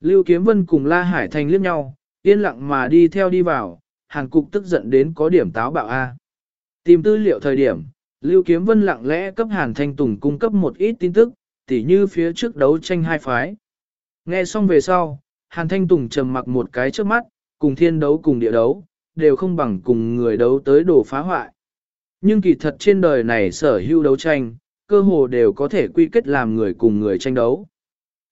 Lưu Kiếm Vân cùng La Hải Thành liếc nhau, yên lặng mà đi theo đi vào, Hàn Cục tức giận đến có điểm táo bạo A. Tìm tư liệu thời điểm, Lưu Kiếm Vân lặng lẽ cấp Hàn Thanh Tùng cung cấp một ít tin tức, tỉ như phía trước đấu tranh hai phái. Nghe xong về sau, Hàn Thanh Tùng trầm mặc một cái trước mắt, cùng thiên đấu cùng địa đấu, đều không bằng cùng người đấu tới đổ phá hoại. Nhưng kỳ thật trên đời này sở hữu đấu tranh, cơ hồ đều có thể quy kết làm người cùng người tranh đấu.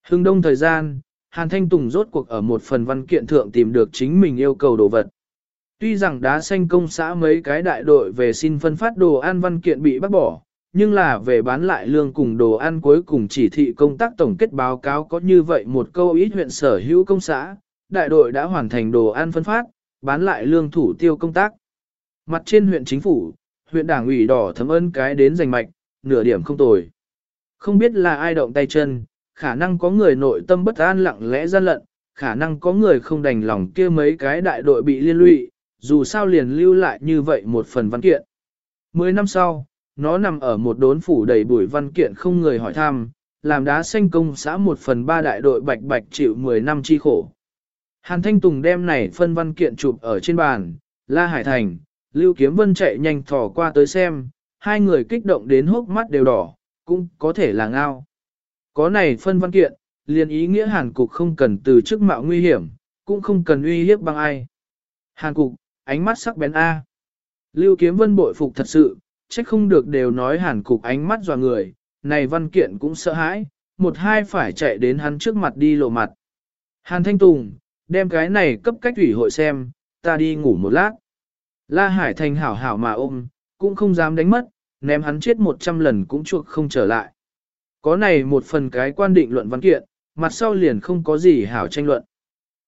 Hưng đông thời gian, Hàn Thanh Tùng rốt cuộc ở một phần văn kiện thượng tìm được chính mình yêu cầu đồ vật. Tuy rằng đá xanh công xã mấy cái đại đội về xin phân phát đồ ăn văn kiện bị bác bỏ, nhưng là về bán lại lương cùng đồ ăn cuối cùng chỉ thị công tác tổng kết báo cáo có như vậy một câu ít huyện sở hữu công xã, đại đội đã hoàn thành đồ ăn phân phát, bán lại lương thủ tiêu công tác. Mặt trên huyện chính phủ, huyện đảng ủy đỏ thấm ơn cái đến giành mạch, nửa điểm không tồi. Không biết là ai động tay chân, khả năng có người nội tâm bất an lặng lẽ gian lận, khả năng có người không đành lòng kia mấy cái đại đội bị liên lụy, dù sao liền lưu lại như vậy một phần văn kiện. Mười năm sau, nó nằm ở một đốn phủ đầy bụi văn kiện không người hỏi thăm, làm đá xanh công xã một phần ba đại đội bạch bạch chịu 10 năm chi khổ. Hàn Thanh Tùng đem này phân văn kiện chụp ở trên bàn, La Hải Thành, Lưu Kiếm Vân chạy nhanh thò qua tới xem, hai người kích động đến hốc mắt đều đỏ, cũng có thể là ngao. Có này phân văn kiện, liền ý nghĩa Hàn Cục không cần từ chức mạo nguy hiểm, cũng không cần uy hiếp bằng ai. Hàn Cục, ánh mắt sắc bén A. Lưu Kiếm Vân bội phục thật sự, trách không được đều nói Hàn Cục ánh mắt dò người, này văn kiện cũng sợ hãi, một hai phải chạy đến hắn trước mặt đi lộ mặt. Hàn Thanh Tùng, đem cái này cấp cách ủy hội xem, ta đi ngủ một lát. La Hải Thành hảo hảo mà ôm, cũng không dám đánh mất, ném hắn chết một trăm lần cũng chuộc không trở lại. Có này một phần cái quan định luận văn kiện, mặt sau liền không có gì hảo tranh luận.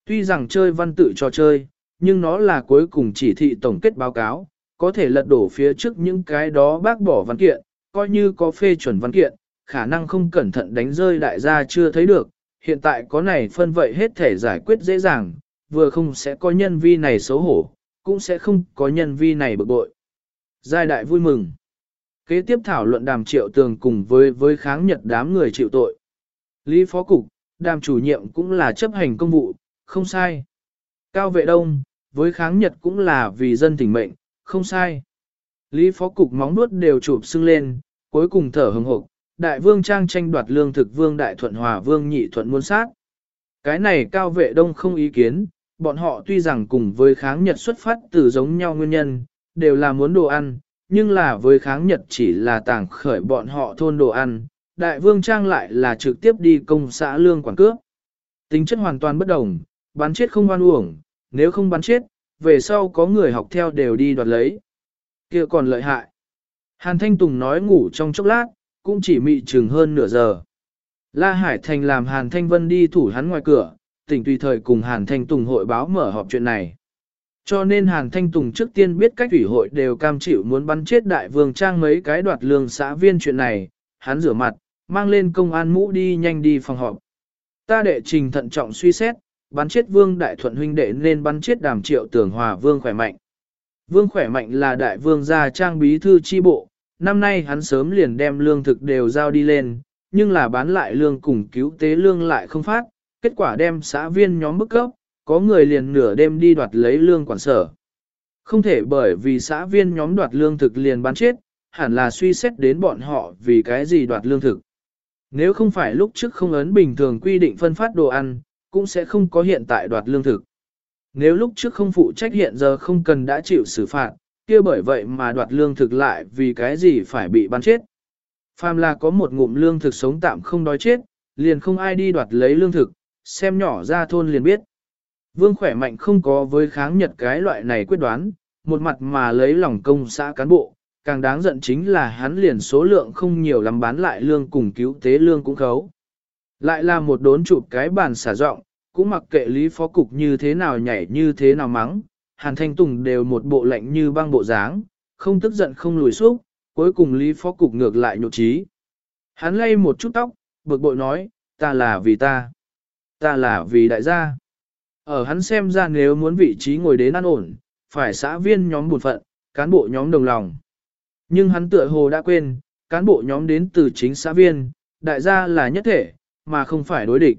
Tuy rằng chơi văn tự cho chơi, nhưng nó là cuối cùng chỉ thị tổng kết báo cáo, có thể lật đổ phía trước những cái đó bác bỏ văn kiện, coi như có phê chuẩn văn kiện, khả năng không cẩn thận đánh rơi đại gia chưa thấy được, hiện tại có này phân vậy hết thể giải quyết dễ dàng, vừa không sẽ có nhân vi này xấu hổ, cũng sẽ không có nhân vi này bực bội. Giai đại vui mừng. Kế tiếp thảo luận đàm triệu tường cùng với với kháng nhật đám người chịu tội. Lý phó cục, đàm chủ nhiệm cũng là chấp hành công vụ, không sai. Cao vệ đông, với kháng nhật cũng là vì dân tỉnh mệnh, không sai. Lý phó cục móng nuốt đều chụp sưng lên, cuối cùng thở hừng hộp, đại vương trang tranh đoạt lương thực vương đại thuận hòa vương nhị thuận muôn sát. Cái này cao vệ đông không ý kiến, bọn họ tuy rằng cùng với kháng nhật xuất phát từ giống nhau nguyên nhân, đều là muốn đồ ăn, nhưng là với kháng nhật chỉ là tàng khởi bọn họ thôn đồ ăn, đại vương trang lại là trực tiếp đi công xã lương quản cước. Tính chất hoàn toàn bất đồng, bắn chết không oan uổng, nếu không bắn chết, về sau có người học theo đều đi đoạt lấy. kia còn lợi hại. Hàn Thanh Tùng nói ngủ trong chốc lát, cũng chỉ mị chừng hơn nửa giờ. La Hải Thành làm Hàn Thanh Vân đi thủ hắn ngoài cửa, tỉnh tùy thời cùng Hàn Thanh Tùng hội báo mở họp chuyện này. Cho nên Hàn Thanh Tùng trước tiên biết cách ủy hội đều cam chịu muốn bắn chết đại vương trang mấy cái đoạt lương xã viên chuyện này, hắn rửa mặt, mang lên công an mũ đi nhanh đi phòng họp. Ta đệ trình thận trọng suy xét, bắn chết vương đại thuận huynh đệ nên bắn chết đàm triệu tưởng hòa vương khỏe mạnh. Vương khỏe mạnh là đại vương gia trang bí thư chi bộ, năm nay hắn sớm liền đem lương thực đều giao đi lên, nhưng là bán lại lương cùng cứu tế lương lại không phát, kết quả đem xã viên nhóm bức cấp, có người liền nửa đêm đi đoạt lấy lương quản sở. Không thể bởi vì xã viên nhóm đoạt lương thực liền bán chết, hẳn là suy xét đến bọn họ vì cái gì đoạt lương thực. Nếu không phải lúc trước không ấn bình thường quy định phân phát đồ ăn, cũng sẽ không có hiện tại đoạt lương thực. Nếu lúc trước không phụ trách hiện giờ không cần đã chịu xử phạt, kia bởi vậy mà đoạt lương thực lại vì cái gì phải bị bắn chết. Phàm là có một ngụm lương thực sống tạm không đói chết, liền không ai đi đoạt lấy lương thực, xem nhỏ ra thôn liền biết. Vương khỏe mạnh không có với kháng nhật cái loại này quyết đoán, một mặt mà lấy lòng công xã cán bộ, càng đáng giận chính là hắn liền số lượng không nhiều lắm bán lại lương cùng cứu tế lương cũng khấu. Lại là một đốn chụp cái bàn xả rộng, cũng mặc kệ lý phó cục như thế nào nhảy như thế nào mắng, Hàn Thanh Tùng đều một bộ lạnh như băng bộ dáng, không tức giận không lùi xúc, cuối cùng Lý Phó Cục ngược lại nhột trí. Hắn lay một chút tóc, bực bội nói, ta là vì ta, ta là vì đại gia. Ở hắn xem ra nếu muốn vị trí ngồi đến an ổn, phải xã viên nhóm buồn phận, cán bộ nhóm đồng lòng. Nhưng hắn tựa hồ đã quên, cán bộ nhóm đến từ chính xã viên, đại gia là nhất thể, mà không phải đối địch.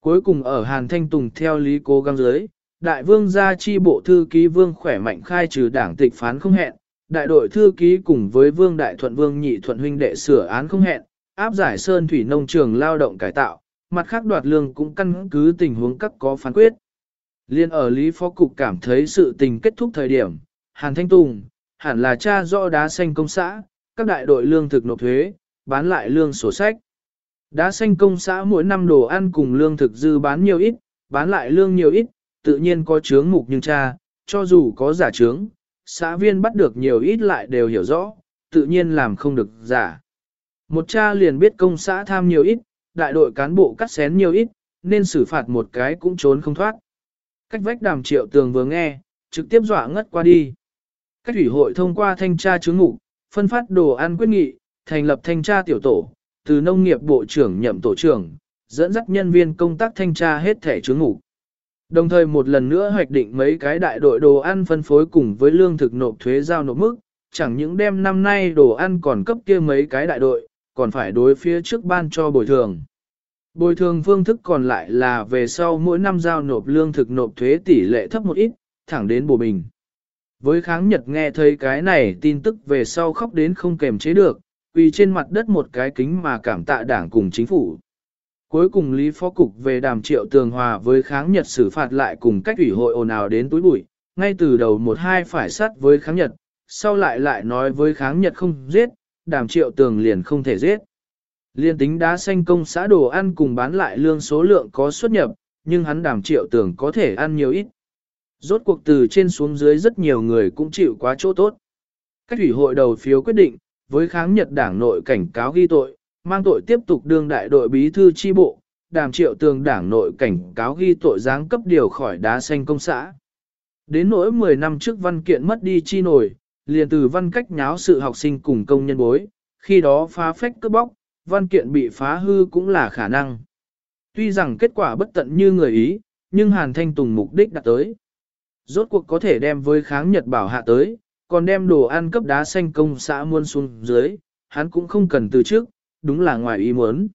Cuối cùng ở Hàn Thanh Tùng theo lý cố gắng dưới, đại vương gia chi bộ thư ký vương khỏe mạnh khai trừ đảng tịch phán không hẹn, đại đội thư ký cùng với vương đại thuận vương nhị thuận huynh đệ sửa án không hẹn, áp giải sơn thủy nông trường lao động cải tạo, mặt khác đoạt lương cũng căn cứ tình huống các có phán quyết. Liên ở Lý Phó Cục cảm thấy sự tình kết thúc thời điểm, Hàn Thanh Tùng, hẳn là cha rõ đá xanh công xã, các đại đội lương thực nộp thuế, bán lại lương sổ sách. Đá xanh công xã mỗi năm đồ ăn cùng lương thực dư bán nhiều ít, bán lại lương nhiều ít, tự nhiên có chướng mục nhưng cha, cho dù có giả chướng, xã viên bắt được nhiều ít lại đều hiểu rõ, tự nhiên làm không được giả. Một cha liền biết công xã tham nhiều ít, đại đội cán bộ cắt xén nhiều ít, nên xử phạt một cái cũng trốn không thoát. Cách vách đàm triệu tường vừa nghe, trực tiếp dọa ngất qua đi. Cách ủy hội thông qua thanh tra chứng ngục, phân phát đồ ăn quyết nghị, thành lập thanh tra tiểu tổ, từ nông nghiệp bộ trưởng nhậm tổ trưởng, dẫn dắt nhân viên công tác thanh tra hết thẻ chứng ngục. Đồng thời một lần nữa hoạch định mấy cái đại đội đồ ăn phân phối cùng với lương thực nộp thuế giao nộp mức, chẳng những đem năm nay đồ ăn còn cấp kia mấy cái đại đội, còn phải đối phía trước ban cho bồi thường. Bồi thường phương thức còn lại là về sau mỗi năm giao nộp lương thực nộp thuế tỷ lệ thấp một ít, thẳng đến bổ bình. Với kháng Nhật nghe thấy cái này tin tức về sau khóc đến không kềm chế được, vì trên mặt đất một cái kính mà cảm tạ đảng cùng chính phủ. Cuối cùng Lý Phó Cục về đàm triệu tường hòa với kháng Nhật xử phạt lại cùng cách ủy hội ồn ào đến túi bụi, ngay từ đầu một hai phải sát với kháng Nhật, sau lại lại nói với kháng Nhật không giết, đàm triệu tường liền không thể giết. Liên tính đá xanh công xã đồ ăn cùng bán lại lương số lượng có xuất nhập, nhưng hắn đàm triệu tường có thể ăn nhiều ít. Rốt cuộc từ trên xuống dưới rất nhiều người cũng chịu quá chỗ tốt. Cách ủy hội đầu phiếu quyết định, với kháng nhật đảng nội cảnh cáo ghi tội, mang tội tiếp tục đương đại đội bí thư chi bộ, đàm triệu tường đảng nội cảnh cáo ghi tội giáng cấp điều khỏi đá xanh công xã. Đến nỗi 10 năm trước văn kiện mất đi chi nổi, liền từ văn cách nháo sự học sinh cùng công nhân bối, khi đó phá phách cướp bóc, văn kiện bị phá hư cũng là khả năng. Tuy rằng kết quả bất tận như người ý, nhưng Hàn Thanh Tùng mục đích đã tới. Rốt cuộc có thể đem với kháng Nhật bảo hạ tới, còn đem đồ ăn cấp đá xanh công xã muôn xuống dưới, hắn cũng không cần từ trước, đúng là ngoài ý muốn.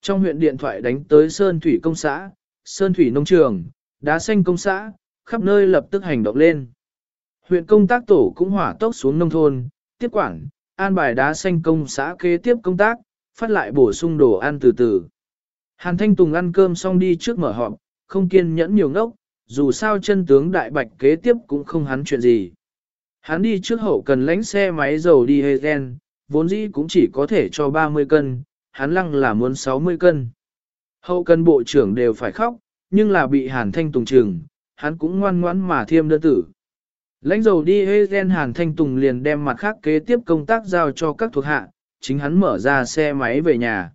Trong huyện điện thoại đánh tới Sơn Thủy công xã, Sơn Thủy nông trường, đá xanh công xã, khắp nơi lập tức hành động lên. Huyện công tác tổ cũng hỏa tốc xuống nông thôn, tiếp quản, an bài đá xanh công xã kế tiếp công tác, phát lại bổ sung đồ ăn từ từ. Hàn Thanh Tùng ăn cơm xong đi trước mở họp, không kiên nhẫn nhiều ngốc, dù sao chân tướng đại bạch kế tiếp cũng không hắn chuyện gì. Hắn đi trước hậu cần lánh xe máy dầu đi hê gen, vốn dĩ cũng chỉ có thể cho 30 cân, hắn lăng là muốn 60 cân. Hậu cần bộ trưởng đều phải khóc, nhưng là bị hàn thanh tùng trừng, hắn cũng ngoan ngoãn mà thiêm đơn tử. Lãnh dầu đi hê gen hàn thanh tùng liền đem mặt khác kế tiếp công tác giao cho các thuộc hạ, chính hắn mở ra xe máy về nhà.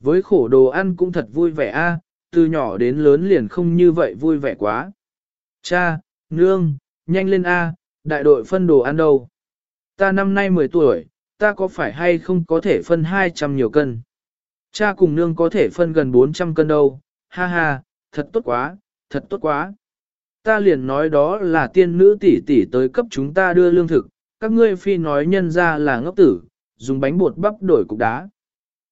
Với khổ đồ ăn cũng thật vui vẻ a, từ nhỏ đến lớn liền không như vậy vui vẻ quá. Cha, nương, nhanh lên a, đại đội phân đồ ăn đâu? Ta năm nay 10 tuổi, ta có phải hay không có thể phân 200 nhiều cân? Cha cùng nương có thể phân gần 400 cân đâu, ha ha, thật tốt quá, thật tốt quá. Ta liền nói đó là tiên nữ tỷ tỷ tới cấp chúng ta đưa lương thực, các ngươi phi nói nhân ra là ngốc tử, dùng bánh bột bắp đổi cục đá.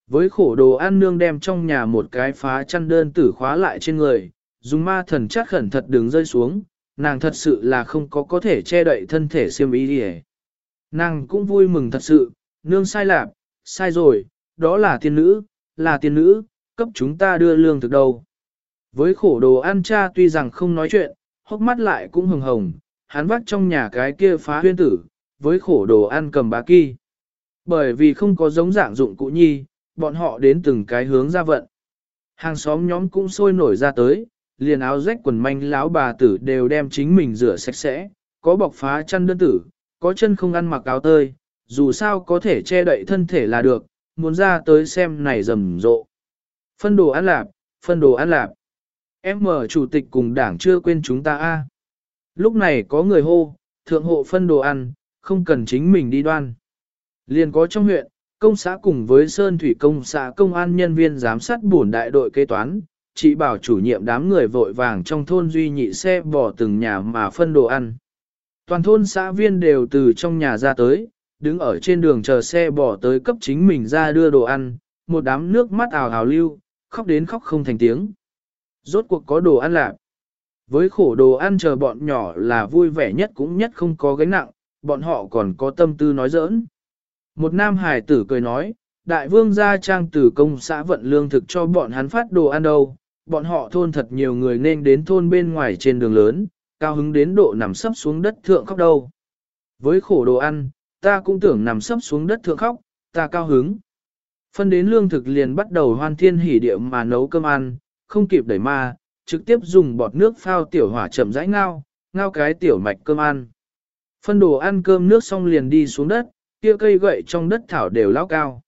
Với khổ đồ ăn nương đem trong nhà một cái phá chăn đơn tử khóa lại trên người, dùng ma thần chắc khẩn thật đứng rơi xuống, nàng thật sự là không có có thể che đậy thân thể siêm ý đi Nàng cũng vui mừng thật sự, nương sai lạc, sai rồi, đó là tiên nữ, là tiên nữ, cấp chúng ta đưa lương thực đâu. Với khổ đồ ăn cha tuy rằng không nói chuyện, hốc mắt lại cũng hừng hồng, hắn vắt trong nhà cái kia phá huyên tử, với khổ đồ ăn cầm bá kỳ. Bởi vì không có giống dạng dụng cụ nhi, bọn họ đến từng cái hướng ra vận. Hàng xóm nhóm cũng sôi nổi ra tới, liền áo rách quần manh lão bà tử đều đem chính mình rửa sạch sẽ, có bọc phá chân đơn tử, có chân không ăn mặc áo tơi, dù sao có thể che đậy thân thể là được, muốn ra tới xem này rầm rộ. Phân đồ ăn lạp, phân đồ ăn lạp. Em mở chủ tịch cùng đảng chưa quên chúng ta a. Lúc này có người hô, thượng hộ phân đồ ăn, không cần chính mình đi đoan. Liền có trong huyện, công xã cùng với Sơn Thủy công xã công an nhân viên giám sát bổn đại đội kế toán, chỉ bảo chủ nhiệm đám người vội vàng trong thôn duy nhị xe bỏ từng nhà mà phân đồ ăn. Toàn thôn xã viên đều từ trong nhà ra tới, đứng ở trên đường chờ xe bỏ tới cấp chính mình ra đưa đồ ăn, một đám nước mắt ào ào lưu, khóc đến khóc không thành tiếng. Rốt cuộc có đồ ăn lạc. Với khổ đồ ăn chờ bọn nhỏ là vui vẻ nhất cũng nhất không có gánh nặng, bọn họ còn có tâm tư nói giỡn. Một nam hải tử cười nói, đại vương gia trang tử công xã vận lương thực cho bọn hắn phát đồ ăn đâu, bọn họ thôn thật nhiều người nên đến thôn bên ngoài trên đường lớn, cao hứng đến độ nằm sấp xuống đất thượng khóc đâu. Với khổ đồ ăn, ta cũng tưởng nằm sấp xuống đất thượng khóc, ta cao hứng. Phân đến lương thực liền bắt đầu hoan thiên hỉ địa mà nấu cơm ăn, không kịp đẩy ma, trực tiếp dùng bọt nước phao tiểu hỏa chậm rãi ngao, ngao cái tiểu mạch cơm ăn. Phân đồ ăn cơm nước xong liền đi xuống đất, kia cây gậy trong đất thảo đều lao cao.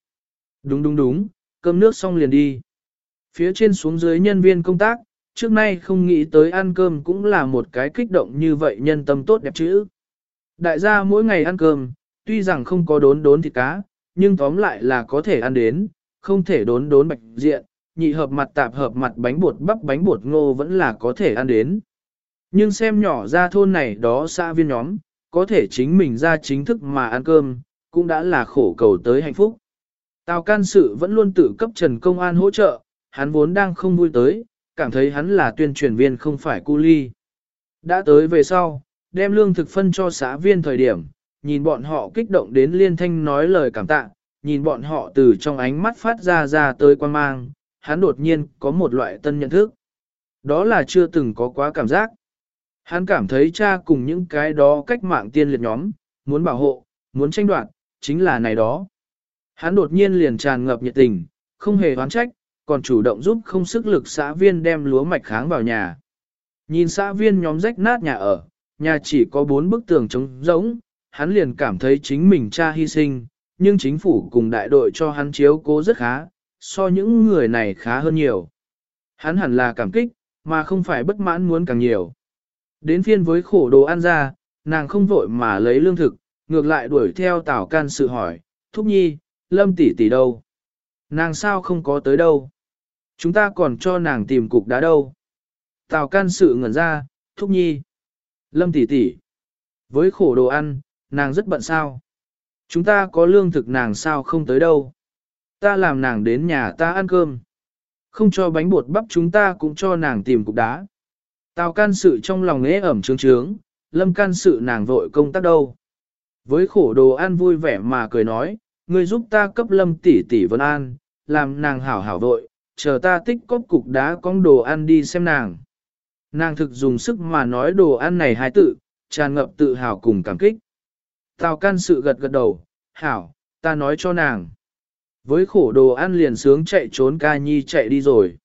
Đúng đúng đúng, cơm nước xong liền đi. Phía trên xuống dưới nhân viên công tác, trước nay không nghĩ tới ăn cơm cũng là một cái kích động như vậy nhân tâm tốt đẹp chữ. Đại gia mỗi ngày ăn cơm, tuy rằng không có đốn đốn thịt cá, nhưng tóm lại là có thể ăn đến, không thể đốn đốn bạch diện, nhị hợp mặt tạp hợp mặt bánh bột bắp bánh bột ngô vẫn là có thể ăn đến. Nhưng xem nhỏ ra thôn này đó xa viên nhóm, có thể chính mình ra chính thức mà ăn cơm, cũng đã là khổ cầu tới hạnh phúc. Tào can sự vẫn luôn tự cấp Trần Công An hỗ trợ, hắn vốn đang không vui tới, cảm thấy hắn là tuyên truyền viên không phải cu ly. Đã tới về sau, đem lương thực phân cho xã viên thời điểm, nhìn bọn họ kích động đến liên thanh nói lời cảm tạ, nhìn bọn họ từ trong ánh mắt phát ra ra tới quan mang, hắn đột nhiên có một loại tân nhận thức. Đó là chưa từng có quá cảm giác. Hắn cảm thấy cha cùng những cái đó cách mạng tiên liệt nhóm, muốn bảo hộ, muốn tranh đoạt, chính là này đó. Hắn đột nhiên liền tràn ngập nhiệt tình, không hề oán trách, còn chủ động giúp không sức lực xã viên đem lúa mạch kháng vào nhà. Nhìn xã viên nhóm rách nát nhà ở, nhà chỉ có bốn bức tường trống rỗng, hắn liền cảm thấy chính mình cha hy sinh, nhưng chính phủ cùng đại đội cho hắn chiếu cố rất khá, so những người này khá hơn nhiều. Hắn hẳn là cảm kích, mà không phải bất mãn muốn càng nhiều. Đến phiên với khổ đồ ăn ra, nàng không vội mà lấy lương thực, ngược lại đuổi theo Tào can sự hỏi, thúc nhi, lâm tỷ tỷ đâu? Nàng sao không có tới đâu? Chúng ta còn cho nàng tìm cục đá đâu? Tào can sự ngẩn ra, thúc nhi. Lâm tỷ tỷ. Với khổ đồ ăn, nàng rất bận sao? Chúng ta có lương thực nàng sao không tới đâu? Ta làm nàng đến nhà ta ăn cơm. Không cho bánh bột bắp chúng ta cũng cho nàng tìm cục đá. Tào can sự trong lòng ế ẩm trướng trướng, lâm can sự nàng vội công tác đâu. Với khổ đồ ăn vui vẻ mà cười nói, ngươi giúp ta cấp lâm tỷ tỷ vân an, làm nàng hảo hảo vội, chờ ta tích cóp cục đá con đồ ăn đi xem nàng. Nàng thực dùng sức mà nói đồ ăn này hai tự, tràn ngập tự hào cùng cảm kích. Tào can sự gật gật đầu, hảo, ta nói cho nàng. Với khổ đồ ăn liền sướng chạy trốn ca nhi chạy đi rồi.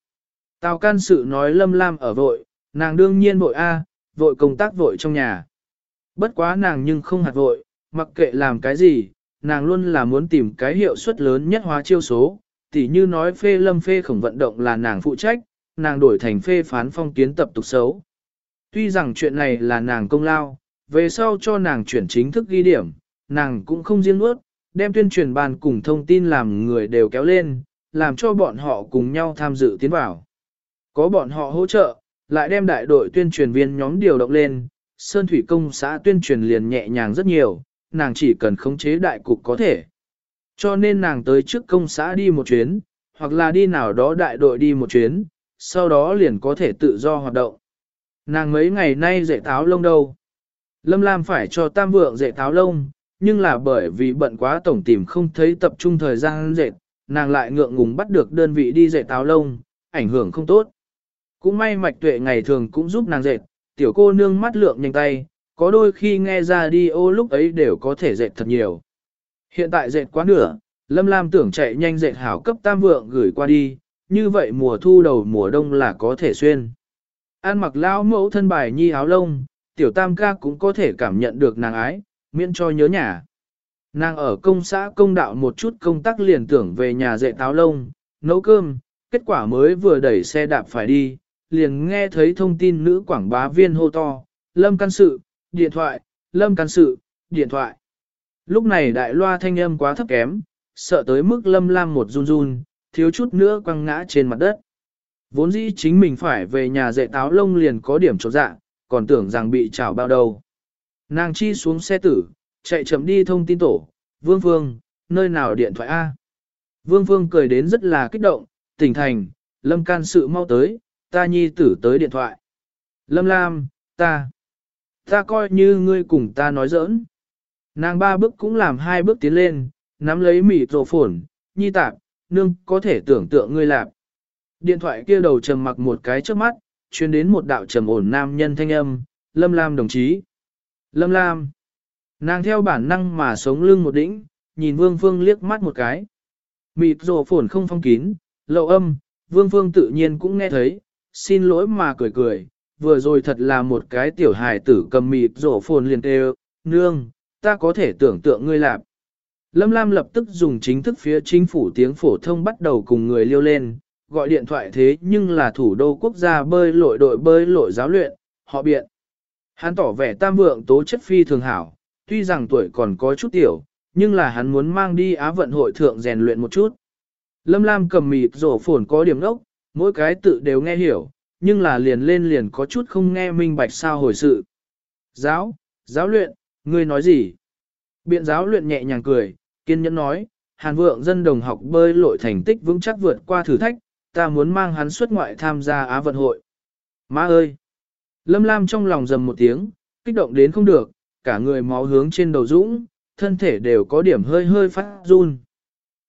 Tào can sự nói lâm lam ở vội, nàng đương nhiên vội A, vội công tác vội trong nhà. Bất quá nàng nhưng không hạt vội, mặc kệ làm cái gì, nàng luôn là muốn tìm cái hiệu suất lớn nhất hóa chiêu số, tỉ như nói phê lâm phê khổng vận động là nàng phụ trách, nàng đổi thành phê phán phong kiến tập tục xấu. Tuy rằng chuyện này là nàng công lao, về sau cho nàng chuyển chính thức ghi điểm, nàng cũng không riêng nuốt, đem tuyên truyền bàn cùng thông tin làm người đều kéo lên, làm cho bọn họ cùng nhau tham dự tiến vào. Có bọn họ hỗ trợ, lại đem đại đội tuyên truyền viên nhóm điều động lên, Sơn Thủy Công xã tuyên truyền liền nhẹ nhàng rất nhiều, nàng chỉ cần khống chế đại cục có thể. Cho nên nàng tới trước công xã đi một chuyến, hoặc là đi nào đó đại đội đi một chuyến, sau đó liền có thể tự do hoạt động. Nàng mấy ngày nay dạy táo lông đâu. Lâm Lam phải cho tam vượng dạy táo lông, nhưng là bởi vì bận quá tổng tìm không thấy tập trung thời gian dệt, nàng lại ngượng ngùng bắt được đơn vị đi dạy táo lông, ảnh hưởng không tốt. Cũng may mạch tuệ ngày thường cũng giúp nàng dệt, tiểu cô nương mắt lượng nhanh tay, có đôi khi nghe ra đi ô lúc ấy đều có thể dệt thật nhiều. Hiện tại dệt quá nửa, Lâm Lam tưởng chạy nhanh dệt hảo cấp tam vượng gửi qua đi, như vậy mùa thu đầu mùa đông là có thể xuyên. An mặc lão mẫu thân bài nhi áo lông, tiểu tam ca cũng có thể cảm nhận được nàng ái, miễn cho nhớ nhà. Nàng ở công xã công đạo một chút công tác liền tưởng về nhà dạy táo lông, nấu cơm, kết quả mới vừa đẩy xe đạp phải đi, liền nghe thấy thông tin nữ quảng bá viên hô to, lâm căn sự, điện thoại, lâm can sự, điện thoại. Lúc này đại loa thanh âm quá thấp kém, sợ tới mức lâm lam một run run, thiếu chút nữa quăng ngã trên mặt đất. Vốn dĩ chính mình phải về nhà dạy táo lông liền có điểm trọt dạ, còn tưởng rằng bị trảo bao đầu. Nàng chi xuống xe tử, chạy chậm đi thông tin tổ, Vương Phương, nơi nào điện thoại A. Vương Phương cười đến rất là kích động, tỉnh thành, lâm can sự mau tới, ta nhi tử tới điện thoại. Lâm Lam, ta, ta coi như ngươi cùng ta nói giỡn. Nàng ba bước cũng làm hai bước tiến lên, nắm lấy mịt rổ phổn, nhi tạp, nương có thể tưởng tượng ngươi lạp. Điện thoại kia đầu trầm mặc một cái trước mắt, chuyên đến một đạo trầm ổn nam nhân thanh âm, Lâm Lam đồng chí. Lâm Lam. Nàng theo bản năng mà sống lưng một đỉnh, nhìn Vương Phương liếc mắt một cái. Mịt rổ phổn không phong kín, lậu âm, Vương Phương tự nhiên cũng nghe thấy, xin lỗi mà cười cười, vừa rồi thật là một cái tiểu hài tử cầm mịt rổ phồn liền kêu, nương, ta có thể tưởng tượng ngươi lạp. Lâm Lam lập tức dùng chính thức phía chính phủ tiếng phổ thông bắt đầu cùng người liêu lên, gọi điện thoại thế nhưng là thủ đô quốc gia bơi lội đội bơi lội giáo luyện, họ biện. Hắn tỏ vẻ tam vượng tố chất phi thường hảo, tuy rằng tuổi còn có chút tiểu, nhưng là hắn muốn mang đi Á vận hội thượng rèn luyện một chút. Lâm Lam cầm mịt rổ phồn có điểm đốc, mỗi cái tự đều nghe hiểu, nhưng là liền lên liền có chút không nghe minh bạch sao hồi sự. Giáo, giáo luyện, ngươi nói gì? Biện giáo luyện nhẹ nhàng cười, kiên nhẫn nói, Hàn vượng dân đồng học bơi lội thành tích vững chắc vượt qua thử thách, ta muốn mang hắn xuất ngoại tham gia Á vận hội. Má ơi! Lâm Lam trong lòng dầm một tiếng, kích động đến không được, cả người máu hướng trên đầu dũng, thân thể đều có điểm hơi hơi phát run.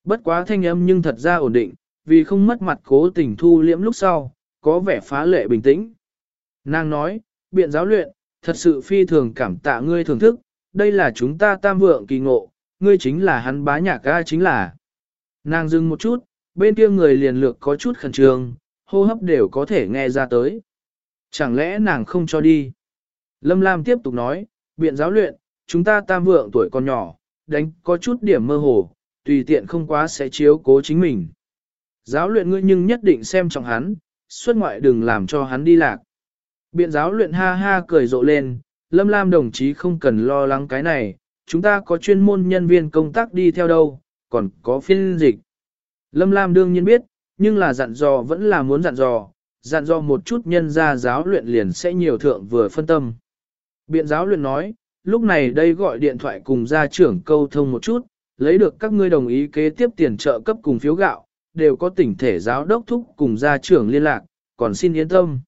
Bất quá thanh âm nhưng thật ra ổn định, vì không mất mặt cố tình thu liễm lúc sau, có vẻ phá lệ bình tĩnh. Nàng nói, biện giáo luyện, thật sự phi thường cảm tạ ngươi thưởng thức, đây là chúng ta tam vượng kỳ ngộ, ngươi chính là hắn bá nhạc ca chính là. Nàng dừng một chút, bên kia người liền lược có chút khẩn trương, hô hấp đều có thể nghe ra tới. Chẳng lẽ nàng không cho đi? Lâm Lam tiếp tục nói, biện giáo luyện, chúng ta tam vượng tuổi còn nhỏ, đánh có chút điểm mơ hồ, tùy tiện không quá sẽ chiếu cố chính mình. Giáo luyện ngươi nhưng nhất định xem trọng hắn, xuất ngoại đừng làm cho hắn đi lạc. Biện giáo luyện ha ha cười rộ lên, Lâm Lam đồng chí không cần lo lắng cái này, chúng ta có chuyên môn nhân viên công tác đi theo đâu, còn có phiên dịch. Lâm Lam đương nhiên biết, nhưng là dặn dò vẫn là muốn dặn dò, dặn dò một chút nhân ra giáo luyện liền sẽ nhiều thượng vừa phân tâm. Biện giáo luyện nói, lúc này đây gọi điện thoại cùng gia trưởng câu thông một chút, lấy được các ngươi đồng ý kế tiếp tiền trợ cấp cùng phiếu gạo, đều có tỉnh thể giáo đốc thúc cùng gia trưởng liên lạc, còn xin yên tâm.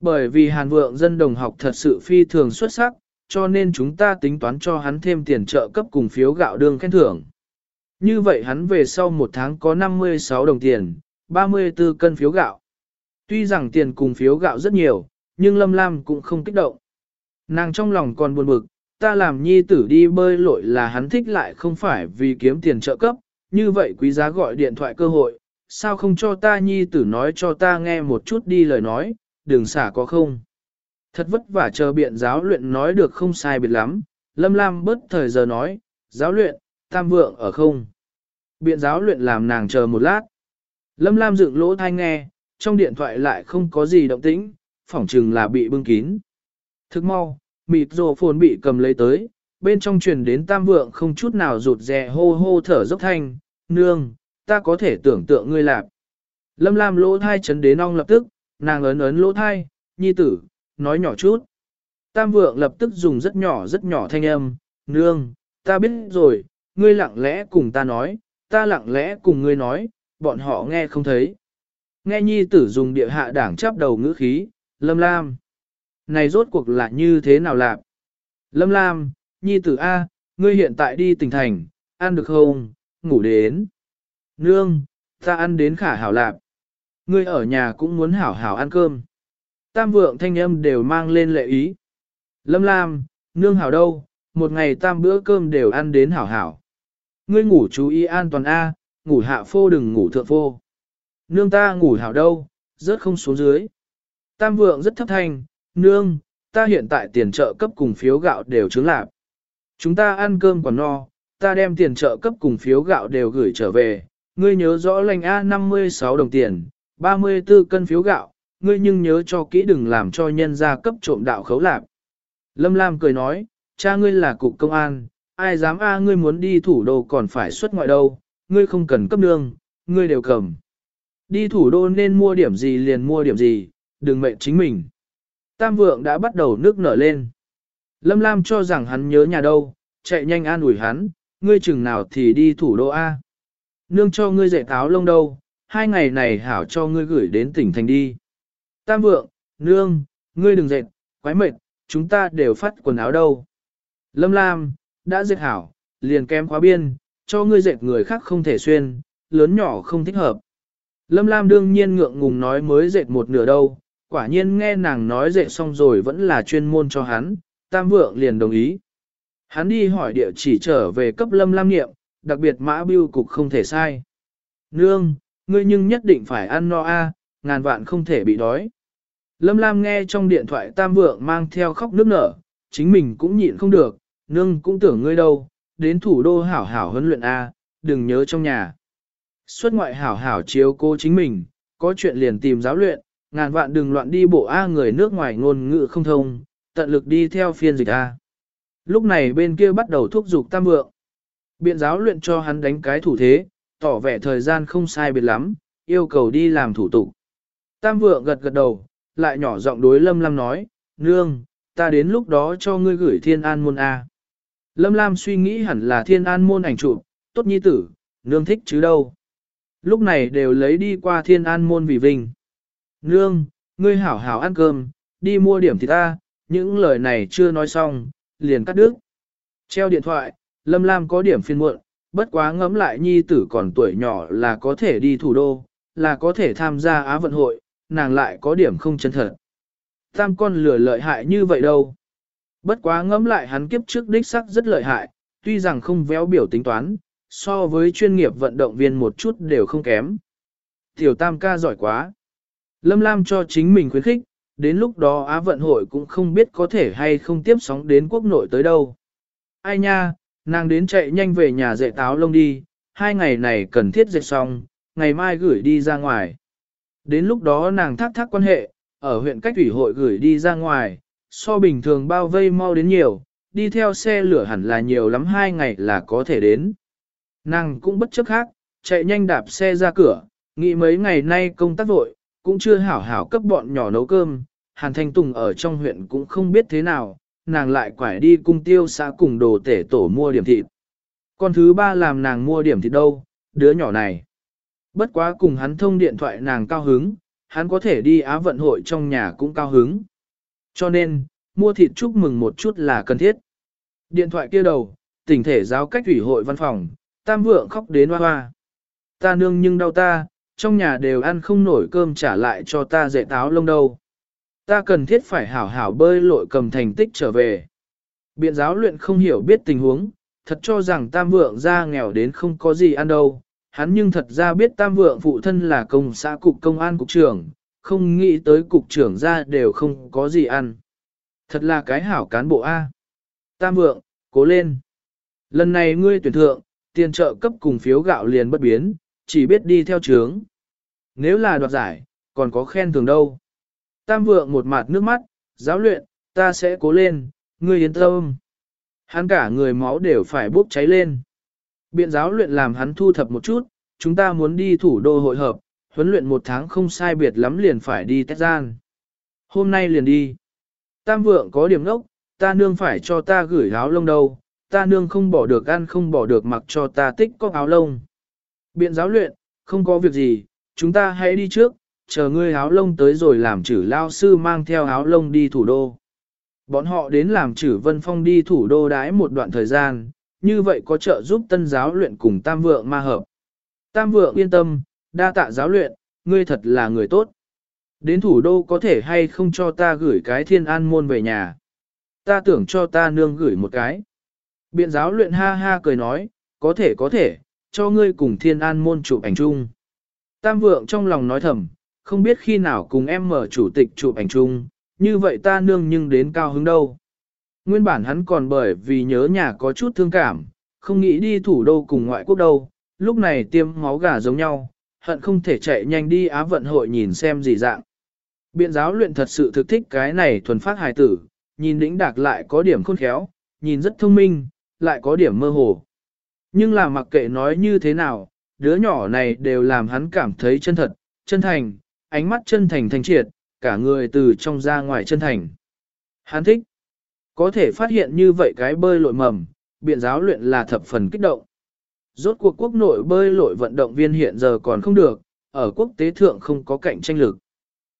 Bởi vì hàn vượng dân đồng học thật sự phi thường xuất sắc, cho nên chúng ta tính toán cho hắn thêm tiền trợ cấp cùng phiếu gạo đương khen thưởng. Như vậy hắn về sau một tháng có 56 đồng tiền, 34 cân phiếu gạo. Tuy rằng tiền cùng phiếu gạo rất nhiều, nhưng Lâm Lam cũng không kích động. Nàng trong lòng còn buồn bực, ta làm nhi tử đi bơi lội là hắn thích lại không phải vì kiếm tiền trợ cấp, như vậy quý giá gọi điện thoại cơ hội, sao không cho ta nhi tử nói cho ta nghe một chút đi lời nói, đừng xả có không. Thật vất vả chờ biện giáo luyện nói được không sai biệt lắm, Lâm Lam bớt thời giờ nói, giáo luyện, tam vượng ở không. Biện giáo luyện làm nàng chờ một lát. Lâm Lam dựng lỗ thai nghe, trong điện thoại lại không có gì động tĩnh, phỏng chừng là bị bưng kín. Thức mau, mịt rồ phồn bị cầm lấy tới, bên trong truyền đến tam vượng không chút nào rụt rè hô hô thở dốc thanh, nương, ta có thể tưởng tượng ngươi lạp. Lâm Lam lỗ thai chấn đến ong lập tức, nàng ấn ấn lỗ thai, nhi tử, nói nhỏ chút. Tam vượng lập tức dùng rất nhỏ rất nhỏ thanh âm, nương, ta biết rồi, ngươi lặng lẽ cùng ta nói, ta lặng lẽ cùng ngươi nói, bọn họ nghe không thấy. Nghe nhi tử dùng địa hạ đảng chắp đầu ngữ khí, lâm lam. Này rốt cuộc là như thế nào lạp? Lâm lam, nhi tử A, ngươi hiện tại đi tỉnh thành, ăn được không, ngủ đến. Nương, ta ăn đến khả hảo lạp. Ngươi ở nhà cũng muốn hảo hảo ăn cơm. Tam vượng thanh âm đều mang lên lệ ý. Lâm Lam, nương hảo đâu, một ngày tam bữa cơm đều ăn đến hảo hảo. Ngươi ngủ chú ý an toàn A, ngủ hạ phô đừng ngủ thượng phô. Nương ta ngủ hảo đâu, rớt không xuống dưới. Tam vượng rất thấp thanh, nương, ta hiện tại tiền trợ cấp cùng phiếu gạo đều chứng lạc. Chúng ta ăn cơm còn no, ta đem tiền trợ cấp cùng phiếu gạo đều gửi trở về. Ngươi nhớ rõ lành A 56 đồng tiền, 34 cân phiếu gạo, ngươi nhưng nhớ cho kỹ đừng làm cho nhân gia cấp trộm đạo khấu lạc. Lâm Lam cười nói, cha ngươi là cục công an, ai dám a ngươi muốn đi thủ đô còn phải xuất ngoại đâu, ngươi không cần cấp nương, ngươi đều cầm. Đi thủ đô nên mua điểm gì liền mua điểm gì, đừng mệnh chính mình. Tam vượng đã bắt đầu nước nở lên. Lâm Lam cho rằng hắn nhớ nhà đâu, chạy nhanh an ủi hắn, ngươi chừng nào thì đi thủ đô A. Nương cho ngươi dạy táo lông đâu, hai ngày này hảo cho ngươi gửi đến tỉnh thành đi. Tam vượng, nương, ngươi đừng dệt, quái mệt, chúng ta đều phát quần áo đâu. Lâm Lam, đã dệt hảo, liền kém khóa biên, cho ngươi dệt người khác không thể xuyên, lớn nhỏ không thích hợp. Lâm Lam đương nhiên ngượng ngùng nói mới dệt một nửa đâu, quả nhiên nghe nàng nói dệt xong rồi vẫn là chuyên môn cho hắn, tam vượng liền đồng ý. Hắn đi hỏi địa chỉ trở về cấp Lâm Lam niệm, đặc biệt mã biêu cục không thể sai. Nương, ngươi nhưng nhất định phải ăn no a, ngàn vạn không thể bị đói. Lâm Lam nghe trong điện thoại tam vượng mang theo khóc nước nở, chính mình cũng nhịn không được, nương cũng tưởng ngươi đâu, đến thủ đô hảo hảo huấn luyện A, đừng nhớ trong nhà. Xuất ngoại hảo hảo chiếu cô chính mình, có chuyện liền tìm giáo luyện, ngàn vạn đừng loạn đi bộ A người nước ngoài ngôn ngữ không thông, tận lực đi theo phiên dịch A. Lúc này bên kia bắt đầu thúc giục tam vượng. Biện giáo luyện cho hắn đánh cái thủ thế, tỏ vẻ thời gian không sai biệt lắm, yêu cầu đi làm thủ tục. Tam vượng gật gật đầu, lại nhỏ giọng đối Lâm Lam nói, Nương, ta đến lúc đó cho ngươi gửi thiên an môn A. Lâm Lam suy nghĩ hẳn là thiên an môn ảnh chụp, tốt nhi tử, nương thích chứ đâu. Lúc này đều lấy đi qua thiên an môn vì vinh. Nương, ngươi hảo hảo ăn cơm, đi mua điểm thịt ta, những lời này chưa nói xong, liền cắt đứt. Treo điện thoại, Lâm Lam có điểm phiên muộn, bất quá ngẫm lại nhi tử còn tuổi nhỏ là có thể đi thủ đô, là có thể tham gia Á vận hội, nàng lại có điểm không chân thật. Tam con lửa lợi hại như vậy đâu. Bất quá ngẫm lại hắn kiếp trước đích sắc rất lợi hại, tuy rằng không véo biểu tính toán, so với chuyên nghiệp vận động viên một chút đều không kém. Tiểu Tam ca giỏi quá. Lâm Lam cho chính mình khuyến khích, đến lúc đó Á vận hội cũng không biết có thể hay không tiếp sóng đến quốc nội tới đâu. Ai nha, nàng đến chạy nhanh về nhà dạy táo lông đi, hai ngày này cần thiết dạy xong, ngày mai gửi đi ra ngoài. Đến lúc đó nàng thác thác quan hệ, ở huyện cách ủy hội gửi đi ra ngoài, so bình thường bao vây mau đến nhiều, đi theo xe lửa hẳn là nhiều lắm hai ngày là có thể đến. Nàng cũng bất chấp khác, chạy nhanh đạp xe ra cửa, nghĩ mấy ngày nay công tác vội, cũng chưa hảo hảo cấp bọn nhỏ nấu cơm, Hàn Thanh Tùng ở trong huyện cũng không biết thế nào, nàng lại quải đi cung tiêu xã cùng đồ tể tổ mua điểm thịt. Con thứ ba làm nàng mua điểm thịt đâu, đứa nhỏ này. Bất quá cùng hắn thông điện thoại nàng cao hứng, hắn có thể đi Á vận hội trong nhà cũng cao hứng. Cho nên, mua thịt chúc mừng một chút là cần thiết. Điện thoại kia đầu, tỉnh thể giáo cách ủy hội văn phòng, tam vượng khóc đến hoa hoa. Ta nương nhưng đau ta, trong nhà đều ăn không nổi cơm trả lại cho ta dạy táo lông đâu. Ta cần thiết phải hảo hảo bơi lội cầm thành tích trở về. Biện giáo luyện không hiểu biết tình huống, thật cho rằng tam vượng ra nghèo đến không có gì ăn đâu. Hắn nhưng thật ra biết tam vượng phụ thân là công xã cục công an cục trưởng, không nghĩ tới cục trưởng ra đều không có gì ăn. Thật là cái hảo cán bộ A. Tam vượng, cố lên. Lần này ngươi tuyển thượng, tiền trợ cấp cùng phiếu gạo liền bất biến, chỉ biết đi theo trướng. Nếu là đoạt giải, còn có khen thường đâu. Tam vượng một mặt nước mắt, giáo luyện, ta sẽ cố lên, ngươi yên tâm. Hắn cả người máu đều phải bốc cháy lên. Biện giáo luyện làm hắn thu thập một chút, chúng ta muốn đi thủ đô hội hợp, huấn luyện một tháng không sai biệt lắm liền phải đi tết gian. Hôm nay liền đi. Tam vượng có điểm ngốc, ta nương phải cho ta gửi áo lông đâu, ta nương không bỏ được ăn không bỏ được mặc cho ta tích có áo lông. Biện giáo luyện, không có việc gì, chúng ta hãy đi trước, chờ ngươi áo lông tới rồi làm chử lao sư mang theo áo lông đi thủ đô. Bọn họ đến làm chử vân phong đi thủ đô đái một đoạn thời gian, như vậy có trợ giúp tân giáo luyện cùng tam vượng ma hợp. Tam vượng yên tâm, đa tạ giáo luyện, ngươi thật là người tốt. Đến thủ đô có thể hay không cho ta gửi cái thiên an môn về nhà. Ta tưởng cho ta nương gửi một cái. Biện giáo luyện ha ha cười nói, có thể có thể, cho ngươi cùng thiên an môn chụp ảnh chung. Tam vượng trong lòng nói thầm, không biết khi nào cùng em mở chủ tịch chụp ảnh chung, như vậy ta nương nhưng đến cao hứng đâu. Nguyên bản hắn còn bởi vì nhớ nhà có chút thương cảm, không nghĩ đi thủ đô cùng ngoại quốc đâu, lúc này tiêm máu gà giống nhau, hận không thể chạy nhanh đi Á vận hội nhìn xem gì dạng. Biện giáo luyện thật sự thực thích cái này thuần phát hài tử, nhìn đĩnh đạc lại có điểm khôn khéo, nhìn rất thông minh, lại có điểm mơ hồ. Nhưng là mặc kệ nói như thế nào, đứa nhỏ này đều làm hắn cảm thấy chân thật, chân thành, ánh mắt chân thành thanh triệt, cả người từ trong ra ngoài chân thành. Hắn thích. Có thể phát hiện như vậy cái bơi lội mầm, biện giáo luyện là thập phần kích động. Rốt cuộc quốc nội bơi lội vận động viên hiện giờ còn không được, ở quốc tế thượng không có cạnh tranh lực.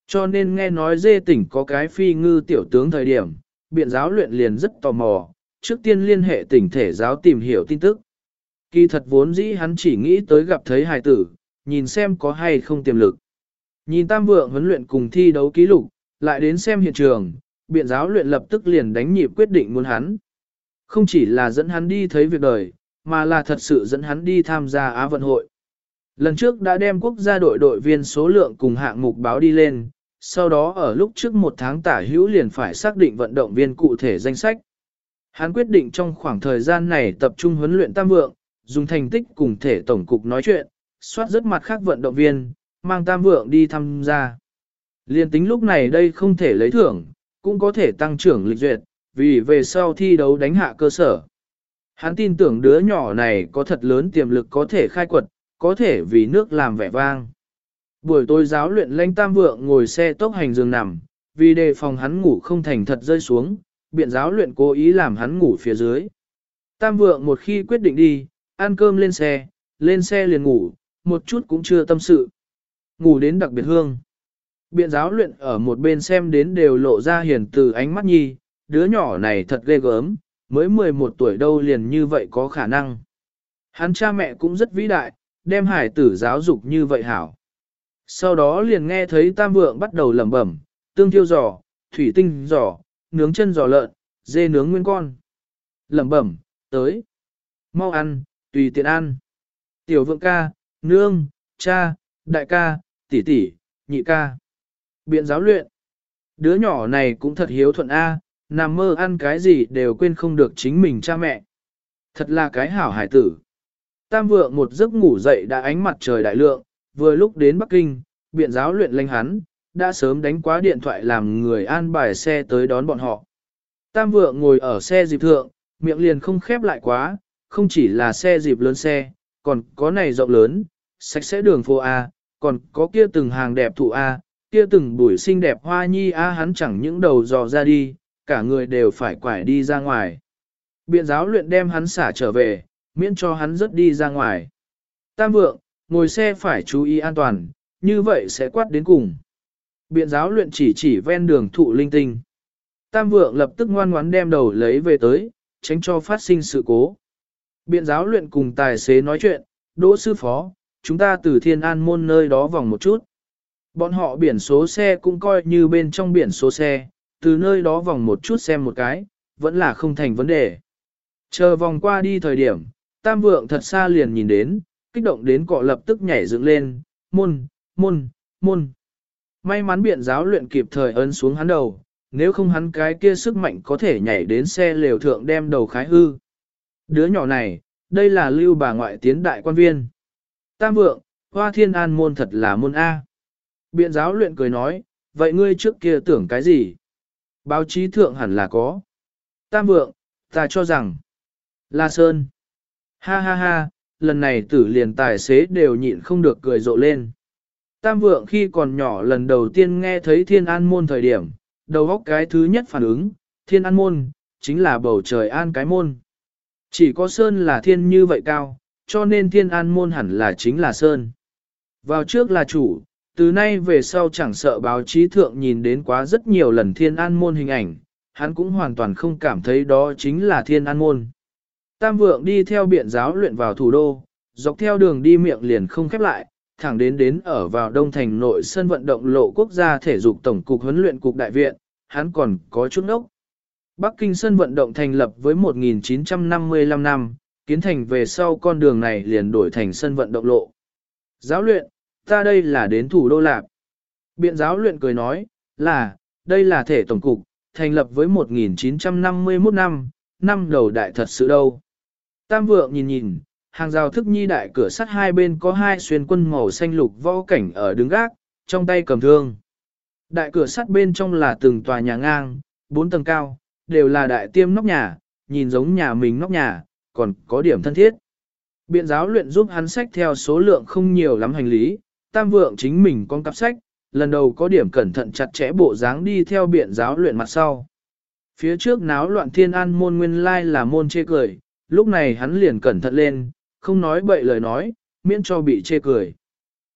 Cho nên nghe nói dê tỉnh có cái phi ngư tiểu tướng thời điểm, biện giáo luyện liền rất tò mò, trước tiên liên hệ tỉnh thể giáo tìm hiểu tin tức. Kỳ thật vốn dĩ hắn chỉ nghĩ tới gặp thấy hài tử, nhìn xem có hay không tiềm lực. Nhìn tam vượng huấn luyện cùng thi đấu ký lục, lại đến xem hiện trường, biện giáo luyện lập tức liền đánh nhịp quyết định muốn hắn. Không chỉ là dẫn hắn đi thấy việc đời, mà là thật sự dẫn hắn đi tham gia Á vận hội. Lần trước đã đem quốc gia đội đội viên số lượng cùng hạng mục báo đi lên, sau đó ở lúc trước một tháng tả hữu liền phải xác định vận động viên cụ thể danh sách. Hắn quyết định trong khoảng thời gian này tập trung huấn luyện tam vượng, dùng thành tích cùng thể tổng cục nói chuyện, soát rất mặt khác vận động viên, mang tam vượng đi tham gia. Liên tính lúc này đây không thể lấy thưởng, cũng có thể tăng trưởng lịch duyệt, vì về sau thi đấu đánh hạ cơ sở. Hắn tin tưởng đứa nhỏ này có thật lớn tiềm lực có thể khai quật, có thể vì nước làm vẻ vang. Buổi tối giáo luyện lãnh tam vượng ngồi xe tốc hành giường nằm, vì đề phòng hắn ngủ không thành thật rơi xuống, biện giáo luyện cố ý làm hắn ngủ phía dưới. Tam vượng một khi quyết định đi, ăn cơm lên xe, lên xe liền ngủ, một chút cũng chưa tâm sự. Ngủ đến đặc biệt hương. Biện giáo luyện ở một bên xem đến đều lộ ra hiền từ ánh mắt nhi, đứa nhỏ này thật ghê gớm, mới 11 tuổi đâu liền như vậy có khả năng. Hắn cha mẹ cũng rất vĩ đại, đem hải tử giáo dục như vậy hảo. Sau đó liền nghe thấy tam vượng bắt đầu lẩm bẩm, tương thiêu giò, thủy tinh giò, nướng chân giò lợn, dê nướng nguyên con. Lẩm bẩm, tới. Mau ăn, tùy tiện ăn. Tiểu vượng ca, nương, cha, đại ca, tỷ tỷ, nhị ca. Biện giáo luyện. Đứa nhỏ này cũng thật hiếu thuận A, nằm mơ ăn cái gì đều quên không được chính mình cha mẹ. Thật là cái hảo hải tử. Tam vượng một giấc ngủ dậy đã ánh mặt trời đại lượng, vừa lúc đến Bắc Kinh, biện giáo luyện lanh hắn, đã sớm đánh quá điện thoại làm người an bài xe tới đón bọn họ. Tam vượng ngồi ở xe dịp thượng, miệng liền không khép lại quá, không chỉ là xe dịp lớn xe, còn có này rộng lớn, sạch sẽ đường phố A, còn có kia từng hàng đẹp thụ A, kia từng buổi xinh đẹp hoa nhi A hắn chẳng những đầu dò ra đi, cả người đều phải quải đi ra ngoài. Biện giáo luyện đem hắn xả trở về, miễn cho hắn rớt đi ra ngoài. Tam vượng, ngồi xe phải chú ý an toàn, như vậy sẽ quát đến cùng. Biện giáo luyện chỉ chỉ ven đường thụ linh tinh. Tam vượng lập tức ngoan ngoãn đem đầu lấy về tới, tránh cho phát sinh sự cố. Biện giáo luyện cùng tài xế nói chuyện, đỗ sư phó, chúng ta từ thiên an môn nơi đó vòng một chút. Bọn họ biển số xe cũng coi như bên trong biển số xe, từ nơi đó vòng một chút xem một cái, vẫn là không thành vấn đề. Chờ vòng qua đi thời điểm, tam vượng thật xa liền nhìn đến, kích động đến cọ lập tức nhảy dựng lên, môn, môn, môn. May mắn biện giáo luyện kịp thời ấn xuống hắn đầu, nếu không hắn cái kia sức mạnh có thể nhảy đến xe lều thượng đem đầu khái hư. Đứa nhỏ này, đây là lưu bà ngoại tiến đại quan viên. Tam vượng, hoa thiên an môn thật là môn A. Biện giáo luyện cười nói, vậy ngươi trước kia tưởng cái gì? Báo chí thượng hẳn là có. Tam vượng, ta cho rằng, La Sơn. Ha ha ha, lần này tử liền tài xế đều nhịn không được cười rộ lên. Tam vượng khi còn nhỏ lần đầu tiên nghe thấy thiên an môn thời điểm, đầu góc cái thứ nhất phản ứng, thiên an môn, chính là bầu trời an cái môn. Chỉ có sơn là thiên như vậy cao, cho nên thiên an môn hẳn là chính là sơn. Vào trước là chủ, từ nay về sau chẳng sợ báo chí thượng nhìn đến quá rất nhiều lần thiên an môn hình ảnh, hắn cũng hoàn toàn không cảm thấy đó chính là thiên an môn. Tam vượng đi theo biện giáo luyện vào thủ đô, dọc theo đường đi miệng liền không khép lại, thẳng đến đến ở vào đông thành nội sân vận động lộ quốc gia thể dục tổng cục huấn luyện cục đại viện, hắn còn có chút ốc. Bắc Kinh sân vận động thành lập với 1955 năm, kiến thành về sau con đường này liền đổi thành sân vận động lộ. Giáo luyện, ta đây là đến thủ đô lạp. Biện giáo luyện cười nói, là, đây là thể tổng cục, thành lập với 1951 năm, năm đầu đại thật sự đâu. Tam vượng nhìn nhìn, hàng rào thức nhi đại cửa sắt hai bên có hai xuyên quân màu xanh lục võ cảnh ở đứng gác, trong tay cầm thương. Đại cửa sắt bên trong là từng tòa nhà ngang, bốn tầng cao, đều là đại tiêm nóc nhà, nhìn giống nhà mình nóc nhà, còn có điểm thân thiết. Biện giáo luyện giúp hắn sách theo số lượng không nhiều lắm hành lý, tam vượng chính mình con cặp sách, lần đầu có điểm cẩn thận chặt chẽ bộ dáng đi theo biện giáo luyện mặt sau. Phía trước náo loạn thiên an môn nguyên lai là môn chê cười, lúc này hắn liền cẩn thận lên, không nói bậy lời nói, miễn cho bị chê cười.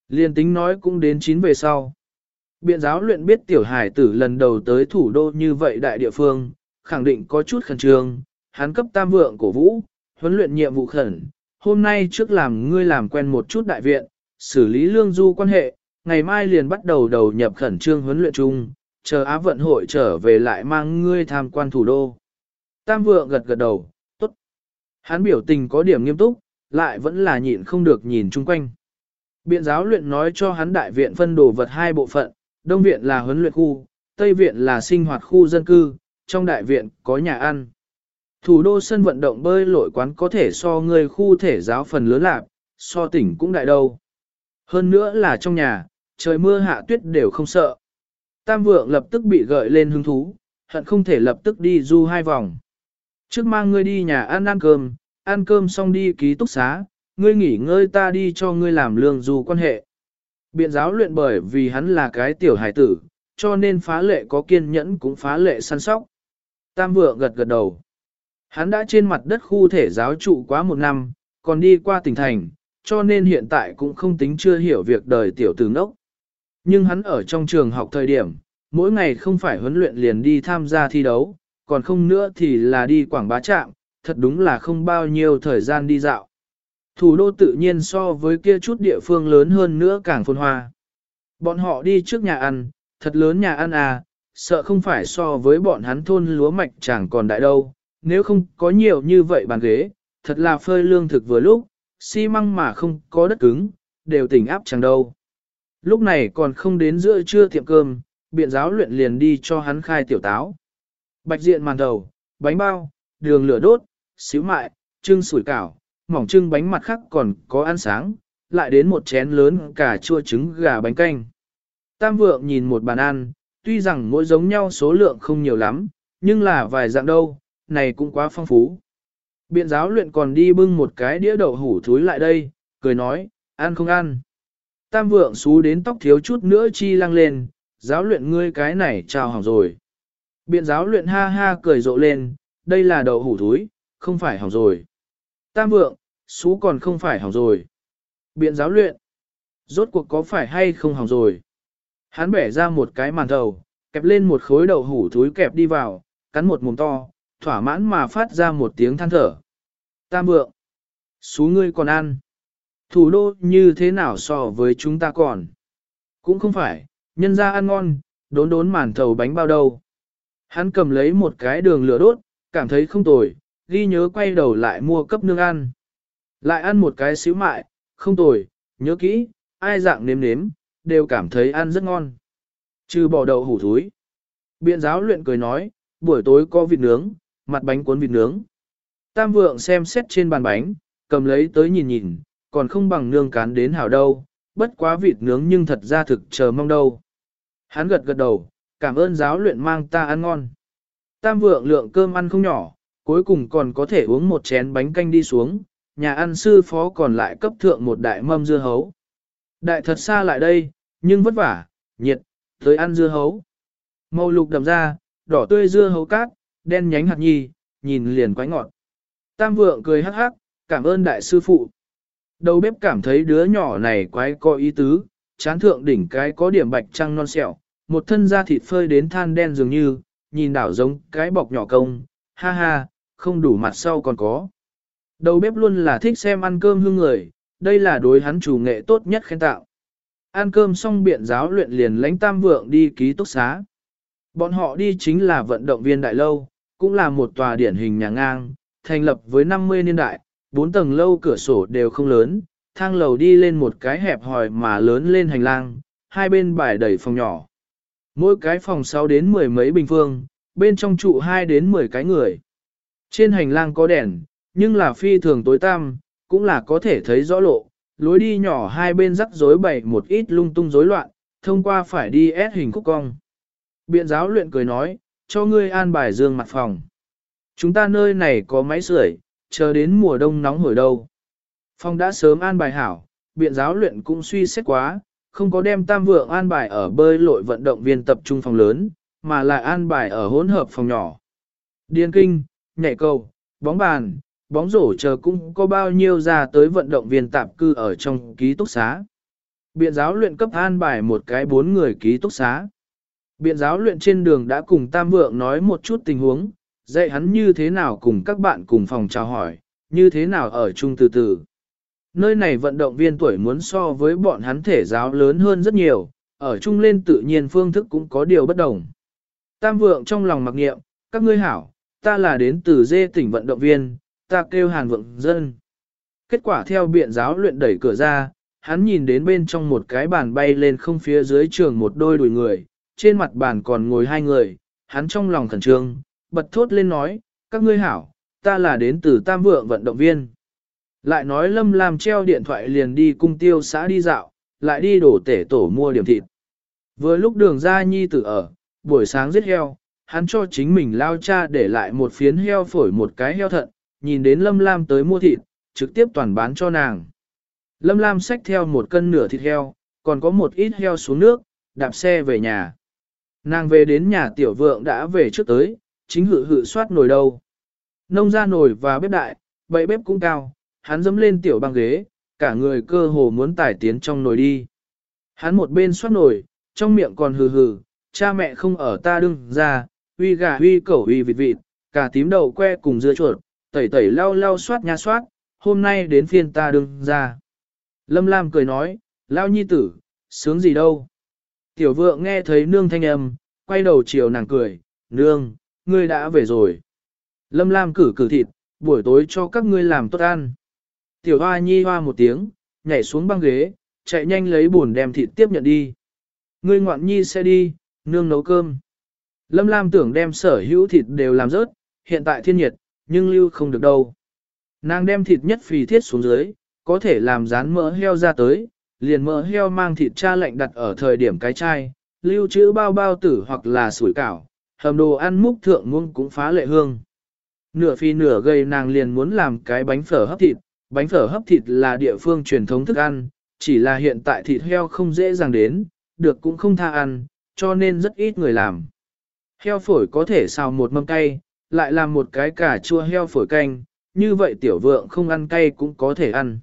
Liền tính nói cũng đến chín về sau. Biện giáo luyện biết tiểu hải tử lần đầu tới thủ đô như vậy đại địa phương, khẳng định có chút khẩn trương, hắn cấp tam vượng cổ vũ, huấn luyện nhiệm vụ khẩn, hôm nay trước làm ngươi làm quen một chút đại viện, xử lý lương du quan hệ, ngày mai liền bắt đầu đầu nhập khẩn trương huấn luyện chung, chờ Á vận hội trở về lại mang ngươi tham quan thủ đô. Tam vượng gật gật đầu, tốt. Hắn biểu tình có điểm nghiêm túc, lại vẫn là nhịn không được nhìn chung quanh. Biện giáo luyện nói cho hắn đại viện phân đồ vật hai bộ phận, đông viện là huấn luyện khu, tây viện là sinh hoạt khu dân cư, trong đại viện có nhà ăn. Thủ đô sân vận động bơi lội quán có thể so người khu thể giáo phần lớn lạc, so tỉnh cũng đại đâu. Hơn nữa là trong nhà, trời mưa hạ tuyết đều không sợ. Tam vượng lập tức bị gợi lên hứng thú, hận không thể lập tức đi du hai vòng. Trước mang ngươi đi nhà ăn ăn cơm, ăn cơm xong đi ký túc xá, ngươi nghỉ ngơi ta đi cho ngươi làm lương du quan hệ. Biện giáo luyện bởi vì hắn là cái tiểu hải tử, cho nên phá lệ có kiên nhẫn cũng phá lệ săn sóc. Tam vượng gật gật đầu. Hắn đã trên mặt đất khu thể giáo trụ quá một năm, còn đi qua tỉnh thành, cho nên hiện tại cũng không tính chưa hiểu việc đời tiểu tử ngốc. Nhưng hắn ở trong trường học thời điểm, mỗi ngày không phải huấn luyện liền đi tham gia thi đấu, còn không nữa thì là đi quảng bá trạm, thật đúng là không bao nhiêu thời gian đi dạo. Thủ đô tự nhiên so với kia chút địa phương lớn hơn nữa càng phồn hoa. Bọn họ đi trước nhà ăn, thật lớn nhà ăn à, sợ không phải so với bọn hắn thôn lúa mạch chẳng còn đại đâu, nếu không có nhiều như vậy bàn ghế, thật là phơi lương thực vừa lúc, xi măng mà không có đất cứng, đều tỉnh áp chẳng đâu. Lúc này còn không đến giữa trưa tiệm cơm, biện giáo luyện liền đi cho hắn khai tiểu táo. Bạch diện màn đầu, bánh bao, đường lửa đốt, xíu mại, trưng sủi cảo, mỏng trưng bánh mặt khác còn có ăn sáng, lại đến một chén lớn cả chua trứng gà bánh canh. Tam vượng nhìn một bàn ăn, tuy rằng mỗi giống nhau số lượng không nhiều lắm, nhưng là vài dạng đâu, này cũng quá phong phú. Biện giáo luyện còn đi bưng một cái đĩa đậu hủ thúi lại đây, cười nói, ăn không ăn. Tam vượng xú đến tóc thiếu chút nữa chi lăng lên, giáo luyện ngươi cái này chào hỏng rồi. Biện giáo luyện ha ha cười rộ lên, đây là đậu hủ thúi, không phải hỏng rồi. Tam vượng, xú còn không phải hỏng rồi. Biện giáo luyện, rốt cuộc có phải hay không hỏng rồi. Hắn bẻ ra một cái màn thầu, kẹp lên một khối đậu hủ thúi kẹp đi vào, cắn một mồm to, thỏa mãn mà phát ra một tiếng than thở. Tam vượng, xú ngươi còn ăn. Thủ đô như thế nào so với chúng ta còn? Cũng không phải, nhân ra ăn ngon, đốn đốn màn thầu bánh bao đâu. Hắn cầm lấy một cái đường lửa đốt, cảm thấy không tồi, ghi nhớ quay đầu lại mua cấp nương ăn. Lại ăn một cái xíu mại, không tồi, nhớ kỹ, ai dạng nếm nếm, đều cảm thấy ăn rất ngon. Trừ bỏ đậu hủ thúi. Biện giáo luyện cười nói, buổi tối có vịt nướng, mặt bánh cuốn vịt nướng. Tam vượng xem xét trên bàn bánh, cầm lấy tới nhìn nhìn, còn không bằng nương cán đến hảo đâu, bất quá vịt nướng nhưng thật ra thực chờ mong đâu. Hắn gật gật đầu, cảm ơn giáo luyện mang ta ăn ngon. Tam vượng lượng cơm ăn không nhỏ, cuối cùng còn có thể uống một chén bánh canh đi xuống, nhà ăn sư phó còn lại cấp thượng một đại mâm dưa hấu. Đại thật xa lại đây, nhưng vất vả, nhiệt, tới ăn dưa hấu. Màu lục đậm ra, đỏ tươi dưa hấu cát, đen nhánh hạt nhi, nhìn liền quái ngọt. Tam vượng cười hắc hắc, cảm ơn đại sư phụ. Đầu bếp cảm thấy đứa nhỏ này quái có ý tứ, chán thượng đỉnh cái có điểm bạch trăng non sẹo, một thân da thịt phơi đến than đen dường như, nhìn đảo giống cái bọc nhỏ công, ha ha, không đủ mặt sau còn có. Đầu bếp luôn là thích xem ăn cơm hương người, đây là đối hắn chủ nghệ tốt nhất khen tạo. Ăn cơm xong biện giáo luyện liền lãnh tam vượng đi ký túc xá. Bọn họ đi chính là vận động viên đại lâu, cũng là một tòa điển hình nhà ngang, thành lập với 50 niên đại, bốn tầng lâu cửa sổ đều không lớn, thang lầu đi lên một cái hẹp hòi mà lớn lên hành lang, hai bên bài đầy phòng nhỏ. Mỗi cái phòng 6 đến mười mấy bình phương, bên trong trụ 2 đến 10 cái người. Trên hành lang có đèn, nhưng là phi thường tối tăm, cũng là có thể thấy rõ lộ, lối đi nhỏ hai bên rắc rối bày một ít lung tung rối loạn, thông qua phải đi ép hình khúc cong. Biện giáo luyện cười nói, cho ngươi an bài dương mặt phòng. Chúng ta nơi này có máy sưởi, chờ đến mùa đông nóng hổi đâu. Phong đã sớm an bài hảo, biện giáo luyện cũng suy xét quá, không có đem tam vượng an bài ở bơi lội vận động viên tập trung phòng lớn, mà lại an bài ở hỗn hợp phòng nhỏ. Điên kinh, nhảy cầu, bóng bàn, bóng rổ chờ cũng có bao nhiêu ra tới vận động viên tạp cư ở trong ký túc xá. Biện giáo luyện cấp an bài một cái bốn người ký túc xá. Biện giáo luyện trên đường đã cùng Tam Vượng nói một chút tình huống, dạy hắn như thế nào cùng các bạn cùng phòng chào hỏi, như thế nào ở chung từ từ. Nơi này vận động viên tuổi muốn so với bọn hắn thể giáo lớn hơn rất nhiều, ở chung lên tự nhiên phương thức cũng có điều bất đồng. Tam Vượng trong lòng mặc nghiệm, các ngươi hảo, ta là đến từ dê tỉnh vận động viên, ta kêu hàn vượng dân. Kết quả theo biện giáo luyện đẩy cửa ra, hắn nhìn đến bên trong một cái bàn bay lên không phía dưới trường một đôi đùi người, trên mặt bàn còn ngồi hai người, hắn trong lòng khẩn trương, bật thốt lên nói, các ngươi hảo, ta là đến từ tam vượng vận động viên. Lại nói Lâm Lam treo điện thoại liền đi cung tiêu xã đi dạo, lại đi đổ tể tổ mua điểm thịt. Vừa lúc đường ra nhi tử ở, buổi sáng giết heo, hắn cho chính mình lao cha để lại một phiến heo phổi một cái heo thận, nhìn đến Lâm Lam tới mua thịt, trực tiếp toàn bán cho nàng. Lâm Lam xách theo một cân nửa thịt heo, còn có một ít heo xuống nước, đạp xe về nhà. Nàng về đến nhà tiểu vượng đã về trước tới, chính hự hự soát nồi đâu. Nông ra nồi và bếp đại, bậy bếp cũng cao, hắn dẫm lên tiểu băng ghế, cả người cơ hồ muốn tải tiến trong nồi đi. Hắn một bên soát nồi, trong miệng còn hừ hừ, cha mẹ không ở ta đương ra, uy gà uy cẩu uy vịt vịt, cả tím đầu que cùng dưa chuột, tẩy tẩy lau lau soát nha soát, hôm nay đến phiên ta đương ra. Lâm Lam cười nói, lao nhi tử, sướng gì đâu. Tiểu vượng nghe thấy nương thanh âm, quay đầu chiều nàng cười, nương, ngươi đã về rồi. Lâm Lam cử cử thịt, buổi tối cho các ngươi làm tốt ăn. Tiểu hoa nhi hoa một tiếng, nhảy xuống băng ghế, chạy nhanh lấy buồn đem thịt tiếp nhận đi. Ngươi ngoạn nhi sẽ đi, nương nấu cơm. Lâm Lam tưởng đem sở hữu thịt đều làm rớt, hiện tại thiên nhiệt, nhưng lưu không được đâu. Nàng đem thịt nhất phì thiết xuống dưới, có thể làm rán mỡ heo ra tới, liền mỡ heo mang thịt cha lạnh đặt ở thời điểm cái chai, lưu trữ bao bao tử hoặc là sủi cảo, hầm đồ ăn múc thượng muông cũng phá lệ hương. Nửa phi nửa gây nàng liền muốn làm cái bánh phở hấp thịt, bánh phở hấp thịt là địa phương truyền thống thức ăn, chỉ là hiện tại thịt heo không dễ dàng đến, được cũng không tha ăn, cho nên rất ít người làm. Heo phổi có thể xào một mâm cay, lại làm một cái cà chua heo phổi canh, như vậy tiểu vượng không ăn cay cũng có thể ăn.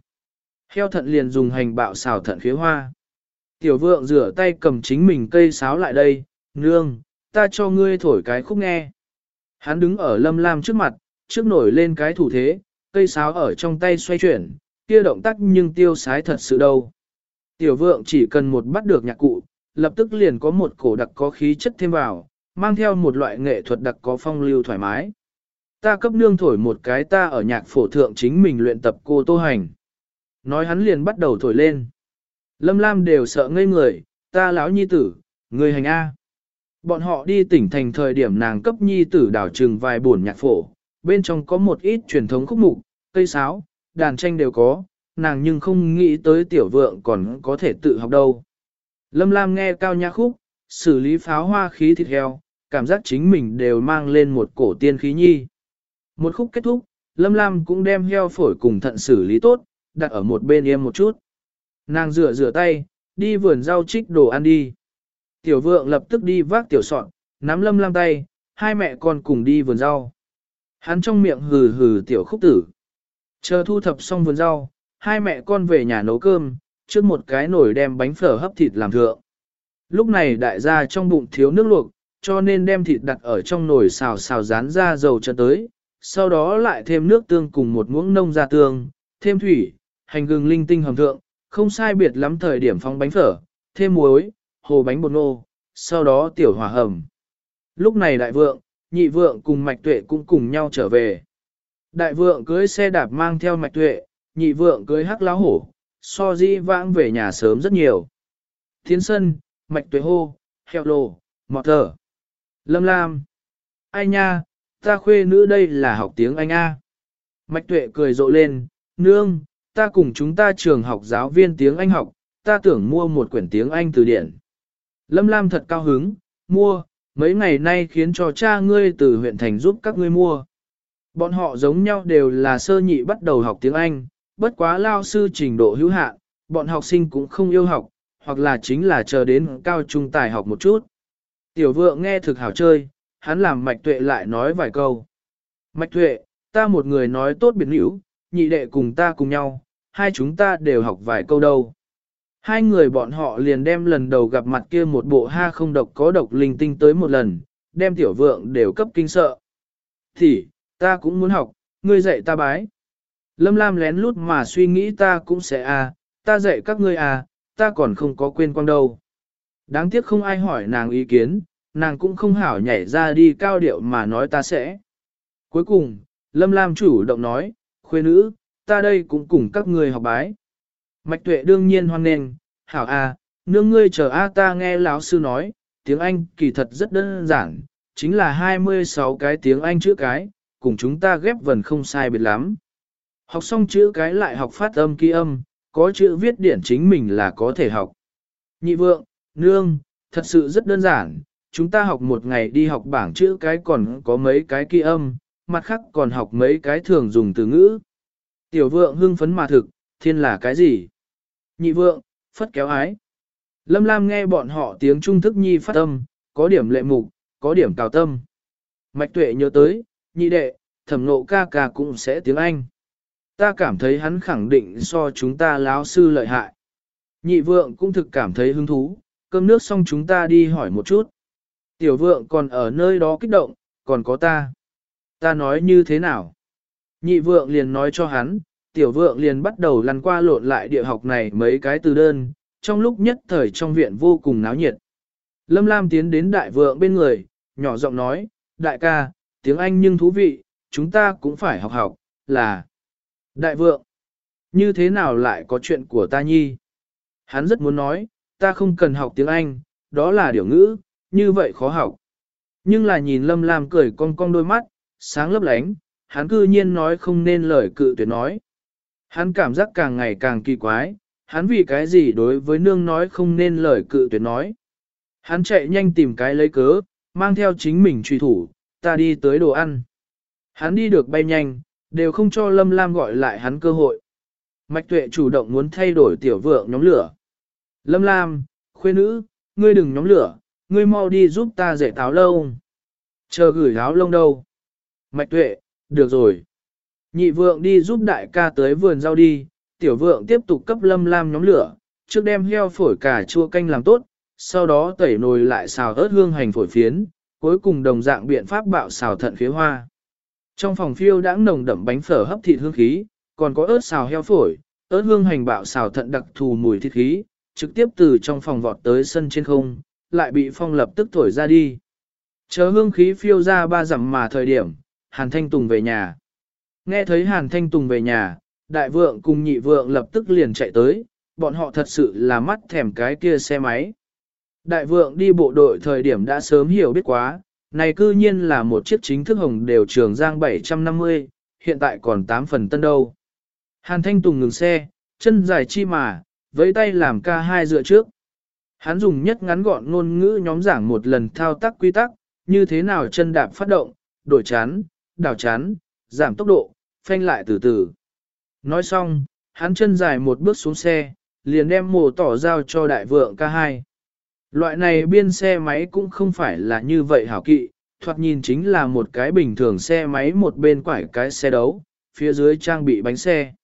Heo thận liền dùng hành bạo xào thận khế hoa. Tiểu vượng rửa tay cầm chính mình cây sáo lại đây, nương, ta cho ngươi thổi cái khúc nghe. Hắn đứng ở lâm lam trước mặt, trước nổi lên cái thủ thế, cây sáo ở trong tay xoay chuyển, kia động tác nhưng tiêu sái thật sự đâu. Tiểu vượng chỉ cần một bắt được nhạc cụ, lập tức liền có một cổ đặc có khí chất thêm vào, mang theo một loại nghệ thuật đặc có phong lưu thoải mái. Ta cấp nương thổi một cái ta ở nhạc phổ thượng chính mình luyện tập cô tô hành. Nói hắn liền bắt đầu thổi lên. Lâm Lam đều sợ ngây người, ta lão nhi tử, người hành A. Bọn họ đi tỉnh thành thời điểm nàng cấp nhi tử đảo trừng vài buồn nhạc phổ, bên trong có một ít truyền thống khúc mục, cây sáo, đàn tranh đều có, nàng nhưng không nghĩ tới tiểu vượng còn có thể tự học đâu. Lâm Lam nghe cao nhã khúc, xử lý pháo hoa khí thịt heo, cảm giác chính mình đều mang lên một cổ tiên khí nhi. Một khúc kết thúc, Lâm Lam cũng đem heo phổi cùng thận xử lý tốt, đặt ở một bên yên một chút. Nàng rửa rửa tay, đi vườn rau trích đồ ăn đi. Tiểu vượng lập tức đi vác tiểu sọn, nắm Lâm Lam tay, hai mẹ con cùng đi vườn rau. Hắn trong miệng hừ hừ tiểu khúc tử. Chờ thu thập xong vườn rau, hai mẹ con về nhà nấu cơm, trước một cái nồi đem bánh phở hấp thịt làm thượng. Lúc này đại gia trong bụng thiếu nước luộc, cho nên đem thịt đặt ở trong nồi xào xào rán ra dầu cho tới, sau đó lại thêm nước tương cùng một muỗng nông ra tương, thêm thủy, hành gừng linh tinh hầm thượng, không sai biệt lắm thời điểm phong bánh phở, thêm muối, hồ bánh bột nô, sau đó tiểu hỏa hầm. Lúc này đại vượng, nhị vượng cùng mạch tuệ cũng cùng nhau trở về. Đại vượng cưới xe đạp mang theo mạch tuệ, nhị vượng cưới hắc lão hổ, so di vãng về nhà sớm rất nhiều. Thiến sân, mạch tuệ hô, heo lồ, mọt thở. Lâm Lam. Ai nha, ta khuê nữ đây là học tiếng Anh A. Mạch tuệ cười rộ lên, nương, ta cùng chúng ta trường học giáo viên tiếng Anh học, ta tưởng mua một quyển tiếng Anh từ điển. Lâm Lam thật cao hứng, mua, mấy ngày nay khiến cho cha ngươi từ huyện thành giúp các ngươi mua. Bọn họ giống nhau đều là sơ nhị bắt đầu học tiếng Anh, bất quá lao sư trình độ hữu hạn, bọn học sinh cũng không yêu học, hoặc là chính là chờ đến cao trung tài học một chút. Tiểu vượng nghe thực hảo chơi, hắn làm mạch tuệ lại nói vài câu. Mạch tuệ, ta một người nói tốt biệt hữu, nhị đệ cùng ta cùng nhau, hai chúng ta đều học vài câu đâu. Hai người bọn họ liền đem lần đầu gặp mặt kia một bộ ha không độc có độc linh tinh tới một lần, đem tiểu vượng đều cấp kinh sợ. Thì, ta cũng muốn học, ngươi dạy ta bái. Lâm Lam lén lút mà suy nghĩ ta cũng sẽ à, ta dạy các ngươi à, ta còn không có quên quang đâu. Đáng tiếc không ai hỏi nàng ý kiến, nàng cũng không hảo nhảy ra đi cao điệu mà nói ta sẽ. Cuối cùng, Lâm Lam chủ động nói, khuê nữ, ta đây cũng cùng các ngươi học bái. Mạch tuệ đương nhiên hoan nghênh, hảo à, nương ngươi chờ a ta nghe lão sư nói, tiếng Anh kỳ thật rất đơn giản, chính là 26 cái tiếng Anh chữ cái, cùng chúng ta ghép vần không sai biệt lắm. Học xong chữ cái lại học phát âm ký âm, có chữ viết điển chính mình là có thể học. Nhị vượng, nương, thật sự rất đơn giản, chúng ta học một ngày đi học bảng chữ cái còn có mấy cái ký âm, mặt khác còn học mấy cái thường dùng từ ngữ. Tiểu vượng hưng phấn mà thực, thiên là cái gì? Nhị vượng, phất kéo ái. Lâm Lam nghe bọn họ tiếng trung thức nhi phát âm, có điểm lệ mục, có điểm cào tâm. Mạch tuệ nhớ tới, nhị đệ, thẩm nộ ca ca cũng sẽ tiếng Anh. Ta cảm thấy hắn khẳng định so chúng ta láo sư lợi hại. Nhị vượng cũng thực cảm thấy hứng thú, cơm nước xong chúng ta đi hỏi một chút. Tiểu vượng còn ở nơi đó kích động, còn có ta. Ta nói như thế nào? Nhị vượng liền nói cho hắn, tiểu vượng liền bắt đầu lăn qua lộn lại địa học này mấy cái từ đơn, trong lúc nhất thời trong viện vô cùng náo nhiệt. Lâm Lam tiến đến đại vượng bên người, nhỏ giọng nói, đại ca, tiếng Anh nhưng thú vị, chúng ta cũng phải học học, là đại vượng. Như thế nào lại có chuyện của ta nhi? Hắn rất muốn nói, ta không cần học tiếng Anh, đó là điều ngữ, như vậy khó học. Nhưng là nhìn Lâm Lam cười cong cong đôi mắt, sáng lấp lánh, hắn cư nhiên nói không nên lời cự tuyệt nói. Hắn cảm giác càng ngày càng kỳ quái, hắn vì cái gì đối với nương nói không nên lời cự tuyệt nói. Hắn chạy nhanh tìm cái lấy cớ, mang theo chính mình truy thủ, ta đi tới đồ ăn. Hắn đi được bay nhanh, đều không cho Lâm Lam gọi lại hắn cơ hội. Mạch tuệ chủ động muốn thay đổi tiểu vượng nhóm lửa. Lâm Lam, khuê nữ, ngươi đừng nhóm lửa, ngươi mau đi giúp ta dạy táo lâu. Chờ gửi áo lông đâu. Mạch tuệ, được rồi. Nhị vượng đi giúp đại ca tới vườn rau đi, tiểu vượng tiếp tục cấp lâm lam nhóm lửa, trước đem heo phổi cà chua canh làm tốt, sau đó tẩy nồi lại xào ớt hương hành phổi phiến, cuối cùng đồng dạng biện pháp bạo xào thận khế hoa. Trong phòng phiêu đã nồng đậm bánh phở hấp thịt hương khí, còn có ớt xào heo phổi, ớt hương hành bạo xào thận đặc thù mùi thịt khí, trực tiếp từ trong phòng vọt tới sân trên không, lại bị phong lập tức thổi ra đi. Chờ hương khí phiêu ra ba dặm mà thời điểm, Hàn Thanh Tùng về nhà. Nghe thấy Hàn Thanh Tùng về nhà, đại vượng cùng nhị vượng lập tức liền chạy tới, bọn họ thật sự là mắt thèm cái kia xe máy. Đại vượng đi bộ đội thời điểm đã sớm hiểu biết quá, này cư nhiên là một chiếc chính thức hồng đều trường giang 750, hiện tại còn 8 phần tân đâu. Hàn Thanh Tùng ngừng xe, chân dài chi mà, với tay làm ca hai dựa trước. Hắn dùng nhất ngắn gọn ngôn ngữ nhóm giảng một lần thao tác quy tắc, như thế nào chân đạp phát động, đổi chán, đảo chán, giảm tốc độ, phanh lại từ từ. Nói xong, hắn chân dài một bước xuống xe, liền đem mồ tỏ giao cho đại vượng ca hai. Loại này biên xe máy cũng không phải là như vậy hảo kỵ, thoạt nhìn chính là một cái bình thường xe máy một bên quải cái xe đấu, phía dưới trang bị bánh xe.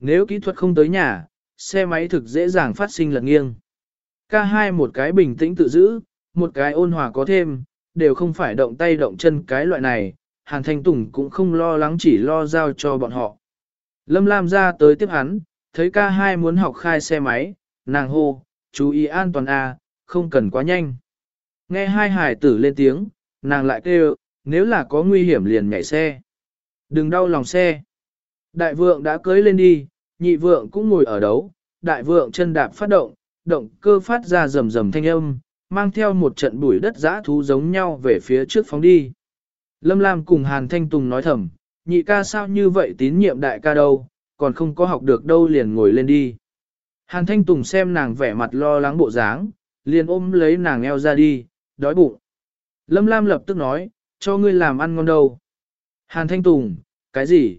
Nếu kỹ thuật không tới nhà, xe máy thực dễ dàng phát sinh lật nghiêng. Ca hai một cái bình tĩnh tự giữ, một cái ôn hòa có thêm, đều không phải động tay động chân cái loại này, Hàn Thanh Tùng cũng không lo lắng chỉ lo giao cho bọn họ. Lâm Lam ra tới tiếp hắn, thấy ca hai muốn học khai xe máy, nàng hô, chú ý an toàn a, không cần quá nhanh. Nghe hai hải tử lên tiếng, nàng lại kêu, nếu là có nguy hiểm liền nhảy xe. Đừng đau lòng xe. Đại vượng đã cưới lên đi, nhị vượng cũng ngồi ở đấu, đại vượng chân đạp phát động, động cơ phát ra rầm rầm thanh âm, mang theo một trận bụi đất giã thú giống nhau về phía trước phóng đi. Lâm Lam cùng Hàn Thanh Tùng nói thầm, nhị ca sao như vậy tín nhiệm đại ca đâu, còn không có học được đâu liền ngồi lên đi. Hàn Thanh Tùng xem nàng vẻ mặt lo lắng bộ dáng, liền ôm lấy nàng eo ra đi, đói bụng. Lâm Lam lập tức nói, cho ngươi làm ăn ngon đâu. Hàn Thanh Tùng, cái gì?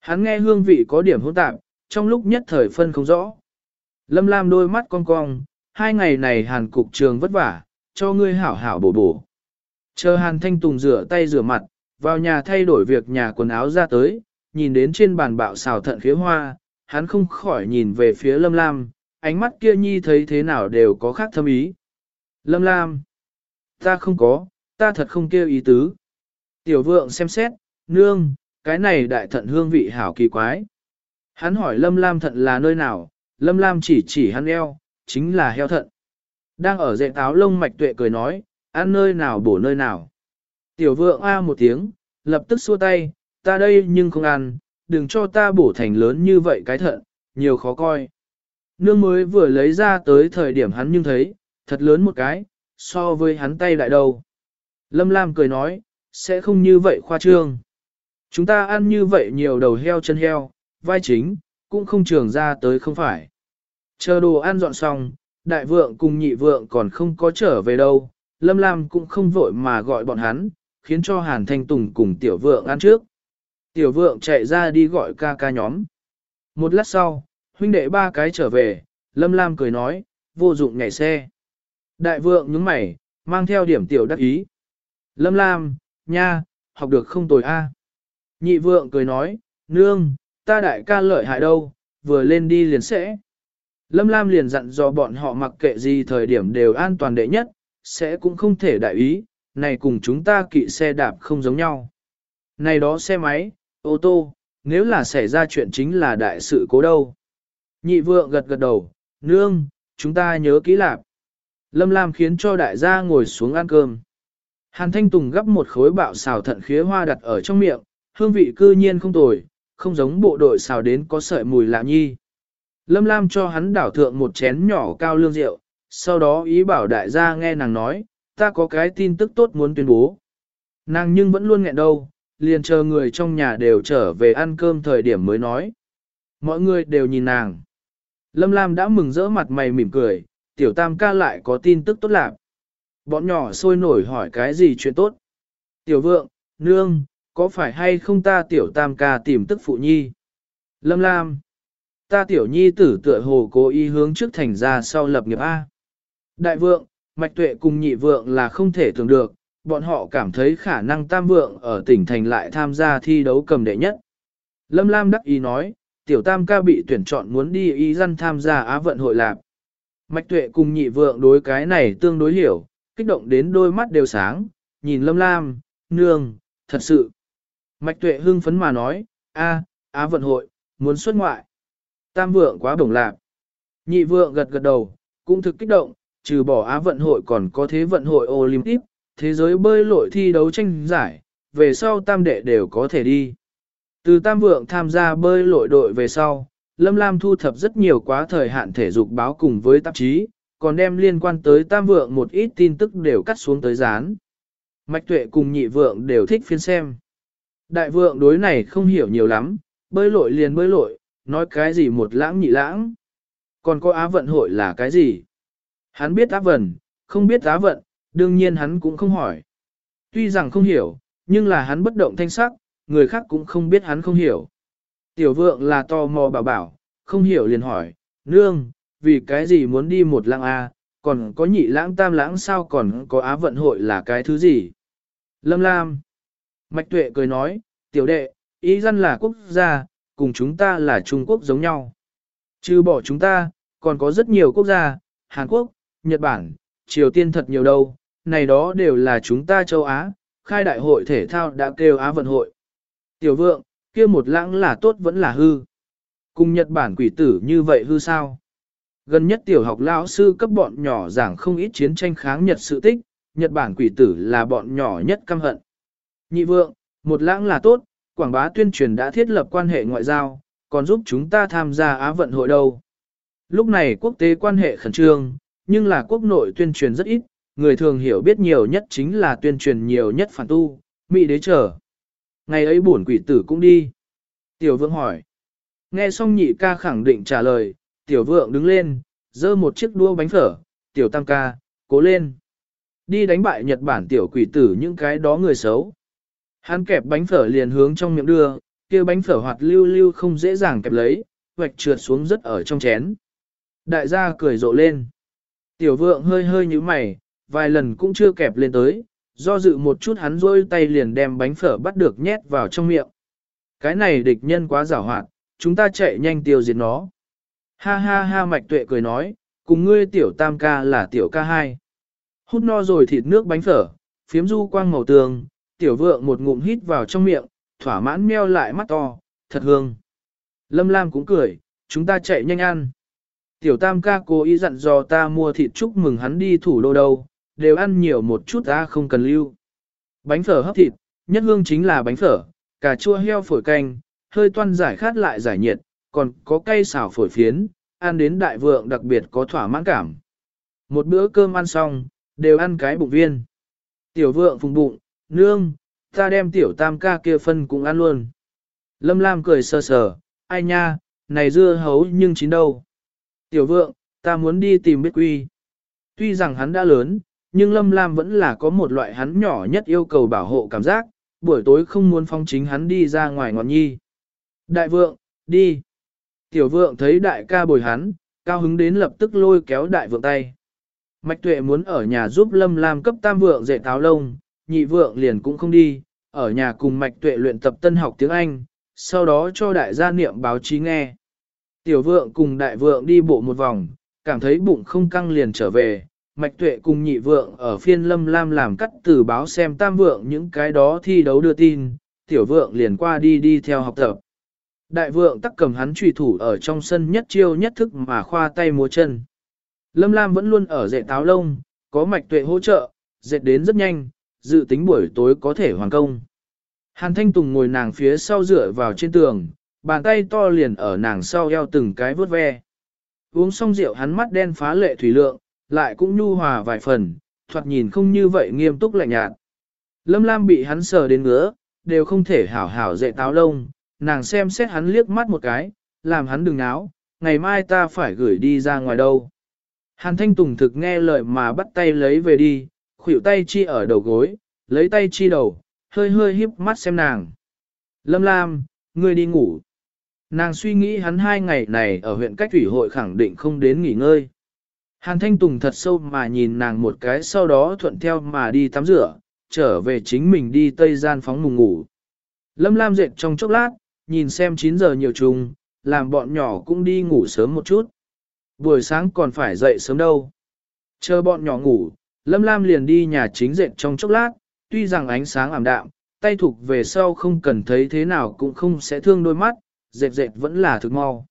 Hắn nghe hương vị có điểm hỗn tạp, trong lúc nhất thời phân không rõ. Lâm Lam đôi mắt cong cong, hai ngày này Hàn cục trường vất vả, cho ngươi hảo hảo bổ bổ. Chờ Hàn Thanh Tùng rửa tay rửa mặt, vào nhà thay đổi việc nhà quần áo ra tới, nhìn đến trên bàn bạo xào thận khía hoa, hắn không khỏi nhìn về phía Lâm Lam, ánh mắt kia nhi thấy thế nào đều có khác thâm ý. Lâm Lam. Ta không có, ta thật không kêu ý tứ. Tiểu vượng xem xét, nương, cái này đại thận hương vị hảo kỳ quái. Hắn hỏi Lâm Lam thận là nơi nào, Lâm Lam chỉ chỉ hắn eo, chính là heo thận. Đang ở dạy táo lông mạch tuệ cười nói, ăn nơi nào bổ nơi nào. Tiểu vượng a một tiếng, lập tức xua tay, ta đây nhưng không ăn, đừng cho ta bổ thành lớn như vậy cái thận, nhiều khó coi. Nương mới vừa lấy ra tới thời điểm hắn nhưng thấy, thật lớn một cái, so với hắn tay đại đầu. Lâm Lam cười nói, sẽ không như vậy khoa trương. Chúng ta ăn như vậy nhiều đầu heo chân heo, vai chính, cũng không trường ra tới không phải. Chờ đồ ăn dọn xong, đại vượng cùng nhị vượng còn không có trở về đâu, Lâm Lam cũng không vội mà gọi bọn hắn, khiến cho Hàn Thanh Tùng cùng tiểu vượng ăn trước. Tiểu vượng chạy ra đi gọi ca ca nhóm. Một lát sau, huynh đệ ba cái trở về, Lâm Lam cười nói, vô dụng nhảy xe. Đại vượng nhướng mày, mang theo điểm tiểu đắc ý. Lâm Lam, nha, học được không tồi a. Nhị vượng cười nói, nương, ta đại ca lợi hại đâu, vừa lên đi liền sẽ. Lâm Lam liền dặn dò bọn họ mặc kệ gì thời điểm đều an toàn đệ nhất, sẽ cũng không thể đại ý, này cùng chúng ta kỵ xe đạp không giống nhau. Này đó xe máy, ô tô, nếu là xảy ra chuyện chính là đại sự cố đâu. Nhị vượng gật gật đầu, nương, chúng ta nhớ kỹ lạp. Lâm Lam khiến cho đại gia ngồi xuống ăn cơm. Hàn Thanh Tùng gấp một khối bạo xào thận khía hoa đặt ở trong miệng, hương vị cư nhiên không tồi, không giống bộ đội xào đến có sợi mùi lạ nhi. Lâm Lam cho hắn đảo thượng một chén nhỏ cao lương rượu, sau đó ý bảo đại gia nghe nàng nói, ta có cái tin tức tốt muốn tuyên bố. Nàng nhưng vẫn luôn nghẹn đâu, liền chờ người trong nhà đều trở về ăn cơm thời điểm mới nói. Mọi người đều nhìn nàng. Lâm Lam đã mừng rỡ mặt mày mỉm cười, tiểu tam ca lại có tin tức tốt lạc. Bọn nhỏ sôi nổi hỏi cái gì chuyện tốt. Tiểu vượng, nương, có phải hay không ta tiểu tam ca tìm tức phụ nhi? Lâm Lam, ta tiểu nhi tử tựa hồ cố ý hướng trước thành ra sau lập nghiệp A. Đại vượng, mạch tuệ cùng nhị vượng là không thể tưởng được, bọn họ cảm thấy khả năng tam vượng ở tỉnh thành lại tham gia thi đấu cầm đệ nhất. Lâm Lam đắc ý nói, tiểu tam ca bị tuyển chọn muốn đi y dân tham gia Á vận hội lạc. Mạch tuệ cùng nhị vượng đối cái này tương đối hiểu, kích động đến đôi mắt đều sáng, nhìn Lâm Lam, nương, thật sự. Mạch tuệ hưng phấn mà nói, a, Á vận hội, muốn xuất ngoại. Tam vượng quá bổng lạc. Nhị vượng gật gật đầu, cũng thực kích động, trừ bỏ Á vận hội còn có thế vận hội Olympic, thế giới bơi lội thi đấu tranh giải, về sau tam đệ đều có thể đi. Từ tam vượng tham gia bơi lội đội về sau, Lâm Lam thu thập rất nhiều quá thời hạn thể dục báo cùng với tạp chí, còn đem liên quan tới tam vượng một ít tin tức đều cắt xuống tới dán. Mạch tuệ cùng nhị vượng đều thích phiên xem. Đại vượng đối này không hiểu nhiều lắm, bơi lội liền bơi lội, nói cái gì một lãng nhị lãng. Còn có á vận hội là cái gì? Hắn biết á vận, không biết á vận, đương nhiên hắn cũng không hỏi. Tuy rằng không hiểu, nhưng là hắn bất động thanh sắc, người khác cũng không biết hắn không hiểu. Tiểu vượng là to mò bảo bảo, không hiểu liền hỏi, nương, vì cái gì muốn đi một lãng A, còn có nhị lãng tam lãng sao còn có á vận hội là cái thứ gì? Lâm Lam. Mạch tuệ cười nói, tiểu đệ, ý dân là quốc gia, cùng chúng ta là Trung Quốc giống nhau. Trừ bỏ chúng ta, còn có rất nhiều quốc gia, Hàn Quốc, Nhật Bản, Triều Tiên thật nhiều đâu, này đó đều là chúng ta châu Á, khai đại hội thể thao đã kêu Á vận hội. Tiểu vượng, kia một lãng là tốt vẫn là hư. Cùng Nhật Bản quỷ tử như vậy hư sao? Gần nhất tiểu học lão sư cấp bọn nhỏ giảng không ít chiến tranh kháng Nhật sự tích, Nhật Bản quỷ tử là bọn nhỏ nhất căm hận. Nhị vượng, một lãng là tốt, quảng bá tuyên truyền đã thiết lập quan hệ ngoại giao, còn giúp chúng ta tham gia Á vận hội đâu. Lúc này quốc tế quan hệ khẩn trương, nhưng là quốc nội tuyên truyền rất ít, người thường hiểu biết nhiều nhất chính là tuyên truyền nhiều nhất phản tu, Mỹ đế trở. Ngày ấy bổn quỷ tử cũng đi. Tiểu vượng hỏi. Nghe xong nhị ca khẳng định trả lời, tiểu vượng đứng lên, giơ một chiếc đua bánh phở, tiểu tam ca, cố lên. Đi đánh bại Nhật Bản tiểu quỷ tử những cái đó người xấu. Hắn kẹp bánh phở liền hướng trong miệng đưa, kia bánh phở hoạt lưu lưu không dễ dàng kẹp lấy, vạch trượt xuống rất ở trong chén. Đại gia cười rộ lên. Tiểu vượng hơi hơi như mày, vài lần cũng chưa kẹp lên tới, do dự một chút hắn rôi tay liền đem bánh phở bắt được nhét vào trong miệng. Cái này địch nhân quá giảo hoạt, chúng ta chạy nhanh tiêu diệt nó. Ha ha ha mạch tuệ cười nói, cùng ngươi tiểu tam ca là tiểu ca hai. Hút no rồi thịt nước bánh phở, phiếm du quang màu tường, tiểu vượng một ngụm hít vào trong miệng, thỏa mãn meo lại mắt to, thật hương. Lâm Lam cũng cười, chúng ta chạy nhanh ăn. Tiểu tam ca cố ý dặn dò ta mua thịt chúc mừng hắn đi thủ đô đâu, đều ăn nhiều một chút ta không cần lưu. Bánh phở hấp thịt, nhất hương chính là bánh phở, cà chua heo phổi canh, hơi toan giải khát lại giải nhiệt, còn có cây xào phổi phiến, ăn đến đại vượng đặc biệt có thỏa mãn cảm. Một bữa cơm ăn xong, đều ăn cái bụng viên. Tiểu vượng phùng bụng, nương, ta đem tiểu tam ca kia phân cũng ăn luôn. Lâm Lam cười sờ sờ, ai nha, này dưa hấu nhưng chín đâu. Tiểu vượng, ta muốn đi tìm biết quy. Tuy rằng hắn đã lớn, nhưng Lâm Lam vẫn là có một loại hắn nhỏ nhất yêu cầu bảo hộ cảm giác, buổi tối không muốn phong chính hắn đi ra ngoài ngọn nhi. Đại vượng, đi. Tiểu vượng thấy đại ca bồi hắn, cao hứng đến lập tức lôi kéo đại vượng tay. Mạch tuệ muốn ở nhà giúp Lâm Lam cấp tam vượng dạy táo lông, nhị vượng liền cũng không đi, ở nhà cùng mạch tuệ luyện tập tân học tiếng Anh, sau đó cho đại gia niệm báo chí nghe. Tiểu vượng cùng đại vượng đi bộ một vòng, cảm thấy bụng không căng liền trở về, mạch tuệ cùng nhị vượng ở phiên lâm lam làm cắt từ báo xem tam vượng những cái đó thi đấu đưa tin, tiểu vượng liền qua đi đi theo học tập. Đại vượng tắc cầm hắn trùy thủ ở trong sân nhất chiêu nhất thức mà khoa tay múa chân. Lâm Lam vẫn luôn ở dạy táo lông, có mạch tuệ hỗ trợ, dệt đến rất nhanh, dự tính buổi tối có thể hoàn công. Hàn Thanh Tùng ngồi nàng phía sau dựa vào trên tường, bàn tay to liền ở nàng sau eo từng cái vớt ve. Uống xong rượu hắn mắt đen phá lệ thủy lượng, lại cũng nhu hòa vài phần, thoạt nhìn không như vậy nghiêm túc lạnh nhạt. Lâm Lam bị hắn sờ đến ngứa, đều không thể hảo hảo dậy táo lông, nàng xem xét hắn liếc mắt một cái, làm hắn đừng náo, ngày mai ta phải gửi đi ra ngoài đâu. Hàn Thanh Tùng thực nghe lời mà bắt tay lấy về đi, khuỷu tay chi ở đầu gối, lấy tay chi đầu, hơi hơi híp mắt xem nàng. Lâm Lam, ngươi đi ngủ. Nàng suy nghĩ hắn hai ngày này ở huyện cách thủy hội khẳng định không đến nghỉ ngơi. Hàn Thanh Tùng thật sâu mà nhìn nàng một cái sau đó thuận theo mà đi tắm rửa, trở về chính mình đi tây gian phóng mùng ngủ. Lâm Lam dệt trong chốc lát, nhìn xem 9 giờ nhiều trùng, làm bọn nhỏ cũng đi ngủ sớm một chút. Buổi sáng còn phải dậy sớm đâu. Chờ bọn nhỏ ngủ, Lâm Lam liền đi nhà chính dệt trong chốc lát, tuy rằng ánh sáng ảm đạm, tay thục về sau không cần thấy thế nào cũng không sẽ thương đôi mắt, dệt dệt vẫn là thực mau.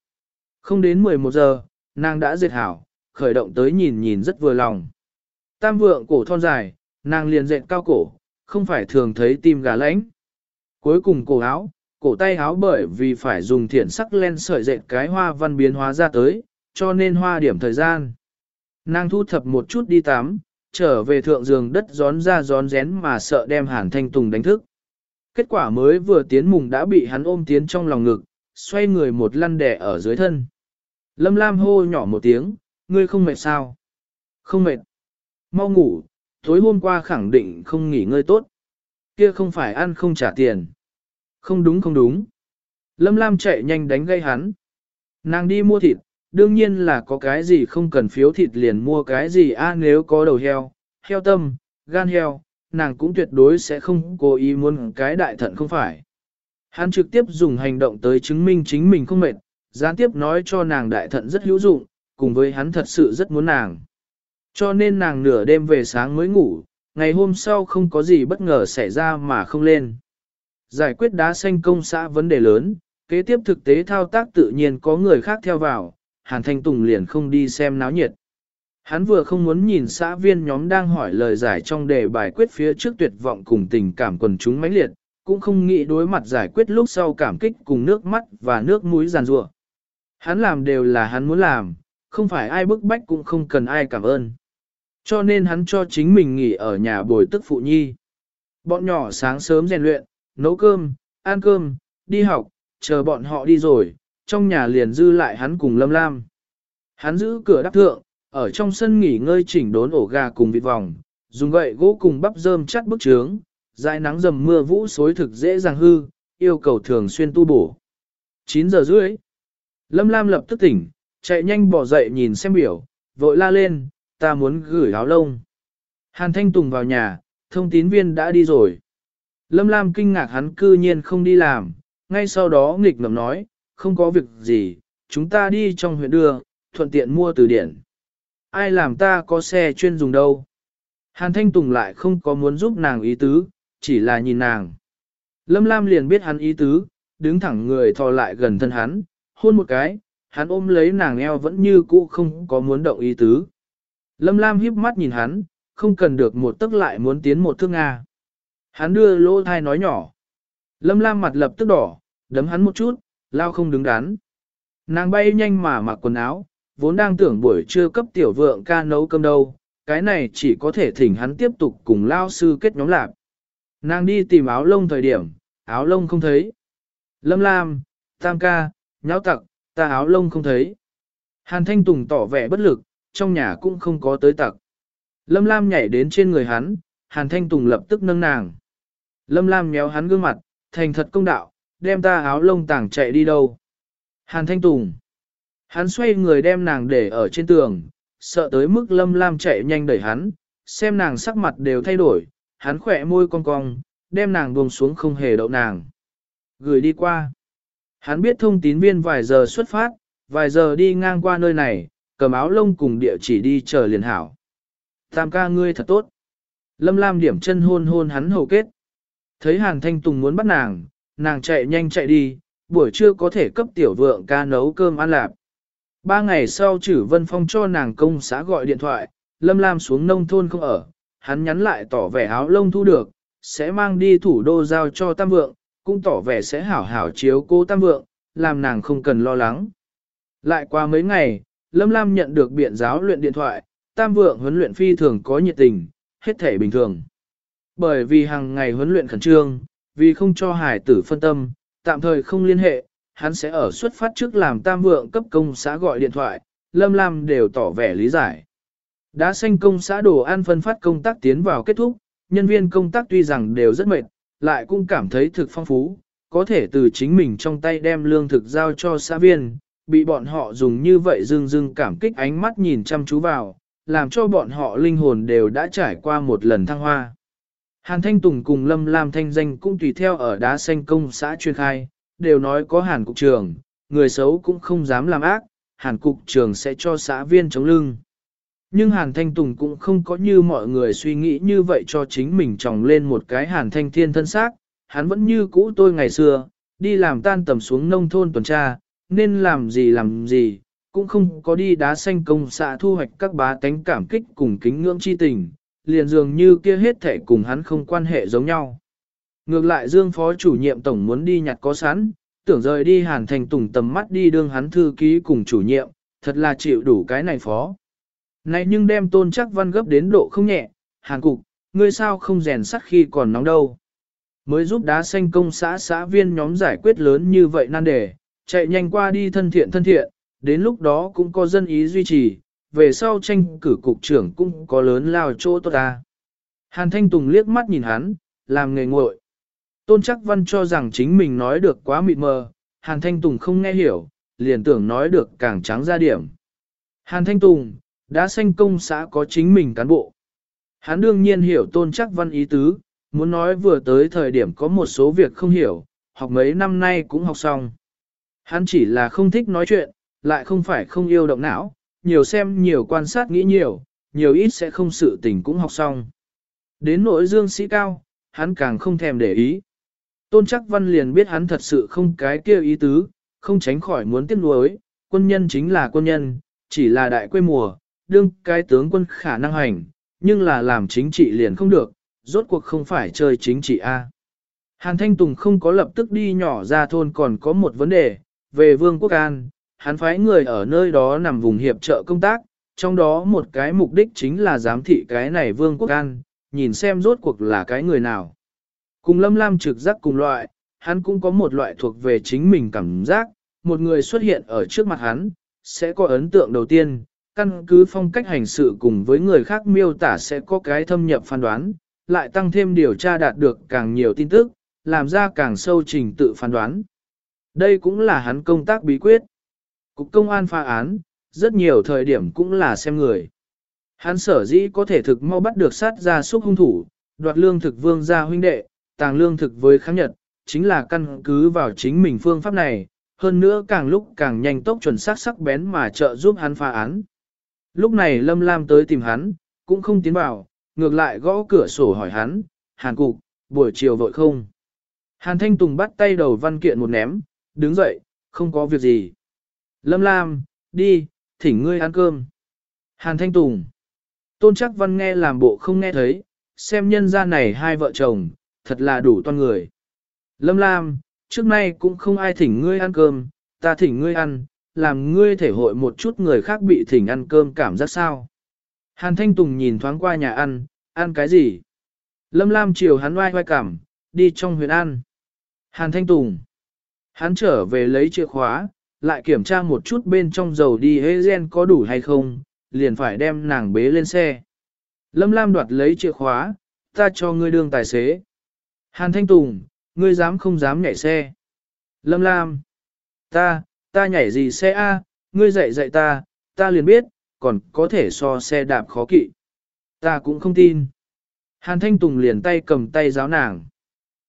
Không đến 11 giờ, nàng đã dệt hảo, khởi động tới nhìn nhìn rất vừa lòng. Tam vượng cổ thon dài, nàng liền dệt cao cổ, không phải thường thấy tim gà lãnh. Cuối cùng cổ áo, cổ tay áo bởi vì phải dùng thiện sắc len sợi dệt cái hoa văn biến hóa ra tới, cho nên hoa điểm thời gian. Nàng thu thập một chút đi tắm, trở về thượng giường đất gión ra gión rén mà sợ đem hàn thanh tùng đánh thức. Kết quả mới vừa tiến mùng đã bị hắn ôm tiến trong lòng ngực, xoay người một lăn đẻ ở dưới thân. Lâm Lam hô nhỏ một tiếng, ngươi không mệt sao? Không mệt. Mau ngủ, tối hôm qua khẳng định không nghỉ ngơi tốt. Kia không phải ăn không trả tiền. Không đúng không đúng. Lâm Lam chạy nhanh đánh gây hắn. Nàng đi mua thịt, đương nhiên là có cái gì không cần phiếu thịt liền mua cái gì a nếu có đầu heo, heo tâm, gan heo, nàng cũng tuyệt đối sẽ không cố ý muốn cái đại thận không phải. Hắn trực tiếp dùng hành động tới chứng minh chính mình không mệt, gián tiếp nói cho nàng đại thận rất hữu dụng, cùng với hắn thật sự rất muốn nàng. Cho nên nàng nửa đêm về sáng mới ngủ, ngày hôm sau không có gì bất ngờ xảy ra mà không lên. Giải quyết đá xanh công xã vấn đề lớn, kế tiếp thực tế thao tác tự nhiên có người khác theo vào, Hàn Thanh Tùng liền không đi xem náo nhiệt. Hắn vừa không muốn nhìn xã viên nhóm đang hỏi lời giải trong đề bài quyết phía trước tuyệt vọng cùng tình cảm quần chúng mãnh liệt, cũng không nghĩ đối mặt giải quyết lúc sau cảm kích cùng nước mắt và nước mũi giàn rủa. Hắn làm đều là hắn muốn làm, không phải ai bức bách cũng không cần ai cảm ơn. Cho nên hắn cho chính mình nghỉ ở nhà bồi tức phụ nhi. Bọn nhỏ sáng sớm rèn luyện, nấu cơm, ăn cơm, đi học, chờ bọn họ đi rồi, trong nhà liền dư lại hắn cùng Lâm Lam. Hắn giữ cửa đắp thượng, ở trong sân nghỉ ngơi chỉnh đốn ổ gà cùng vịt vòng, dùng gậy gỗ cùng bắp rơm chắt bức trướng, dài nắng dầm mưa vũ xối thực dễ dàng hư, yêu cầu thường xuyên tu bổ. 9 giờ rưỡi. Lâm Lam lập tức tỉnh, chạy nhanh bỏ dậy nhìn xem biểu, vội la lên, ta muốn gửi áo lông. Hàn Thanh Tùng vào nhà, thông tín viên đã đi rồi. Lâm Lam kinh ngạc hắn cư nhiên không đi làm, ngay sau đó nghịch ngầm nói, không có việc gì, chúng ta đi trong huyện đưa, thuận tiện mua từ điển. Ai làm ta có xe chuyên dùng đâu? Hàn Thanh Tùng lại không có muốn giúp nàng ý tứ, chỉ là nhìn nàng. Lâm Lam liền biết hắn ý tứ, đứng thẳng người thò lại gần thân hắn, hôn một cái, hắn ôm lấy nàng eo vẫn như cũ không có muốn động ý tứ. Lâm Lam híp mắt nhìn hắn, không cần được một tức lại muốn tiến một thước Nga. Hắn đưa lỗ thai nói nhỏ. Lâm Lam mặt lập tức đỏ, đấm hắn một chút, lao không đứng đắn. Nàng bay nhanh mà mặc quần áo, vốn đang tưởng buổi trưa cấp tiểu vượng ca nấu cơm đâu, cái này chỉ có thể thỉnh hắn tiếp tục cùng lao sư kết nhóm lạc. Nàng đi tìm áo lông thời điểm, áo lông không thấy. Lâm Lam, Tam ca, nháo tặc, ta áo lông không thấy. Hàn Thanh Tùng tỏ vẻ bất lực, trong nhà cũng không có tới tặc. Lâm Lam nhảy đến trên người hắn, Hàn Thanh Tùng lập tức nâng nàng. Lâm Lam méo hắn gương mặt, thành thật công đạo, đem ta áo lông tảng chạy đi đâu. Hàn Thanh Tùng. Hắn xoay người đem nàng để ở trên tường, sợ tới mức Lâm Lam chạy nhanh đẩy hắn, xem nàng sắc mặt đều thay đổi, hắn khỏe môi cong cong, đem nàng buông xuống không hề đậu nàng. Gửi đi qua. Hắn biết thông tín viên vài giờ xuất phát, vài giờ đi ngang qua nơi này, cầm áo lông cùng địa chỉ đi chờ liền hảo. Tam ca ngươi thật tốt. Lâm Lam điểm chân hôn hôn hắn hầu kết. Thấy Hàn Thanh Tùng muốn bắt nàng, nàng chạy nhanh chạy đi, buổi trưa có thể cấp tiểu vượng ca nấu cơm ăn lạp. Ba ngày sau chử Vân Phong cho nàng công xã gọi điện thoại, Lâm Lam xuống nông thôn không ở, hắn nhắn lại tỏ vẻ áo lông thu được, sẽ mang đi thủ đô giao cho Tam Vượng, cũng tỏ vẻ sẽ hảo hảo chiếu cô Tam Vượng, làm nàng không cần lo lắng. Lại qua mấy ngày, Lâm Lam nhận được biện giáo luyện điện thoại, Tam Vượng huấn luyện phi thường có nhiệt tình, hết thể bình thường. Bởi vì hàng ngày huấn luyện khẩn trương, vì không cho hải tử phân tâm, tạm thời không liên hệ, hắn sẽ ở xuất phát trước làm Tam Vượng cấp công xã gọi điện thoại, Lâm Lam đều tỏ vẻ lý giải. Đã xanh công xã đồ ăn phân phát công tác tiến vào kết thúc, nhân viên công tác tuy rằng đều rất mệt, lại cũng cảm thấy thực phong phú, có thể từ chính mình trong tay đem lương thực giao cho xã viên, bị bọn họ dùng như vậy dưng dưng cảm kích ánh mắt nhìn chăm chú vào, làm cho bọn họ linh hồn đều đã trải qua một lần thăng hoa. Hàn Thanh Tùng cùng Lâm Lam Thanh danh cũng tùy theo ở đá xanh công xã chuyên khai, đều nói có Hàn Cục trưởng, người xấu cũng không dám làm ác, Hàn Cục trưởng sẽ cho xã viên chống lưng. Nhưng Hàn Thanh Tùng cũng không có như mọi người suy nghĩ như vậy cho chính mình tròng lên một cái Hàn Thanh Thiên thân xác, hắn vẫn như cũ tôi ngày xưa, đi làm tan tầm xuống nông thôn tuần tra, nên làm gì làm gì, cũng không có đi đá xanh công xã thu hoạch các bá tánh cảm kích cùng kính ngưỡng chi tình, liền dường như kia hết thể cùng hắn không quan hệ giống nhau. Ngược lại Dương Phó chủ nhiệm tổng muốn đi nhặt có sẵn, tưởng rời đi Hàn Thành Tùng tầm mắt đi đương hắn thư ký cùng chủ nhiệm, thật là chịu đủ cái này phó. Này nhưng đem tôn chắc văn gấp đến độ không nhẹ, hàng Cục, ngươi sao không rèn sắt khi còn nóng đâu. Mới giúp đá xanh công xã xã viên nhóm giải quyết lớn như vậy nan đề, chạy nhanh qua đi thân thiện thân thiện, đến lúc đó cũng có dân ý duy trì, về sau tranh cử cục trưởng cũng có lớn lao chỗ tốt ta. Hàn Thanh Tùng liếc mắt nhìn hắn, làm nghề nguội. Tôn chắc văn cho rằng chính mình nói được quá mịt mờ, Hàn Thanh Tùng không nghe hiểu, liền tưởng nói được càng trắng ra điểm. Hàn Thanh Tùng, đã xanh công xã có chính mình cán bộ. Hắn đương nhiên hiểu tôn chắc văn ý tứ, muốn nói vừa tới thời điểm có một số việc không hiểu, học mấy năm nay cũng học xong. Hắn chỉ là không thích nói chuyện, lại không phải không yêu động não, nhiều xem nhiều quan sát nghĩ nhiều, nhiều ít sẽ không sự tình cũng học xong. Đến nỗi dương sĩ cao, hắn càng không thèm để ý. Tôn chắc văn liền biết hắn thật sự không cái kia ý tứ, không tránh khỏi muốn tiếc nuối, quân nhân chính là quân nhân, chỉ là đại quê mùa, đương cái tướng quân khả năng hành, nhưng là làm chính trị liền không được, rốt cuộc không phải chơi chính trị A. Hàn Thanh Tùng không có lập tức đi nhỏ ra thôn còn có một vấn đề, về Vương Quốc An, hắn phái người ở nơi đó nằm vùng hiệp trợ công tác, trong đó một cái mục đích chính là giám thị cái này Vương Quốc An, nhìn xem rốt cuộc là cái người nào. Cùng Lâm Lam trực giác cùng loại, hắn cũng có một loại thuộc về chính mình cảm giác, một người xuất hiện ở trước mặt hắn, sẽ có ấn tượng đầu tiên, căn cứ phong cách hành sự cùng với người khác miêu tả sẽ có cái thâm nhập phán đoán, lại tăng thêm điều tra đạt được càng nhiều tin tức, làm ra càng sâu trình tự phán đoán. Đây cũng là hắn công tác bí quyết. Cục công an phá án, rất nhiều thời điểm cũng là xem người. Hắn sở dĩ có thể thực mau bắt được sát ra xúc hung thủ, đoạt lương thực vương gia huynh đệ, tàng lương thực với kháng nhật, chính là căn cứ vào chính mình phương pháp này, hơn nữa càng lúc càng nhanh tốc chuẩn xác sắc bén mà trợ giúp hắn phá án. Lúc này Lâm Lam tới tìm hắn, cũng không tiến vào, ngược lại gõ cửa sổ hỏi hắn, Hàn Cục, buổi chiều vội không? Hàn Thanh Tùng bắt tay đầu văn kiện một ném, đứng dậy, không có việc gì. Lâm Lam, đi, thỉnh ngươi ăn cơm. Hàn Thanh Tùng. Tôn chắc văn nghe làm bộ không nghe thấy, xem nhân ra này hai vợ chồng, thật là đủ toan người. Lâm Lam, trước nay cũng không ai thỉnh ngươi ăn cơm, ta thỉnh ngươi ăn, làm ngươi thể hội một chút người khác bị thỉnh ăn cơm cảm giác sao. Hàn Thanh Tùng nhìn thoáng qua nhà ăn, ăn cái gì? Lâm Lam chiều hắn oai oai cảm, đi trong huyện ăn. Hàn Thanh Tùng. Hắn trở về lấy chìa khóa, lại kiểm tra một chút bên trong dầu đi hê gen có đủ hay không, liền phải đem nàng bế lên xe. Lâm Lam đoạt lấy chìa khóa, ta cho ngươi đương tài xế. Hàn Thanh Tùng, ngươi dám không dám nhảy xe. Lâm Lam, ta, ta nhảy gì xe A, ngươi dạy dạy ta, ta liền biết, còn có thể so xe đạp khó kỵ. Ta cũng không tin. Hàn Thanh Tùng liền tay cầm tay giáo nàng.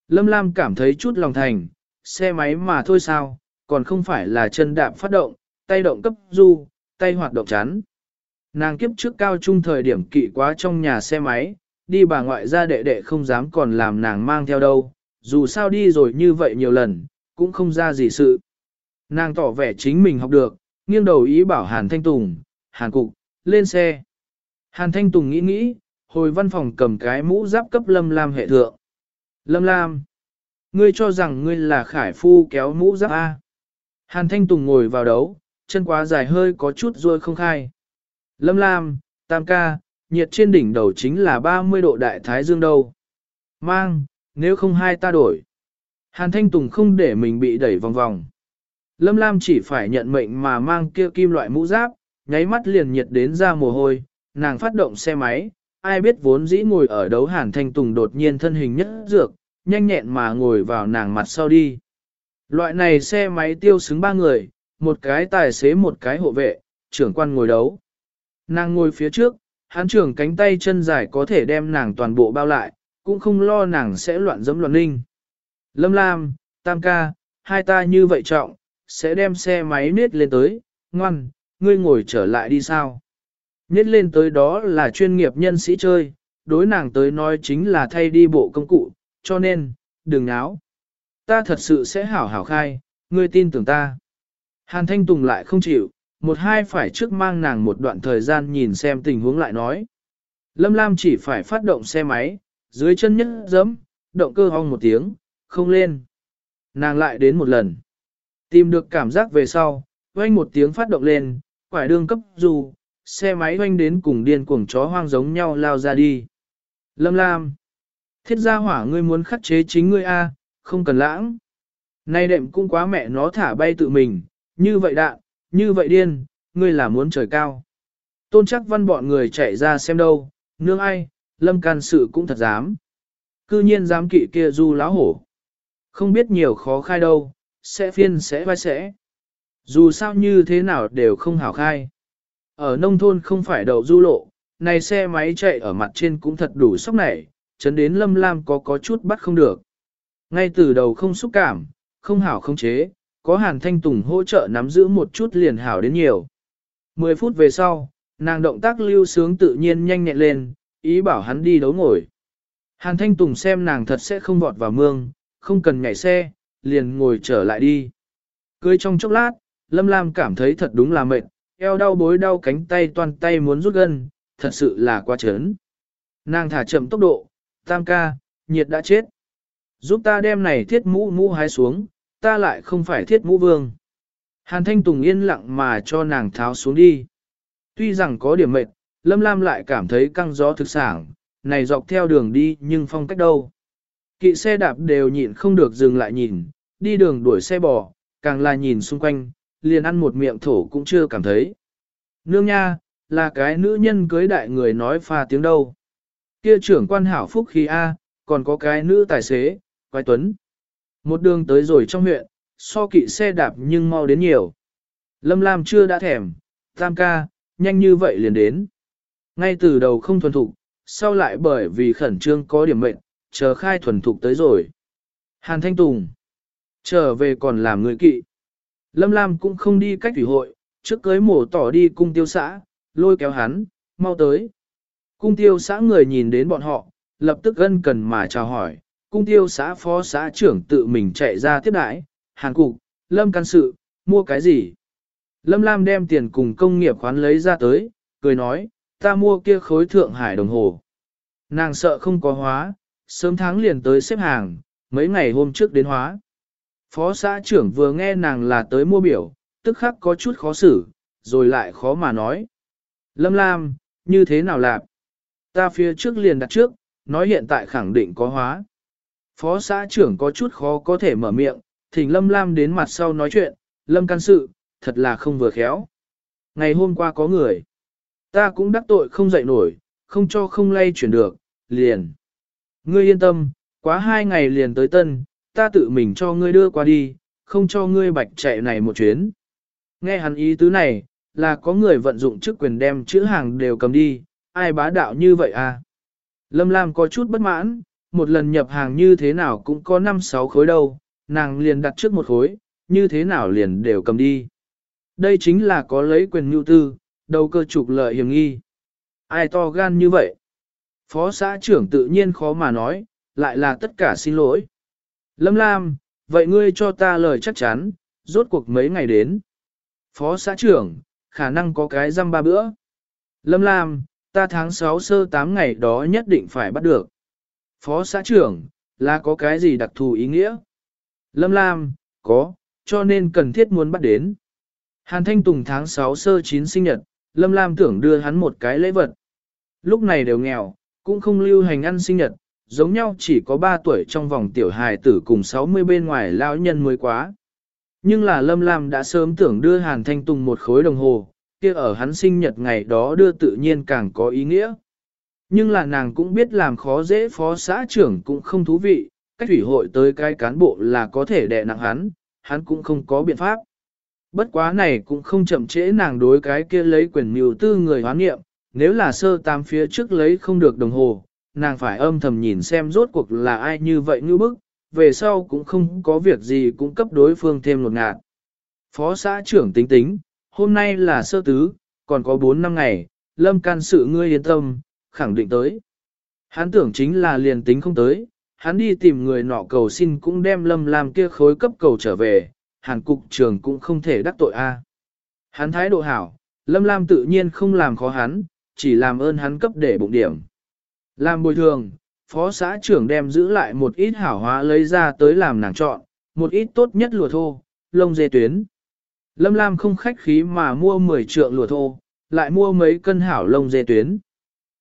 Lâm Lam cảm thấy chút lòng thành, xe máy mà thôi sao, còn không phải là chân đạp phát động, tay động cấp du, tay hoạt động chắn. Nàng kiếp trước cao trung thời điểm kỵ quá trong nhà xe máy, đi bà ngoại ra đệ đệ không dám còn làm nàng mang theo đâu, dù sao đi rồi như vậy nhiều lần, cũng không ra gì sự. Nàng tỏ vẻ chính mình học được, nghiêng đầu ý bảo Hàn Thanh Tùng, Hàn Cục, lên xe. Hàn Thanh Tùng nghĩ nghĩ, hồi văn phòng cầm cái mũ giáp cấp Lâm Lam hệ thượng. Lâm Lam, ngươi cho rằng ngươi là khải phu kéo mũ giáp A. Hàn Thanh Tùng ngồi vào đấu, chân quá dài hơi có chút ruôi không khai. Lâm Lam, Tam ca, nhiệt trên đỉnh đầu chính là 30 độ đại thái dương đâu. Mang, nếu không hai ta đổi. Hàn Thanh Tùng không để mình bị đẩy vòng vòng. Lâm Lam chỉ phải nhận mệnh mà mang kia kim loại mũ giáp, nháy mắt liền nhiệt đến ra mồ hôi, nàng phát động xe máy, ai biết vốn dĩ ngồi ở đấu Hàn Thanh Tùng đột nhiên thân hình nhất dược, nhanh nhẹn mà ngồi vào nàng mặt sau đi. Loại này xe máy tiêu xứng ba người, một cái tài xế một cái hộ vệ, trưởng quan ngồi đấu. Nàng ngồi phía trước, hắn trưởng cánh tay chân dài có thể đem nàng toàn bộ bao lại, cũng không lo nàng sẽ loạn dẫm loạn ninh. Lâm Lam, Tam ca, hai ta như vậy trọng, sẽ đem xe máy nết lên tới, ngoan, ngươi ngồi trở lại đi sao. Nết lên tới đó là chuyên nghiệp nhân sĩ chơi, đối nàng tới nói chính là thay đi bộ công cụ, cho nên, đừng náo. Ta thật sự sẽ hảo hảo khai, ngươi tin tưởng ta. Hàn Thanh Tùng lại không chịu, một hai phải trước mang nàng một đoạn thời gian nhìn xem tình huống lại nói. Lâm Lam chỉ phải phát động xe máy, dưới chân nhất giấm, động cơ hong một tiếng, không lên. Nàng lại đến một lần. Tìm được cảm giác về sau, oanh một tiếng phát động lên, quải đường cấp dù, xe máy oanh đến cùng điên cuồng chó hoang giống nhau lao ra đi. Lâm Lam. Thiết gia hỏa ngươi muốn khắc chế chính ngươi A, không cần lãng. Nay đệm cũng quá mẹ nó thả bay tự mình, như vậy đạn, như vậy điên, ngươi là muốn trời cao. Tôn chắc văn bọn người chạy ra xem đâu, nương ai, lâm can sự cũng thật dám. Cư nhiên dám kỵ kia du láo hổ. Không biết nhiều khó khai đâu, sẽ phiên sẽ vai sẽ. Dù sao như thế nào đều không hảo khai. Ở nông thôn không phải đậu du lộ, này xe máy chạy ở mặt trên cũng thật đủ sốc nảy, chấn đến lâm lam có có chút bắt không được. Ngay từ đầu không xúc cảm, không hảo không chế, có hàn thanh tùng hỗ trợ nắm giữ một chút liền hảo đến nhiều. Mười phút về sau, nàng động tác lưu sướng tự nhiên nhanh nhẹn lên, ý bảo hắn đi đấu ngồi. Hàn thanh tùng xem nàng thật sẽ không vọt vào mương, không cần nhảy xe, liền ngồi trở lại đi. Cưới trong chốc lát, Lâm Lam cảm thấy thật đúng là mệt, eo đau bối đau cánh tay toàn tay muốn rút gân, thật sự là quá chớn. Nàng thả chậm tốc độ, tam ca, nhiệt đã chết. Giúp ta đem này thiết mũ mũ hái xuống, ta lại không phải thiết mũ vương. Hàn Thanh Tùng yên lặng mà cho nàng tháo xuống đi. Tuy rằng có điểm mệt, Lâm Lam lại cảm thấy căng gió thực sản, này dọc theo đường đi nhưng phong cách đâu. Kỵ xe đạp đều nhịn không được dừng lại nhìn, đi đường đuổi xe bò, càng là nhìn xung quanh, liền ăn một miệng thổ cũng chưa cảm thấy. Nương nha, là cái nữ nhân cưới đại người nói pha tiếng đâu. Kia trưởng quan hảo phúc khi A, còn có cái nữ tài xế, quái tuấn. Một đường tới rồi trong huyện, so kỵ xe đạp nhưng mau đến nhiều. Lâm Lam chưa đã thèm, tam ca, nhanh như vậy liền đến. Ngay từ đầu không thuần thục, sau lại bởi vì khẩn trương có điểm mệnh, chờ khai thuần thục tới rồi. Hàn Thanh Tùng, trở về còn làm người kỵ. Lâm Lam cũng không đi cách thủy hội, trước cưới mổ tỏ đi cung tiêu xã, lôi kéo hắn, mau tới. Cung tiêu xã người nhìn đến bọn họ, lập tức gân cần mà chào hỏi, cung tiêu xã phó xã trưởng tự mình chạy ra tiếp đãi, hàng cục, Lâm can sự, mua cái gì? Lâm Lam đem tiền cùng công nghiệp khoán lấy ra tới, cười nói, ta mua kia khối thượng hải đồng hồ. Nàng sợ không có hóa, sớm tháng liền tới xếp hàng, mấy ngày hôm trước đến hóa. Phó xã trưởng vừa nghe nàng là tới mua biểu, tức khắc có chút khó xử, rồi lại khó mà nói. Lâm Lam, như thế nào lạp? Ta phía trước liền đặt trước, nói hiện tại khẳng định có hóa. Phó xã trưởng có chút khó có thể mở miệng, thỉnh Lâm Lam đến mặt sau nói chuyện, Lâm can sự, thật là không vừa khéo. Ngày hôm qua có người, ta cũng đắc tội không dậy nổi, không cho không lay chuyển được, liền. Ngươi yên tâm, quá hai ngày liền tới tân, ta tự mình cho ngươi đưa qua đi, không cho ngươi bạch chạy này một chuyến. Nghe hắn ý tứ này, là có người vận dụng chức quyền đem chữ hàng đều cầm đi, ai bá đạo như vậy à? Lâm Lam có chút bất mãn, một lần nhập hàng như thế nào cũng có 5-6 khối đâu, nàng liền đặt trước một khối, như thế nào liền đều cầm đi. Đây chính là có lấy quyền nhu tư, đầu cơ trục lợi hiểm nghi. Ai to gan như vậy? Phó xã trưởng tự nhiên khó mà nói, lại là tất cả xin lỗi. Lâm Lam, vậy ngươi cho ta lời chắc chắn, rốt cuộc mấy ngày đến. Phó xã trưởng, khả năng có cái răm ba bữa. Lâm Lam, ta tháng 6 sơ 8 ngày đó nhất định phải bắt được. Phó xã trưởng, là có cái gì đặc thù ý nghĩa? Lâm Lam, có, cho nên cần thiết muốn bắt đến. Hàn Thanh Tùng tháng 6 sơ 9 sinh nhật, Lâm Lam tưởng đưa hắn một cái lễ vật. Lúc này đều nghèo, cũng không lưu hành ăn sinh nhật, giống nhau chỉ có 3 tuổi trong vòng tiểu hài tử cùng 60 bên ngoài lão nhân mới quá. Nhưng là Lâm Lam đã sớm tưởng đưa Hàn Thanh Tùng một khối đồng hồ, kia ở hắn sinh nhật ngày đó đưa tự nhiên càng có ý nghĩa. Nhưng là nàng cũng biết làm khó dễ phó xã trưởng cũng không thú vị, cách thủy hội tới cái cán bộ là có thể đè nặng hắn, hắn cũng không có biện pháp. Bất quá này cũng không chậm trễ nàng đối cái kia lấy quyền mưu tư người hoán nghiệm, nếu là sơ tam phía trước lấy không được đồng hồ, nàng phải âm thầm nhìn xem rốt cuộc là ai như vậy như bức, về sau cũng không có việc gì cũng cấp đối phương thêm một ngạt. Phó xã trưởng tính tính, hôm nay là sơ tứ, còn có 4 năm ngày, lâm can sự ngươi yên tâm, khẳng định tới. Hắn tưởng chính là liền tính không tới, hắn đi tìm người nọ cầu xin cũng đem lâm làm kia khối cấp cầu trở về, hàn cục trường cũng không thể đắc tội a. Hắn thái độ hảo, lâm lam tự nhiên không làm khó hắn, chỉ làm ơn hắn cấp để bụng điểm. Làm bồi thường, phó xã trưởng đem giữ lại một ít hảo hóa lấy ra tới làm nàng chọn, một ít tốt nhất lùa thô, lông dê tuyến. Lâm Lam không khách khí mà mua 10 trượng lùa thô, lại mua mấy cân hảo lông dê tuyến.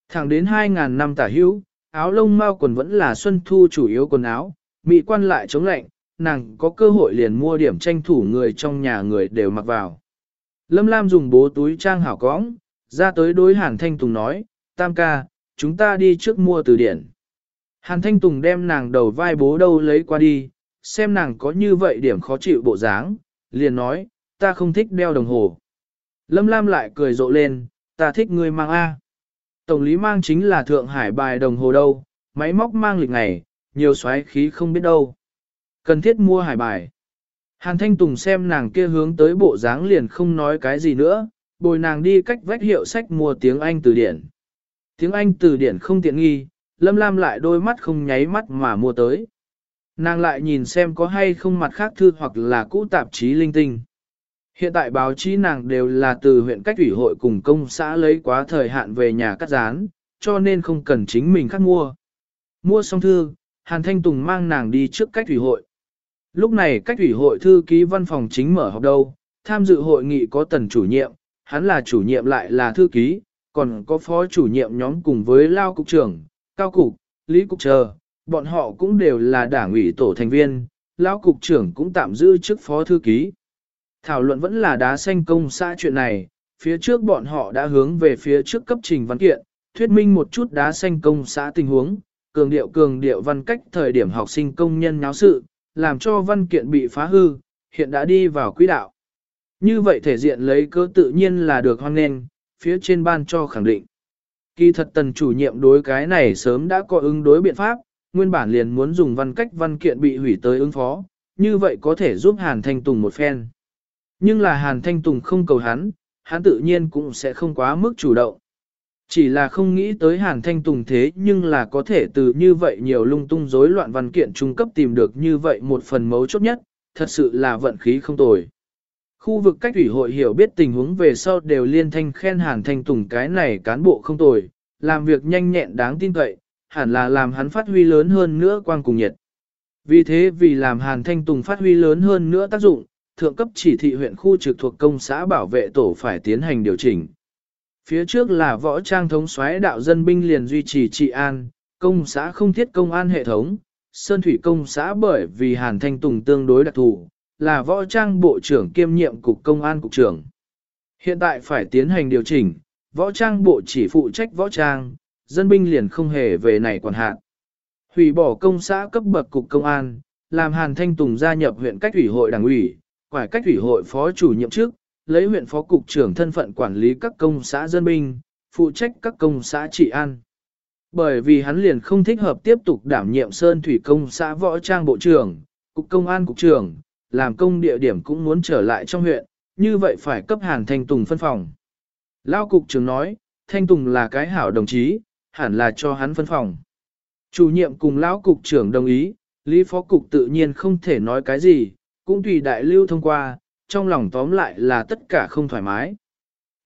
Thẳng đến 2.000 năm tả hữu, áo lông mao quần vẫn là xuân thu chủ yếu quần áo, mỹ quan lại chống lạnh, nàng có cơ hội liền mua điểm tranh thủ người trong nhà người đều mặc vào. Lâm Lam dùng bố túi trang hảo cõng, ra tới đối Hàn Thanh Tùng nói, tam ca, chúng ta đi trước mua từ điển. Hàn Thanh Tùng đem nàng đầu vai bố đâu lấy qua đi, xem nàng có như vậy điểm khó chịu bộ dáng, liền nói, ta không thích đeo đồng hồ. Lâm Lam lại cười rộ lên, ta thích người mang A. Tổng lý mang chính là Thượng Hải bài đồng hồ đâu, máy móc mang lịch ngày, nhiều xoáy khí không biết đâu. Cần thiết mua hải bài. Hàn Thanh Tùng xem nàng kia hướng tới bộ dáng liền không nói cái gì nữa, bồi nàng đi cách vách hiệu sách mua tiếng Anh từ điển. Tiếng Anh từ điển không tiện nghi, Lâm Lam lại đôi mắt không nháy mắt mà mua tới. Nàng lại nhìn xem có hay không mặt khác thư hoặc là cũ tạp chí linh tinh. Hiện tại báo chí nàng đều là từ huyện cách ủy hội cùng công xã lấy quá thời hạn về nhà cắt dán, cho nên không cần chính mình cắt mua. Mua xong thư, Hàn Thanh Tùng mang nàng đi trước cách ủy hội. Lúc này cách ủy hội thư ký văn phòng chính mở họp đâu, tham dự hội nghị có tần chủ nhiệm, hắn là chủ nhiệm lại là thư ký, còn có phó chủ nhiệm nhóm cùng với lao cục trưởng, cao cục, lý cục chờ, bọn họ cũng đều là đảng ủy tổ thành viên, lao cục trưởng cũng tạm giữ chức phó thư ký. Thảo luận vẫn là đá xanh công xã chuyện này, phía trước bọn họ đã hướng về phía trước cấp trình văn kiện, thuyết minh một chút đá xanh công xã tình huống, cường điệu cường điệu văn cách thời điểm học sinh công nhân nháo sự, làm cho văn kiện bị phá hư, hiện đã đi vào quỹ đạo. Như vậy thể diện lấy cơ tự nhiên là được hoan nghênh, phía trên ban cho khẳng định. Kỳ thật tần chủ nhiệm đối cái này sớm đã có ứng đối biện pháp, nguyên bản liền muốn dùng văn cách văn kiện bị hủy tới ứng phó, như vậy có thể giúp Hàn Thanh Tùng một phen. Nhưng là Hàn Thanh Tùng không cầu hắn, hắn tự nhiên cũng sẽ không quá mức chủ động. Chỉ là không nghĩ tới Hàn Thanh Tùng thế nhưng là có thể từ như vậy nhiều lung tung rối loạn văn kiện trung cấp tìm được như vậy một phần mấu chốt nhất, thật sự là vận khí không tồi. Khu vực cách ủy hội hiểu biết tình huống về sau đều liên thanh khen Hàn Thanh Tùng cái này cán bộ không tồi, làm việc nhanh nhẹn đáng tin cậy, hẳn là làm hắn phát huy lớn hơn nữa quang cùng nhiệt. Vì thế vì làm Hàn Thanh Tùng phát huy lớn hơn nữa tác dụng, thượng cấp chỉ thị huyện khu trực thuộc công xã bảo vệ tổ phải tiến hành điều chỉnh. Phía trước là võ trang thống soái đạo dân binh liền duy trì trị an, công xã không thiết công an hệ thống, Sơn Thủy công xã bởi vì Hàn Thanh Tùng tương đối đặc thù, là võ trang bộ trưởng kiêm nhiệm cục công an cục trưởng. Hiện tại phải tiến hành điều chỉnh, võ trang bộ chỉ phụ trách võ trang, dân binh liền không hề về này quản hạn. Hủy bỏ công xã cấp bậc cục công an, làm Hàn Thanh Tùng gia nhập huyện cách ủy hội đảng ủy, quải cách ủy hội phó chủ nhiệm trước, lấy huyện phó cục trưởng thân phận quản lý các công xã dân binh, phụ trách các công xã trị an. Bởi vì hắn liền không thích hợp tiếp tục đảm nhiệm Sơn Thủy công xã võ trang bộ trưởng, cục công an cục trưởng, làm công địa điểm cũng muốn trở lại trong huyện, như vậy phải cấp Hàn Thanh Tùng phân phòng. Lao cục trưởng nói, Thanh Tùng là cái hảo đồng chí, hẳn là cho hắn phân phòng. Chủ nhiệm cùng lão cục trưởng đồng ý, Lý phó cục tự nhiên không thể nói cái gì, cũng tùy đại lưu thông qua, trong lòng tóm lại là tất cả không thoải mái.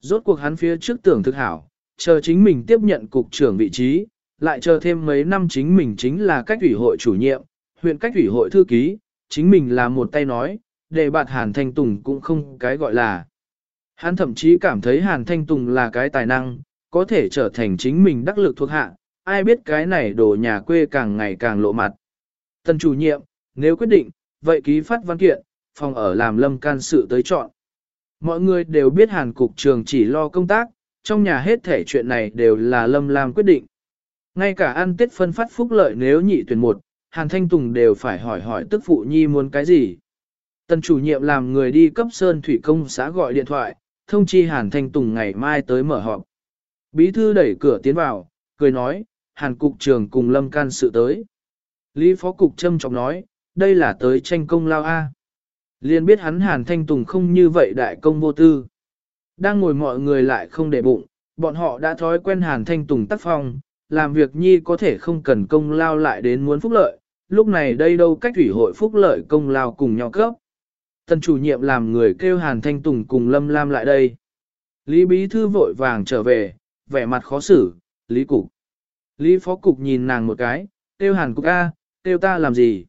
Rốt cuộc hắn phía trước tưởng thực hảo, chờ chính mình tiếp nhận cục trưởng vị trí, lại chờ thêm mấy năm chính mình chính là cách ủy hội chủ nhiệm, huyện cách ủy hội thư ký, chính mình là một tay nói, để bạt Hàn Thanh Tùng cũng không cái gọi là. Hắn thậm chí cảm thấy Hàn Thanh Tùng là cái tài năng, có thể trở thành chính mình đắc lực thuộc hạ, ai biết cái này đồ nhà quê càng ngày càng lộ mặt. Tân chủ nhiệm, nếu quyết định, vậy ký phát văn kiện, phòng ở làm lâm can sự tới chọn. Mọi người đều biết Hàn Cục trường chỉ lo công tác, trong nhà hết thể chuyện này đều là lâm làm quyết định. Ngay cả ăn tết phân phát phúc lợi nếu nhị tuyển một, Hàn Thanh Tùng đều phải hỏi hỏi tức phụ nhi muốn cái gì. Tần chủ nhiệm làm người đi cấp Sơn Thủy Công xã gọi điện thoại, thông chi Hàn Thanh Tùng ngày mai tới mở họp. Bí thư đẩy cửa tiến vào, cười nói, Hàn Cục trưởng cùng Lâm can sự tới. Lý Phó Cục châm trọng nói, đây là tới tranh công lao A. Liên biết hắn Hàn Thanh Tùng không như vậy đại công vô tư. Đang ngồi mọi người lại không để bụng, bọn họ đã thói quen Hàn Thanh Tùng tác phong, làm việc nhi có thể không cần công lao lại đến muốn phúc lợi, lúc này đây đâu cách thủy hội phúc lợi công lao cùng nhau cấp. Tân chủ nhiệm làm người kêu Hàn Thanh Tùng cùng Lâm Lam lại đây. Lý Bí Thư vội vàng trở về, vẻ mặt khó xử, Lý Cục. Lý Phó Cục nhìn nàng một cái, kêu Hàn Cục A, kêu ta làm gì?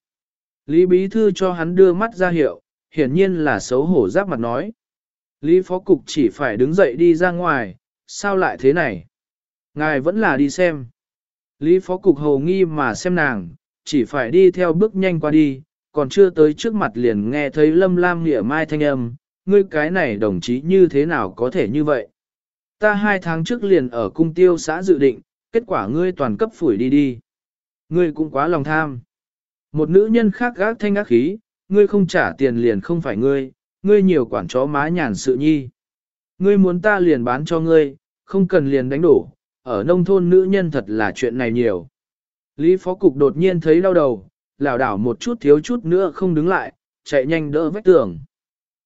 Lý Bí Thư cho hắn đưa mắt ra hiệu, hiển nhiên là xấu hổ giáp mặt nói. Lý Phó Cục chỉ phải đứng dậy đi ra ngoài, sao lại thế này? Ngài vẫn là đi xem. Lý Phó Cục hầu nghi mà xem nàng, chỉ phải đi theo bước nhanh qua đi, còn chưa tới trước mặt liền nghe thấy lâm lam nghĩa mai thanh âm, ngươi cái này đồng chí như thế nào có thể như vậy? Ta hai tháng trước liền ở cung tiêu xã dự định, kết quả ngươi toàn cấp phủi đi đi. Ngươi cũng quá lòng tham. Một nữ nhân khác gác thanh ác khí, ngươi không trả tiền liền không phải ngươi, ngươi nhiều quản chó má nhàn sự nhi. Ngươi muốn ta liền bán cho ngươi, không cần liền đánh đổ, ở nông thôn nữ nhân thật là chuyện này nhiều. Lý Phó Cục đột nhiên thấy đau đầu, lảo đảo một chút thiếu chút nữa không đứng lại, chạy nhanh đỡ vách tường.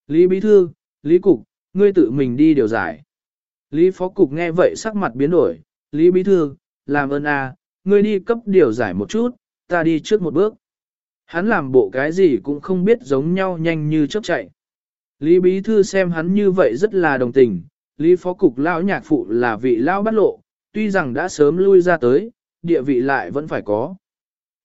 Lý Bí Thư, Lý Cục, ngươi tự mình đi điều giải. Lý Phó Cục nghe vậy sắc mặt biến đổi, Lý Bí Thư, làm ơn a, ngươi đi cấp điều giải một chút, ta đi trước một bước. Hắn làm bộ cái gì cũng không biết giống nhau nhanh như chớp chạy. Lý Bí Thư xem hắn như vậy rất là đồng tình, Lý Phó Cục lão nhạc phụ là vị lão bắt lộ, tuy rằng đã sớm lui ra tới, địa vị lại vẫn phải có.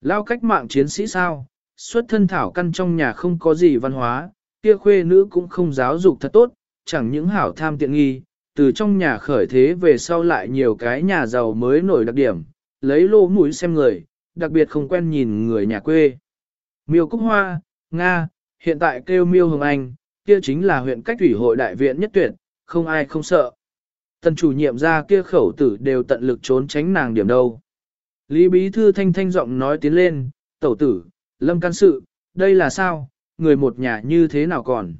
Lao cách mạng chiến sĩ sao, xuất thân thảo căn trong nhà không có gì văn hóa, kia khuê nữ cũng không giáo dục thật tốt, chẳng những hảo tham tiện nghi, từ trong nhà khởi thế về sau lại nhiều cái nhà giàu mới nổi đặc điểm, lấy lô mũi xem người, đặc biệt không quen nhìn người nhà quê. Miêu Cúc Hoa, Nga, hiện tại kêu Miêu Hồng Anh, kia chính là huyện cách thủy hội đại viện nhất tuyệt, không ai không sợ. Tần chủ nhiệm ra kia khẩu tử đều tận lực trốn tránh nàng điểm đâu. Lý Bí Thư thanh thanh giọng nói tiến lên, tẩu tử, lâm can sự, đây là sao, người một nhà như thế nào còn.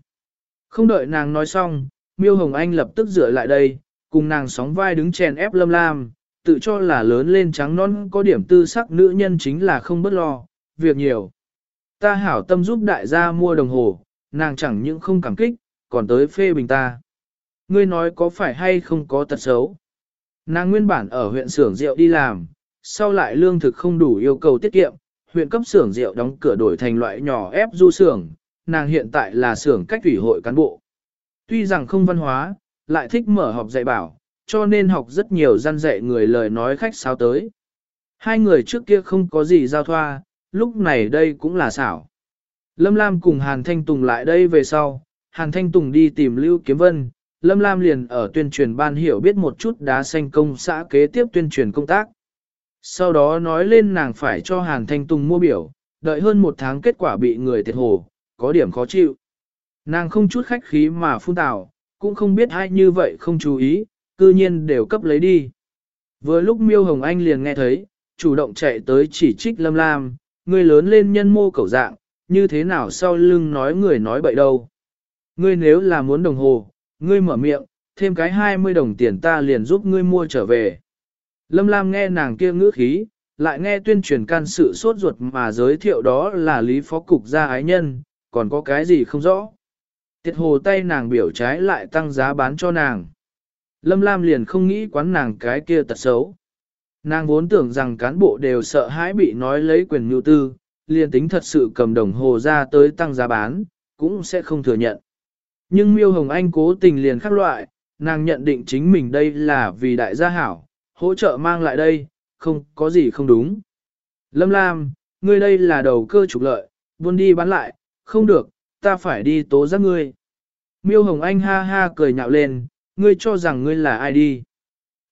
Không đợi nàng nói xong, Miêu Hồng Anh lập tức dựa lại đây, cùng nàng sóng vai đứng chèn ép lâm lam, tự cho là lớn lên trắng non có điểm tư sắc nữ nhân chính là không bất lo, việc nhiều. Ta hảo tâm giúp đại gia mua đồng hồ, nàng chẳng những không cảm kích, còn tới phê bình ta. Ngươi nói có phải hay không có tật xấu? Nàng nguyên bản ở huyện xưởng rượu đi làm, sau lại lương thực không đủ yêu cầu tiết kiệm, huyện cấp xưởng rượu đóng cửa đổi thành loại nhỏ ép du xưởng, nàng hiện tại là xưởng cách ủy hội cán bộ. Tuy rằng không văn hóa, lại thích mở học dạy bảo, cho nên học rất nhiều gian dạy người lời nói khách sao tới. Hai người trước kia không có gì giao thoa, lúc này đây cũng là xảo. Lâm Lam cùng Hàn Thanh Tùng lại đây về sau, Hàn Thanh Tùng đi tìm Lưu Kiếm Vân, Lâm Lam liền ở tuyên truyền ban hiểu biết một chút đá xanh công xã kế tiếp tuyên truyền công tác. Sau đó nói lên nàng phải cho Hàn Thanh Tùng mua biểu, đợi hơn một tháng kết quả bị người thiệt hồ, có điểm khó chịu. Nàng không chút khách khí mà phun tào, cũng không biết ai như vậy không chú ý, cư nhiên đều cấp lấy đi. Vừa lúc Miêu Hồng Anh liền nghe thấy, chủ động chạy tới chỉ trích Lâm Lam, người lớn lên nhân mô cầu dạng, như thế nào sau lưng nói người nói bậy đâu. Ngươi nếu là muốn đồng hồ, ngươi mở miệng, thêm cái 20 đồng tiền ta liền giúp ngươi mua trở về. Lâm Lam nghe nàng kia ngữ khí, lại nghe tuyên truyền can sự sốt ruột mà giới thiệu đó là lý phó cục gia ái nhân, còn có cái gì không rõ. Tiệt hồ tay nàng biểu trái lại tăng giá bán cho nàng. Lâm Lam liền không nghĩ quán nàng cái kia tật xấu. Nàng vốn tưởng rằng cán bộ đều sợ hãi bị nói lấy quyền nhu tư, liền tính thật sự cầm đồng hồ ra tới tăng giá bán, cũng sẽ không thừa nhận. Nhưng Miêu Hồng Anh cố tình liền khác loại, nàng nhận định chính mình đây là vì đại gia hảo, hỗ trợ mang lại đây, không có gì không đúng. Lâm Lam, ngươi đây là đầu cơ trục lợi, buôn đi bán lại, không được, ta phải đi tố giác ngươi. Miêu Hồng Anh ha ha cười nhạo lên, ngươi cho rằng ngươi là ai đi.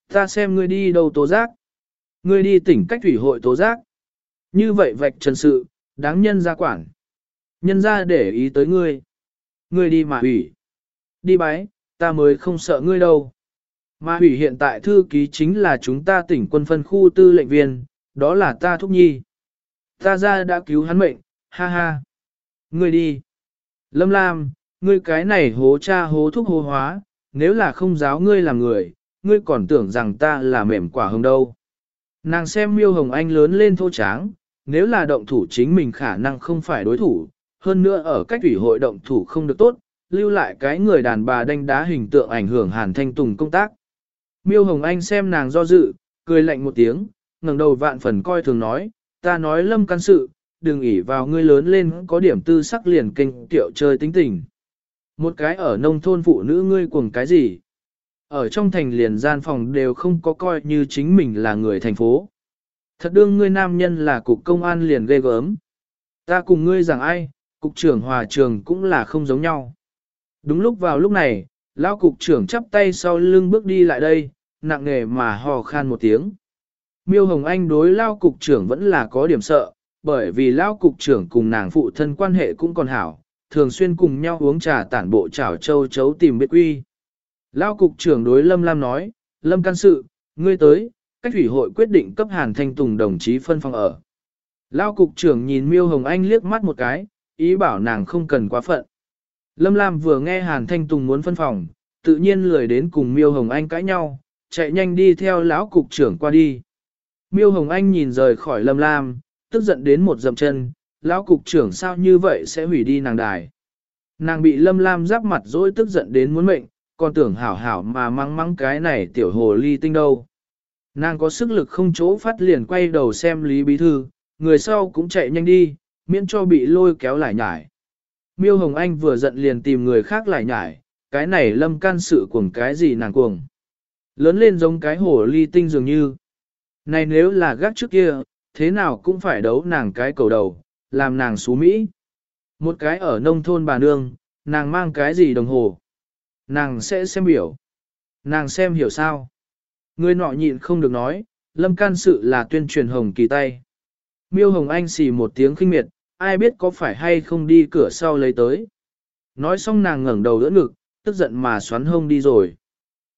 Ta xem ngươi đi đâu tố giác. Ngươi đi tỉnh cách thủy hội tố giác. Như vậy vạch trần sự, đáng nhân ra quản. Nhân ra để ý tới ngươi. Ngươi đi mà hủy. Đi bái, ta mới không sợ ngươi đâu. Mà hủy hiện tại thư ký chính là chúng ta tỉnh quân phân khu tư lệnh viên, đó là ta thúc nhi. Ta ra đã cứu hắn mệnh, ha ha. Ngươi đi. Lâm Lam, ngươi cái này hố cha hố thúc hố hóa, nếu là không giáo ngươi làm người, ngươi còn tưởng rằng ta là mềm quả hồng đâu. Nàng xem miêu hồng anh lớn lên thô tráng, nếu là động thủ chính mình khả năng không phải đối thủ, hơn nữa ở cách ủy hội động thủ không được tốt, lưu lại cái người đàn bà đánh đá hình tượng ảnh hưởng Hàn Thanh Tùng công tác. Miêu Hồng Anh xem nàng do dự, cười lạnh một tiếng, ngẩng đầu vạn phần coi thường nói, ta nói lâm căn sự, đừng ỉ vào ngươi lớn lên có điểm tư sắc liền kinh tiệu chơi tính tình. Một cái ở nông thôn phụ nữ ngươi cuồng cái gì? Ở trong thành liền gian phòng đều không có coi như chính mình là người thành phố. Thật đương ngươi nam nhân là cục công an liền ghê gớm. Ta cùng ngươi rằng ai, cục trưởng hòa trường cũng là không giống nhau. Đúng lúc vào lúc này, lão cục trưởng chắp tay sau lưng bước đi lại đây, nặng nề mà hò khan một tiếng. Miêu Hồng Anh đối lao cục trưởng vẫn là có điểm sợ, bởi vì lao cục trưởng cùng nàng phụ thân quan hệ cũng còn hảo, thường xuyên cùng nhau uống trà tản bộ chảo châu chấu tìm biết quy. Lao cục trưởng đối Lâm Lam nói, Lâm can sự, ngươi tới, cách thủy hội quyết định cấp Hàn Thanh Tùng đồng chí phân phòng ở. Lao cục trưởng nhìn Miêu Hồng Anh liếc mắt một cái, ý bảo nàng không cần quá phận. Lâm Lam vừa nghe Hàn Thanh Tùng muốn phân phòng, tự nhiên lười đến cùng Miêu Hồng Anh cãi nhau, chạy nhanh đi theo lão cục trưởng qua đi. Miêu Hồng Anh nhìn rời khỏi Lâm Lam, tức giận đến một dậm chân, lão cục trưởng sao như vậy sẽ hủy đi nàng đài. Nàng bị Lâm Lam giáp mặt dỗi tức giận đến muốn mệnh, còn tưởng hảo hảo mà mắng mắng cái này tiểu hồ ly tinh đâu. Nàng có sức lực không chỗ phát liền quay đầu xem Lý Bí Thư, người sau cũng chạy nhanh đi, miễn cho bị lôi kéo lại nhải. Miêu Hồng Anh vừa giận liền tìm người khác lại nhải, cái này lâm can sự cuồng cái gì nàng cuồng. Lớn lên giống cái hồ ly tinh dường như. Này nếu là gác trước kia, thế nào cũng phải đấu nàng cái cầu đầu, làm nàng xú Mỹ. Một cái ở nông thôn bà nương, nàng mang cái gì đồng hồ. Nàng sẽ xem biểu. Nàng xem hiểu sao. Người nọ nhịn không được nói, lâm can sự là tuyên truyền hồng kỳ tay. Miêu hồng anh xì một tiếng khinh miệt, ai biết có phải hay không đi cửa sau lấy tới. Nói xong nàng ngẩng đầu đỡ ngực, tức giận mà xoắn hông đi rồi.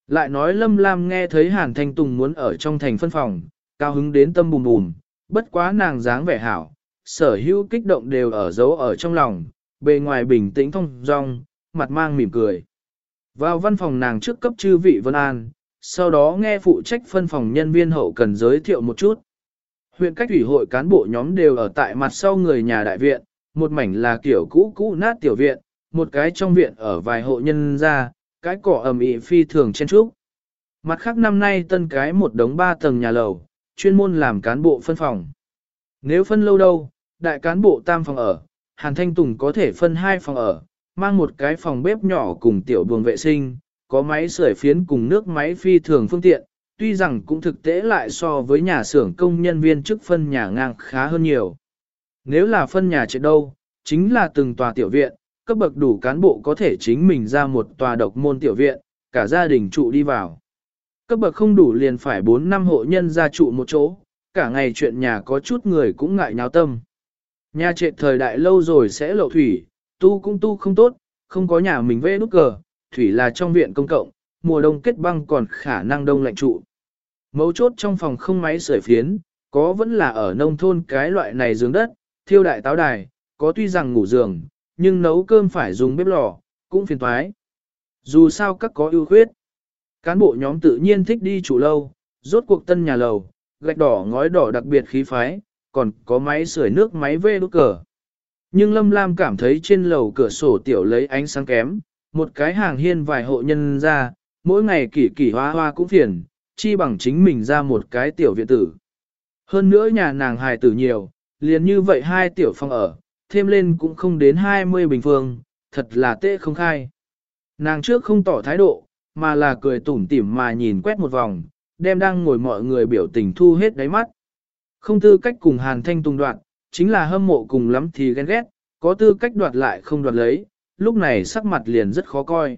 Lại nói Lâm Lam nghe thấy Hàn Thanh Tùng muốn ở trong thành phân phòng, cao hứng đến tâm bùm bùm, bất quá nàng dáng vẻ hảo, sở hữu kích động đều ở dấu ở trong lòng, bề ngoài bình tĩnh thông dong, mặt mang mỉm cười. Vào văn phòng nàng trước cấp chư vị Vân An, sau đó nghe phụ trách phân phòng nhân viên hậu cần giới thiệu một chút. Huyện cách ủy hội cán bộ nhóm đều ở tại mặt sau người nhà đại viện, một mảnh là kiểu cũ cũ nát tiểu viện, một cái trong viện ở vài hộ nhân ra, cái cỏ ẩm ị phi thường chen trúc. Mặt khác năm nay tân cái một đống ba tầng nhà lầu, chuyên môn làm cán bộ phân phòng. Nếu phân lâu đâu, đại cán bộ tam phòng ở, Hàn Thanh Tùng có thể phân hai phòng ở, mang một cái phòng bếp nhỏ cùng tiểu buồng vệ sinh, có máy sưởi phiến cùng nước máy phi thường phương tiện, tuy rằng cũng thực tế lại so với nhà xưởng công nhân viên chức phân nhà ngang khá hơn nhiều. Nếu là phân nhà trệt đâu, chính là từng tòa tiểu viện, cấp bậc đủ cán bộ có thể chính mình ra một tòa độc môn tiểu viện, cả gia đình trụ đi vào. Cấp bậc không đủ liền phải 4 năm hộ nhân ra trụ một chỗ, cả ngày chuyện nhà có chút người cũng ngại nháo tâm. Nhà trệ thời đại lâu rồi sẽ lộ thủy, tu cũng tu không tốt, không có nhà mình vẽ nút cờ, thủy là trong viện công cộng, mùa đông kết băng còn khả năng đông lạnh trụ. Mấu chốt trong phòng không máy sưởi phiến, có vẫn là ở nông thôn cái loại này giường đất, thiêu đại táo đài, có tuy rằng ngủ giường, nhưng nấu cơm phải dùng bếp lò, cũng phiền toái. Dù sao các có ưu khuyết, cán bộ nhóm tự nhiên thích đi chủ lâu, rốt cuộc tân nhà lầu, gạch đỏ ngói đỏ đặc biệt khí phái, còn có máy sưởi nước máy vê đốt cờ. Nhưng Lâm Lam cảm thấy trên lầu cửa sổ tiểu lấy ánh sáng kém, một cái hàng hiên vài hộ nhân ra, mỗi ngày kỳ kỳ hoa hoa cũng phiền, chi bằng chính mình ra một cái tiểu viện tử. Hơn nữa nhà nàng hài tử nhiều, liền như vậy hai tiểu phòng ở, thêm lên cũng không đến 20 bình phương, thật là tệ không khai. Nàng trước không tỏ thái độ, mà là cười tủm tỉm mà nhìn quét một vòng, đem đang ngồi mọi người biểu tình thu hết đáy mắt. Không tư cách cùng Hàn Thanh Tùng đoạt, chính là hâm mộ cùng lắm thì ghen ghét, có tư cách đoạt lại không đoạt lấy, lúc này sắc mặt liền rất khó coi.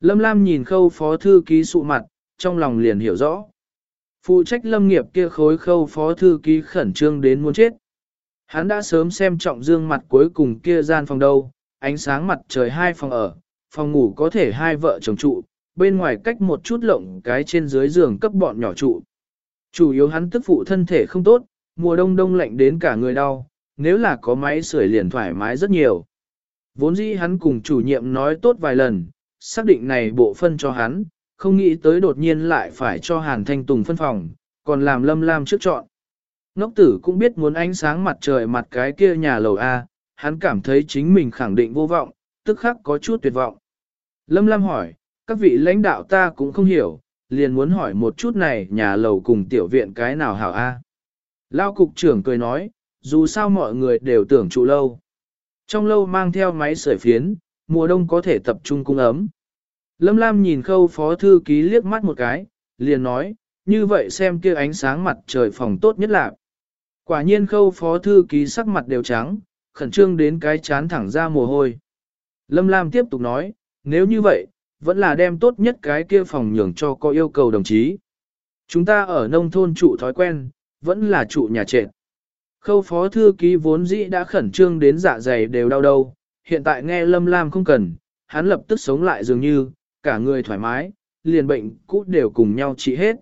Lâm Lam nhìn khâu phó thư ký sụ mặt, trong lòng liền hiểu rõ. Phụ trách lâm nghiệp kia khối khâu phó thư ký khẩn trương đến muốn chết. Hắn đã sớm xem trọng dương mặt cuối cùng kia gian phòng đâu, ánh sáng mặt trời hai phòng ở, phòng ngủ có thể hai vợ chồng trụ, bên ngoài cách một chút lộng cái trên dưới giường cấp bọn nhỏ trụ. Chủ yếu hắn tức phụ thân thể không tốt, mùa đông đông lạnh đến cả người đau, nếu là có máy sưởi liền thoải mái rất nhiều. Vốn dĩ hắn cùng chủ nhiệm nói tốt vài lần, xác định này bộ phân cho hắn, không nghĩ tới đột nhiên lại phải cho Hàn Thanh Tùng phân phòng, còn làm lâm lam trước chọn. Ngốc tử cũng biết muốn ánh sáng mặt trời mặt cái kia nhà lầu A, hắn cảm thấy chính mình khẳng định vô vọng, tức khắc có chút tuyệt vọng. Lâm Lam hỏi, các vị lãnh đạo ta cũng không hiểu, liền muốn hỏi một chút này nhà lầu cùng tiểu viện cái nào hảo A. Lao cục trưởng cười nói, dù sao mọi người đều tưởng trụ lâu. Trong lâu mang theo máy sưởi phiến, mùa đông có thể tập trung cung ấm. Lâm Lam nhìn khâu phó thư ký liếc mắt một cái, liền nói, như vậy xem kia ánh sáng mặt trời phòng tốt nhất là. Quả nhiên khâu phó thư ký sắc mặt đều trắng, khẩn trương đến cái chán thẳng ra mồ hôi. Lâm Lam tiếp tục nói, nếu như vậy, vẫn là đem tốt nhất cái kia phòng nhường cho có yêu cầu đồng chí. Chúng ta ở nông thôn trụ thói quen, vẫn là trụ nhà trệt. Khâu phó thư ký vốn dĩ đã khẩn trương đến dạ dày đều đau đầu, hiện tại nghe Lâm Lam không cần, hắn lập tức sống lại dường như, cả người thoải mái, liền bệnh cũ đều cùng nhau trị hết.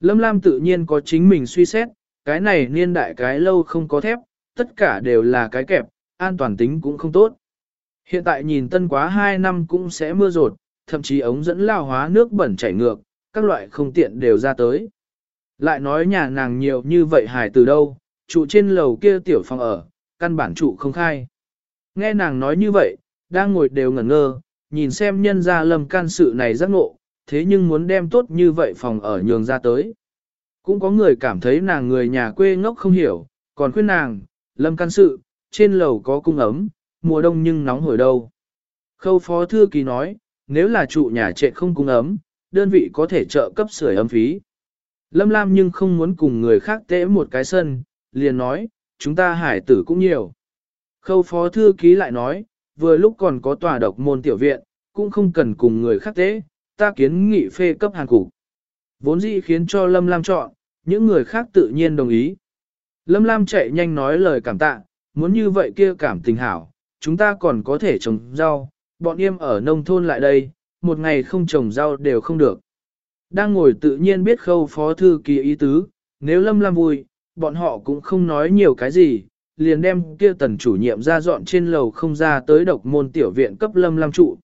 Lâm Lam tự nhiên có chính mình suy xét, cái này niên đại cái lâu không có thép, tất cả đều là cái kẹp, an toàn tính cũng không tốt. Hiện tại nhìn tân quá 2 năm cũng sẽ mưa rột, thậm chí ống dẫn lao hóa nước bẩn chảy ngược, các loại không tiện đều ra tới. Lại nói nhà nàng nhiều như vậy hài từ đâu, trụ trên lầu kia tiểu phòng ở, căn bản trụ không khai. Nghe nàng nói như vậy, đang ngồi đều ngẩn ngơ, nhìn xem nhân gia lâm can sự này giác ngộ, thế nhưng muốn đem tốt như vậy phòng ở nhường ra tới. Cũng có người cảm thấy nàng người nhà quê ngốc không hiểu, còn khuyên nàng, lâm can sự, trên lầu có cung ấm, mùa đông nhưng nóng hổi đâu. Khâu phó thư ký nói, nếu là trụ nhà trệ không cung ấm, đơn vị có thể trợ cấp sửa ấm phí. Lâm Lam nhưng không muốn cùng người khác tễ một cái sân, liền nói, chúng ta hải tử cũng nhiều. Khâu phó thư ký lại nói, vừa lúc còn có tòa độc môn tiểu viện, cũng không cần cùng người khác tế, ta kiến nghị phê cấp hàn cục. Vốn dĩ khiến cho Lâm Lam chọn, những người khác tự nhiên đồng ý. Lâm Lam chạy nhanh nói lời cảm tạ, muốn như vậy kia cảm tình hảo, chúng ta còn có thể trồng rau, bọn em ở nông thôn lại đây, một ngày không trồng rau đều không được. Đang ngồi tự nhiên biết khâu phó thư ký ý tứ, nếu Lâm Lam vui, bọn họ cũng không nói nhiều cái gì, liền đem kia tần chủ nhiệm ra dọn trên lầu không ra tới độc môn tiểu viện cấp Lâm Lam trụ.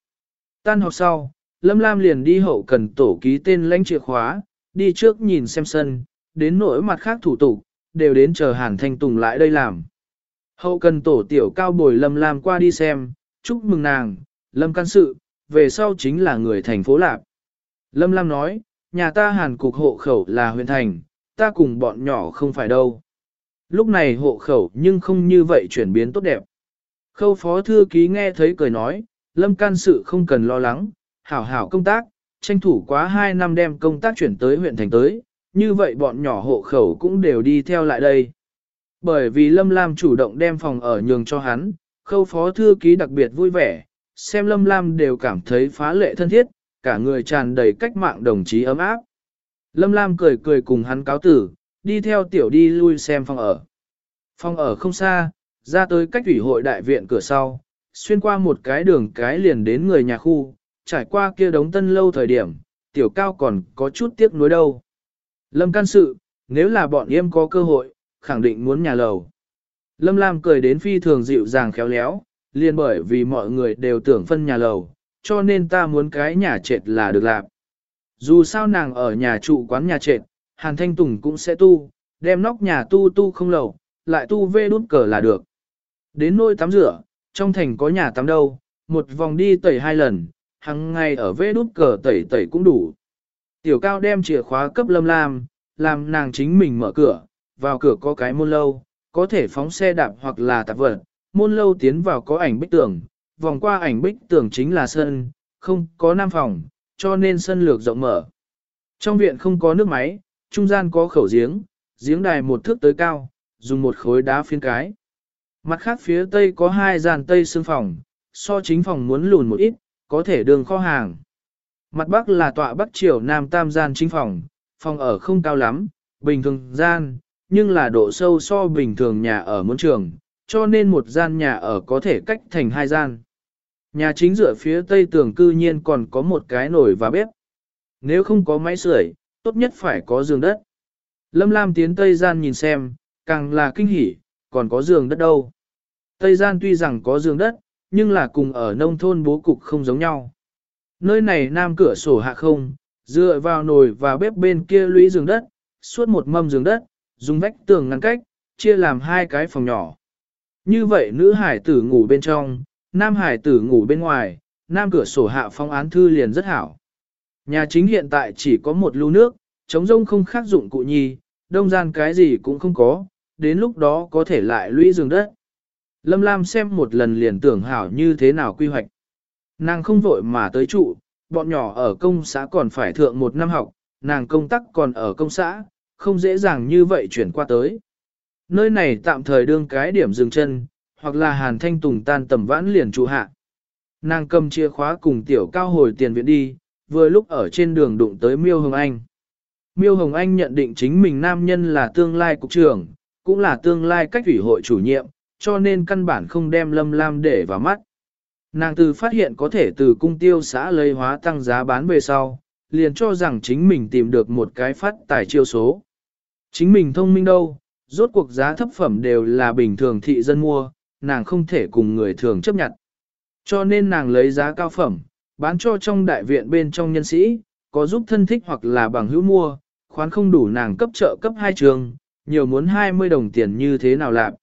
Tan học sau, Lâm Lam liền đi hậu cần tổ ký tên lãnh chìa khóa, đi trước nhìn xem sân, đến nỗi mặt khác thủ tục, đều đến chờ Hàn Thanh Tùng lại đây làm. Hậu cần tổ tiểu cao bồi Lâm Lam qua đi xem, chúc mừng nàng, Lâm can sự, về sau chính là người thành phố Lạp. Lâm Lam nói, nhà ta hàn cục hộ khẩu là huyện thành, ta cùng bọn nhỏ không phải đâu. Lúc này hộ khẩu nhưng không như vậy chuyển biến tốt đẹp. Khâu phó thư ký nghe thấy cười nói, Lâm can sự không cần lo lắng, hảo hảo công tác, tranh thủ quá 2 năm đem công tác chuyển tới huyện thành tới, như vậy bọn nhỏ hộ khẩu cũng đều đi theo lại đây. Bởi vì Lâm Lam chủ động đem phòng ở nhường cho hắn, khâu phó thư ký đặc biệt vui vẻ, xem Lâm Lam đều cảm thấy phá lệ thân thiết, cả người tràn đầy cách mạng đồng chí ấm áp. Lâm Lam cười cười cùng hắn cáo tử, đi theo tiểu đi lui xem phòng ở. Phòng ở không xa, ra tới cách ủy hội đại viện cửa sau, xuyên qua một cái đường cái liền đến người nhà khu, trải qua kia đống tân lâu thời điểm, tiểu cao còn có chút tiếc nuối đâu. Lâm can sự, nếu là bọn em có cơ hội, khẳng định muốn nhà lầu. Lâm Lam cười đến phi thường dịu dàng khéo léo, liền bởi vì mọi người đều tưởng phân nhà lầu, cho nên ta muốn cái nhà trệt là được làm. Dù sao nàng ở nhà trụ quán nhà trệt, Hàn Thanh Tùng cũng sẽ tu, đem nóc nhà tu tu không lầu, lại tu vê đút cờ là được. Đến nôi tắm rửa, trong thành có nhà tắm đâu, một vòng đi tẩy hai lần, hàng ngày ở vê đút cờ tẩy tẩy cũng đủ. Tiểu cao đem chìa khóa cấp lâm lam, làm nàng chính mình mở cửa, vào cửa có cái môn lâu, có thể phóng xe đạp hoặc là tạp vật, môn lâu tiến vào có ảnh bích tường, vòng qua ảnh bích tường chính là sân, không có nam phòng, cho nên sân lược rộng mở. Trong viện không có nước máy, trung gian có khẩu giếng, giếng đài một thước tới cao, dùng một khối đá phiên cái. Mặt khác phía tây có hai gian tây xương phòng, so chính phòng muốn lùn một ít, có thể đường kho hàng. Mặt bắc là tọa bắc triều nam tam gian chính phòng, phòng ở không cao lắm, bình thường gian, nhưng là độ sâu so bình thường nhà ở muốn trường, cho nên một gian nhà ở có thể cách thành hai gian. Nhà chính dựa phía tây tường cư nhiên còn có một cái nồi và bếp. Nếu không có máy sưởi, tốt nhất phải có giường đất. Lâm Lam tiến tây gian nhìn xem, càng là kinh hỉ, còn có giường đất đâu. Tây gian tuy rằng có giường đất, nhưng là cùng ở nông thôn bố cục không giống nhau. Nơi này nam cửa sổ hạ không, dựa vào nồi và bếp bên kia lũy giường đất, suốt một mâm giường đất, dùng vách tường ngăn cách, chia làm hai cái phòng nhỏ. Như vậy nữ hải tử ngủ bên trong, nam hải tử ngủ bên ngoài, nam cửa sổ hạ phong án thư liền rất hảo. Nhà chính hiện tại chỉ có một lưu nước, chống rông không khác dụng cụ nhi, đông gian cái gì cũng không có, đến lúc đó có thể lại lũy giường đất. Lâm Lam xem một lần liền tưởng hảo như thế nào quy hoạch. Nàng không vội mà tới trụ, bọn nhỏ ở công xã còn phải thượng một năm học, nàng công tác còn ở công xã, không dễ dàng như vậy chuyển qua tới. Nơi này tạm thời đương cái điểm dừng chân, hoặc là hàn thanh tùng tan tầm vãn liền trụ hạ. Nàng cầm chìa khóa cùng tiểu cao hồi tiền viện đi, vừa lúc ở trên đường đụng tới Miêu Hồng Anh. Miêu Hồng Anh nhận định chính mình nam nhân là tương lai cục trưởng, cũng là tương lai cách ủy hội chủ nhiệm, cho nên căn bản không đem Lâm Lam để vào mắt. Nàng từ phát hiện có thể từ cung tiêu xã lấy hóa tăng giá bán về sau, liền cho rằng chính mình tìm được một cái phát tài chiêu số. Chính mình thông minh đâu, rốt cuộc giá thấp phẩm đều là bình thường thị dân mua, nàng không thể cùng người thường chấp nhận. Cho nên nàng lấy giá cao phẩm, bán cho trong đại viện bên trong nhân sĩ, có giúp thân thích hoặc là bằng hữu mua, khoán không đủ nàng cấp trợ cấp hai trường, nhiều muốn 20 đồng tiền như thế nào làm.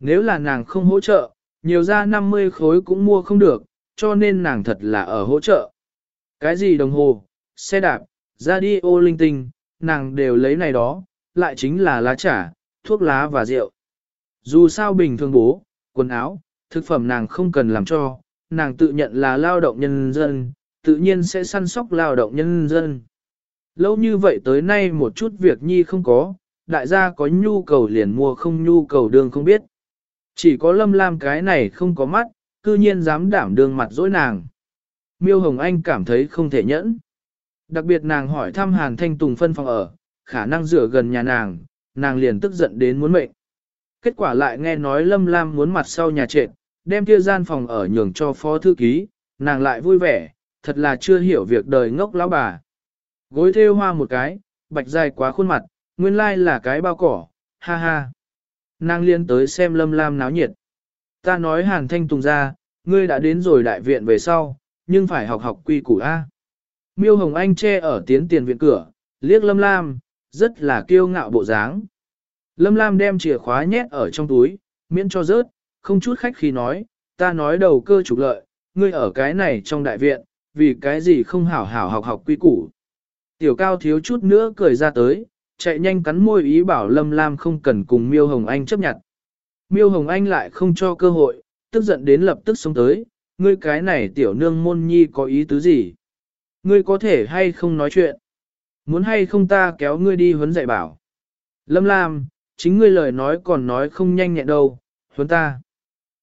Nếu là nàng không hỗ trợ, nhiều ra 50 khối cũng mua không được, cho nên nàng thật là ở hỗ trợ. Cái gì đồng hồ, xe đạp, radio linh tinh, nàng đều lấy này đó, lại chính là lá trà, thuốc lá và rượu. Dù sao bình thường bố, quần áo, thực phẩm nàng không cần làm cho, nàng tự nhận là lao động nhân dân, tự nhiên sẽ săn sóc lao động nhân dân. Lâu như vậy tới nay một chút việc nhi không có, đại gia có nhu cầu liền mua không nhu cầu đường không biết. Chỉ có lâm lam cái này không có mắt, cư nhiên dám đảm đương mặt dỗi nàng. Miêu Hồng Anh cảm thấy không thể nhẫn. Đặc biệt nàng hỏi thăm Hàn Thanh Tùng phân phòng ở, khả năng rửa gần nhà nàng, nàng liền tức giận đến muốn mệnh. Kết quả lại nghe nói Lâm Lam muốn mặt sau nhà trệt, đem kia gian phòng ở nhường cho phó thư ký, nàng lại vui vẻ, thật là chưa hiểu việc đời ngốc lão bà. Gối thêu hoa một cái, bạch dài quá khuôn mặt, nguyên lai là cái bao cỏ, ha ha. Nàng liên tới xem Lâm Lam náo nhiệt. Ta nói Hàn Thanh Tùng ra, ngươi đã đến rồi đại viện về sau, nhưng phải học học quy củ A. Miêu Hồng Anh che ở tiến tiền viện cửa, liếc Lâm Lam, rất là kiêu ngạo bộ dáng. Lâm Lam đem chìa khóa nhét ở trong túi, miễn cho rớt, không chút khách khi nói, ta nói đầu cơ trục lợi, ngươi ở cái này trong đại viện, vì cái gì không hảo hảo học học quy củ. Tiểu cao thiếu chút nữa cười ra tới, chạy nhanh cắn môi ý bảo Lâm Lam không cần cùng Miêu Hồng Anh chấp nhận. Miêu Hồng Anh lại không cho cơ hội, tức giận đến lập tức xuống tới, ngươi cái này tiểu nương môn nhi có ý tứ gì? Ngươi có thể hay không nói chuyện? Muốn hay không ta kéo ngươi đi huấn dạy bảo? Lâm Lam, chính ngươi lời nói còn nói không nhanh nhẹn đâu, huấn ta.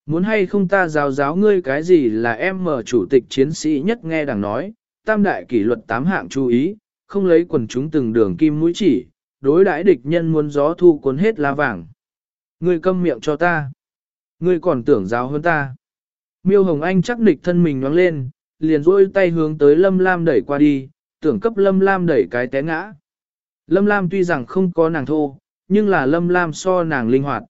Muốn hay không ta giáo giáo ngươi cái gì là em mở chủ tịch chiến sĩ nhất nghe đảng nói, tam đại kỷ luật tám hạng chú ý, không lấy quần chúng từng đường kim mũi chỉ, đối đãi địch nhân muốn gió thu cuốn hết lá vàng. Ngươi câm miệng cho ta. Ngươi còn tưởng giáo hơn ta. Miêu Hồng Anh chắc nịch thân mình nhoáng lên, liền rôi tay hướng tới Lâm Lam đẩy qua đi, tưởng cấp Lâm Lam đẩy cái té ngã. Lâm Lam tuy rằng không có nàng thô, nhưng là Lâm Lam so nàng linh hoạt.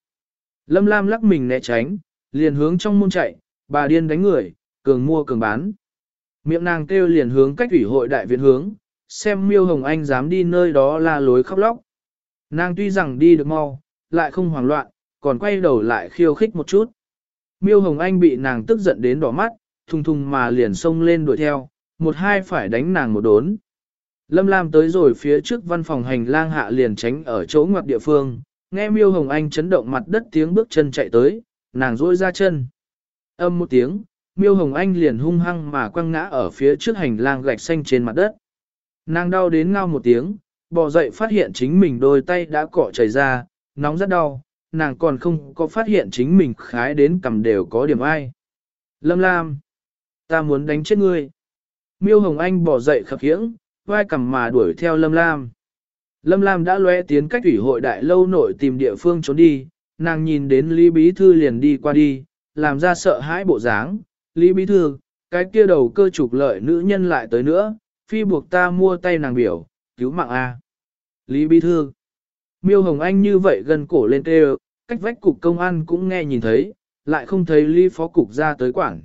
Lâm Lam lắc mình né tránh, liền hướng trong môn chạy, bà điên đánh người, cường mua cường bán. Miệng nàng kêu liền hướng cách ủy hội đại viện hướng, xem miêu hồng anh dám đi nơi đó la lối khóc lóc. Nàng tuy rằng đi được mau, lại không hoảng loạn, còn quay đầu lại khiêu khích một chút. Miêu hồng anh bị nàng tức giận đến đỏ mắt, thùng thùng mà liền xông lên đuổi theo, một hai phải đánh nàng một đốn. Lâm Lam tới rồi phía trước văn phòng hành lang hạ liền tránh ở chỗ ngoặt địa phương, nghe miêu hồng anh chấn động mặt đất tiếng bước chân chạy tới, nàng rỗi ra chân. Âm một tiếng, miêu hồng anh liền hung hăng mà quăng ngã ở phía trước hành lang gạch xanh trên mặt đất. Nàng đau đến ngao một tiếng, bò dậy phát hiện chính mình đôi tay đã cọ chảy ra, nóng rất đau, nàng còn không có phát hiện chính mình khái đến cầm đều có điểm ai. Lâm Lam, ta muốn đánh chết ngươi. Miêu Hồng Anh bỏ dậy khập khiễng, vai cầm mà đuổi theo Lâm Lam. Lâm Lam đã lóe tiến cách ủy hội đại lâu nội tìm địa phương trốn đi, nàng nhìn đến Lý Bí Thư liền đi qua đi, làm ra sợ hãi bộ dáng. Lý Bí Thư, cái kia đầu cơ trục lợi nữ nhân lại tới nữa, phi buộc ta mua tay nàng biểu, cứu mạng A. Lý Bí Thư, Miêu Hồng Anh như vậy gần cổ lên tê cách vách cục công an cũng nghe nhìn thấy, lại không thấy Lý Phó Cục ra tới quảng.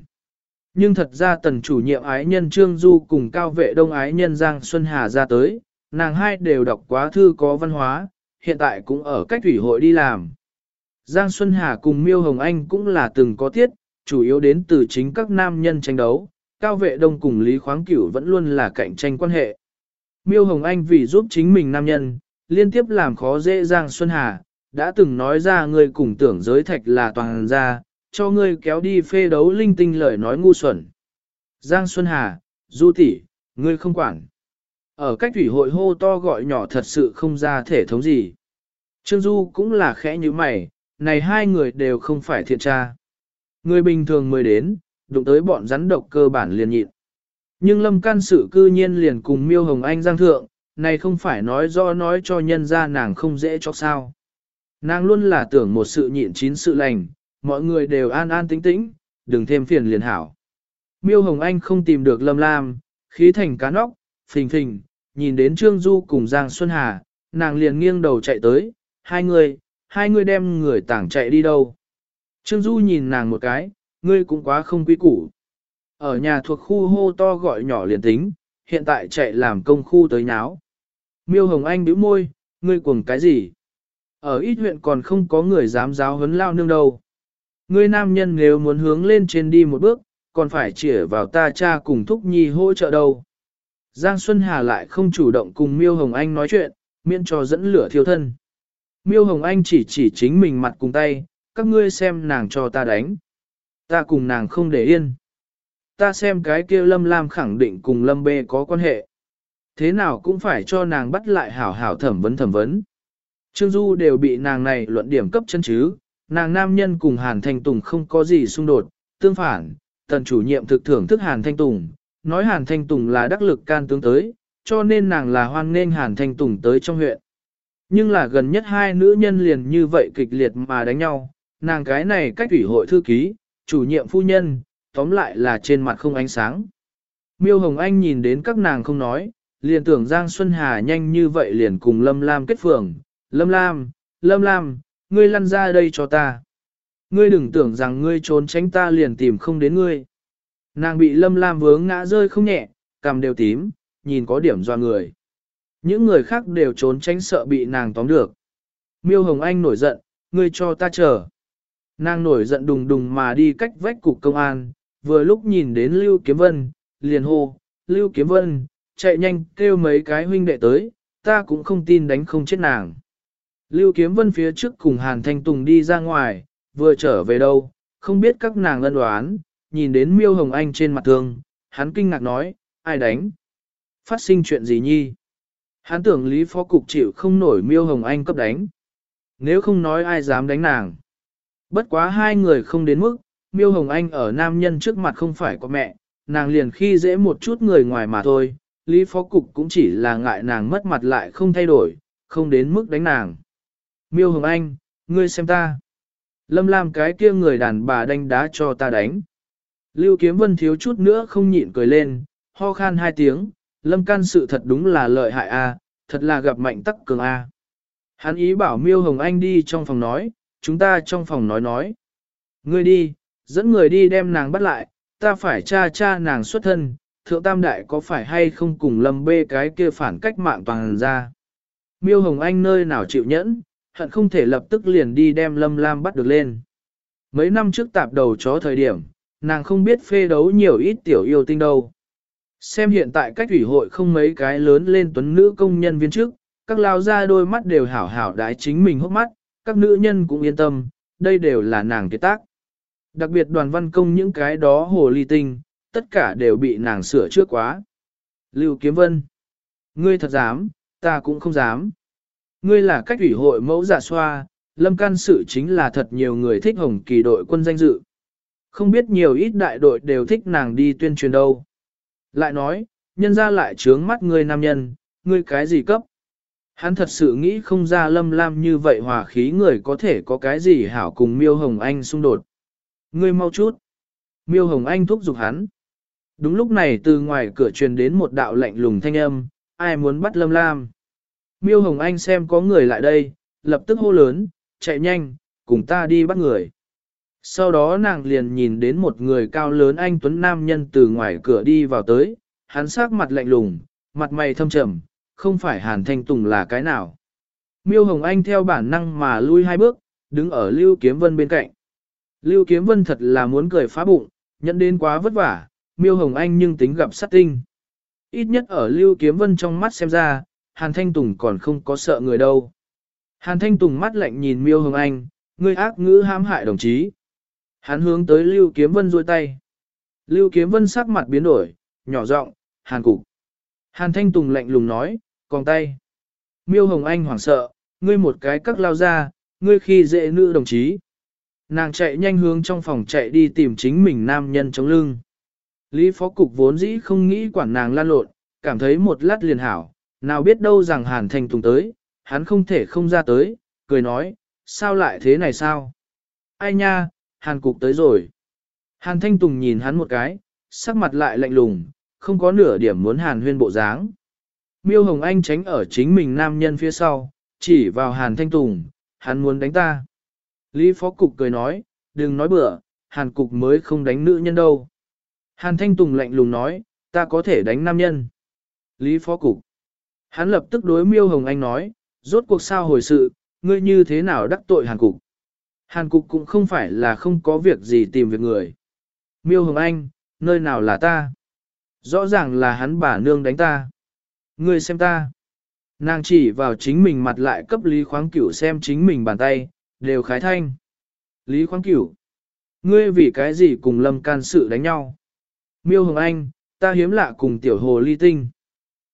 Nhưng thật ra tần chủ nhiệm ái nhân Trương Du cùng cao vệ đông ái nhân Giang Xuân Hà ra tới, nàng hai đều đọc quá thư có văn hóa, hiện tại cũng ở cách thủy hội đi làm. Giang Xuân Hà cùng Miêu Hồng Anh cũng là từng có tiết, chủ yếu đến từ chính các nam nhân tranh đấu, Cao Vệ Đông cùng Lý Khoáng Cửu vẫn luôn là cạnh tranh quan hệ. Miêu Hồng Anh vì giúp chính mình nam nhân, liên tiếp làm khó dễ Giang Xuân Hà, đã từng nói ra người cùng tưởng giới thạch là toàn ra, cho ngươi kéo đi phê đấu linh tinh lời nói ngu xuẩn. Giang Xuân Hà, Du tỷ, ngươi không quản. Ở cách thủy hội hô to gọi nhỏ thật sự không ra thể thống gì. Trương Du cũng là khẽ như mày, này hai người đều không phải thiện tra. Người bình thường mới đến, đụng tới bọn rắn độc cơ bản liền nhịn. Nhưng lâm can sự cư nhiên liền cùng miêu hồng anh giang thượng, này không phải nói do nói cho nhân ra nàng không dễ cho sao. Nàng luôn là tưởng một sự nhịn chín sự lành, mọi người đều an an tĩnh tĩnh, đừng thêm phiền liền hảo. Miêu Hồng Anh không tìm được Lâm Lam, khí thành cá nóc, phình phình, nhìn đến Trương Du cùng Giang Xuân Hà, nàng liền nghiêng đầu chạy tới, hai người, hai người đem người tảng chạy đi đâu. Trương Du nhìn nàng một cái, ngươi cũng quá không quý củ. Ở nhà thuộc khu hô to gọi nhỏ liền tính, hiện tại chạy làm công khu tới nháo. Miêu Hồng Anh bĩu môi, ngươi cuồng cái gì? Ở ít huyện còn không có người dám giáo huấn lao nương đâu. Ngươi nam nhân nếu muốn hướng lên trên đi một bước, còn phải chĩa vào ta cha cùng Thúc Nhi hỗ trợ đâu. Giang Xuân Hà lại không chủ động cùng Miêu Hồng Anh nói chuyện, miễn cho dẫn lửa thiêu thân. Miêu Hồng Anh chỉ chỉ chính mình mặt cùng tay, các ngươi xem nàng cho ta đánh. Ta cùng nàng không để yên. Ta xem cái kia Lâm Lam khẳng định cùng Lâm Bê có quan hệ. Thế nào cũng phải cho nàng bắt lại hảo hảo thẩm vấn thẩm vấn. Trương Du đều bị nàng này luận điểm cấp chân chứ, nàng nam nhân cùng Hàn Thanh Tùng không có gì xung đột, tương phản, tần chủ nhiệm thực thưởng thức Hàn Thanh Tùng, nói Hàn Thanh Tùng là đắc lực can tướng tới, cho nên nàng là hoan nghênh Hàn Thanh Tùng tới trong huyện. Nhưng là gần nhất hai nữ nhân liền như vậy kịch liệt mà đánh nhau, nàng cái này cách ủy hội thư ký, chủ nhiệm phu nhân, tóm lại là trên mặt không ánh sáng. Miêu Hồng Anh nhìn đến các nàng không nói, liền tưởng Giang Xuân Hà nhanh như vậy liền cùng Lâm Lam kết phường. Lâm Lam, Lâm Lam, ngươi lăn ra đây cho ta. Ngươi đừng tưởng rằng ngươi trốn tránh ta liền tìm không đến ngươi. Nàng bị Lâm Lam vướng ngã rơi không nhẹ, cằm đều tím, nhìn có điểm doa người. Những người khác đều trốn tránh sợ bị nàng tóm được. Miêu Hồng Anh nổi giận, ngươi cho ta chờ. Nàng nổi giận đùng đùng mà đi cách vách cục công an, vừa lúc nhìn đến Lưu Kiếm Vân, liền hô, Lưu Kiếm Vân, chạy nhanh kêu mấy cái huynh đệ tới, ta cũng không tin đánh không chết nàng. Lưu Kiếm Vân phía trước cùng Hàn Thanh Tùng đi ra ngoài, vừa trở về đâu, không biết các nàng ân đoán, nhìn đến Miêu Hồng Anh trên mặt thương, hắn kinh ngạc nói, ai đánh? Phát sinh chuyện gì nhi? Hắn tưởng Lý Phó Cục chịu không nổi Miêu Hồng Anh cấp đánh. Nếu không nói ai dám đánh nàng. Bất quá hai người không đến mức, Miêu Hồng Anh ở nam nhân trước mặt không phải có mẹ, nàng liền khi dễ một chút người ngoài mà thôi, Lý Phó Cục cũng chỉ là ngại nàng mất mặt lại không thay đổi, không đến mức đánh nàng. Miêu Hồng Anh, ngươi xem ta. Lâm Lam cái kia người đàn bà đánh đá cho ta đánh. Lưu Kiếm Vân thiếu chút nữa không nhịn cười lên, ho khan hai tiếng, Lâm can sự thật đúng là lợi hại a, à, thật là gặp mạnh tắc cường a. À. Hắn ý bảo Miêu Hồng Anh đi trong phòng nói, chúng ta trong phòng nói nói. Ngươi đi, dẫn người đi đem nàng bắt lại, ta phải tra tra nàng xuất thân, thượng tam đại có phải hay không cùng lâm bê cái kia phản cách mạng toàn ra. Miêu Hồng Anh nơi nào chịu nhẫn, hận không thể lập tức liền đi đem lâm lam bắt được lên. Mấy năm trước tạp đầu chó thời điểm, nàng không biết phê đấu nhiều ít tiểu yêu tinh đâu. Xem hiện tại cách ủy hội không mấy cái lớn lên tuấn nữ công nhân viên trước, các lao ra đôi mắt đều hảo hảo đái chính mình hốc mắt, các nữ nhân cũng yên tâm, đây đều là nàng kiệt tác. Đặc biệt đoàn văn công những cái đó hồ ly tinh, tất cả đều bị nàng sửa trước quá. Lưu Kiếm Vân. Ngươi thật dám, ta cũng không dám. Ngươi là cách ủy hội mẫu giả xoa, lâm can sự chính là thật nhiều người thích hồng kỳ đội quân danh dự. Không biết nhiều ít đại đội đều thích nàng đi tuyên truyền đâu. Lại nói, nhân ra lại trướng mắt ngươi nam nhân, ngươi cái gì cấp? Hắn thật sự nghĩ không ra lâm lam như vậy hòa khí người có thể có cái gì hảo cùng miêu hồng anh xung đột. Ngươi mau chút. Miêu hồng anh thúc giục hắn. Đúng lúc này từ ngoài cửa truyền đến một đạo lạnh lùng thanh âm, ai muốn bắt lâm lam. Miêu hồng anh xem có người lại đây, lập tức hô lớn, chạy nhanh, cùng ta đi bắt người. Sau đó nàng liền nhìn đến một người cao lớn anh Tuấn Nam nhân từ ngoài cửa đi vào tới, hắn sắc mặt lạnh lùng, mặt mày thâm trầm, không phải Hàn Thanh Tùng là cái nào. Miêu Hồng Anh theo bản năng mà lui hai bước, đứng ở Lưu Kiếm Vân bên cạnh. Lưu Kiếm Vân thật là muốn cười phá bụng, nhận đến quá vất vả, Miêu Hồng Anh nhưng tính gặp sát tinh. Ít nhất ở Lưu Kiếm Vân trong mắt xem ra, Hàn Thanh Tùng còn không có sợ người đâu. Hàn Thanh Tùng mắt lạnh nhìn Miêu Hồng Anh, ngươi ác ngữ hãm hại đồng chí. Hắn hướng tới Lưu Kiếm Vân duỗi tay. Lưu Kiếm Vân sắc mặt biến đổi, nhỏ giọng, Hàn Cục. Hàn Thanh Tùng lạnh lùng nói, còn tay. Miêu Hồng Anh hoảng sợ, ngươi một cái cắt lao ra, ngươi khi dễ nữ đồng chí. Nàng chạy nhanh hướng trong phòng chạy đi tìm chính mình nam nhân chống lưng. Lý Phó Cục vốn dĩ không nghĩ quản nàng lan lộn, cảm thấy một lát liền hảo, nào biết đâu rằng Hàn Thanh Tùng tới, hắn không thể không ra tới, cười nói, sao lại thế này sao? Ai nha, Hàn Cục tới rồi. Hàn Thanh Tùng nhìn hắn một cái, sắc mặt lại lạnh lùng, không có nửa điểm muốn Hàn huyên bộ dáng. Miêu Hồng Anh tránh ở chính mình nam nhân phía sau, chỉ vào Hàn Thanh Tùng, hắn muốn đánh ta. Lý Phó Cục cười nói, đừng nói bừa, Hàn Cục mới không đánh nữ nhân đâu. Hàn Thanh Tùng lạnh lùng nói, ta có thể đánh nam nhân. Lý Phó Cục. Hắn lập tức đối Miêu Hồng Anh nói, rốt cuộc sao hồi sự, ngươi như thế nào đắc tội Hàn Cục. Hàn Cục cũng không phải là không có việc gì tìm việc người. Miêu Hồng Anh, nơi nào là ta? Rõ ràng là hắn bà nương đánh ta. Ngươi xem ta. Nàng chỉ vào chính mình mặt lại cấp Lý Khoáng Cửu xem chính mình bàn tay, đều khái thanh. Lý Khoáng Cửu. Ngươi vì cái gì cùng lâm can sự đánh nhau? Miêu Hồng Anh, ta hiếm lạ cùng tiểu hồ ly tinh.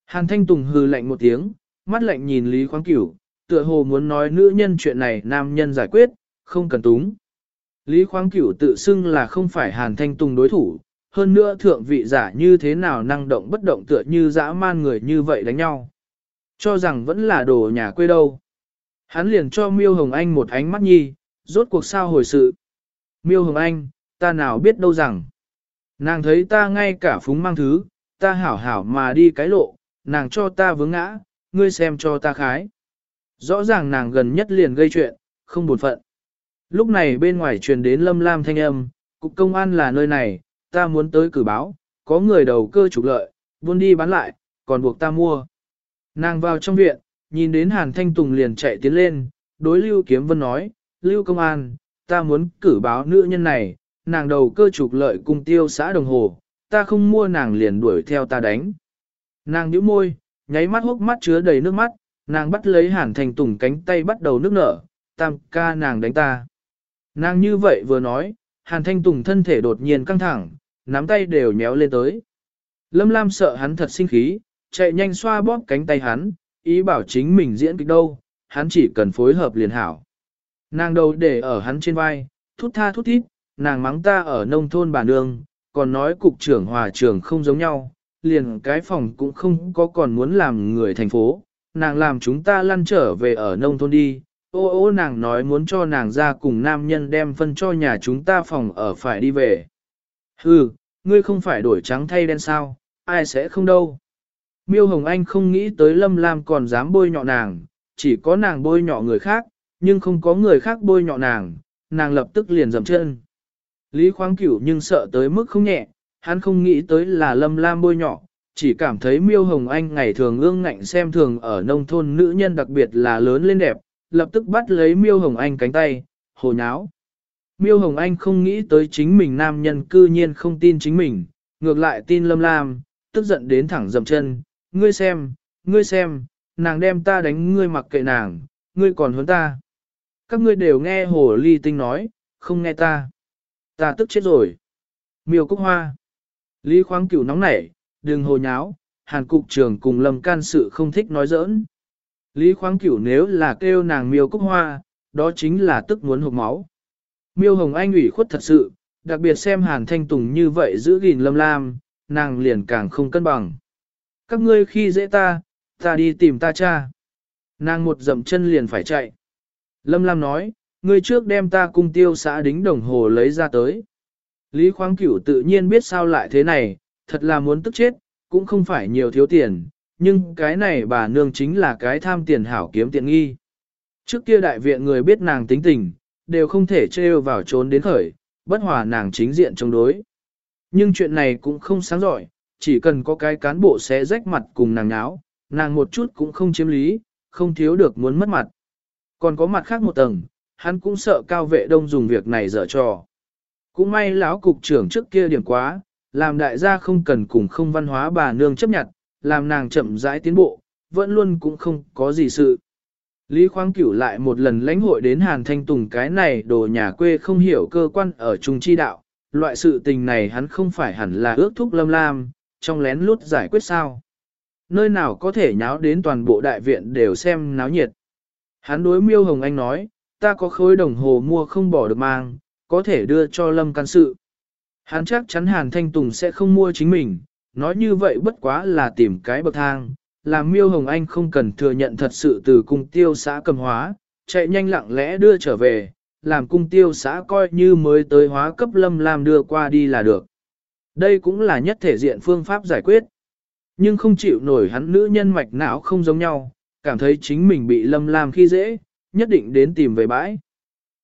Hàn Thanh Tùng hừ lạnh một tiếng, mắt lạnh nhìn Lý Khoáng Cửu, tựa hồ muốn nói nữ nhân chuyện này nam nhân giải quyết, không cần túng. Lý Khoáng Cửu tự xưng là không phải Hàn Thanh Tùng đối thủ, hơn nữa thượng vị giả như thế nào năng động bất động tựa như dã man người như vậy đánh nhau. Cho rằng vẫn là đồ nhà quê đâu. Hắn liền cho Miêu Hồng Anh một ánh mắt nhi, rốt cuộc sao hồi sự. Miêu Hồng Anh, ta nào biết đâu rằng. Nàng thấy ta ngay cả phúng mang thứ, ta hảo hảo mà đi cái lộ, nàng cho ta vướng ngã, ngươi xem cho ta khái. Rõ ràng nàng gần nhất liền gây chuyện, không buồn phận. Lúc này bên ngoài truyền đến lâm lam thanh âm, cục công an là nơi này, ta muốn tới cử báo, có người đầu cơ trục lợi, buôn đi bán lại, còn buộc ta mua. Nàng vào trong viện, nhìn đến Hàn Thanh Tùng liền chạy tiến lên, đối Lưu Kiếm Vân nói, Lưu Công An, ta muốn cử báo nữ nhân này, nàng đầu cơ trục lợi cung tiêu xã đồng hồ, ta không mua nàng liền đuổi theo ta đánh. Nàng nhíu môi, nháy mắt hốc mắt chứa đầy nước mắt, nàng bắt lấy hàn thành tùng cánh tay bắt đầu nước nở, tam ca nàng đánh ta. Nàng như vậy vừa nói, hàn thanh tùng thân thể đột nhiên căng thẳng, nắm tay đều nhéo lên tới. Lâm Lam sợ hắn thật sinh khí, chạy nhanh xoa bóp cánh tay hắn, ý bảo chính mình diễn kịch đâu, hắn chỉ cần phối hợp liền hảo. Nàng đầu để ở hắn trên vai, thút tha thút thít, nàng mắng ta ở nông thôn bà nương, còn nói cục trưởng hòa trưởng không giống nhau, liền cái phòng cũng không có còn muốn làm người thành phố, nàng làm chúng ta lăn trở về ở nông thôn đi, ô ô nàng nói muốn cho nàng ra cùng nam nhân đem phân cho nhà chúng ta phòng ở phải đi về. Hừ, ngươi không phải đổi trắng thay đen sao, ai sẽ không đâu. Miêu Hồng Anh không nghĩ tới Lâm Lam còn dám bôi nhọ nàng, chỉ có nàng bôi nhọ người khác, nhưng không có người khác bôi nhọ nàng, nàng lập tức liền dầm chân. Lý khoáng cửu nhưng sợ tới mức không nhẹ, hắn không nghĩ tới là Lâm Lam bôi nhọ, chỉ cảm thấy Miêu Hồng Anh ngày thường ương ngạnh xem thường ở nông thôn nữ nhân đặc biệt là lớn lên đẹp, lập tức bắt lấy Miêu Hồng Anh cánh tay, hồ nháo. Miêu Hồng Anh không nghĩ tới chính mình nam nhân cư nhiên không tin chính mình, ngược lại tin Lâm Lam, tức giận đến thẳng dầm chân, ngươi xem, ngươi xem, nàng đem ta đánh ngươi mặc kệ nàng, ngươi còn hơn ta. Các ngươi đều nghe hồ ly tinh nói, không nghe ta. Ta tức chết rồi. Miêu Cúc Hoa. Lý khoáng cửu nóng nảy, đừng hồ nháo, hàn cục trưởng cùng lâm can sự không thích nói giỡn. Lý khoáng cửu nếu là kêu nàng miêu Cúc Hoa, đó chính là tức muốn hộp máu. Miêu Hồng Anh ủy khuất thật sự, đặc biệt xem Hàn Thanh Tùng như vậy giữ gìn lâm lam, nàng liền càng không cân bằng. Các ngươi khi dễ ta, ta đi tìm ta cha. Nàng một dậm chân liền phải chạy. Lâm Lam nói, ngươi trước đem ta cung tiêu xã đính đồng hồ lấy ra tới. Lý khoáng cửu tự nhiên biết sao lại thế này, thật là muốn tức chết, cũng không phải nhiều thiếu tiền, nhưng cái này bà nương chính là cái tham tiền hảo kiếm tiện nghi. Trước kia đại viện người biết nàng tính tình, đều không thể trêu vào trốn đến khởi, bất hòa nàng chính diện chống đối. Nhưng chuyện này cũng không sáng giỏi, chỉ cần có cái cán bộ sẽ rách mặt cùng nàng nháo, nàng một chút cũng không chiếm lý, không thiếu được muốn mất mặt. Còn có mặt khác một tầng, hắn cũng sợ cao vệ đông dùng việc này dở trò. Cũng may lão cục trưởng trước kia điểm quá, làm đại gia không cần cùng không văn hóa bà nương chấp nhận, làm nàng chậm rãi tiến bộ, vẫn luôn cũng không có gì sự. Lý Khoáng Cửu lại một lần lãnh hội đến Hàn Thanh Tùng cái này đồ nhà quê không hiểu cơ quan ở trung chi đạo, loại sự tình này hắn không phải hẳn là ước thúc lâm lam, trong lén lút giải quyết sao. Nơi nào có thể nháo đến toàn bộ đại viện đều xem náo nhiệt. Hắn đối miêu Hồng Anh nói, ta có khối đồng hồ mua không bỏ được mang, có thể đưa cho lâm can sự. Hắn chắc chắn Hàn Thanh Tùng sẽ không mua chính mình, nói như vậy bất quá là tìm cái bậc thang, làm miêu Hồng Anh không cần thừa nhận thật sự từ cung tiêu xã cầm hóa, chạy nhanh lặng lẽ đưa trở về, làm cung tiêu xã coi như mới tới hóa cấp lâm làm đưa qua đi là được. Đây cũng là nhất thể diện phương pháp giải quyết. Nhưng không chịu nổi hắn nữ nhân mạch não không giống nhau, cảm thấy chính mình bị lâm lam khi dễ, nhất định đến tìm về bãi.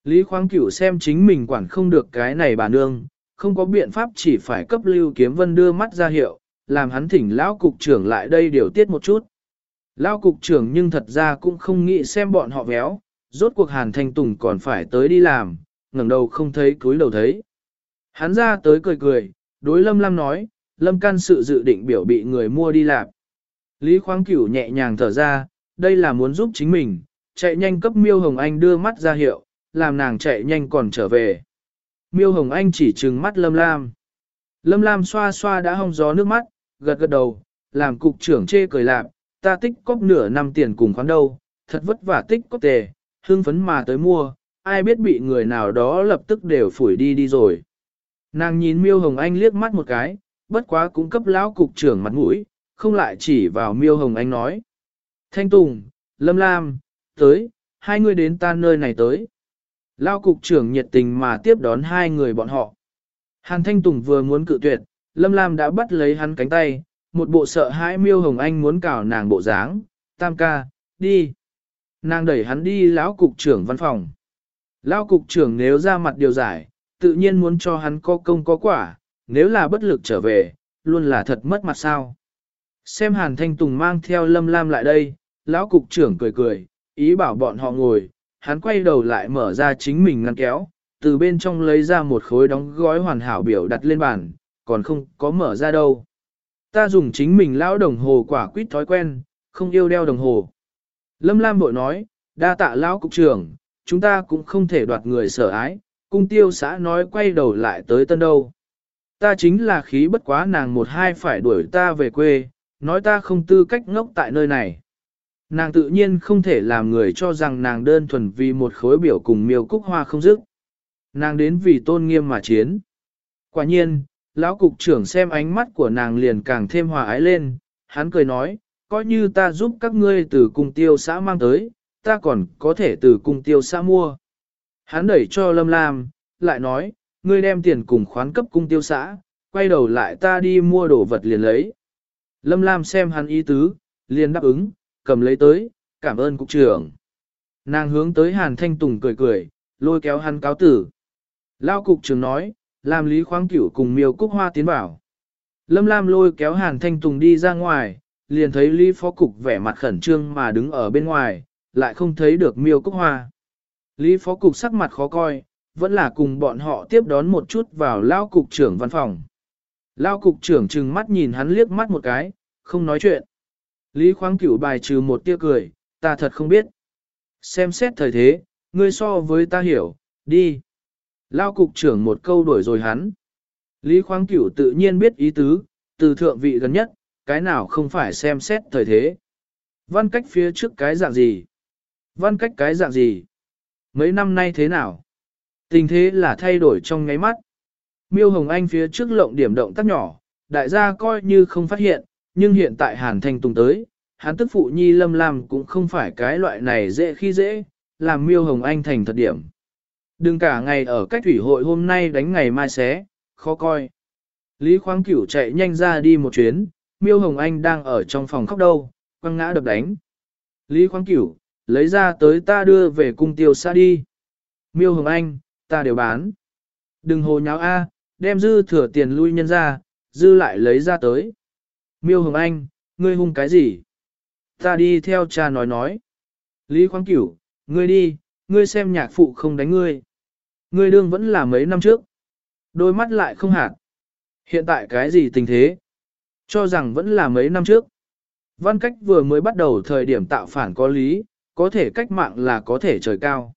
Lý khoáng cửu xem chính mình quản không được cái này bà nương, không có biện pháp chỉ phải cấp lưu kiếm vân đưa mắt ra hiệu, làm hắn thỉnh lão cục trưởng lại đây điều tiết một chút. Lão cục trưởng nhưng thật ra cũng không nghĩ xem bọn họ véo, rốt cuộc Hàn Thanh Tùng còn phải tới đi làm, ngẩng đầu không thấy cúi đầu thấy. Hắn ra tới cười cười, đối Lâm Lam nói, Lâm can sự dự định biểu bị người mua đi làm. Lý khoáng cửu nhẹ nhàng thở ra, đây là muốn giúp chính mình, chạy nhanh cấp miêu Hồng Anh đưa mắt ra hiệu, làm nàng chạy nhanh còn trở về. Miêu Hồng Anh chỉ trừng mắt Lâm Lam. Lâm Lam xoa xoa đã hong gió nước mắt, gật gật đầu, làm cục trưởng chê cười lạp, ta tích cóp nửa năm tiền cùng khoán đâu, thật vất vả tích cóp tề, hương phấn mà tới mua, ai biết bị người nào đó lập tức đều phủi đi đi rồi. Nàng nhìn Miêu Hồng Anh liếc mắt một cái, bất quá cũng cấp lão cục trưởng mặt mũi, không lại chỉ vào Miêu Hồng Anh nói. Thanh Tùng, Lâm Lam, tới, hai người đến ta nơi này tới. Lão cục trưởng nhiệt tình mà tiếp đón hai người bọn họ. Hàn Thanh Tùng vừa muốn cự tuyệt, Lâm Lam đã bắt lấy hắn cánh tay, một bộ sợ hãi Miêu Hồng Anh muốn cào nàng bộ dáng, tam ca, đi. Nàng đẩy hắn đi lão cục trưởng văn phòng. Lão cục trưởng nếu ra mặt điều giải, tự nhiên muốn cho hắn có công có quả, nếu là bất lực trở về, luôn là thật mất mặt sao. Xem Hàn Thanh Tùng mang theo Lâm Lam lại đây, lão cục trưởng cười cười, ý bảo bọn họ ngồi, hắn quay đầu lại mở ra chính mình ngăn kéo, từ bên trong lấy ra một khối đóng gói hoàn hảo biểu đặt lên bàn, còn không có mở ra đâu. Ta dùng chính mình lão đồng hồ quả quýt thói quen, không yêu đeo đồng hồ. Lâm Lam bội nói, đa tạ lão cục trưởng, chúng ta cũng không thể đoạt người sở ái, cung tiêu xã nói quay đầu lại tới tân đâu. Ta chính là khí bất quá nàng một hai phải đuổi ta về quê, nói ta không tư cách ngốc tại nơi này. Nàng tự nhiên không thể làm người cho rằng nàng đơn thuần vì một khối biểu cùng miêu cúc hoa không dứt. Nàng đến vì tôn nghiêm mà chiến. Quả nhiên, lão cục trưởng xem ánh mắt của nàng liền càng thêm hòa ái lên, hắn cười nói, coi như ta giúp các ngươi từ cung tiêu xã mang tới, ta còn có thể từ cung tiêu xã mua. Hắn đẩy cho Lâm Lam, lại nói, ngươi đem tiền cùng khoán cấp cung tiêu xã, quay đầu lại ta đi mua đồ vật liền lấy. Lâm Lam xem hắn ý tứ, liền đáp ứng, cầm lấy tới, cảm ơn cục trưởng. Nàng hướng tới Hàn Thanh Tùng cười cười, lôi kéo hắn cáo tử. Lao cục trưởng nói, làm Lý Khoáng Cửu cùng Miêu Cúc Hoa tiến vào. Lâm Lam lôi kéo Hàn Thanh Tùng đi ra ngoài, liền thấy Lý Phó Cục vẻ mặt khẩn trương mà đứng ở bên ngoài, lại không thấy được Miêu Cúc Hoa. Lý Phó Cục sắc mặt khó coi, vẫn là cùng bọn họ tiếp đón một chút vào Lao Cục trưởng văn phòng. Lao Cục trưởng trừng mắt nhìn hắn liếc mắt một cái, không nói chuyện. Lý Khoáng Cửu bài trừ một tia cười, ta thật không biết. Xem xét thời thế, ngươi so với ta hiểu, đi. Lao cục trưởng một câu đuổi rồi hắn. Lý Khoáng Cửu tự nhiên biết ý tứ, từ thượng vị gần nhất, cái nào không phải xem xét thời thế. Văn cách phía trước cái dạng gì? Văn cách cái dạng gì? Mấy năm nay thế nào? Tình thế là thay đổi trong ngáy mắt. Miêu Hồng Anh phía trước lộng điểm động tác nhỏ, đại gia coi như không phát hiện, nhưng hiện tại Hàn Thanh Tùng tới, hắn tức phụ nhi lâm lam cũng không phải cái loại này dễ khi dễ, làm Miêu Hồng Anh thành thật điểm. Đừng cả ngày ở cách thủy hội hôm nay đánh ngày mai xé, khó coi. Lý Khoáng Cửu chạy nhanh ra đi một chuyến, Miêu Hồng Anh đang ở trong phòng khóc đâu, quăng ngã đập đánh. Lý Khoáng Cửu, lấy ra tới ta đưa về cung tiêu xa đi. Miêu Hồng Anh, ta đều bán. Đừng hồ nháo A, đem dư thừa tiền lui nhân ra, dư lại lấy ra tới. Miêu Hồng Anh, ngươi hung cái gì? Ta đi theo cha nói nói. Lý Khoáng Cửu, ngươi đi, ngươi xem nhạc phụ không đánh ngươi. Ngươi đương vẫn là mấy năm trước. Đôi mắt lại không hạt. Hiện tại cái gì tình thế? Cho rằng vẫn là mấy năm trước. Văn cách vừa mới bắt đầu thời điểm tạo phản có lý, có thể cách mạng là có thể trời cao.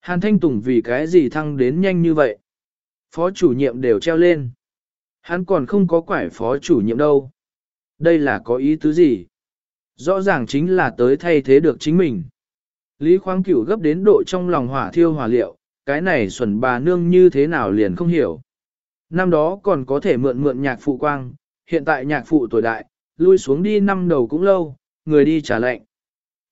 Hàn Thanh Tùng vì cái gì thăng đến nhanh như vậy? Phó chủ nhiệm đều treo lên. Hắn còn không có quải phó chủ nhiệm đâu. Đây là có ý tứ gì? Rõ ràng chính là tới thay thế được chính mình. Lý khoáng cửu gấp đến độ trong lòng hỏa thiêu hỏa liệu, cái này xuẩn bà nương như thế nào liền không hiểu. Năm đó còn có thể mượn mượn nhạc phụ quang, hiện tại nhạc phụ tuổi đại, lui xuống đi năm đầu cũng lâu, người đi trả lệnh.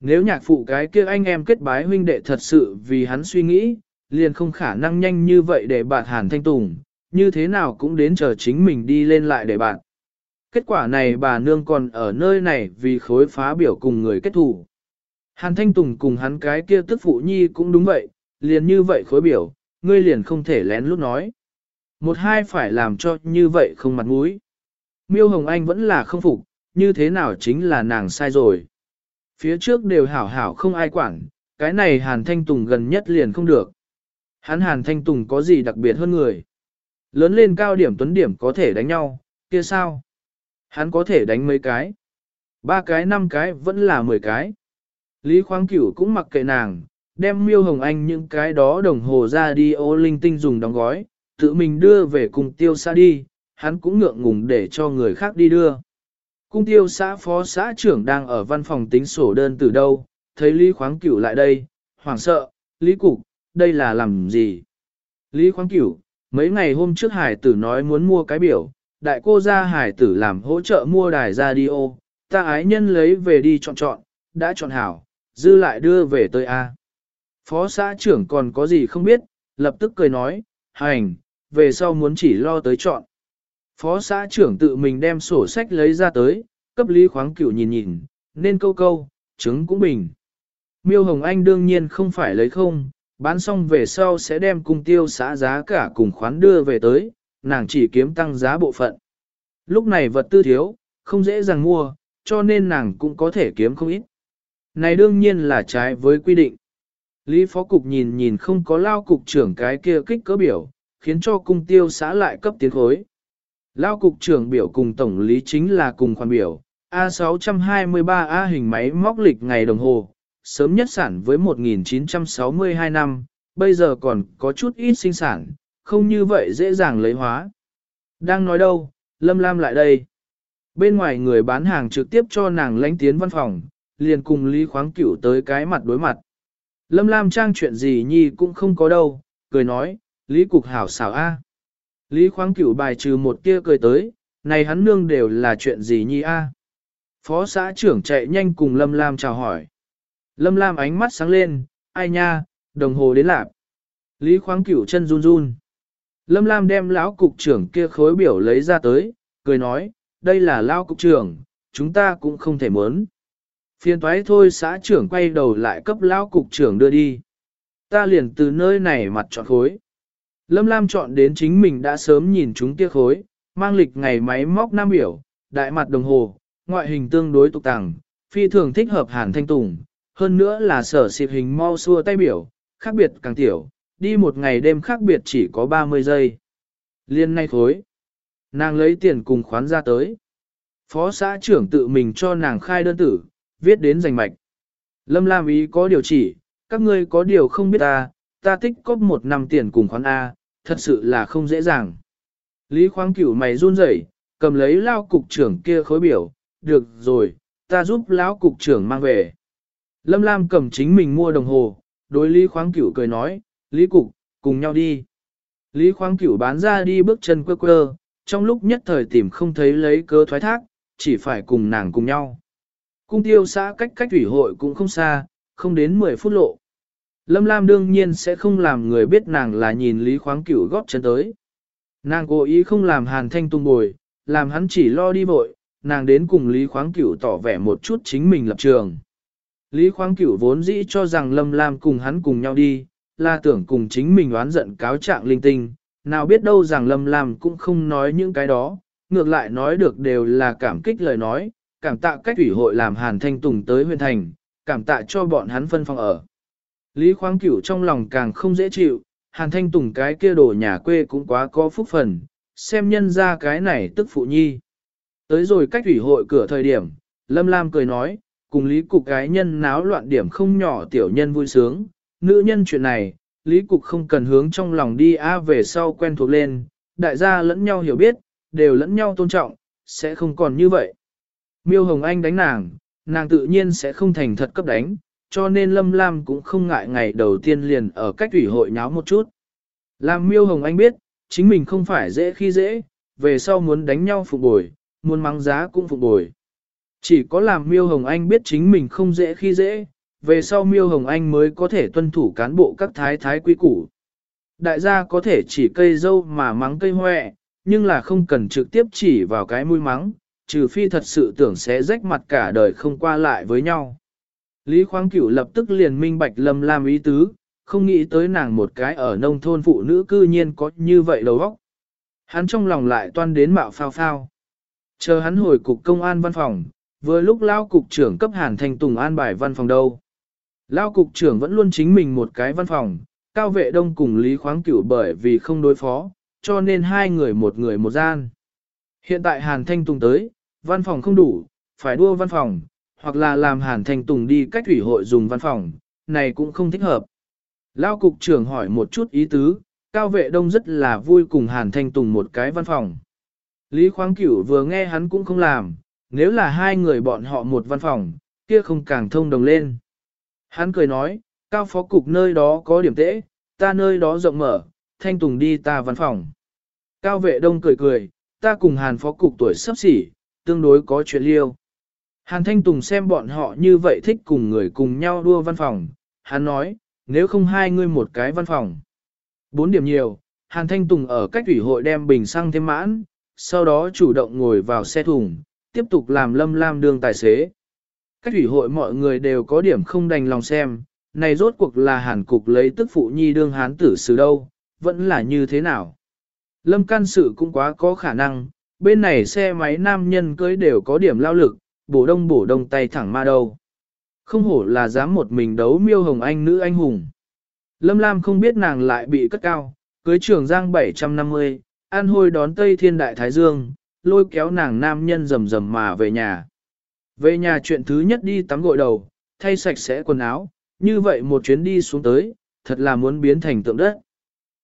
Nếu nhạc phụ cái kia anh em kết bái huynh đệ thật sự vì hắn suy nghĩ, liền không khả năng nhanh như vậy để bạn hàn thanh tùng, như thế nào cũng đến chờ chính mình đi lên lại để bạn. Kết quả này bà nương còn ở nơi này vì khối phá biểu cùng người kết thủ. Hàn Thanh Tùng cùng hắn cái kia tức phụ nhi cũng đúng vậy, liền như vậy khối biểu, ngươi liền không thể lén lút nói. Một hai phải làm cho như vậy không mặt mũi. Miêu Hồng Anh vẫn là không phục, như thế nào chính là nàng sai rồi. Phía trước đều hảo hảo không ai quản, cái này Hàn Thanh Tùng gần nhất liền không được. Hắn Hàn Thanh Tùng có gì đặc biệt hơn người. Lớn lên cao điểm tuấn điểm có thể đánh nhau, kia sao? Hắn có thể đánh mấy cái. Ba cái năm cái vẫn là mười cái. Lý Khoáng Cửu cũng mặc kệ nàng, đem miêu hồng anh những cái đó đồng hồ ra đi ô linh tinh dùng đóng gói, tự mình đưa về cùng tiêu xã đi, hắn cũng ngượng ngùng để cho người khác đi đưa. Cung tiêu xã phó xã trưởng đang ở văn phòng tính sổ đơn từ đâu, thấy Lý Khoáng Cửu lại đây, hoảng sợ, Lý Cục, đây là làm gì? Lý Khoáng Cửu, mấy ngày hôm trước hải tử nói muốn mua cái biểu, đại cô ra hải tử làm hỗ trợ mua đài radio, ta ái nhân lấy về đi chọn chọn, đã chọn hảo, dư lại đưa về tới A. Phó xã trưởng còn có gì không biết, lập tức cười nói, hành, về sau muốn chỉ lo tới chọn. Phó xã trưởng tự mình đem sổ sách lấy ra tới, cấp lý khoáng cửu nhìn nhìn, nên câu câu, trứng cũng bình. Miêu Hồng Anh đương nhiên không phải lấy không, bán xong về sau sẽ đem cung tiêu xã giá cả cùng khoán đưa về tới, nàng chỉ kiếm tăng giá bộ phận. Lúc này vật tư thiếu, không dễ dàng mua, cho nên nàng cũng có thể kiếm không ít. Này đương nhiên là trái với quy định. Lý phó cục nhìn nhìn không có lao cục trưởng cái kia kích cỡ biểu, khiến cho cung tiêu xã lại cấp tiến khối. Lao cục trưởng biểu cùng tổng lý chính là cùng khoản biểu, A623A hình máy móc lịch ngày đồng hồ, sớm nhất sản với 1962 năm, bây giờ còn có chút ít sinh sản, không như vậy dễ dàng lấy hóa. Đang nói đâu, Lâm Lam lại đây. Bên ngoài người bán hàng trực tiếp cho nàng lánh tiến văn phòng, liền cùng Lý Khoáng Cửu tới cái mặt đối mặt. Lâm Lam Trang chuyện gì nhi cũng không có đâu, cười nói, Lý Cục hảo xảo a. Lý Khoáng Cửu bài trừ một tia cười tới, này hắn nương đều là chuyện gì nhi a. Phó xã trưởng chạy nhanh cùng Lâm Lam chào hỏi. Lâm Lam ánh mắt sáng lên, ai nha, đồng hồ đến lạp. Lý Khoáng Cửu chân run run. Lâm Lam đem lão cục trưởng kia khối biểu lấy ra tới, cười nói, đây là lão cục trưởng, chúng ta cũng không thể muốn phiền thoái thôi xã trưởng quay đầu lại cấp lão cục trưởng đưa đi. Ta liền từ nơi này mặt chọn khối. Lâm Lam chọn đến chính mình đã sớm nhìn chúng kia khối, mang lịch ngày máy móc nam biểu, đại mặt đồng hồ, ngoại hình tương đối tục tàng, phi thường thích hợp hàn thanh tùng, hơn nữa là sở xịp hình mau xua tay biểu, khác biệt càng tiểu, đi một ngày đêm khác biệt chỉ có 30 giây. Liên nay khối. Nàng lấy tiền cùng khoán ra tới. Phó xã trưởng tự mình cho nàng khai đơn tử, viết đến giành mạch. Lâm Lam ý có điều chỉ, các ngươi có điều không biết ta, ta tích có một năm tiền cùng khoán A, thật sự là không dễ dàng. Lý khoáng cửu mày run rẩy, cầm lấy lao cục trưởng kia khối biểu, được rồi, ta giúp lão cục trưởng mang về. Lâm Lam cầm chính mình mua đồng hồ, đối Lý khoáng cửu cười nói, Lý cục, cùng nhau đi. Lý khoáng cửu bán ra đi bước chân quơ quơ, trong lúc nhất thời tìm không thấy lấy cơ thoái thác, chỉ phải cùng nàng cùng nhau. Cung tiêu xã cách cách thủy hội cũng không xa, không đến 10 phút lộ. Lâm Lam đương nhiên sẽ không làm người biết nàng là nhìn Lý khoáng cửu góp chân tới. Nàng cố ý không làm hàn thanh tung bồi, làm hắn chỉ lo đi vội, nàng đến cùng Lý khoáng cửu tỏ vẻ một chút chính mình lập trường. Lý khoáng cửu vốn dĩ cho rằng Lâm Lam cùng hắn cùng nhau đi, là tưởng cùng chính mình oán giận cáo trạng linh tinh, nào biết đâu rằng Lâm Lam cũng không nói những cái đó, ngược lại nói được đều là cảm kích lời nói, cảm tạ cách ủy hội làm Hàn Thanh Tùng tới huyện thành, cảm tạ cho bọn hắn phân phòng ở. Lý Khoáng Cửu trong lòng càng không dễ chịu, Hàn Thanh Tùng cái kia đổ nhà quê cũng quá có phúc phần, xem nhân ra cái này tức phụ nhi. Tới rồi cách ủy hội cửa thời điểm, Lâm Lam cười nói, cùng Lý Cục cái nhân náo loạn điểm không nhỏ tiểu nhân vui sướng, nữ nhân chuyện này, Lý Cục không cần hướng trong lòng đi a về sau quen thuộc lên, đại gia lẫn nhau hiểu biết, đều lẫn nhau tôn trọng, sẽ không còn như vậy. Miêu Hồng Anh đánh nàng, nàng tự nhiên sẽ không thành thật cấp đánh, cho nên Lâm Lam cũng không ngại ngày đầu tiên liền ở cách ủy hội nháo một chút. Làm Miêu Hồng Anh biết, chính mình không phải dễ khi dễ, về sau muốn đánh nhau phục bồi, muốn mắng giá cũng phục bồi. Chỉ có làm Miêu Hồng Anh biết chính mình không dễ khi dễ, về sau Miêu Hồng Anh mới có thể tuân thủ cán bộ các thái thái quy củ. Đại gia có thể chỉ cây dâu mà mắng cây hoẹ, nhưng là không cần trực tiếp chỉ vào cái mũi mắng, trừ phi thật sự tưởng sẽ rách mặt cả đời không qua lại với nhau. Lý Khoáng Cửu lập tức liền minh bạch Lâm Lam ý tứ, không nghĩ tới nàng một cái ở nông thôn phụ nữ cư nhiên có như vậy đầu óc. Hắn trong lòng lại toan đến mạo phao phao. Chờ hắn hồi cục công an văn phòng, vừa lúc lao cục trưởng cấp Hàn Thanh Tùng an bài văn phòng đâu. Lao cục trưởng vẫn luôn chính mình một cái văn phòng, cao vệ đông cùng Lý Khoáng Cửu bởi vì không đối phó, cho nên hai người một người một gian. Hiện tại Hàn Thanh Tùng tới, văn phòng không đủ, phải đua văn phòng, hoặc là làm Hàn Thanh Tùng đi cách thủy hội dùng văn phòng, này cũng không thích hợp. Lao cục trưởng hỏi một chút ý tứ, cao vệ đông rất là vui cùng Hàn Thanh Tùng một cái văn phòng. Lý Khoáng Cửu vừa nghe hắn cũng không làm, nếu là hai người bọn họ một văn phòng, kia không càng thông đồng lên. Hắn cười nói, cao phó cục nơi đó có điểm tễ, ta nơi đó rộng mở, Thanh Tùng đi ta văn phòng. Cao vệ đông cười cười, ta cùng Hàn phó cục tuổi sắp xỉ, tương đối có chuyện liêu. Hàn Thanh Tùng xem bọn họ như vậy thích cùng người cùng nhau đua văn phòng, hắn nói, nếu không hai ngươi một cái văn phòng. Bốn điểm nhiều, Hàn Thanh Tùng ở cách ủy hội đem bình xăng thêm mãn, sau đó chủ động ngồi vào xe thùng, tiếp tục làm lâm lam đường tài xế. Cách ủy hội mọi người đều có điểm không đành lòng xem, này rốt cuộc là Hàn Cục lấy tức phụ nhi đương hán tử xử đâu, vẫn là như thế nào. Lâm can sự cũng quá có khả năng, bên này xe máy nam nhân cưới đều có điểm lao lực, bổ đông bổ đông tay thẳng ma đầu Không hổ là dám một mình đấu miêu hồng anh nữ anh hùng. Lâm Lam không biết nàng lại bị cất cao, cưới trường giang 750, an hôi đón Tây Thiên Đại Thái Dương, lôi kéo nàng nam nhân rầm rầm mà về nhà. Về nhà chuyện thứ nhất đi tắm gội đầu, thay sạch sẽ quần áo, như vậy một chuyến đi xuống tới, thật là muốn biến thành tượng đất.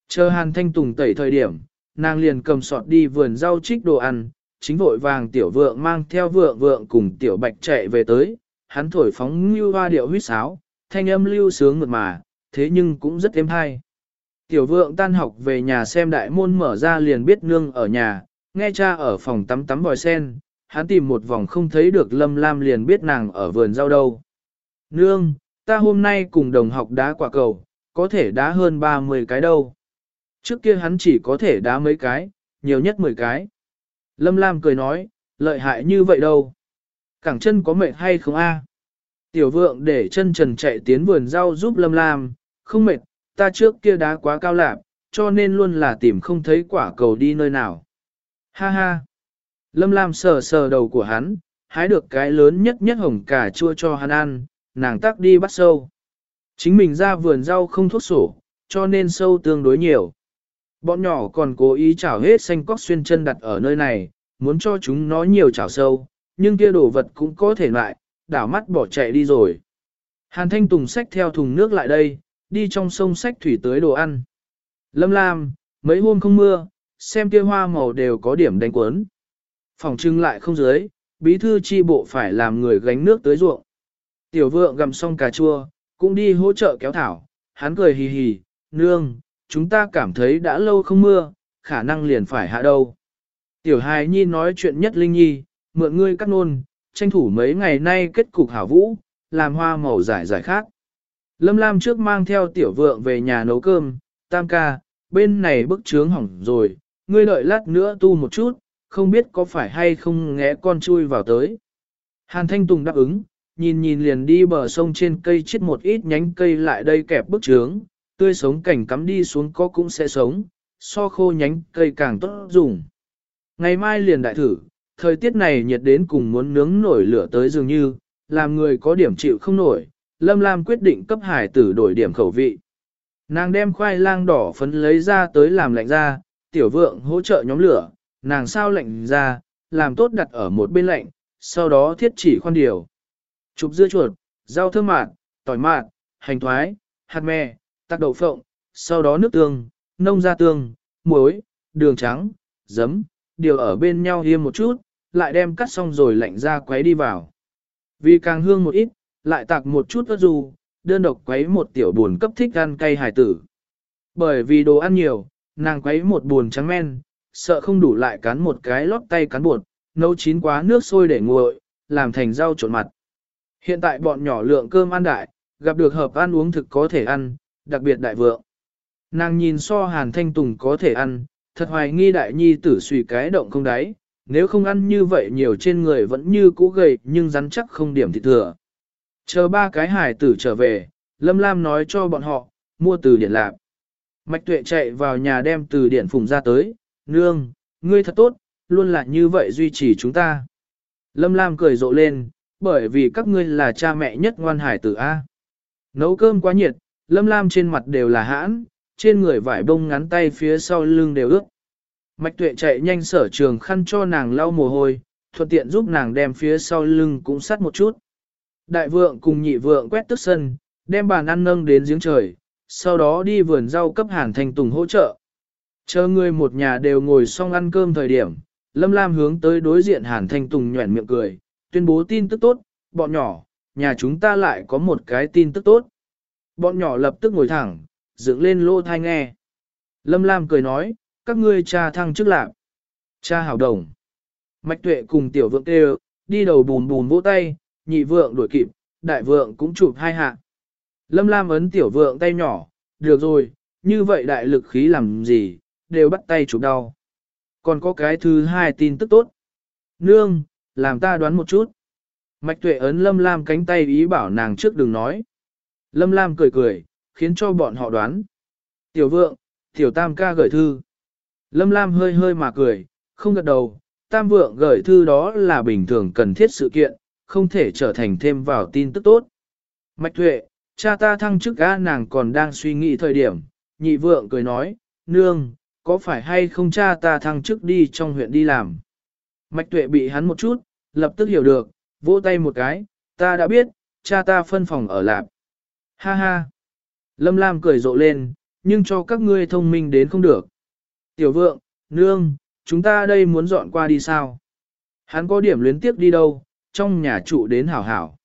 Chờ hàn thanh tùng tẩy thời điểm, nàng liền cầm sọt đi vườn rau trích đồ ăn, chính vội vàng tiểu vượng mang theo vượng vượng cùng tiểu bạch chạy về tới, hắn thổi phóng như hoa điệu huyết sáo, thanh âm lưu sướng mượt mà, thế nhưng cũng rất êm hay. Tiểu vượng tan học về nhà xem đại môn mở ra liền biết nương ở nhà, nghe cha ở phòng tắm tắm vòi sen, hắn tìm một vòng không thấy được lâm lam liền biết nàng ở vườn rau đâu. Nương, ta hôm nay cùng đồng học đá quả cầu, có thể đá hơn 30 cái đâu. Trước kia hắn chỉ có thể đá mấy cái, nhiều nhất 10 cái. Lâm Lam cười nói, lợi hại như vậy đâu. Cẳng chân có mệt hay không a? Tiểu vượng để chân trần chạy tiến vườn rau giúp Lâm Lam, không mệt, ta trước kia đá quá cao lạp, cho nên luôn là tìm không thấy quả cầu đi nơi nào. Ha ha! Lâm Lam sờ sờ đầu của hắn, hái được cái lớn nhất nhất hồng cà chua cho hắn ăn, nàng tắc đi bắt sâu. Chính mình ra vườn rau không thuốc sổ, cho nên sâu tương đối nhiều. Bọn nhỏ còn cố ý chảo hết xanh cóc xuyên chân đặt ở nơi này, muốn cho chúng nó nhiều chảo sâu, nhưng kia đồ vật cũng có thể lại, đảo mắt bỏ chạy đi rồi. Hàn Thanh Tùng xách theo thùng nước lại đây, đi trong sông xách thủy tới đồ ăn. Lâm Lam, mấy hôm không mưa, xem kia hoa màu đều có điểm đánh quấn. Phòng trưng lại không dưới, bí thư chi bộ phải làm người gánh nước tới ruộng. Tiểu vượng gặm xong cà chua, cũng đi hỗ trợ kéo thảo, hắn cười hì hì, nương, chúng ta cảm thấy đã lâu không mưa, khả năng liền phải hạ đâu. Tiểu hài nhi nói chuyện nhất linh nhi, mượn ngươi cắt nôn, tranh thủ mấy ngày nay kết cục hảo vũ, làm hoa màu giải giải khác. Lâm Lam trước mang theo tiểu vượng về nhà nấu cơm, tam ca, bên này bức trướng hỏng rồi, ngươi đợi lát nữa tu một chút, không biết có phải hay không ngẽ con chui vào tới. Hàn Thanh Tùng đáp ứng, nhìn nhìn liền đi bờ sông trên cây chết một ít nhánh cây lại đây kẹp bức trướng, tươi sống cảnh cắm đi xuống có cũng sẽ sống, so khô nhánh cây càng tốt dùng. Ngày mai liền đại thử, thời tiết này nhiệt đến cùng muốn nướng nổi lửa tới dường như, làm người có điểm chịu không nổi, Lâm Lam quyết định cấp hải tử đổi điểm khẩu vị. Nàng đem khoai lang đỏ phấn lấy ra tới làm lạnh ra, tiểu vượng hỗ trợ nhóm lửa, nàng sao lạnh ra, làm tốt đặt ở một bên lạnh, sau đó thiết chỉ khoan điều. Chụp dưa chuột, rau thơm mạt, tỏi mạt, hành thoái, hạt me, tắc đậu phộng, sau đó nước tương, nông gia tương, muối, đường trắng, giấm, điều ở bên nhau hiêm một chút, lại đem cắt xong rồi lạnh ra quấy đi vào. Vì càng hương một ít, lại tạc một chút ớt dù, đơn độc quấy một tiểu buồn cấp thích ăn cay hải tử. Bởi vì đồ ăn nhiều, nàng quấy một buồn trắng men, sợ không đủ lại cắn một cái lót tay cắn bột, nấu chín quá nước sôi để nguội, làm thành rau trộn mặt. Hiện tại bọn nhỏ lượng cơm ăn đại, gặp được hợp ăn uống thực có thể ăn, đặc biệt đại vượng. Nàng nhìn so hàn thanh tùng có thể ăn, thật hoài nghi đại nhi tử suy cái động không đáy, nếu không ăn như vậy nhiều trên người vẫn như cũ gầy nhưng rắn chắc không điểm thịt thừa. Chờ ba cái hải tử trở về, Lâm Lam nói cho bọn họ, mua từ điển lạp. Mạch tuệ chạy vào nhà đem từ điển phùng ra tới, nương, ngươi thật tốt, luôn là như vậy duy trì chúng ta. Lâm Lam cười rộ lên, bởi vì các ngươi là cha mẹ nhất ngoan hải tử A. Nấu cơm quá nhiệt, Lâm Lam trên mặt đều là hãn, trên người vải bông ngắn tay phía sau lưng đều ướt. Mạch tuệ chạy nhanh sở trường khăn cho nàng lau mồ hôi, thuận tiện giúp nàng đem phía sau lưng cũng sắt một chút. Đại vượng cùng nhị vượng quét tức sân, đem bàn ăn nâng đến giếng trời, sau đó đi vườn rau cấp hàn thành tùng hỗ trợ. Chờ người một nhà đều ngồi xong ăn cơm thời điểm, Lâm Lam hướng tới đối diện hàn thanh tùng nhoẻn miệng cười, tuyên bố tin tức tốt, bọn nhỏ, nhà chúng ta lại có một cái tin tức tốt. Bọn nhỏ lập tức ngồi thẳng, dựng lên lô thai nghe. Lâm Lam cười nói, các ngươi cha thăng chức lạc. Cha hảo đồng. Mạch tuệ cùng tiểu vượng kêu, đi đầu bùn bùn vỗ tay, nhị vượng đuổi kịp, đại vượng cũng chụp hai hạ. Lâm Lam ấn tiểu vượng tay nhỏ, được rồi, như vậy đại lực khí làm gì, đều bắt tay chụp đau. Còn có cái thứ hai tin tức tốt. Nương, làm ta đoán một chút. Mạch tuệ ấn Lâm Lam cánh tay ý bảo nàng trước đừng nói. Lâm Lam cười cười, khiến cho bọn họ đoán. Tiểu vượng, tiểu tam ca gửi thư. Lâm Lam hơi hơi mà cười, không gật đầu, tam vượng gửi thư đó là bình thường cần thiết sự kiện, không thể trở thành thêm vào tin tức tốt. Mạch Thuệ, cha ta thăng chức A nàng còn đang suy nghĩ thời điểm, nhị vượng cười nói, nương, có phải hay không cha ta thăng chức đi trong huyện đi làm. Mạch tuệ bị hắn một chút, lập tức hiểu được, vỗ tay một cái, ta đã biết, cha ta phân phòng ở lạp. Ha ha. Lâm Lam cười rộ lên, nhưng cho các ngươi thông minh đến không được. Tiểu vượng, nương, chúng ta đây muốn dọn qua đi sao? Hắn có điểm luyến tiếp đi đâu, trong nhà trụ đến hảo hảo.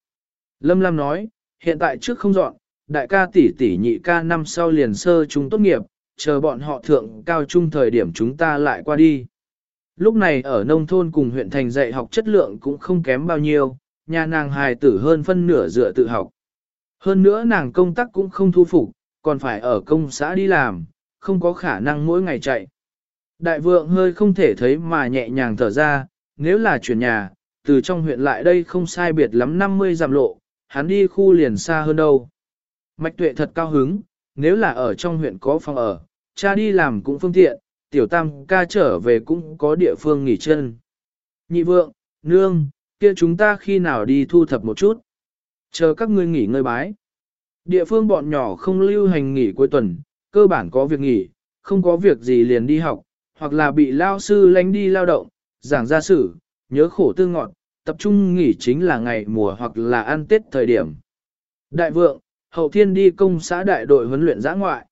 Lâm Lam nói, hiện tại trước không dọn, đại ca tỷ tỷ nhị ca năm sau liền sơ chúng tốt nghiệp, chờ bọn họ thượng cao trung thời điểm chúng ta lại qua đi. Lúc này ở nông thôn cùng huyện thành dạy học chất lượng cũng không kém bao nhiêu, nhà nàng hài tử hơn phân nửa dựa tự học. Hơn nữa nàng công tác cũng không thu phục, còn phải ở công xã đi làm, không có khả năng mỗi ngày chạy. Đại vượng hơi không thể thấy mà nhẹ nhàng thở ra, nếu là chuyển nhà, từ trong huyện lại đây không sai biệt lắm 50 dặm lộ, hắn đi khu liền xa hơn đâu. Mạch tuệ thật cao hứng, nếu là ở trong huyện có phòng ở, cha đi làm cũng phương tiện, tiểu tam ca trở về cũng có địa phương nghỉ chân. Nhị vượng, nương, kia chúng ta khi nào đi thu thập một chút. Chờ các ngươi nghỉ ngơi bái. Địa phương bọn nhỏ không lưu hành nghỉ cuối tuần, cơ bản có việc nghỉ, không có việc gì liền đi học, hoặc là bị lao sư lánh đi lao động, giảng gia sử, nhớ khổ tư ngọn, tập trung nghỉ chính là ngày mùa hoặc là ăn tết thời điểm. Đại vượng, hậu thiên đi công xã đại đội huấn luyện giã ngoại.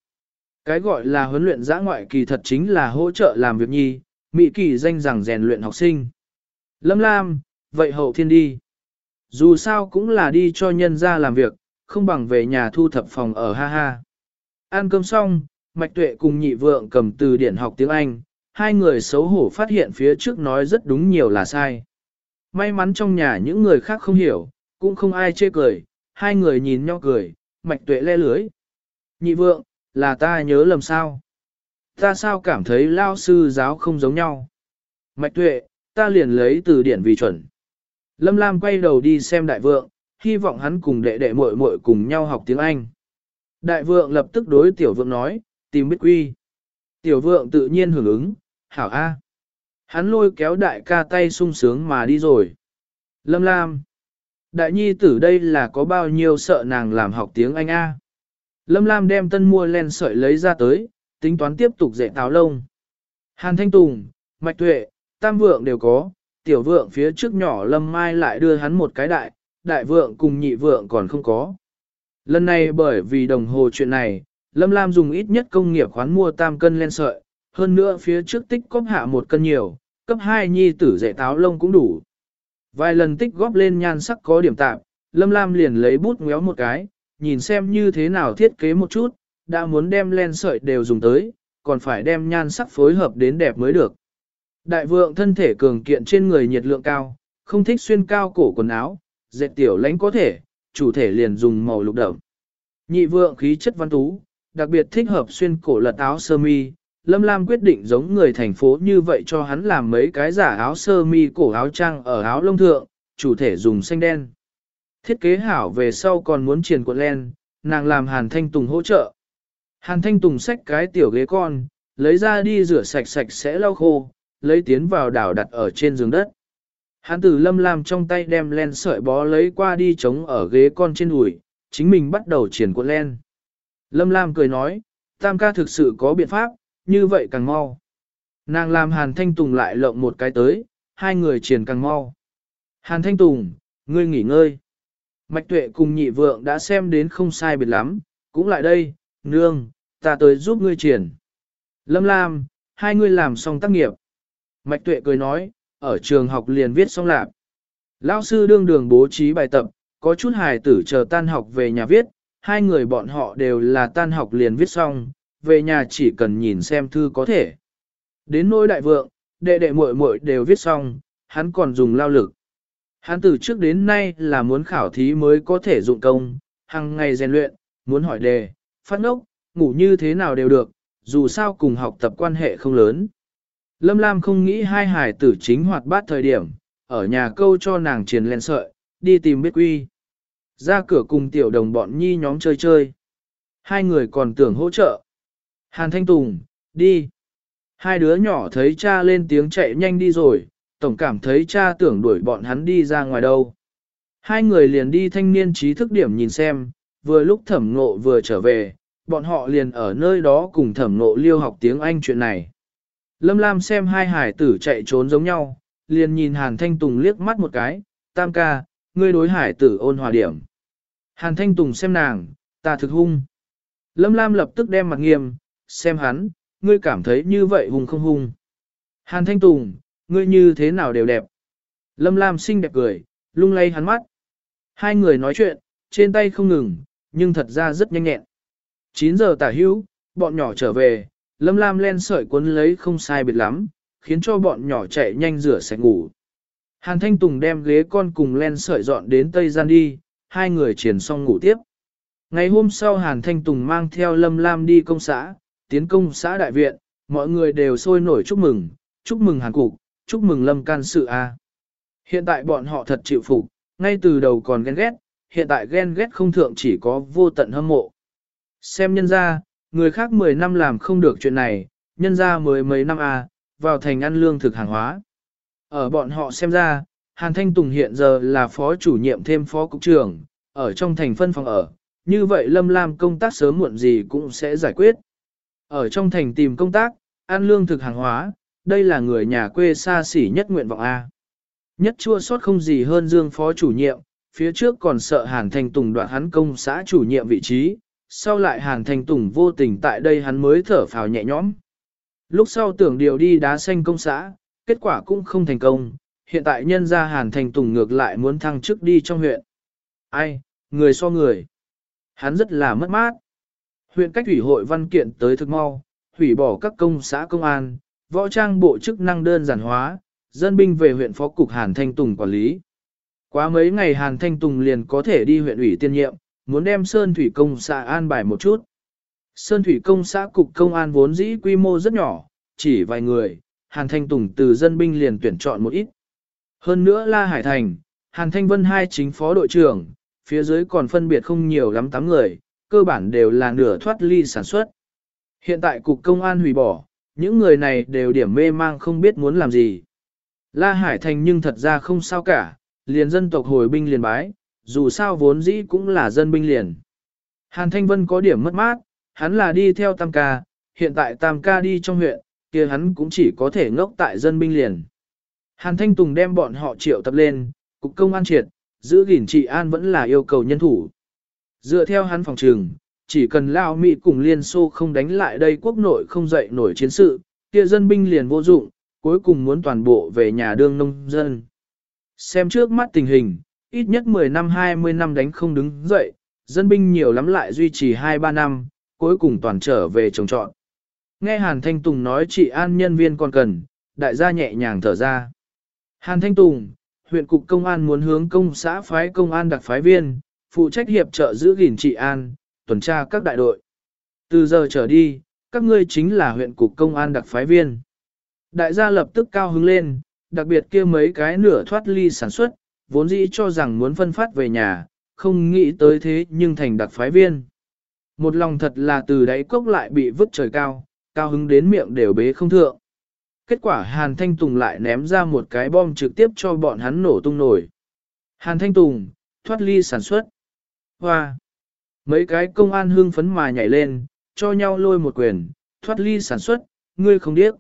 Cái gọi là huấn luyện giã ngoại kỳ thật chính là hỗ trợ làm việc nhi, mỹ kỳ danh rằng rèn luyện học sinh. Lâm Lam, vậy hậu thiên đi. Dù sao cũng là đi cho nhân ra làm việc, không bằng về nhà thu thập phòng ở ha ha. Ăn cơm xong, Mạch Tuệ cùng nhị vượng cầm từ điển học tiếng Anh, hai người xấu hổ phát hiện phía trước nói rất đúng nhiều là sai. May mắn trong nhà những người khác không hiểu, cũng không ai chê cười, hai người nhìn nhau cười, Mạch Tuệ le lưới. Nhị vượng, là ta nhớ lầm sao? Ta sao cảm thấy lao sư giáo không giống nhau? Mạch Tuệ, ta liền lấy từ điển vì chuẩn. Lâm Lam quay đầu đi xem đại vượng, hy vọng hắn cùng đệ đệ muội muội cùng nhau học tiếng Anh. Đại vượng lập tức đối tiểu vượng nói, tìm biết quy. Tiểu vượng tự nhiên hưởng ứng, hảo A. Hắn lôi kéo đại ca tay sung sướng mà đi rồi. Lâm Lam. Đại nhi tử đây là có bao nhiêu sợ nàng làm học tiếng Anh A. Lâm Lam đem tân mua len sợi lấy ra tới, tính toán tiếp tục dạy táo lông. Hàn Thanh Tùng, Mạch Tuệ, Tam Vượng đều có, tiểu vượng phía trước nhỏ Lâm Mai lại đưa hắn một cái đại, đại vượng cùng nhị vượng còn không có. Lần này bởi vì đồng hồ chuyện này, Lâm Lam dùng ít nhất công nghiệp khoán mua tam cân len sợi, hơn nữa phía trước tích cóp hạ một cân nhiều, cấp 2 nhi tử dạy táo lông cũng đủ. Vài lần tích góp lên nhan sắc có điểm tạm, Lâm Lam liền lấy bút ngéo một cái, nhìn xem như thế nào thiết kế một chút, đã muốn đem len sợi đều dùng tới, còn phải đem nhan sắc phối hợp đến đẹp mới được. Đại vượng thân thể cường kiện trên người nhiệt lượng cao, không thích xuyên cao cổ quần áo, dệt tiểu lãnh có thể, chủ thể liền dùng màu lục đậm. Nhị vượng khí chất văn tú, đặc biệt thích hợp xuyên cổ lật áo sơ mi. Lâm Lam quyết định giống người thành phố như vậy cho hắn làm mấy cái giả áo sơ mi cổ áo trang ở áo lông thượng, chủ thể dùng xanh đen. Thiết kế hảo về sau còn muốn triển cuộn len, nàng làm Hàn Thanh Tùng hỗ trợ. Hàn Thanh Tùng xách cái tiểu ghế con, lấy ra đi rửa sạch sạch sẽ lau khô, lấy tiến vào đảo đặt ở trên giường đất. Hắn từ lâm lam trong tay đem len sợi bó lấy qua đi chống ở ghế con trên đùi, chính mình bắt đầu triển cuộn len. Lâm lam cười nói, tam ca thực sự có biện pháp, như vậy càng mau. Nàng làm hàn thanh tùng lại lộng một cái tới, hai người triển càng mau. Hàn thanh tùng, ngươi nghỉ ngơi. Mạch tuệ cùng nhị vượng đã xem đến không sai biệt lắm, cũng lại đây, nương, ta tới giúp ngươi triển. Lâm lam, hai ngươi làm xong tác nghiệp. Mạch tuệ cười nói, ở trường học liền viết xong lạp. Lão sư đương đường bố trí bài tập, có chút hài tử chờ tan học về nhà viết, hai người bọn họ đều là tan học liền viết xong, về nhà chỉ cần nhìn xem thư có thể. Đến nỗi đại vượng, đệ đệ muội muội đều viết xong, hắn còn dùng lao lực. Hắn từ trước đến nay là muốn khảo thí mới có thể dụng công, hàng ngày rèn luyện, muốn hỏi đề, phát ngốc, ngủ như thế nào đều được, dù sao cùng học tập quan hệ không lớn. Lâm Lam không nghĩ hai hải tử chính hoạt bát thời điểm, ở nhà câu cho nàng triền lên sợi, đi tìm biết quy. Ra cửa cùng tiểu đồng bọn nhi nhóm chơi chơi. Hai người còn tưởng hỗ trợ. Hàn Thanh Tùng, đi. Hai đứa nhỏ thấy cha lên tiếng chạy nhanh đi rồi, tổng cảm thấy cha tưởng đuổi bọn hắn đi ra ngoài đâu. Hai người liền đi thanh niên trí thức điểm nhìn xem, vừa lúc thẩm ngộ vừa trở về, bọn họ liền ở nơi đó cùng thẩm ngộ liêu học tiếng Anh chuyện này. Lâm Lam xem hai hải tử chạy trốn giống nhau, liền nhìn Hàn Thanh Tùng liếc mắt một cái, tam ca, ngươi đối hải tử ôn hòa điểm. Hàn Thanh Tùng xem nàng, ta thực hung. Lâm Lam lập tức đem mặt nghiêm, xem hắn, ngươi cảm thấy như vậy hung không hung. Hàn Thanh Tùng, ngươi như thế nào đều đẹp. Lâm Lam xinh đẹp cười, lung lay hắn mắt. Hai người nói chuyện, trên tay không ngừng, nhưng thật ra rất nhanh nhẹn. 9 giờ tả hữu, bọn nhỏ trở về, Lâm Lam len sợi cuốn lấy không sai biệt lắm, khiến cho bọn nhỏ chạy nhanh rửa sạch ngủ. Hàn Thanh Tùng đem ghế con cùng len sợi dọn đến Tây Gian đi, hai người triển xong ngủ tiếp. Ngày hôm sau Hàn Thanh Tùng mang theo Lâm Lam đi công xã, tiến công xã đại viện, mọi người đều sôi nổi chúc mừng, chúc mừng Hàn Cục, chúc mừng Lâm can sự A. Hiện tại bọn họ thật chịu phục, ngay từ đầu còn ghen ghét, hiện tại ghen ghét không thượng chỉ có vô tận hâm mộ. Xem nhân ra, người khác 10 năm làm không được chuyện này, nhân ra mới mấy năm à, vào thành ăn lương thực hàng hóa. Ở bọn họ xem ra, Hàn Thanh Tùng hiện giờ là phó chủ nhiệm thêm phó cục trưởng, ở trong thành phân phòng ở, như vậy Lâm Lam công tác sớm muộn gì cũng sẽ giải quyết. Ở trong thành tìm công tác, ăn lương thực hàng hóa, đây là người nhà quê xa xỉ nhất nguyện vọng A. Nhất chua sót không gì hơn Dương phó chủ nhiệm, phía trước còn sợ Hàn Thanh Tùng đoạn hắn công xã chủ nhiệm vị trí, sau lại Hàn Thanh Tùng vô tình tại đây hắn mới thở phào nhẹ nhõm. Lúc sau tưởng điều đi đá xanh công xã, kết quả cũng không thành công, hiện tại nhân ra Hàn Thanh Tùng ngược lại muốn thăng chức đi trong huyện. Ai, người so người. Hắn rất là mất mát. Huyện cách ủy hội văn kiện tới thực mau, hủy bỏ các công xã công an, võ trang bộ chức năng đơn giản hóa, dân binh về huyện phó cục Hàn Thanh Tùng quản lý. Quá mấy ngày Hàn Thanh Tùng liền có thể đi huyện ủy tiên nhiệm, muốn đem Sơn Thủy Công xã an bài một chút. Sơn Thủy Công xã cục công an vốn dĩ quy mô rất nhỏ, chỉ vài người, Hàn Thanh Tùng từ dân binh liền tuyển chọn một ít. Hơn nữa La Hải Thành, Hàn Thanh Vân hai chính phó đội trưởng, phía dưới còn phân biệt không nhiều lắm tám người, cơ bản đều là nửa thoát ly sản xuất. Hiện tại cục công an hủy bỏ, những người này đều điểm mê mang không biết muốn làm gì. La Hải Thành nhưng thật ra không sao cả, liền dân tộc hồi binh liền bái, dù sao vốn dĩ cũng là dân binh liền. Hàn Thanh Vân có điểm mất mát, hắn là đi theo Tam Ca, hiện tại Tam Ca đi trong huyện, kia hắn cũng chỉ có thể ngốc tại dân binh liền. Hàn Thanh Tùng đem bọn họ triệu tập lên, cục công an triệt, giữ gìn trị an vẫn là yêu cầu nhân thủ. Dựa theo hắn phòng trường, chỉ cần Lao Mỹ cùng Liên Xô không đánh lại đây quốc nội không dậy nổi chiến sự, kia dân binh liền vô dụng, cuối cùng muốn toàn bộ về nhà đương nông dân. Xem trước mắt tình hình, ít nhất 10 năm 20 năm đánh không đứng dậy, dân binh nhiều lắm lại duy trì 2-3 năm, cuối cùng toàn trở về trồng trọn. Nghe Hàn Thanh Tùng nói chị an nhân viên còn cần, đại gia nhẹ nhàng thở ra. Hàn Thanh Tùng, huyện cục công an muốn hướng công xã phái công an đặc phái viên, phụ trách hiệp trợ giữ gìn trị an, tuần tra các đại đội. Từ giờ trở đi, các ngươi chính là huyện cục công an đặc phái viên. Đại gia lập tức cao hứng lên, đặc biệt kia mấy cái nửa thoát ly sản xuất, vốn dĩ cho rằng muốn phân phát về nhà, không nghĩ tới thế nhưng thành đặc phái viên. Một lòng thật là từ đáy cốc lại bị vứt trời cao, cao hứng đến miệng đều bế không thượng. Kết quả Hàn Thanh Tùng lại ném ra một cái bom trực tiếp cho bọn hắn nổ tung nổi. Hàn Thanh Tùng, thoát ly sản xuất. Hoa! Mấy cái công an hưng phấn mà nhảy lên, cho nhau lôi một quyền, thoát ly sản xuất, ngươi không điếc.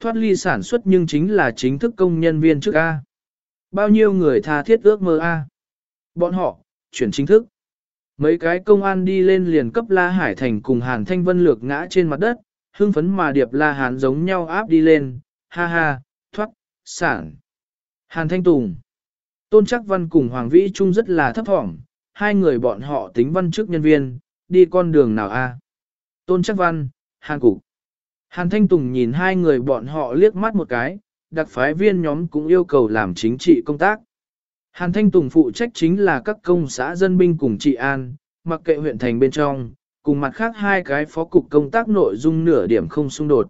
Thoát ly sản xuất nhưng chính là chính thức công nhân viên trước A. Bao nhiêu người tha thiết ước mơ A. Bọn họ, chuyển chính thức. Mấy cái công an đi lên liền cấp La Hải Thành cùng Hàn Thanh Vân lược ngã trên mặt đất, hưng phấn mà điệp La Hán giống nhau áp đi lên, ha ha, thoát, sản. Hàn Thanh Tùng. Tôn Chắc Văn cùng Hoàng Vĩ Trung rất là thấp thỏm, hai người bọn họ tính văn chức nhân viên, đi con đường nào a? Tôn Chắc Văn, Hàn Cục. Hàn Thanh Tùng nhìn hai người bọn họ liếc mắt một cái, đặc phái viên nhóm cũng yêu cầu làm chính trị công tác. Hàn Thanh Tùng phụ trách chính là các công xã dân binh cùng trị an, mặc kệ huyện thành bên trong, cùng mặt khác hai cái phó cục công tác nội dung nửa điểm không xung đột.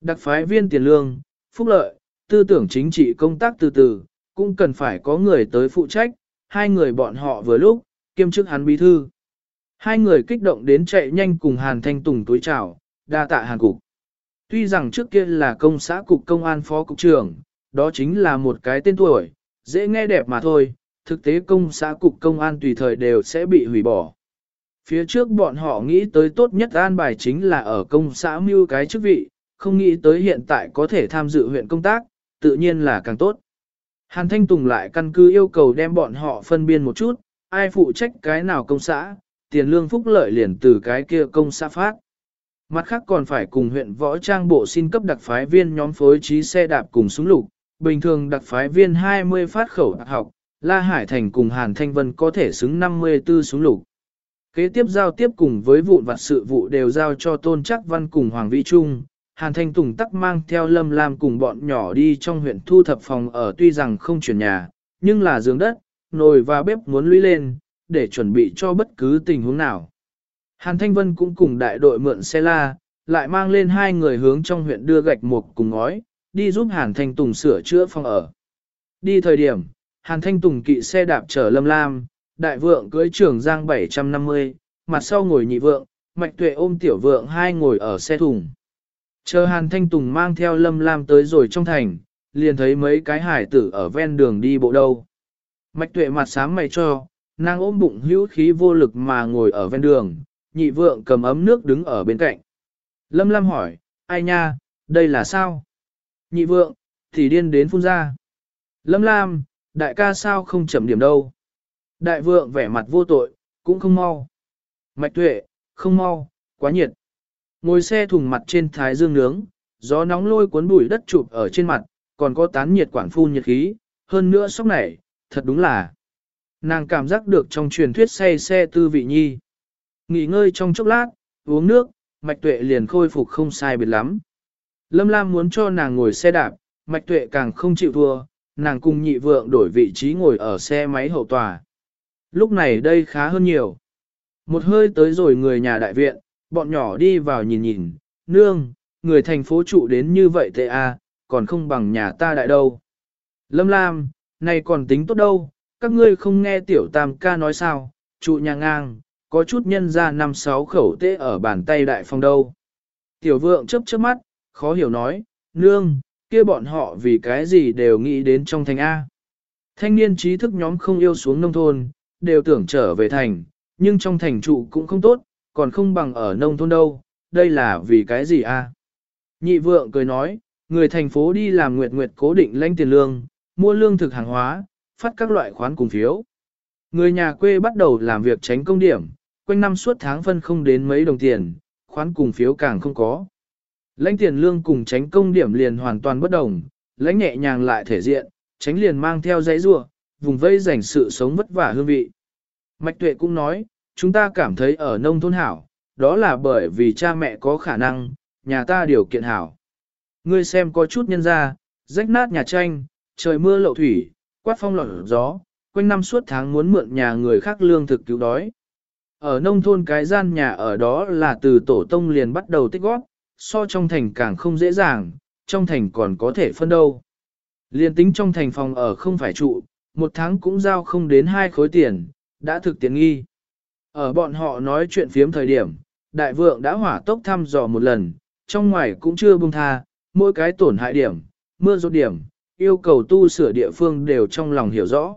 Đặc phái viên tiền lương, phúc lợi, tư tưởng chính trị công tác từ từ, cũng cần phải có người tới phụ trách, hai người bọn họ vừa lúc, kiêm chức hắn bí thư. Hai người kích động đến chạy nhanh cùng Hàn Thanh Tùng túi chào, đa tạ Hàn Cục. Tuy rằng trước kia là công xã cục công an phó cục trưởng, đó chính là một cái tên tuổi, dễ nghe đẹp mà thôi, thực tế công xã cục công an tùy thời đều sẽ bị hủy bỏ. Phía trước bọn họ nghĩ tới tốt nhất an bài chính là ở công xã mưu cái chức vị, không nghĩ tới hiện tại có thể tham dự huyện công tác, tự nhiên là càng tốt. Hàn Thanh Tùng lại căn cứ yêu cầu đem bọn họ phân biên một chút, ai phụ trách cái nào công xã, tiền lương phúc lợi liền từ cái kia công xã phát. Mặt khác còn phải cùng huyện võ trang bộ xin cấp đặc phái viên nhóm phối trí xe đạp cùng súng lục, bình thường đặc phái viên 20 phát khẩu đặc học, La Hải Thành cùng Hàn Thanh Vân có thể xứng 54 súng lục. Kế tiếp giao tiếp cùng với vụn vặt sự vụ đều giao cho Tôn Chắc Văn cùng Hoàng Vĩ Trung, Hàn Thanh Tùng tắc mang theo Lâm Lam cùng bọn nhỏ đi trong huyện thu thập phòng ở tuy rằng không chuyển nhà, nhưng là giường đất, nồi và bếp muốn lũy lên, để chuẩn bị cho bất cứ tình huống nào. Hàn Thanh Vân cũng cùng đại đội mượn xe la, lại mang lên hai người hướng trong huyện đưa gạch mục cùng ngói, đi giúp Hàn Thanh Tùng sửa chữa phòng ở. Đi thời điểm, Hàn Thanh Tùng kỵ xe đạp chở Lâm Lam, đại vượng cưới trưởng Giang 750, mặt sau ngồi nhị vượng, mạch tuệ ôm tiểu vượng hai ngồi ở xe thùng. Chờ Hàn Thanh Tùng mang theo Lâm Lam tới rồi trong thành, liền thấy mấy cái hải tử ở ven đường đi bộ đâu. Mạch tuệ mặt sám mày cho, nàng ôm bụng hữu khí vô lực mà ngồi ở ven đường, nhị vượng cầm ấm nước đứng ở bên cạnh. Lâm Lam hỏi, ai nha, đây là sao? Nhị vượng, thì điên đến phun ra. Lâm Lam, đại ca sao không chậm điểm đâu? Đại vượng vẻ mặt vô tội, cũng không mau. Mạch tuệ, không mau, quá nhiệt. Ngồi xe thùng mặt trên thái dương nướng, gió nóng lôi cuốn bụi đất chụp ở trên mặt, còn có tán nhiệt quản phun nhiệt khí, hơn nữa sốc này, thật đúng là. Nàng cảm giác được trong truyền thuyết say xe tư vị nhi. Nghỉ ngơi trong chốc lát, uống nước, mạch tuệ liền khôi phục không sai biệt lắm. Lâm Lam muốn cho nàng ngồi xe đạp, mạch tuệ càng không chịu thua, nàng cùng nhị vượng đổi vị trí ngồi ở xe máy hậu tòa. Lúc này đây khá hơn nhiều. Một hơi tới rồi người nhà đại viện, bọn nhỏ đi vào nhìn nhìn, nương, người thành phố trụ đến như vậy tệ à, còn không bằng nhà ta đại đâu. Lâm Lam, này còn tính tốt đâu, các ngươi không nghe tiểu tam ca nói sao, trụ nhà ngang, có chút nhân ra năm sáu khẩu tê ở bàn tay đại phong đâu. Tiểu vượng chấp chớp mắt, khó hiểu nói, nương, kia bọn họ vì cái gì đều nghĩ đến trong thành A. Thanh niên trí thức nhóm không yêu xuống nông thôn, đều tưởng trở về thành, nhưng trong thành trụ cũng không tốt, còn không bằng ở nông thôn đâu, đây là vì cái gì A. Nhị vượng cười nói, người thành phố đi làm nguyệt nguyệt cố định lãnh tiền lương, mua lương thực hàng hóa, phát các loại khoán cùng phiếu. Người nhà quê bắt đầu làm việc tránh công điểm, quanh năm suốt tháng phân không đến mấy đồng tiền, khoán cùng phiếu càng không có. Lãnh tiền lương cùng tránh công điểm liền hoàn toàn bất đồng, lãnh nhẹ nhàng lại thể diện, tránh liền mang theo giấy rua, vùng vây dành sự sống vất vả hương vị. Mạch tuệ cũng nói, chúng ta cảm thấy ở nông thôn hảo, đó là bởi vì cha mẹ có khả năng, nhà ta điều kiện hảo. Ngươi xem có chút nhân ra, rách nát nhà tranh, trời mưa lậu thủy, quát phong lọt gió, quanh năm suốt tháng muốn mượn nhà người khác lương thực cứu đói. Ở nông thôn cái gian nhà ở đó là từ tổ tông liền bắt đầu tích góp, so trong thành càng không dễ dàng, trong thành còn có thể phân đâu. Liên tính trong thành phòng ở không phải trụ, một tháng cũng giao không đến hai khối tiền, đã thực tiện nghi. Ở bọn họ nói chuyện phiếm thời điểm, đại vượng đã hỏa tốc thăm dò một lần, trong ngoài cũng chưa buông tha, mỗi cái tổn hại điểm, mưa rốt điểm, yêu cầu tu sửa địa phương đều trong lòng hiểu rõ.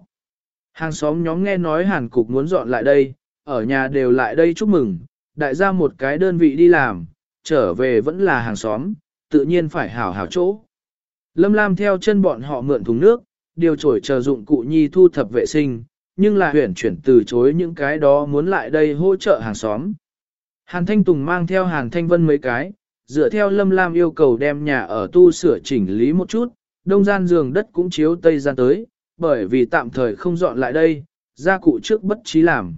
Hàng xóm nhóm nghe nói Hàn Cục muốn dọn lại đây, ở nhà đều lại đây chúc mừng, đại gia một cái đơn vị đi làm, trở về vẫn là hàng xóm, tự nhiên phải hảo hảo chỗ. Lâm Lam theo chân bọn họ mượn thùng nước, điều chổi chờ dụng cụ nhi thu thập vệ sinh, nhưng là huyển chuyển từ chối những cái đó muốn lại đây hỗ trợ hàng xóm. Hàn Thanh Tùng mang theo Hàn Thanh Vân mấy cái, dựa theo Lâm Lam yêu cầu đem nhà ở tu sửa chỉnh lý một chút, đông gian giường đất cũng chiếu tây gian tới, bởi vì tạm thời không dọn lại đây, gia cụ trước bất trí làm.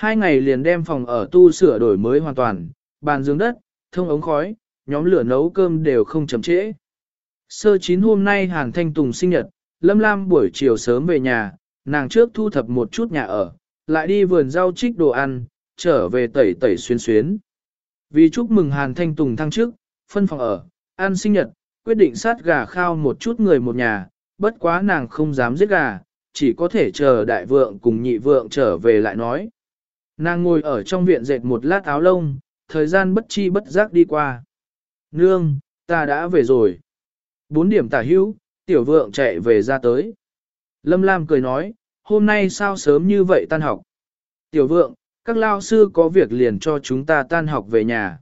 Hai ngày liền đem phòng ở tu sửa đổi mới hoàn toàn, bàn giường đất, thông ống khói, nhóm lửa nấu cơm đều không chậm trễ. Sơ chín hôm nay Hàn Thanh Tùng sinh nhật, Lâm Lam buổi chiều sớm về nhà, nàng trước thu thập một chút nhà ở, lại đi vườn rau trích đồ ăn, trở về tẩy tẩy xuyên xuyến. Vì chúc mừng Hàn Thanh Tùng thăng chức, phân phòng ở, ăn sinh nhật, quyết định sát gà khao một chút người một nhà, bất quá nàng không dám giết gà, chỉ có thể chờ đại vượng cùng nhị vượng trở về lại nói. Nàng ngồi ở trong viện dệt một lát áo lông, thời gian bất chi bất giác đi qua. Nương, ta đã về rồi. Bốn điểm tả hữu, tiểu vượng chạy về ra tới. Lâm Lam cười nói, hôm nay sao sớm như vậy tan học? Tiểu vượng, các lao sư có việc liền cho chúng ta tan học về nhà.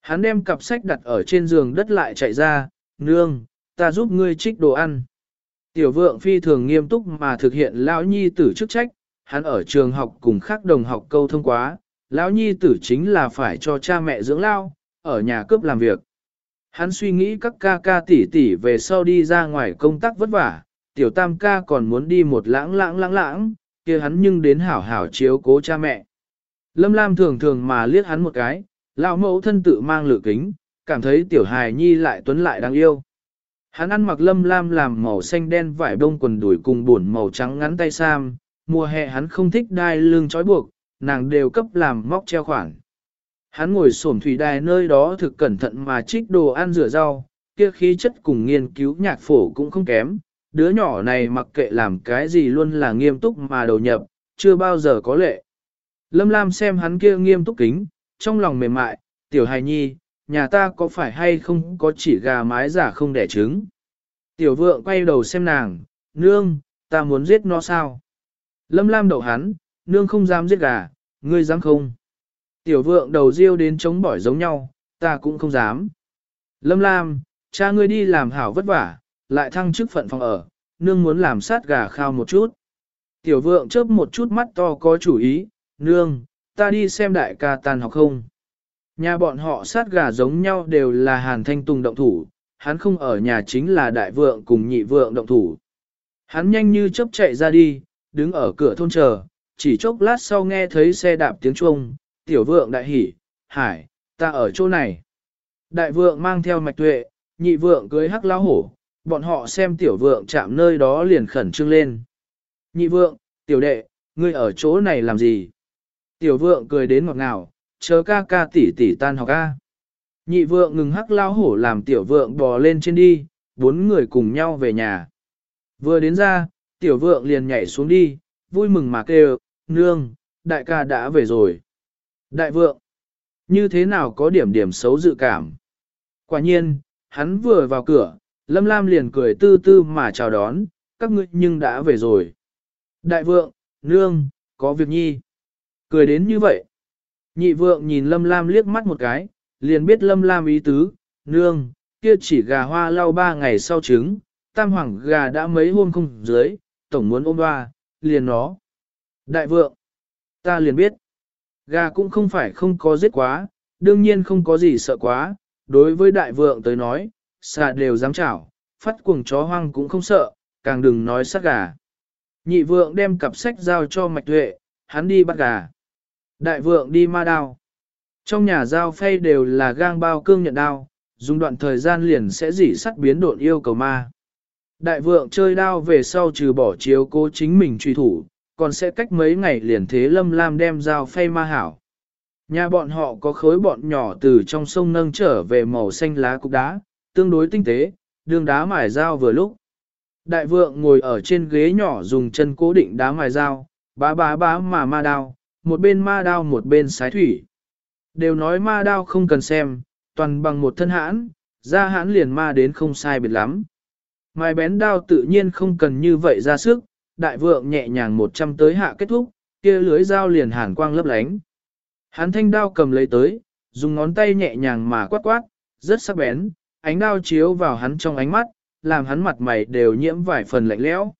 Hắn đem cặp sách đặt ở trên giường đất lại chạy ra, nương, ta giúp ngươi trích đồ ăn. Tiểu vượng phi thường nghiêm túc mà thực hiện lão nhi tử chức trách, hắn ở trường học cùng khác đồng học câu thông quá, lão nhi tử chính là phải cho cha mẹ dưỡng lao, ở nhà cướp làm việc. Hắn suy nghĩ các ca ca tỷ tỷ về sau đi ra ngoài công tác vất vả, tiểu tam ca còn muốn đi một lãng lãng lãng lãng, kia hắn nhưng đến hảo hảo chiếu cố cha mẹ. Lâm Lam thường thường mà liếc hắn một cái, lão mẫu thân tự mang lửa kính, cảm thấy tiểu hài nhi lại tuấn lại đáng yêu. Hắn ăn mặc lâm lam làm màu xanh đen vải bông quần đùi cùng buồn màu trắng ngắn tay sam, mùa hè hắn không thích đai lưng trói buộc, nàng đều cấp làm móc treo khoản. Hắn ngồi xổm thủy đài nơi đó thực cẩn thận mà trích đồ ăn rửa rau, kia khí chất cùng nghiên cứu nhạc phổ cũng không kém. Đứa nhỏ này mặc kệ làm cái gì luôn là nghiêm túc mà đầu nhập, chưa bao giờ có lệ. Lâm Lam xem hắn kia nghiêm túc kính, trong lòng mềm mại, tiểu hài nhi, nhà ta có phải hay không có chỉ gà mái giả không đẻ trứng. Tiểu vượng quay đầu xem nàng, nương, ta muốn giết nó sao? Lâm Lam đậu hắn, nương không dám giết gà, ngươi dám không? Tiểu vượng đầu riêu đến chống bỏi giống nhau, ta cũng không dám. Lâm Lam, cha ngươi đi làm hảo vất vả, lại thăng chức phận phòng ở, nương muốn làm sát gà khao một chút. Tiểu vượng chớp một chút mắt to có chủ ý, nương, ta đi xem đại ca tàn học không. Nhà bọn họ sát gà giống nhau đều là Hàn Thanh Tùng động thủ, hắn không ở nhà chính là đại vượng cùng nhị vượng động thủ. Hắn nhanh như chớp chạy ra đi, đứng ở cửa thôn chờ, chỉ chốc lát sau nghe thấy xe đạp tiếng chuông, tiểu vượng đại hỉ, hải, ta ở chỗ này. Đại vượng mang theo mạch tuệ, nhị vượng cưới hắc lão hổ, bọn họ xem tiểu vượng chạm nơi đó liền khẩn trương lên. Nhị vượng, tiểu đệ, ngươi ở chỗ này làm gì? Tiểu vượng cười đến ngọt ngào, chờ ca ca tỷ tỷ tan học ca. Nhị vượng ngừng hắc lao hổ làm tiểu vượng bò lên trên đi, bốn người cùng nhau về nhà. Vừa đến ra, tiểu vượng liền nhảy xuống đi, vui mừng mà kêu, nương, đại ca đã về rồi. Đại vượng, như thế nào có điểm điểm xấu dự cảm? Quả nhiên, hắn vừa vào cửa, Lâm Lam liền cười tư tư mà chào đón, các ngươi nhưng đã về rồi. Đại vượng, nương, có việc nhi. Cười đến như vậy. Nhị vượng nhìn Lâm Lam liếc mắt một cái, liền biết Lâm Lam ý tứ, nương, kia chỉ gà hoa lau ba ngày sau trứng, tam hoàng gà đã mấy hôm không dưới, tổng muốn ôm hoa, liền nó. Đại vượng, ta liền biết, gà cũng không phải không có giết quá, đương nhiên không có gì sợ quá, đối với đại vượng tới nói, xà đều dám chảo, phát cuồng chó hoang cũng không sợ, càng đừng nói sát gà. Nhị vượng đem cặp sách giao cho mạch tuệ, hắn đi bắt gà. Đại vượng đi ma đao. Trong nhà giao phay đều là gang bao cương nhận đao, dùng đoạn thời gian liền sẽ dỉ sắt biến độn yêu cầu ma. Đại vượng chơi đao về sau trừ bỏ chiếu cố chính mình truy thủ, còn sẽ cách mấy ngày liền thế lâm lam đem dao phay ma hảo. Nhà bọn họ có khối bọn nhỏ từ trong sông nâng trở về màu xanh lá cục đá, tương đối tinh tế, đường đá mài dao vừa lúc. Đại vượng ngồi ở trên ghế nhỏ dùng chân cố định đá mài dao, bá bá bá mà ma đao, một bên ma đao một bên sái thủy. Đều nói ma đao không cần xem, toàn bằng một thân hãn, ra hãn liền ma đến không sai biệt lắm. Mai bén đao tự nhiên không cần như vậy ra sức, đại vượng nhẹ nhàng một trăm tới hạ kết thúc, kia lưới dao liền hàn quang lấp lánh. Hắn thanh đao cầm lấy tới, dùng ngón tay nhẹ nhàng mà quát quát, rất sắc bén, ánh đao chiếu vào hắn trong ánh mắt, làm hắn mặt mày đều nhiễm vài phần lạnh lẽo.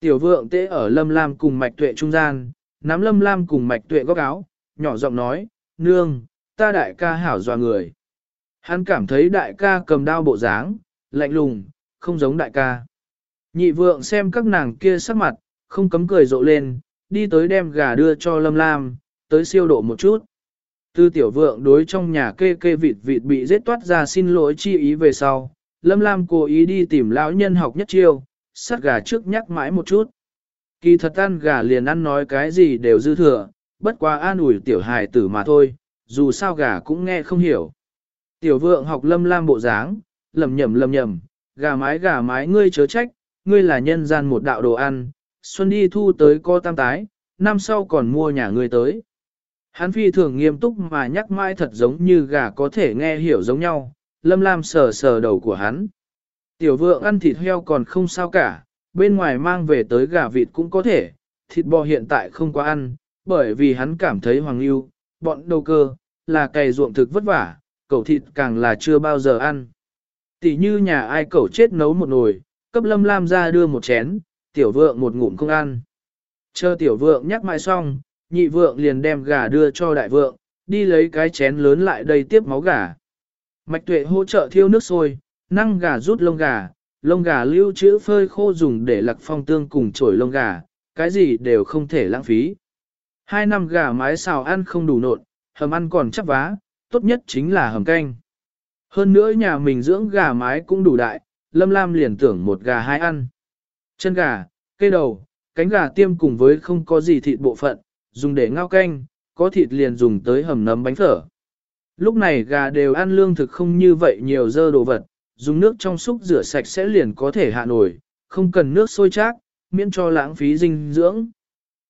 Tiểu vượng tế ở lâm lam cùng mạch tuệ trung gian, nắm lâm lam cùng mạch tuệ góc áo, nhỏ giọng nói, nương, ta đại ca hảo dọa người. Hắn cảm thấy đại ca cầm đao bộ dáng, lạnh lùng, không giống đại ca. Nhị vượng xem các nàng kia sắc mặt, không cấm cười rộ lên, đi tới đem gà đưa cho lâm lam, tới siêu độ một chút. Tư tiểu vượng đối trong nhà kê kê vịt vịt bị giết toát ra xin lỗi chi ý về sau, lâm lam cố ý đi tìm lão nhân học nhất chiêu, sát gà trước nhắc mãi một chút. Kỳ thật ăn gà liền ăn nói cái gì đều dư thừa, bất quá an ủi tiểu hài tử mà thôi, dù sao gà cũng nghe không hiểu. Tiểu vượng học lâm lam bộ dáng, lầm nhầm lầm nhầm, gà mái gà mái ngươi chớ trách, ngươi là nhân gian một đạo đồ ăn, xuân đi thu tới co tam tái, năm sau còn mua nhà ngươi tới. Hắn phi thường nghiêm túc mà nhắc mãi thật giống như gà có thể nghe hiểu giống nhau, lâm lam sờ sờ đầu của hắn. Tiểu vượng ăn thịt heo còn không sao cả, bên ngoài mang về tới gà vịt cũng có thể, thịt bò hiện tại không quá ăn, bởi vì hắn cảm thấy hoàng lưu, bọn đầu cơ, là cày ruộng thực vất vả, cẩu thịt càng là chưa bao giờ ăn. Tỷ như nhà ai cẩu chết nấu một nồi, cấp lâm lam ra đưa một chén, tiểu vượng một ngụm không ăn. Chờ tiểu vượng nhắc mãi xong, nhị vượng liền đem gà đưa cho đại vượng, đi lấy cái chén lớn lại đây tiếp máu gà. Mạch tuệ hỗ trợ thiêu nước sôi, năng gà rút lông gà, lông gà lưu trữ phơi khô dùng để lặc phong tương cùng chổi lông gà, cái gì đều không thể lãng phí. Hai năm gà mái xào ăn không đủ nộn, hầm ăn còn chắc vá, tốt nhất chính là hầm canh. Hơn nữa nhà mình dưỡng gà mái cũng đủ đại, Lâm Lam liền tưởng một gà hai ăn. Chân gà, cây đầu, cánh gà tiêm cùng với không có gì thịt bộ phận, dùng để ngao canh, có thịt liền dùng tới hầm nấm bánh phở. Lúc này gà đều ăn lương thực không như vậy nhiều dơ đồ vật, dùng nước trong súc rửa sạch sẽ liền có thể hạ nổi, không cần nước sôi chác, miễn cho lãng phí dinh dưỡng.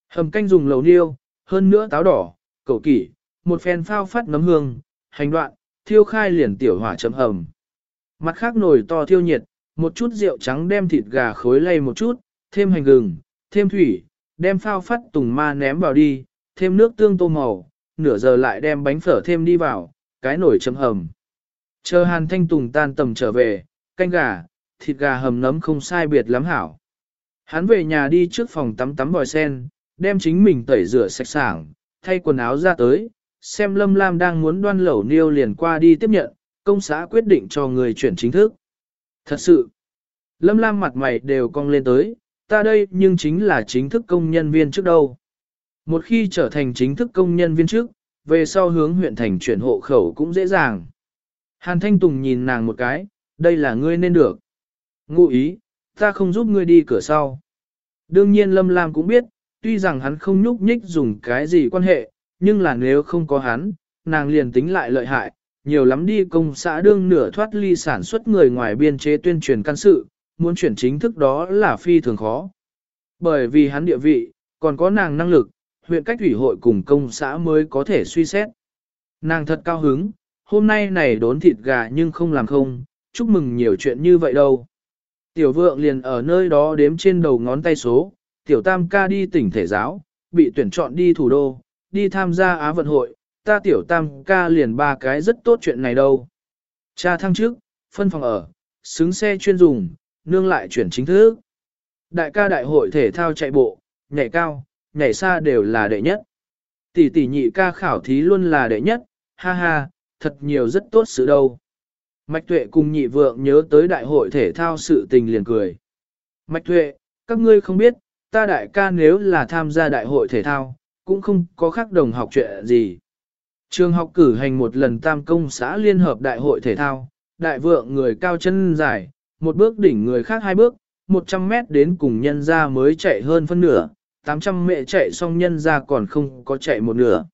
Hầm canh dùng lầu niêu, hơn nữa táo đỏ, cầu kỷ, một phen phao phát nấm hương, hành đoạn, thiêu khai liền tiểu hỏa chấm hầm. Mặt khác nồi to thiêu nhiệt, một chút rượu trắng đem thịt gà khối lay một chút, thêm hành gừng, thêm thủy, đem phao phát tùng ma ném vào đi, thêm nước tương tô màu, nửa giờ lại đem bánh phở thêm đi vào, cái nồi chấm hầm. Chờ hàn thanh tùng tan tầm trở về, canh gà, thịt gà hầm nấm không sai biệt lắm hảo. Hắn về nhà đi trước phòng tắm tắm vòi sen, đem chính mình tẩy rửa sạch sảng, thay quần áo ra tới, xem Lâm Lam đang muốn đoan lẩu niêu liền qua đi tiếp nhận, công xã quyết định cho người chuyển chính thức. Thật sự, Lâm Lam mặt mày đều cong lên tới, ta đây nhưng chính là chính thức công nhân viên trước đâu. Một khi trở thành chính thức công nhân viên trước, về sau hướng huyện thành chuyển hộ khẩu cũng dễ dàng. Hàn Thanh Tùng nhìn nàng một cái, đây là ngươi nên được. Ngụ ý, ta không giúp ngươi đi cửa sau. Đương nhiên Lâm Lam cũng biết, tuy rằng hắn không nhúc nhích dùng cái gì quan hệ, nhưng là nếu không có hắn, nàng liền tính lại lợi hại, nhiều lắm đi công xã đương nửa thoát ly sản xuất người ngoài biên chế tuyên truyền căn sự, muốn chuyển chính thức đó là phi thường khó. Bởi vì hắn địa vị, còn có nàng năng lực, huyện cách ủy hội cùng công xã mới có thể suy xét. Nàng thật cao hứng, hôm nay này đốn thịt gà nhưng không làm không, chúc mừng nhiều chuyện như vậy đâu. Tiểu vượng liền ở nơi đó đếm trên đầu ngón tay số, tiểu tam ca đi tỉnh thể giáo, bị tuyển chọn đi thủ đô, đi tham gia Á vận hội, ta tiểu tam ca liền ba cái rất tốt chuyện này đâu. Cha thăng trước, phân phòng ở, xứng xe chuyên dùng, nương lại chuyển chính thức. Đại ca đại hội thể thao chạy bộ, nhảy cao, nhảy xa đều là đệ nhất. Tỷ tỷ nhị ca khảo thí luôn là đệ nhất, ha ha, thật nhiều rất tốt sự đâu. Mạch tuệ cùng nhị vượng nhớ tới đại hội thể thao sự tình liền cười. Mạch tuệ, các ngươi không biết, ta đại ca nếu là tham gia đại hội thể thao, cũng không có khác đồng học chuyện gì. Trường học cử hành một lần tam công xã liên hợp đại hội thể thao, đại vượng người cao chân dài, một bước đỉnh người khác hai bước, 100 mét đến cùng nhân ra mới chạy hơn phân nửa, 800 mẹ chạy xong nhân ra còn không có chạy một nửa.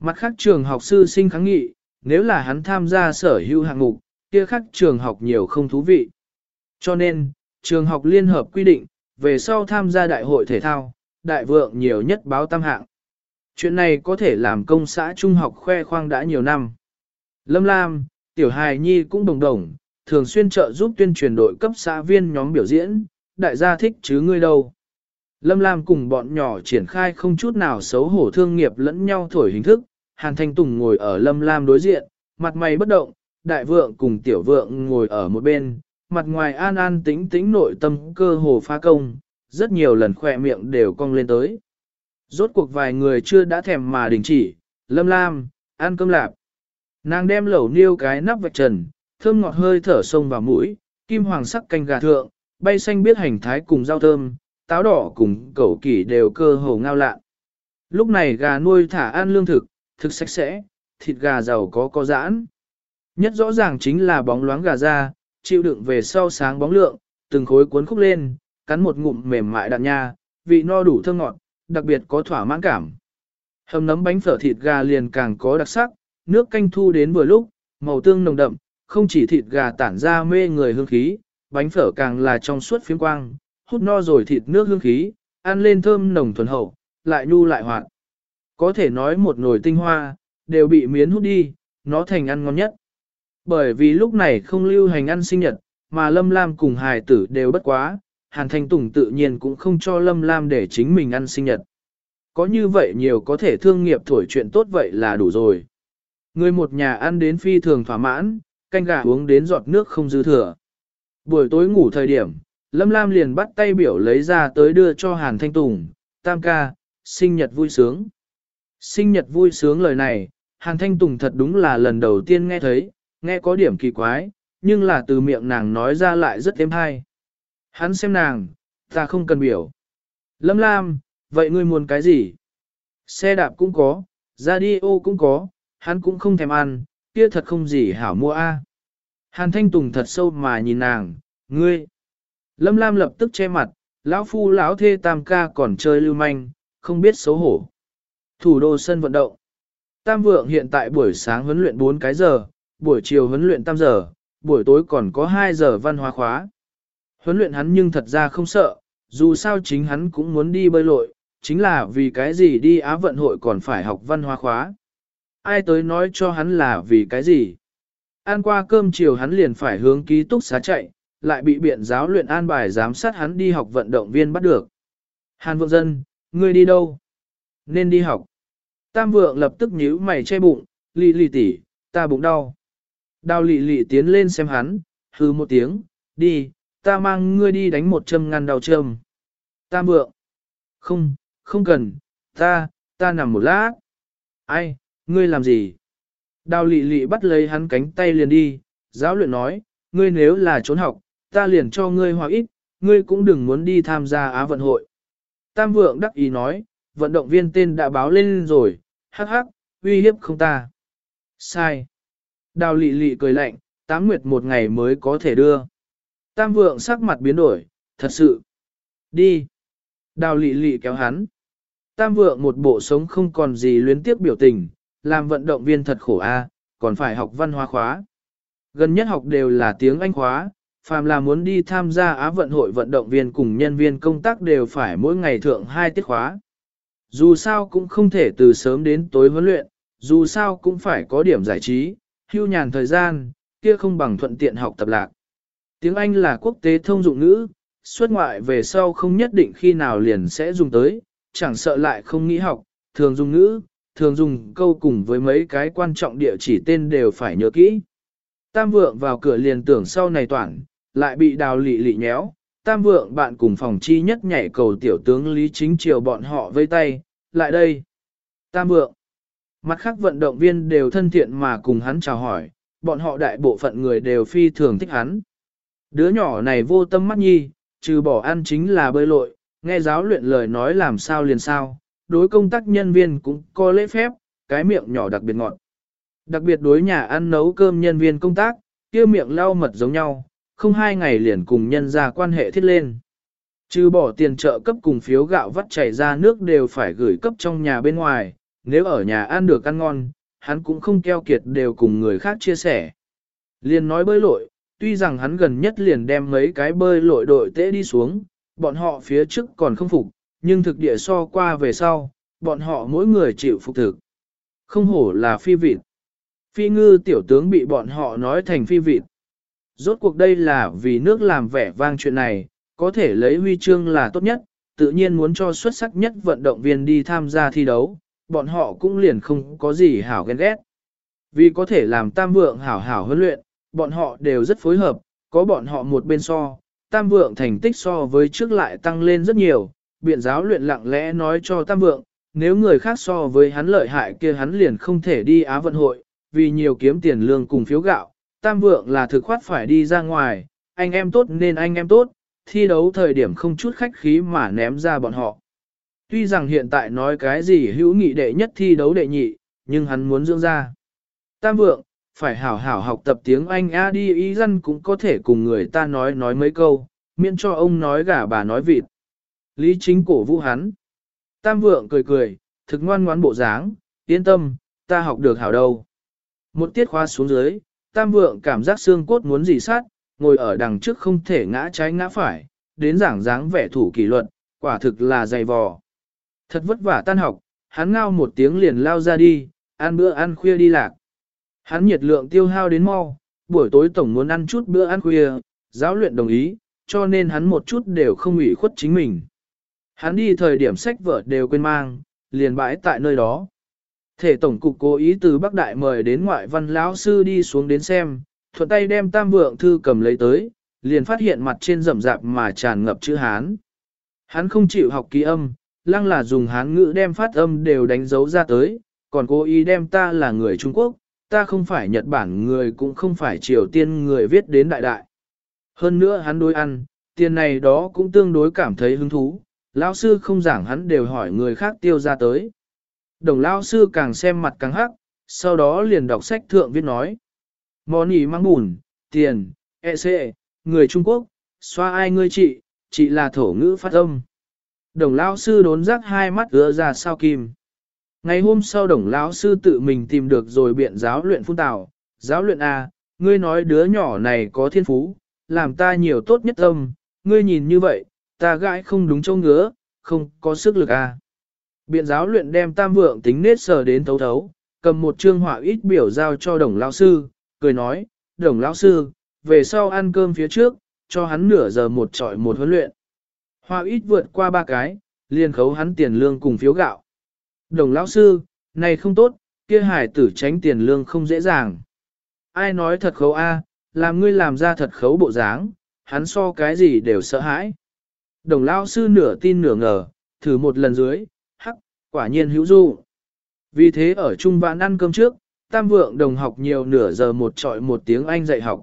Mặt khác trường học sư sinh kháng nghị, nếu là hắn tham gia sở hữu hạng mục, kia khác trường học nhiều không thú vị. Cho nên, trường học liên hợp quy định, về sau tham gia đại hội thể thao, đại vượng nhiều nhất báo tam hạng. Chuyện này có thể làm công xã trung học khoe khoang đã nhiều năm. Lâm Lam, Tiểu Hài Nhi cũng đồng đồng, thường xuyên trợ giúp tuyên truyền đội cấp xã viên nhóm biểu diễn, đại gia thích chứ ngươi đâu. Lâm Lam cùng bọn nhỏ triển khai không chút nào xấu hổ thương nghiệp lẫn nhau thổi hình thức, Hàn Thanh Tùng ngồi ở Lâm Lam đối diện, mặt mày bất động, đại vượng cùng tiểu vượng ngồi ở một bên, mặt ngoài an an tĩnh tĩnh nội tâm cơ hồ phá công, rất nhiều lần khỏe miệng đều cong lên tới. Rốt cuộc vài người chưa đã thèm mà đình chỉ, Lâm Lam, ăn cơm lạp. Nàng đem lẩu niêu cái nắp vạch trần, thơm ngọt hơi thở sông vào mũi, kim hoàng sắc canh gà thượng, bay xanh biết hành thái cùng rau thơm, táo đỏ cùng cẩu kỷ đều cơ hồ ngao lạ. Lúc này gà nuôi thả ăn lương thực, thực sạch sẽ, thịt gà giàu có có giãn. Nhất rõ ràng chính là bóng loáng gà da, chịu đựng về sau sáng bóng lượng, từng khối cuốn khúc lên, cắn một ngụm mềm mại đạn nha, vị no đủ thơm ngọt, đặc biệt có thỏa mãn cảm. Hầm nấm bánh phở thịt gà liền càng có đặc sắc, nước canh thu đến vừa lúc, màu tương nồng đậm, không chỉ thịt gà tản ra mê người hương khí, bánh phở càng là trong suốt phiếm quang, hút no rồi thịt nước hương khí, ăn lên thơm nồng thuần hậu, lại nhu lại hoạt. Có thể nói một nồi tinh hoa, đều bị miến hút đi, nó thành ăn ngon nhất. Bởi vì lúc này không lưu hành ăn sinh nhật, mà Lâm Lam cùng hài tử đều bất quá, Hàn Thanh Tùng tự nhiên cũng không cho Lâm Lam để chính mình ăn sinh nhật. Có như vậy nhiều có thể thương nghiệp thổi chuyện tốt vậy là đủ rồi. Người một nhà ăn đến phi thường thỏa mãn, canh gà uống đến giọt nước không dư thừa. Buổi tối ngủ thời điểm, Lâm Lam liền bắt tay biểu lấy ra tới đưa cho Hàn Thanh Tùng, tam ca, sinh nhật vui sướng. Sinh nhật vui sướng lời này, Hàn Thanh Tùng thật đúng là lần đầu tiên nghe thấy, nghe có điểm kỳ quái, nhưng là từ miệng nàng nói ra lại rất êm hay. Hắn xem nàng, ta không cần biểu. Lâm Lam, vậy ngươi muốn cái gì? Xe đạp cũng có, radio cũng có, hắn cũng không thèm ăn, kia thật không gì hảo mua a. Hàn Thanh Tùng thật sâu mà nhìn nàng, ngươi. Lâm Lam lập tức che mặt, lão phu lão thê tam ca còn chơi lưu manh, không biết xấu hổ. Thủ đô sân vận động. Tam vượng hiện tại buổi sáng huấn luyện 4 cái giờ, buổi chiều huấn luyện 5 giờ, buổi tối còn có 2 giờ văn hóa khóa. Huấn luyện hắn nhưng thật ra không sợ, dù sao chính hắn cũng muốn đi bơi lội, chính là vì cái gì đi Á vận hội còn phải học văn hóa khóa. Ai tới nói cho hắn là vì cái gì? Ăn qua cơm chiều hắn liền phải hướng ký túc xá chạy, lại bị biện giáo luyện an bài giám sát hắn đi học vận động viên bắt được. Hàn vượng dân, ngươi đi đâu? Nên đi học. Tam vượng lập tức nhíu mày che bụng, lì lì tỉ, ta bụng đau. Đào lì lì tiến lên xem hắn, hư một tiếng, đi, ta mang ngươi đi đánh một châm ngăn đau châm. ta vượng. Không, không cần, ta, ta nằm một lát. Ai, ngươi làm gì? Đào lị lị bắt lấy hắn cánh tay liền đi, giáo luyện nói, ngươi nếu là trốn học, ta liền cho ngươi hoặc ít, ngươi cũng đừng muốn đi tham gia Á vận hội. Tam vượng đắc ý nói, vận động viên tên đã báo lên rồi, hắc hắc, uy hiếp không ta. Sai. Đào lị lị cười lạnh, tám nguyệt một ngày mới có thể đưa. Tam vượng sắc mặt biến đổi, thật sự. Đi. Đào lị lị kéo hắn. Tam vượng một bộ sống không còn gì luyến tiếc biểu tình, làm vận động viên thật khổ a, à, còn phải học văn hóa khóa. Gần nhất học đều là tiếng Anh khóa, phàm là muốn đi tham gia Á vận hội vận động viên cùng nhân viên công tác đều phải mỗi ngày thượng hai tiết khóa. Dù sao cũng không thể từ sớm đến tối huấn luyện, dù sao cũng phải có điểm giải trí, hưu nhàn thời gian, kia không bằng thuận tiện học tập lạc. Tiếng Anh là quốc tế thông dụng ngữ, xuất ngoại về sau không nhất định khi nào liền sẽ dùng tới, chẳng sợ lại không nghĩ học, thường dùng ngữ, thường dùng câu cùng với mấy cái quan trọng địa chỉ tên đều phải nhớ kỹ. Tam vượng vào cửa liền tưởng sau này toàn, lại bị đào lị lị nhéo, tam vượng bạn cùng phòng chi nhất nhảy cầu tiểu tướng Lý Chính Triều bọn họ vây tay, lại đây. Tam vượng. Mặt khác vận động viên đều thân thiện mà cùng hắn chào hỏi, bọn họ đại bộ phận người đều phi thường thích hắn. Đứa nhỏ này vô tâm mắt nhi, trừ bỏ ăn chính là bơi lội, nghe giáo luyện lời nói làm sao liền sao, đối công tác nhân viên cũng có lễ phép, cái miệng nhỏ đặc biệt ngọt. Đặc biệt đối nhà ăn nấu cơm nhân viên công tác, kia miệng lau mật giống nhau, không hai ngày liền cùng nhân ra quan hệ thiết lên. Trừ bỏ tiền trợ cấp cùng phiếu gạo vắt chảy ra nước đều phải gửi cấp trong nhà bên ngoài, nếu ở nhà ăn được ăn ngon, hắn cũng không keo kiệt đều cùng người khác chia sẻ. Liền nói bơi lội, tuy rằng hắn gần nhất liền đem mấy cái bơi lội đội tễ đi xuống, bọn họ phía trước còn không phục, nhưng thực địa so qua về sau, bọn họ mỗi người chịu phục thực. Không hổ là phi vịt. Phi ngư tiểu tướng bị bọn họ nói thành phi vịt. Rốt cuộc đây là vì nước làm vẻ vang chuyện này, có thể lấy huy chương là tốt nhất, tự nhiên muốn cho xuất sắc nhất vận động viên đi tham gia thi đấu, bọn họ cũng liền không có gì hảo ghen ghét. Vì có thể làm tam vượng hảo hảo huấn luyện, bọn họ đều rất phối hợp, có bọn họ một bên so, tam vượng thành tích so với trước lại tăng lên rất nhiều, biện giáo luyện lặng lẽ nói cho tam vượng, nếu người khác so với hắn lợi hại kia hắn liền không thể đi Á vận hội, vì nhiều kiếm tiền lương cùng phiếu gạo, tam vượng là thực khoát phải đi ra ngoài, anh em tốt nên anh em tốt, thi đấu thời điểm không chút khách khí mà ném ra bọn họ. Tuy rằng hiện tại nói cái gì hữu nghị đệ nhất thi đấu đệ nhị, nhưng hắn muốn dưỡng ra. Tam vượng, phải hảo hảo học tập tiếng Anh A đi ý dân cũng có thể cùng người ta nói nói mấy câu, miễn cho ông nói gà bà nói vịt. Lý chính cổ vũ hắn. Tam vượng cười cười, thực ngoan ngoãn bộ dáng, yên tâm, ta học được hảo đâu. Một tiết khoa xuống dưới, tam vượng cảm giác xương cốt muốn dì sát, ngồi ở đằng trước không thể ngã trái ngã phải, đến giảng dáng vẻ thủ kỷ luật, quả thực là dày vò. Thật vất vả tan học, hắn ngao một tiếng liền lao ra đi, ăn bữa ăn khuya đi lạc. Hắn nhiệt lượng tiêu hao đến mau, buổi tối tổng muốn ăn chút bữa ăn khuya, giáo luyện đồng ý, cho nên hắn một chút đều không ủy khuất chính mình. Hắn đi thời điểm sách vở đều quên mang, liền bãi tại nơi đó. Thể tổng cục cố ý từ Bắc Đại mời đến ngoại văn lão sư đi xuống đến xem, thuận tay đem tam vượng thư cầm lấy tới, liền phát hiện mặt trên rậm rạp mà tràn ngập chữ Hán. Hắn không chịu học ký âm, lăng là dùng Hán ngữ đem phát âm đều đánh dấu ra tới, còn cố ý đem ta là người Trung Quốc, ta không phải Nhật Bản người cũng không phải Triều Tiên người viết đến đại đại. Hơn nữa hắn đối ăn, tiền này đó cũng tương đối cảm thấy hứng thú, lão sư không giảng hắn đều hỏi người khác tiêu ra tới. Đồng lão sư càng xem mặt càng hắc, sau đó liền đọc sách thượng viết nói. Món ý mang bùn, tiền, EC, người Trung Quốc, xoa ai ngươi chị, chị là thổ ngữ phát âm. Đồng lão sư đốn rắc hai mắt ứa ra sao kim. Ngày hôm sau đồng lão sư tự mình tìm được rồi biện giáo luyện phun tào, giáo luyện A, ngươi nói đứa nhỏ này có thiên phú, làm ta nhiều tốt nhất tâm, ngươi nhìn như vậy, ta gãi không đúng châu ngứa, không có sức lực A. Biện giáo luyện đem tam vượng tính nết sờ đến thấu thấu, cầm một chương họa ít biểu giao cho đồng lão sư, cười nói, đồng lão sư, về sau ăn cơm phía trước, cho hắn nửa giờ một trọi một huấn luyện. Họa ít vượt qua ba cái, liền khấu hắn tiền lương cùng phiếu gạo. Đồng lão sư, này không tốt, kia hải tử tránh tiền lương không dễ dàng. Ai nói thật khấu A, làm ngươi làm ra thật khấu bộ dáng, hắn so cái gì đều sợ hãi. Đồng lão sư nửa tin nửa ngờ, thử một lần dưới, hắc, quả nhiên hữu du. Vì thế ở trung vạn ăn cơm trước, tam vượng đồng học nhiều nửa giờ một trọi một tiếng Anh dạy học.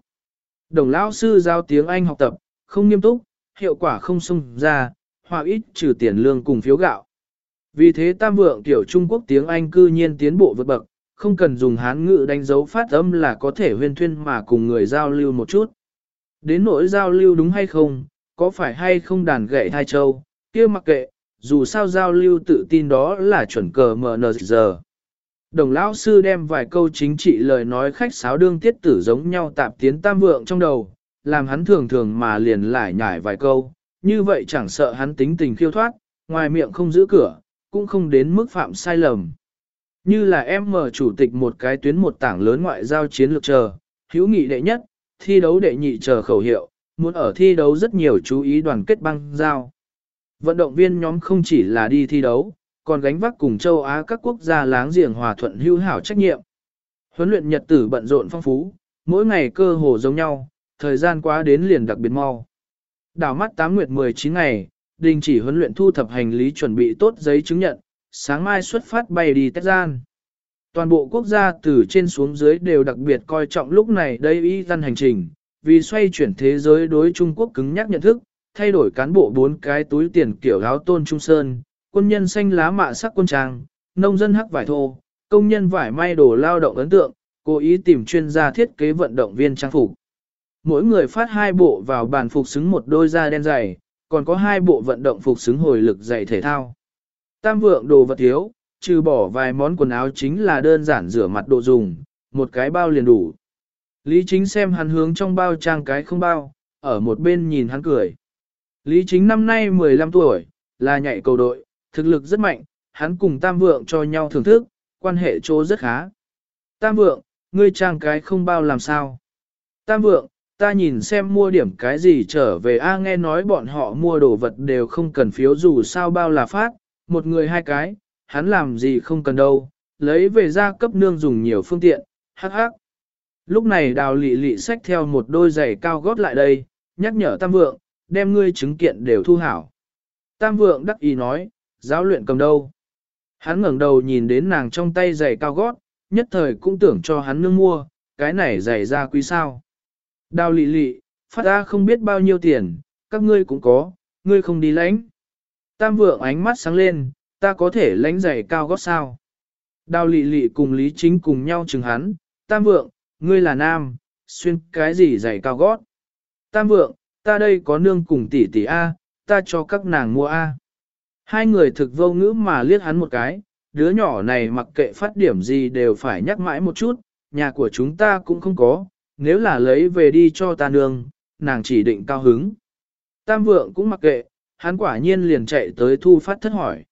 Đồng lão sư giao tiếng Anh học tập, không nghiêm túc, hiệu quả không xung ra, hòa ít trừ tiền lương cùng phiếu gạo. Vì thế tam vượng tiểu Trung Quốc tiếng Anh cư nhiên tiến bộ vượt bậc, không cần dùng hán ngữ đánh dấu phát âm là có thể huyên thuyên mà cùng người giao lưu một chút. Đến nỗi giao lưu đúng hay không, có phải hay không đàn gậy hai châu, kia mặc kệ, dù sao giao lưu tự tin đó là chuẩn cờ MN giờ. Đồng lão sư đem vài câu chính trị lời nói khách sáo đương tiết tử giống nhau tạp tiến tam vượng trong đầu, làm hắn thường thường mà liền lại nhải vài câu, như vậy chẳng sợ hắn tính tình khiêu thoát, ngoài miệng không giữ cửa, cũng không đến mức phạm sai lầm. Như là em mở chủ tịch một cái tuyến một tảng lớn ngoại giao chiến lược chờ, hữu nghị đệ nhất, thi đấu đệ nhị chờ khẩu hiệu, muốn ở thi đấu rất nhiều chú ý đoàn kết băng giao. Vận động viên nhóm không chỉ là đi thi đấu, còn gánh vác cùng châu Á các quốc gia láng giềng hòa thuận hữu hảo trách nhiệm. Huấn luyện nhật tử bận rộn phong phú, mỗi ngày cơ hồ giống nhau, thời gian quá đến liền đặc biệt mau. Đảo mắt 8 nguyệt 19 ngày, đình chỉ huấn luyện thu thập hành lý chuẩn bị tốt giấy chứng nhận, sáng mai xuất phát bay đi Tết Gian. Toàn bộ quốc gia từ trên xuống dưới đều đặc biệt coi trọng lúc này đây y dân hành trình, vì xoay chuyển thế giới đối Trung Quốc cứng nhắc nhận thức, thay đổi cán bộ bốn cái túi tiền kiểu áo tôn trung sơn, quân nhân xanh lá mạ sắc quân trang, nông dân hắc vải thô, công nhân vải may đồ lao động ấn tượng, cố ý tìm chuyên gia thiết kế vận động viên trang phục. Mỗi người phát hai bộ vào bàn phục xứng một đôi da đen dày, còn có hai bộ vận động phục xứng hồi lực dạy thể thao. Tam vượng đồ vật thiếu, trừ bỏ vài món quần áo chính là đơn giản rửa mặt đồ dùng, một cái bao liền đủ. Lý chính xem hắn hướng trong bao trang cái không bao, ở một bên nhìn hắn cười. Lý chính năm nay 15 tuổi, là nhạy cầu đội, thực lực rất mạnh, hắn cùng Tam Vượng cho nhau thưởng thức, quan hệ chỗ rất khá. Tam Vượng, ngươi trang cái không bao làm sao? Tam Vượng, ta nhìn xem mua điểm cái gì trở về A nghe nói bọn họ mua đồ vật đều không cần phiếu dù sao bao là phát, một người hai cái, hắn làm gì không cần đâu, lấy về ra cấp nương dùng nhiều phương tiện, hắc hắc. Lúc này đào lị lị xách theo một đôi giày cao gót lại đây, nhắc nhở Tam Vượng, đem ngươi chứng kiện đều thu hảo. Tam Vượng đắc ý nói, giáo luyện cầm đâu. Hắn ngẩng đầu nhìn đến nàng trong tay giày cao gót, nhất thời cũng tưởng cho hắn nương mua, cái này giày ra quý sao. Đào lị lị, phát ra không biết bao nhiêu tiền, các ngươi cũng có, ngươi không đi lãnh. Tam vượng ánh mắt sáng lên, ta có thể lãnh giày cao gót sao. Đào lị lị cùng Lý Chính cùng nhau chừng hắn, tam vượng, ngươi là nam, xuyên cái gì giày cao gót. Tam vượng, ta đây có nương cùng tỷ tỷ A, ta cho các nàng mua A. Hai người thực vô ngữ mà liếc hắn một cái, đứa nhỏ này mặc kệ phát điểm gì đều phải nhắc mãi một chút, nhà của chúng ta cũng không có, nếu là lấy về đi cho ta nương, nàng chỉ định cao hứng. Tam vượng cũng mặc kệ, hắn quả nhiên liền chạy tới thu phát thất hỏi.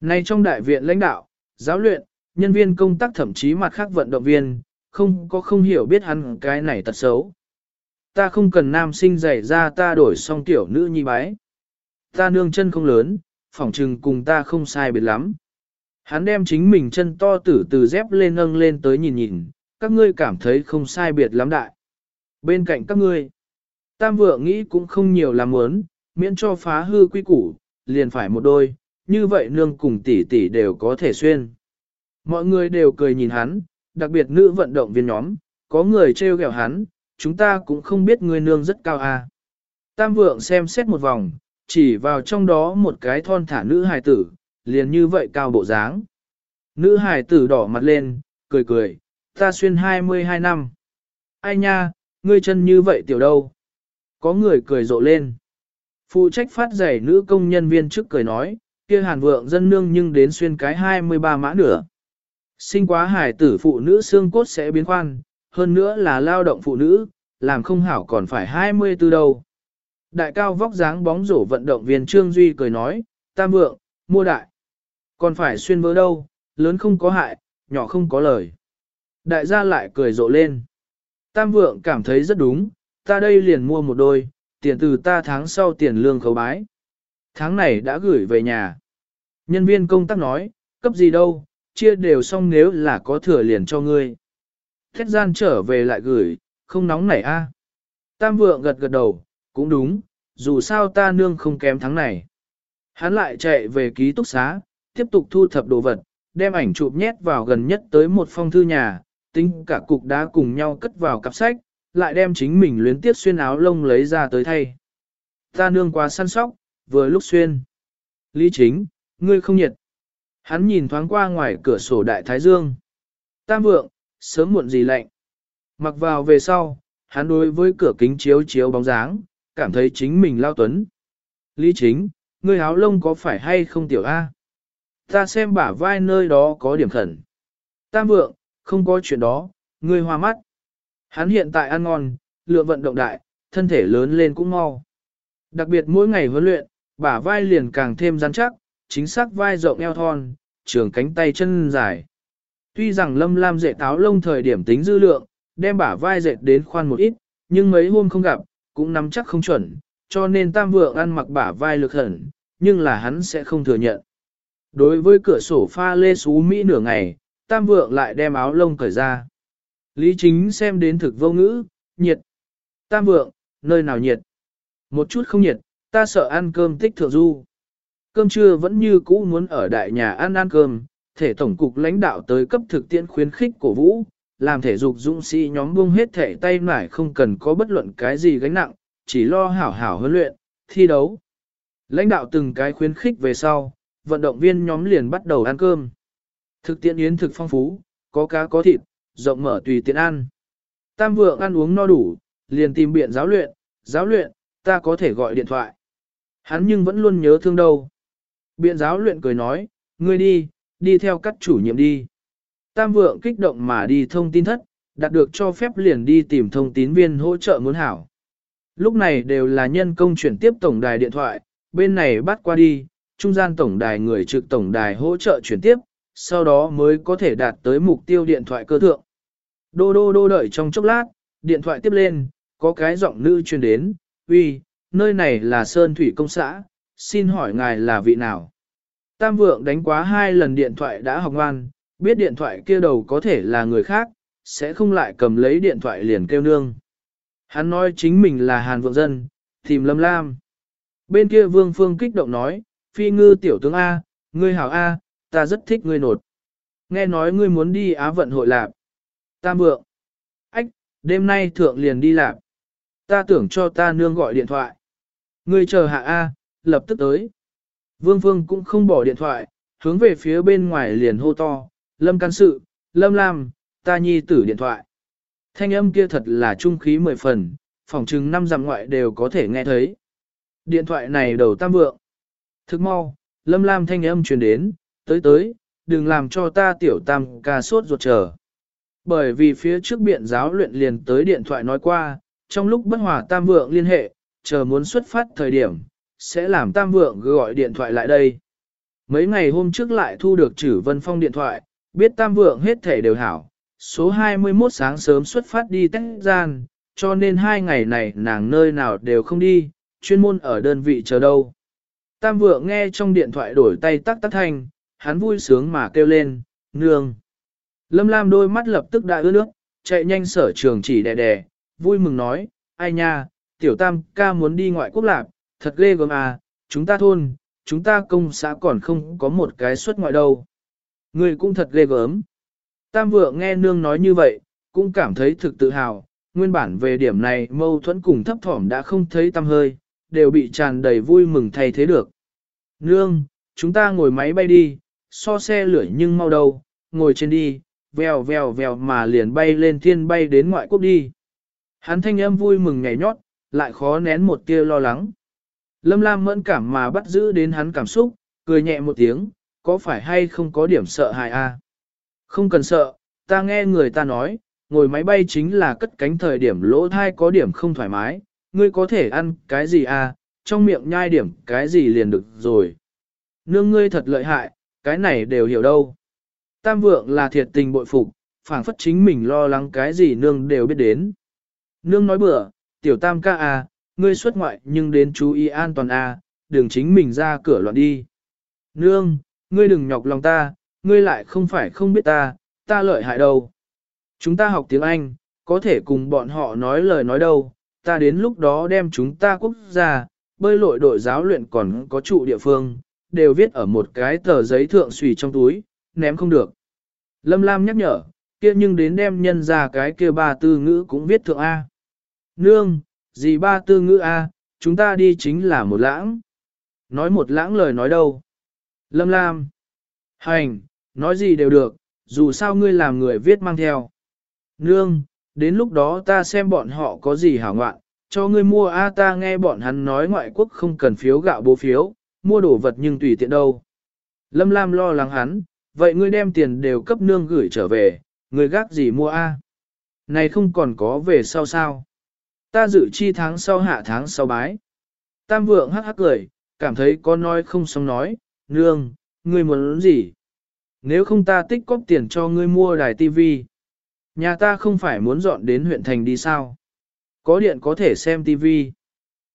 Nay trong đại viện lãnh đạo, giáo luyện, nhân viên công tác thậm chí mặt khác vận động viên, không có không hiểu biết hắn cái này tật xấu. ta không cần nam sinh dạy ra ta đổi xong tiểu nữ nhi bái. Ta nương chân không lớn, phỏng trừng cùng ta không sai biệt lắm. Hắn đem chính mình chân to tử từ dép lên nâng lên tới nhìn nhìn, các ngươi cảm thấy không sai biệt lắm đại. Bên cạnh các ngươi, tam vượng nghĩ cũng không nhiều làm muốn, miễn cho phá hư quy củ, liền phải một đôi, như vậy nương cùng tỷ tỷ đều có thể xuyên. Mọi người đều cười nhìn hắn, đặc biệt nữ vận động viên nhóm, có người trêu ghẹo hắn, chúng ta cũng không biết người nương rất cao à. Tam vượng xem xét một vòng, chỉ vào trong đó một cái thon thả nữ hài tử, liền như vậy cao bộ dáng. Nữ hài tử đỏ mặt lên, cười cười, ta xuyên 22 năm. Ai nha, ngươi chân như vậy tiểu đâu? Có người cười rộ lên. Phụ trách phát giày nữ công nhân viên trước cười nói, kia hàn vượng dân nương nhưng đến xuyên cái 23 mã nữa. Sinh quá hải tử phụ nữ xương cốt sẽ biến khoan, hơn nữa là lao động phụ nữ, làm không hảo còn phải 24 đâu. Đại cao vóc dáng bóng rổ vận động viên Trương Duy cười nói, tam vượng, mua đại. Còn phải xuyên vỡ đâu, lớn không có hại, nhỏ không có lời. Đại gia lại cười rộ lên. Tam vượng cảm thấy rất đúng, ta đây liền mua một đôi, tiền từ ta tháng sau tiền lương khấu bái. Tháng này đã gửi về nhà. Nhân viên công tác nói, cấp gì đâu, chia đều xong nếu là có thừa liền cho ngươi. Thét gian trở về lại gửi, không nóng nảy a. Tam vượng gật gật đầu, cũng đúng, dù sao ta nương không kém tháng này. Hắn lại chạy về ký túc xá, tiếp tục thu thập đồ vật, đem ảnh chụp nhét vào gần nhất tới một phong thư nhà, tính cả cục đá cùng nhau cất vào cặp sách, lại đem chính mình luyến tiếp xuyên áo lông lấy ra tới thay. Ta nương quá săn sóc, vừa lúc xuyên. Lý chính, ngươi không nhiệt. Hắn nhìn thoáng qua ngoài cửa sổ đại thái dương. Tam vượng, sớm muộn gì lạnh. Mặc vào về sau, hắn đối với cửa kính chiếu chiếu bóng dáng, cảm thấy chính mình lao tuấn. Lý chính, ngươi áo lông có phải hay không tiểu A? Ta xem bả vai nơi đó có điểm khẩn. Tam vượng, không có chuyện đó, ngươi hoa mắt. Hắn hiện tại ăn ngon, lượng vận động đại, thân thể lớn lên cũng mau. Đặc biệt mỗi ngày huấn luyện, bả vai liền càng thêm rắn chắc, chính xác vai rộng eo thon, trường cánh tay chân dài. Tuy rằng lâm lam dệt táo lông thời điểm tính dư lượng, đem bả vai dệt đến khoan một ít, nhưng mấy hôm không gặp, cũng nắm chắc không chuẩn, cho nên tam vượng ăn mặc bả vai lực hẳn, nhưng là hắn sẽ không thừa nhận. Đối với cửa sổ pha lê xú Mỹ nửa ngày, tam vượng lại đem áo lông cởi ra. Lý chính xem đến thực vô ngữ, nhiệt. Tam vượng, nơi nào nhiệt? Một chút không nhiệt, ta sợ ăn cơm tích thượng du. Cơm trưa vẫn như cũ muốn ở đại nhà ăn ăn cơm, thể tổng cục lãnh đạo tới cấp thực tiễn khuyến khích cổ vũ, làm thể dục dũng sĩ nhóm buông hết thể tay nải không cần có bất luận cái gì gánh nặng, chỉ lo hảo hảo huấn luyện, thi đấu. Lãnh đạo từng cái khuyến khích về sau, vận động viên nhóm liền bắt đầu ăn cơm. Thực tiễn yến thực phong phú, có cá có thịt, rộng mở tùy tiện ăn. Tam vượng ăn uống no đủ, liền tìm biện giáo luyện, giáo luyện, ta có thể gọi điện thoại. Hắn nhưng vẫn luôn nhớ thương đâu. Biện giáo luyện cười nói, ngươi đi, đi theo các chủ nhiệm đi. Tam vượng kích động mà đi thông tin thất, đạt được cho phép liền đi tìm thông tín viên hỗ trợ muốn hảo. Lúc này đều là nhân công chuyển tiếp tổng đài điện thoại, bên này bắt qua đi, trung gian tổng đài người trực tổng đài hỗ trợ chuyển tiếp, sau đó mới có thể đạt tới mục tiêu điện thoại cơ thượng. Đô đô đô đợi trong chốc lát, điện thoại tiếp lên, có cái giọng nữ truyền đến, uy, nơi này là Sơn Thủy Công xã, xin hỏi ngài là vị nào? Tam vượng đánh quá hai lần điện thoại đã học ngoan, biết điện thoại kia đầu có thể là người khác, sẽ không lại cầm lấy điện thoại liền kêu nương. Hắn nói chính mình là Hàn Vượng Dân, tìm Lâm Lam. Bên kia Vương Phương kích động nói, phi ngư tiểu tướng A, ngươi hảo A, ta rất thích ngươi nột. Nghe nói ngươi muốn đi Á vận hội lạp. Tam vượng. Ách, đêm nay thượng liền đi lạp. Ta tưởng cho ta nương gọi điện thoại. Ngươi chờ hạ A, lập tức tới. Vương Phương cũng không bỏ điện thoại, hướng về phía bên ngoài liền hô to, Lâm can sự, Lâm Lam, ta nhi tử điện thoại. Thanh âm kia thật là trung khí mười phần, phòng chừng năm dặm ngoại đều có thể nghe thấy. Điện thoại này đầu tam vượng. Thức mau, Lâm Lam thanh âm truyền đến, tới tới, đừng làm cho ta tiểu tam ca sốt ruột chờ. Bởi vì phía trước biện giáo luyện liền tới điện thoại nói qua, trong lúc bất hòa tam vượng liên hệ, chờ muốn xuất phát thời điểm, sẽ làm tam vượng gọi điện thoại lại đây. Mấy ngày hôm trước lại thu được chử vân phong điện thoại, biết tam vượng hết thể đều hảo, số 21 sáng sớm xuất phát đi tách gian, cho nên hai ngày này nàng nơi nào đều không đi, chuyên môn ở đơn vị chờ đâu. Tam vượng nghe trong điện thoại đổi tay tắc tắc thanh, hắn vui sướng mà kêu lên, nương. Lâm Lam đôi mắt lập tức đã ướt nước, chạy nhanh sở trường chỉ đè đè, vui mừng nói, ai nha, tiểu tam ca muốn đi ngoại quốc lạc, thật ghê gớm à, chúng ta thôn, chúng ta công xã còn không có một cái xuất ngoại đâu. Người cũng thật ghê gớm. Tam vượng nghe nương nói như vậy, cũng cảm thấy thực tự hào, nguyên bản về điểm này mâu thuẫn cùng thấp thỏm đã không thấy tâm hơi, đều bị tràn đầy vui mừng thay thế được. Nương, chúng ta ngồi máy bay đi, so xe lửa nhưng mau đâu, ngồi trên đi, vèo vèo vèo mà liền bay lên thiên bay đến ngoại quốc đi. Hắn thanh âm vui mừng nhảy nhót, lại khó nén một tia lo lắng. Lâm Lam mẫn cảm mà bắt giữ đến hắn cảm xúc, cười nhẹ một tiếng, có phải hay không có điểm sợ hại a? Không cần sợ, ta nghe người ta nói, ngồi máy bay chính là cất cánh thời điểm lỗ thai có điểm không thoải mái, ngươi có thể ăn cái gì à, trong miệng nhai điểm cái gì liền được rồi. Nương ngươi thật lợi hại, cái này đều hiểu đâu. Tam vượng là thiệt tình bội phục, phảng phất chính mình lo lắng cái gì nương đều biết đến. Nương nói bừa, tiểu tam ca à, ngươi xuất ngoại nhưng đến chú ý an toàn à, đừng chính mình ra cửa loạn đi. Nương, ngươi đừng nhọc lòng ta, ngươi lại không phải không biết ta, ta lợi hại đâu. Chúng ta học tiếng Anh, có thể cùng bọn họ nói lời nói đâu, ta đến lúc đó đem chúng ta quốc gia, bơi lội đội giáo luyện còn có trụ địa phương, đều viết ở một cái tờ giấy thượng xùy trong túi, ném không được. Lâm Lam nhắc nhở, kia nhưng đến đem nhân ra cái kia ba tư ngữ cũng viết thượng A. Nương, gì ba tư ngữ A, chúng ta đi chính là một lãng. Nói một lãng lời nói đâu. Lâm Lam. Hành, nói gì đều được, dù sao ngươi làm người viết mang theo. Nương, đến lúc đó ta xem bọn họ có gì hảo ngoạn, cho ngươi mua A ta nghe bọn hắn nói ngoại quốc không cần phiếu gạo bố phiếu, mua đồ vật nhưng tùy tiện đâu. Lâm Lam lo lắng hắn, vậy ngươi đem tiền đều cấp nương gửi trở về, ngươi gác gì mua A? Này không còn có về sau sao? Ta dự chi tháng sau hạ tháng sau bái. Tam vượng hắc hắc cười, cảm thấy có nói không xong nói, nương, ngươi muốn gì? Nếu không ta tích cóp tiền cho ngươi mua đài tivi. Nhà ta không phải muốn dọn đến huyện thành đi sao? Có điện có thể xem tivi.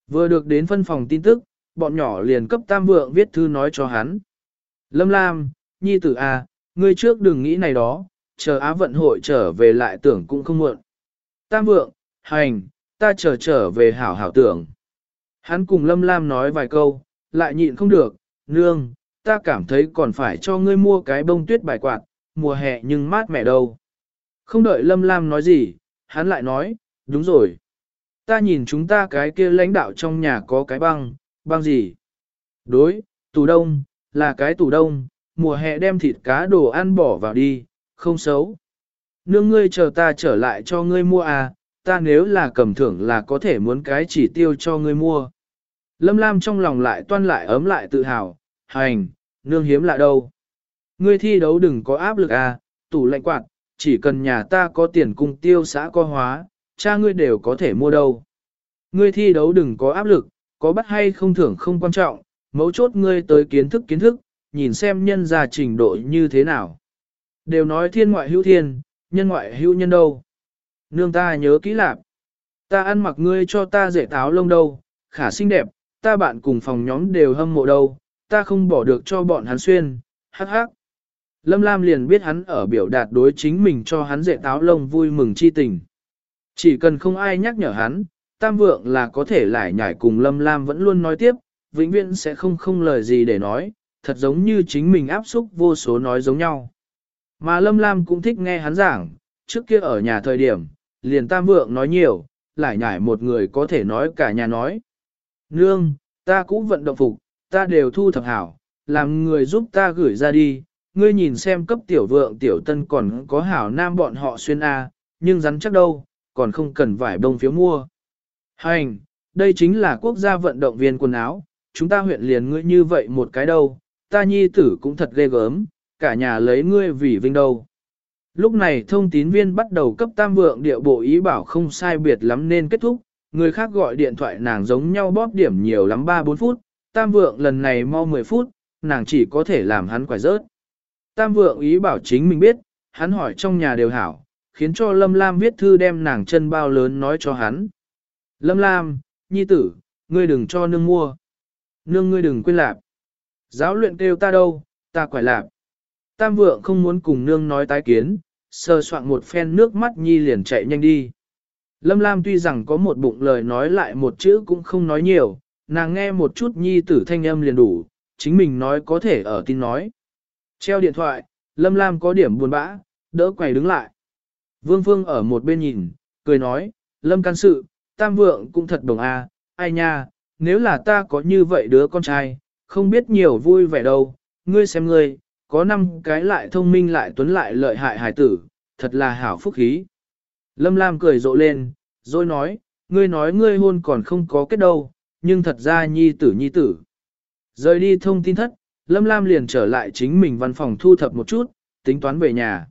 Vừa được đến phân phòng tin tức, bọn nhỏ liền cấp tam vượng viết thư nói cho hắn. Lâm Lam, nhi tử A, à, ngươi trước đừng nghĩ này đó, chờ Á vận hội trở về lại tưởng cũng không muộn. Tam vượng, hành, ta chờ trở về hảo hảo tưởng. Hắn cùng Lâm Lam nói vài câu, lại nhịn không được, nương, ta cảm thấy còn phải cho ngươi mua cái bông tuyết bài quạt, mùa hè nhưng mát mẻ đâu. Không đợi Lâm Lam nói gì, hắn lại nói, đúng rồi. Ta nhìn chúng ta cái kia lãnh đạo trong nhà có cái băng, băng gì? Đối, tủ đông, là cái tủ đông, mùa hè đem thịt cá đồ ăn bỏ vào đi, không xấu. Nương ngươi chờ ta trở lại cho ngươi mua à, ta nếu là cầm thưởng là có thể muốn cái chỉ tiêu cho ngươi mua. Lâm Lam trong lòng lại toan lại ấm lại tự hào, hành, nương hiếm lạ đâu. Ngươi thi đấu đừng có áp lực à, tủ lạnh quạt, chỉ cần nhà ta có tiền cung tiêu xã co hóa, cha ngươi đều có thể mua đâu. Ngươi thi đấu đừng có áp lực, có bắt hay không thưởng không quan trọng, mấu chốt ngươi tới kiến thức kiến thức, nhìn xem nhân gia trình độ như thế nào. Đều nói thiên ngoại hữu thiên, nhân ngoại hữu nhân đâu. Nương ta nhớ kỹ lạc. Ta ăn mặc ngươi cho ta dễ táo lông đâu, khả xinh đẹp, ta bạn cùng phòng nhóm đều hâm mộ đâu, ta không bỏ được cho bọn hắn xuyên, hắc hắc. Lâm Lam liền biết hắn ở biểu đạt đối chính mình cho hắn dễ táo lông vui mừng chi tình. Chỉ cần không ai nhắc nhở hắn, Tam Vượng là có thể lại nhảy cùng Lâm Lam vẫn luôn nói tiếp, vĩnh viễn sẽ không không lời gì để nói, thật giống như chính mình áp xúc vô số nói giống nhau. Mà Lâm Lam cũng thích nghe hắn giảng, trước kia ở nhà thời điểm, liền Tam Vượng nói nhiều, lại nhảy một người có thể nói cả nhà nói. Nương, ta cũng vận động phục, ta đều thu thập hảo, làm người giúp ta gửi ra đi, ngươi nhìn xem cấp tiểu vượng tiểu tân còn có hảo nam bọn họ xuyên A, nhưng rắn chắc đâu, còn không cần vải bông phiếu mua. Hành, đây chính là quốc gia vận động viên quần áo, chúng ta huyện liền ngươi như vậy một cái đâu, ta nhi tử cũng thật ghê gớm, cả nhà lấy ngươi vì vinh đâu. Lúc này thông tín viên bắt đầu cấp tam vượng địa bộ ý bảo không sai biệt lắm nên kết thúc, người khác gọi điện thoại nàng giống nhau bóp điểm nhiều lắm 3-4 phút, tam vượng lần này mau 10 phút, nàng chỉ có thể làm hắn quải rớt. Tam vượng ý bảo chính mình biết, hắn hỏi trong nhà đều hảo, khiến cho Lâm Lam viết thư đem nàng chân bao lớn nói cho hắn. Lâm Lam, nhi tử, ngươi đừng cho nương mua. Nương ngươi đừng quên lạp. Giáo luyện kêu ta đâu, ta quải lạp. Tam vượng không muốn cùng nương nói tái kiến, sơ soạn một phen nước mắt nhi liền chạy nhanh đi. Lâm Lam tuy rằng có một bụng lời nói lại một chữ cũng không nói nhiều, nàng nghe một chút nhi tử thanh âm liền đủ, chính mình nói có thể ở tin nói. Treo điện thoại, Lâm Lam có điểm buồn bã, đỡ quầy đứng lại. Vương Phương ở một bên nhìn, cười nói, Lâm can sự, tam vượng cũng thật đồng a, ai nha, nếu là ta có như vậy đứa con trai, không biết nhiều vui vẻ đâu, ngươi xem ngươi, có năm cái lại thông minh lại tuấn lại lợi hại hài tử, thật là hảo phúc khí. Lâm Lam cười rộ lên, rồi nói, ngươi nói ngươi hôn còn không có kết đâu, nhưng thật ra nhi tử nhi tử. Rời đi thông tin thất, Lâm Lam liền trở lại chính mình văn phòng thu thập một chút, tính toán về nhà.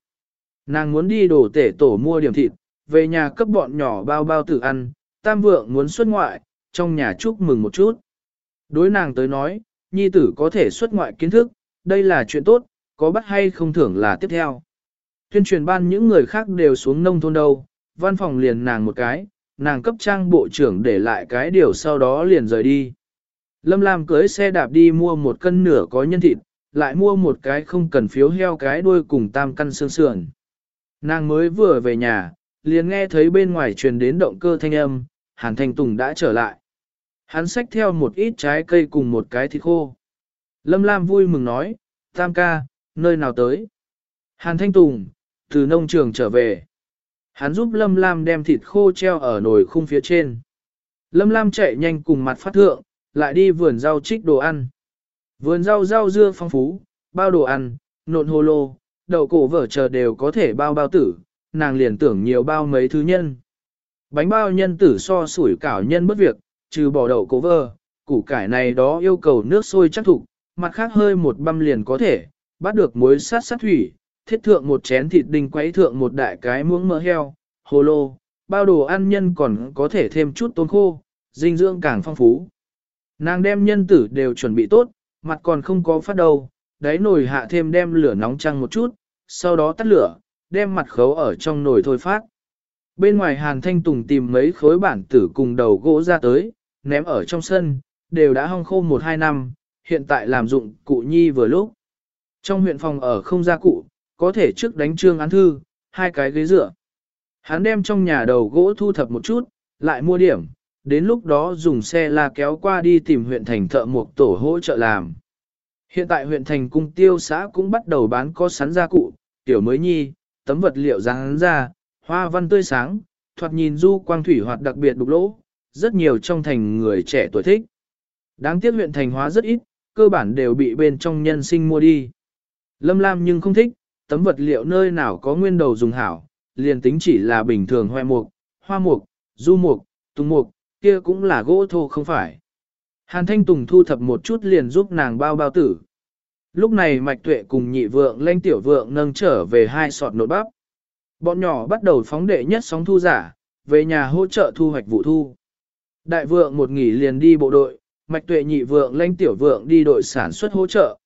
Nàng muốn đi đổ tể tổ mua điểm thịt, về nhà cấp bọn nhỏ bao bao tử ăn, tam vượng muốn xuất ngoại, trong nhà chúc mừng một chút. Đối nàng tới nói, nhi tử có thể xuất ngoại kiến thức, đây là chuyện tốt, có bắt hay không thưởng là tiếp theo. Tuyên truyền ban những người khác đều xuống nông thôn đâu, văn phòng liền nàng một cái, nàng cấp trang bộ trưởng để lại cái điều sau đó liền rời đi. Lâm Lam cưới xe đạp đi mua một cân nửa có nhân thịt, lại mua một cái không cần phiếu heo cái đuôi cùng tam căn xương sườn. Nàng mới vừa về nhà, liền nghe thấy bên ngoài truyền đến động cơ thanh âm, Hàn Thanh Tùng đã trở lại. Hắn xách theo một ít trái cây cùng một cái thịt khô. Lâm Lam vui mừng nói, Tam ca, nơi nào tới? Hàn Thanh Tùng, từ nông trường trở về. Hắn giúp Lâm Lam đem thịt khô treo ở nồi khung phía trên. Lâm Lam chạy nhanh cùng mặt phát thượng, lại đi vườn rau trích đồ ăn. Vườn rau rau dưa phong phú, bao đồ ăn, nộn hồ lô, đậu cổ vở chờ đều có thể bao bao tử, nàng liền tưởng nhiều bao mấy thứ nhân. Bánh bao nhân tử so sủi cảo nhân bất việc, trừ bỏ đậu cố vơ, củ cải này đó yêu cầu nước sôi chắc thục, mặt khác hơi một băm liền có thể, bắt được muối sát sát thủy, thiết thượng một chén thịt đinh quấy thượng một đại cái muỗng mỡ heo, hồ lô, bao đồ ăn nhân còn có thể thêm chút tôm khô, dinh dưỡng càng phong phú. Nàng đem nhân tử đều chuẩn bị tốt, mặt còn không có phát đầu, đáy nồi hạ thêm đem lửa nóng trăng một chút, sau đó tắt lửa, đem mặt khấu ở trong nồi thôi phát. Bên ngoài Hàn Thanh Tùng tìm mấy khối bản tử cùng đầu gỗ ra tới, ném ở trong sân, đều đã hong khô một hai năm, hiện tại làm dụng cụ nhi vừa lúc. Trong huyện phòng ở không gia cụ, có thể trước đánh trương án thư, hai cái ghế dựa. Hắn đem trong nhà đầu gỗ thu thập một chút, lại mua điểm, đến lúc đó dùng xe la kéo qua đi tìm huyện thành thợ một tổ hỗ trợ làm. Hiện tại huyện thành cung tiêu xã cũng bắt đầu bán có sắn gia cụ, tiểu mới nhi, tấm vật liệu ráng ra, hoa văn tươi sáng, thoạt nhìn du quang thủy hoạt đặc biệt đục lỗ, rất nhiều trong thành người trẻ tuổi thích. Đáng tiếc huyện thành hóa rất ít, cơ bản đều bị bên trong nhân sinh mua đi. Lâm Lam nhưng không thích, tấm vật liệu nơi nào có nguyên đầu dùng hảo, liền tính chỉ là bình thường hoa mục, hoa mục, du mục, tùng mục, kia cũng là gỗ thô không phải. Hàn Thanh Tùng thu thập một chút liền giúp nàng bao bao tử. Lúc này Mạch Tuệ cùng nhị vượng lanh tiểu vượng nâng trở về hai sọt nột bắp. Bọn nhỏ bắt đầu phóng đệ nhất sóng thu giả, về nhà hỗ trợ thu hoạch vụ thu. Đại vượng một nghỉ liền đi bộ đội, Mạch Tuệ nhị vượng lanh tiểu vượng đi đội sản xuất hỗ trợ.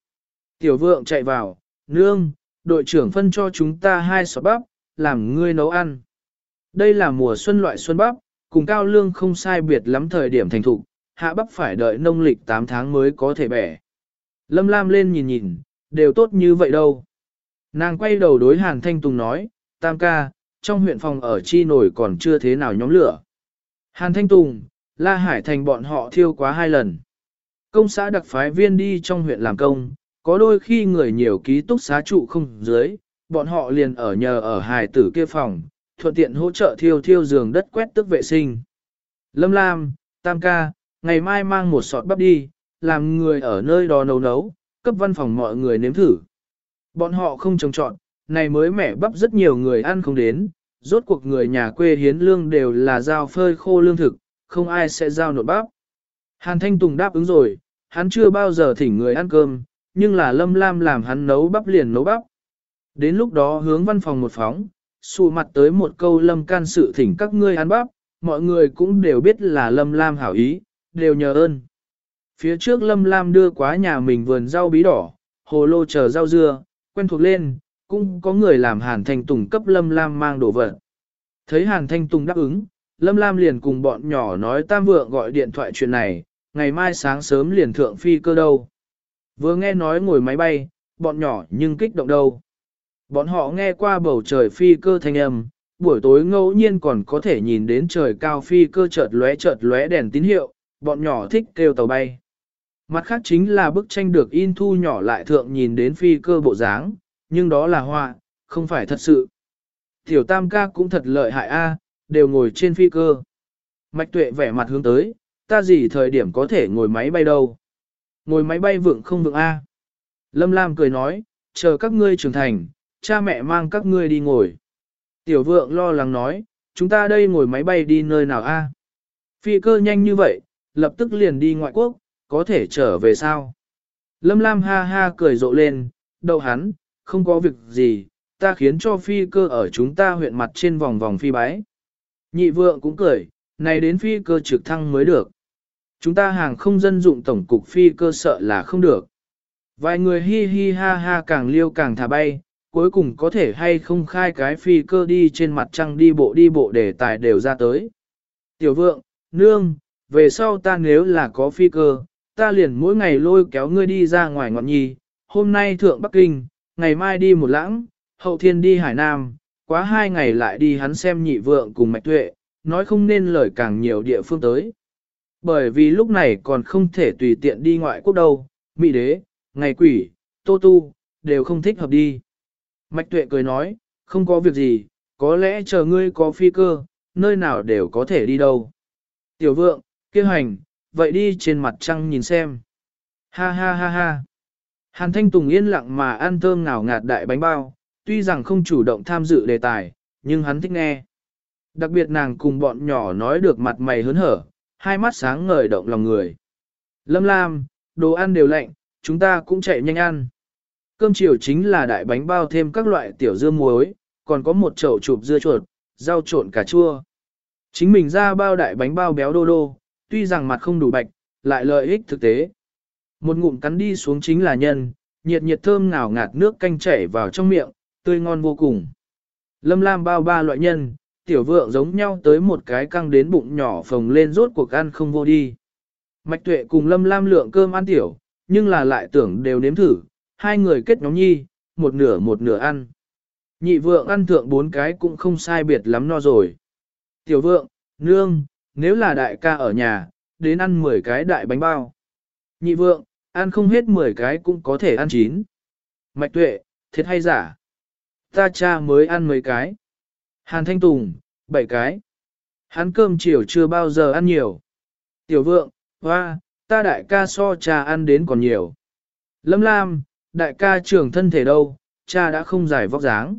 Tiểu vượng chạy vào, nương, đội trưởng phân cho chúng ta hai sọt bắp, làm ngươi nấu ăn. Đây là mùa xuân loại xuân bắp, cùng cao lương không sai biệt lắm thời điểm thành thục, hạ bắp phải đợi nông lịch 8 tháng mới có thể bẻ. Lâm Lam lên nhìn nhìn, đều tốt như vậy đâu. Nàng quay đầu đối Hàn Thanh Tùng nói, Tam ca, trong huyện phòng ở chi nổi còn chưa thế nào nhóm lửa. Hàn Thanh Tùng, La Hải Thành bọn họ thiêu quá hai lần. Công xã đặc phái viên đi trong huyện làm công, có đôi khi người nhiều ký túc xá trụ không dưới, bọn họ liền ở nhờ ở Hải tử kia phòng, thuận tiện hỗ trợ thiêu thiêu giường đất quét tức vệ sinh. Lâm Lam, Tam ca, ngày mai mang một sọt bắp đi, làm người ở nơi đó nấu nấu, cấp văn phòng mọi người nếm thử. Bọn họ không trồng trọn, này mới mẻ bắp rất nhiều người ăn không đến, rốt cuộc người nhà quê hiến lương đều là giao phơi khô lương thực, không ai sẽ giao nộp bắp. Hàn Thanh Tùng đáp ứng rồi, hắn chưa bao giờ thỉnh người ăn cơm, nhưng là Lâm Lam làm hắn nấu bắp liền nấu bắp. Đến lúc đó hướng văn phòng một phóng, xù mặt tới một câu Lâm can sự thỉnh các ngươi ăn bắp, mọi người cũng đều biết là Lâm Lam hảo ý, đều nhờ ơn. Phía trước Lâm Lam đưa quá nhà mình vườn rau bí đỏ, hồ lô chờ rau dưa, quen thuộc lên, cũng có người làm Hàn Thanh Tùng cấp Lâm Lam mang đồ vật. Thấy Hàn Thanh Tùng đáp ứng, Lâm Lam liền cùng bọn nhỏ nói tam vượng gọi điện thoại chuyện này, ngày mai sáng sớm liền thượng phi cơ đâu. Vừa nghe nói ngồi máy bay, bọn nhỏ nhưng kích động đâu. Bọn họ nghe qua bầu trời phi cơ thanh âm, buổi tối ngẫu nhiên còn có thể nhìn đến trời cao phi cơ chợt lóe chợt lóe đèn tín hiệu, bọn nhỏ thích kêu tàu bay. Mặt khác chính là bức tranh được in thu nhỏ lại thượng nhìn đến phi cơ bộ dáng, nhưng đó là họa, không phải thật sự. Tiểu tam ca cũng thật lợi hại a, đều ngồi trên phi cơ. Mạch tuệ vẻ mặt hướng tới, ta gì thời điểm có thể ngồi máy bay đâu. Ngồi máy bay vượng không vượng a. Lâm Lam cười nói, chờ các ngươi trưởng thành, cha mẹ mang các ngươi đi ngồi. Tiểu vượng lo lắng nói, chúng ta đây ngồi máy bay đi nơi nào a? Phi cơ nhanh như vậy, lập tức liền đi ngoại quốc, có thể trở về sao? Lâm Lam ha ha cười rộ lên, đậu hắn, không có việc gì, ta khiến cho phi cơ ở chúng ta huyện mặt trên vòng vòng phi bái. Nhị vượng cũng cười, này đến phi cơ trực thăng mới được. Chúng ta hàng không dân dụng tổng cục phi cơ sợ là không được. Vài người hi hi ha ha càng liêu càng thả bay, cuối cùng có thể hay không khai cái phi cơ đi trên mặt trăng đi bộ đi bộ để tài đều ra tới. Tiểu vượng, nương, về sau ta nếu là có phi cơ, ta liền mỗi ngày lôi kéo ngươi đi ra ngoài ngọn nhi, hôm nay thượng Bắc Kinh, ngày mai đi một lãng, hậu thiên đi Hải Nam, quá hai ngày lại đi hắn xem nhị vượng cùng mạch tuệ, nói không nên lời càng nhiều địa phương tới. Bởi vì lúc này còn không thể tùy tiện đi ngoại quốc đâu, mỹ đế, ngày quỷ, tô tu, đều không thích hợp đi. Mạch tuệ cười nói, không có việc gì, có lẽ chờ ngươi có phi cơ, nơi nào đều có thể đi đâu. Tiểu vượng, kêu hành, vậy đi trên mặt trăng nhìn xem. Ha ha ha ha. Hàn Thanh Tùng yên lặng mà ăn thơm ngào ngạt đại bánh bao, tuy rằng không chủ động tham dự đề tài, nhưng hắn thích nghe. Đặc biệt nàng cùng bọn nhỏ nói được mặt mày hớn hở, hai mắt sáng ngời động lòng người. Lâm Lam, đồ ăn đều lạnh, chúng ta cũng chạy nhanh ăn. Cơm chiều chính là đại bánh bao thêm các loại tiểu dưa muối, còn có một chậu chụp dưa chuột, rau trộn cà chua. Chính mình ra bao đại bánh bao béo đô đô, tuy rằng mặt không đủ bạch, lại lợi ích thực tế. Một ngụm cắn đi xuống chính là nhân, nhiệt nhiệt thơm ngào ngạt nước canh chảy vào trong miệng, tươi ngon vô cùng. Lâm lam bao ba loại nhân, tiểu vượng giống nhau tới một cái căng đến bụng nhỏ phồng lên rốt cuộc ăn không vô đi. Mạch tuệ cùng lâm lam lượng cơm ăn tiểu, nhưng là lại tưởng đều nếm thử, hai người kết nhóm nhi, một nửa một nửa ăn. Nhị vượng ăn thượng bốn cái cũng không sai biệt lắm no rồi. Tiểu vượng, nương, nếu là đại ca ở nhà, đến ăn 10 cái đại bánh bao. Nhị vượng, ăn không hết 10 cái cũng có thể ăn chín. Mạch tuệ, thiệt hay giả? Ta cha mới ăn mấy cái. Hàn Thanh Tùng, 7 cái. Hắn cơm chiều chưa bao giờ ăn nhiều. Tiểu vượng, hoa, ta đại ca so cha ăn đến còn nhiều. Lâm Lam, đại ca trưởng thân thể đâu, cha đã không giải vóc dáng.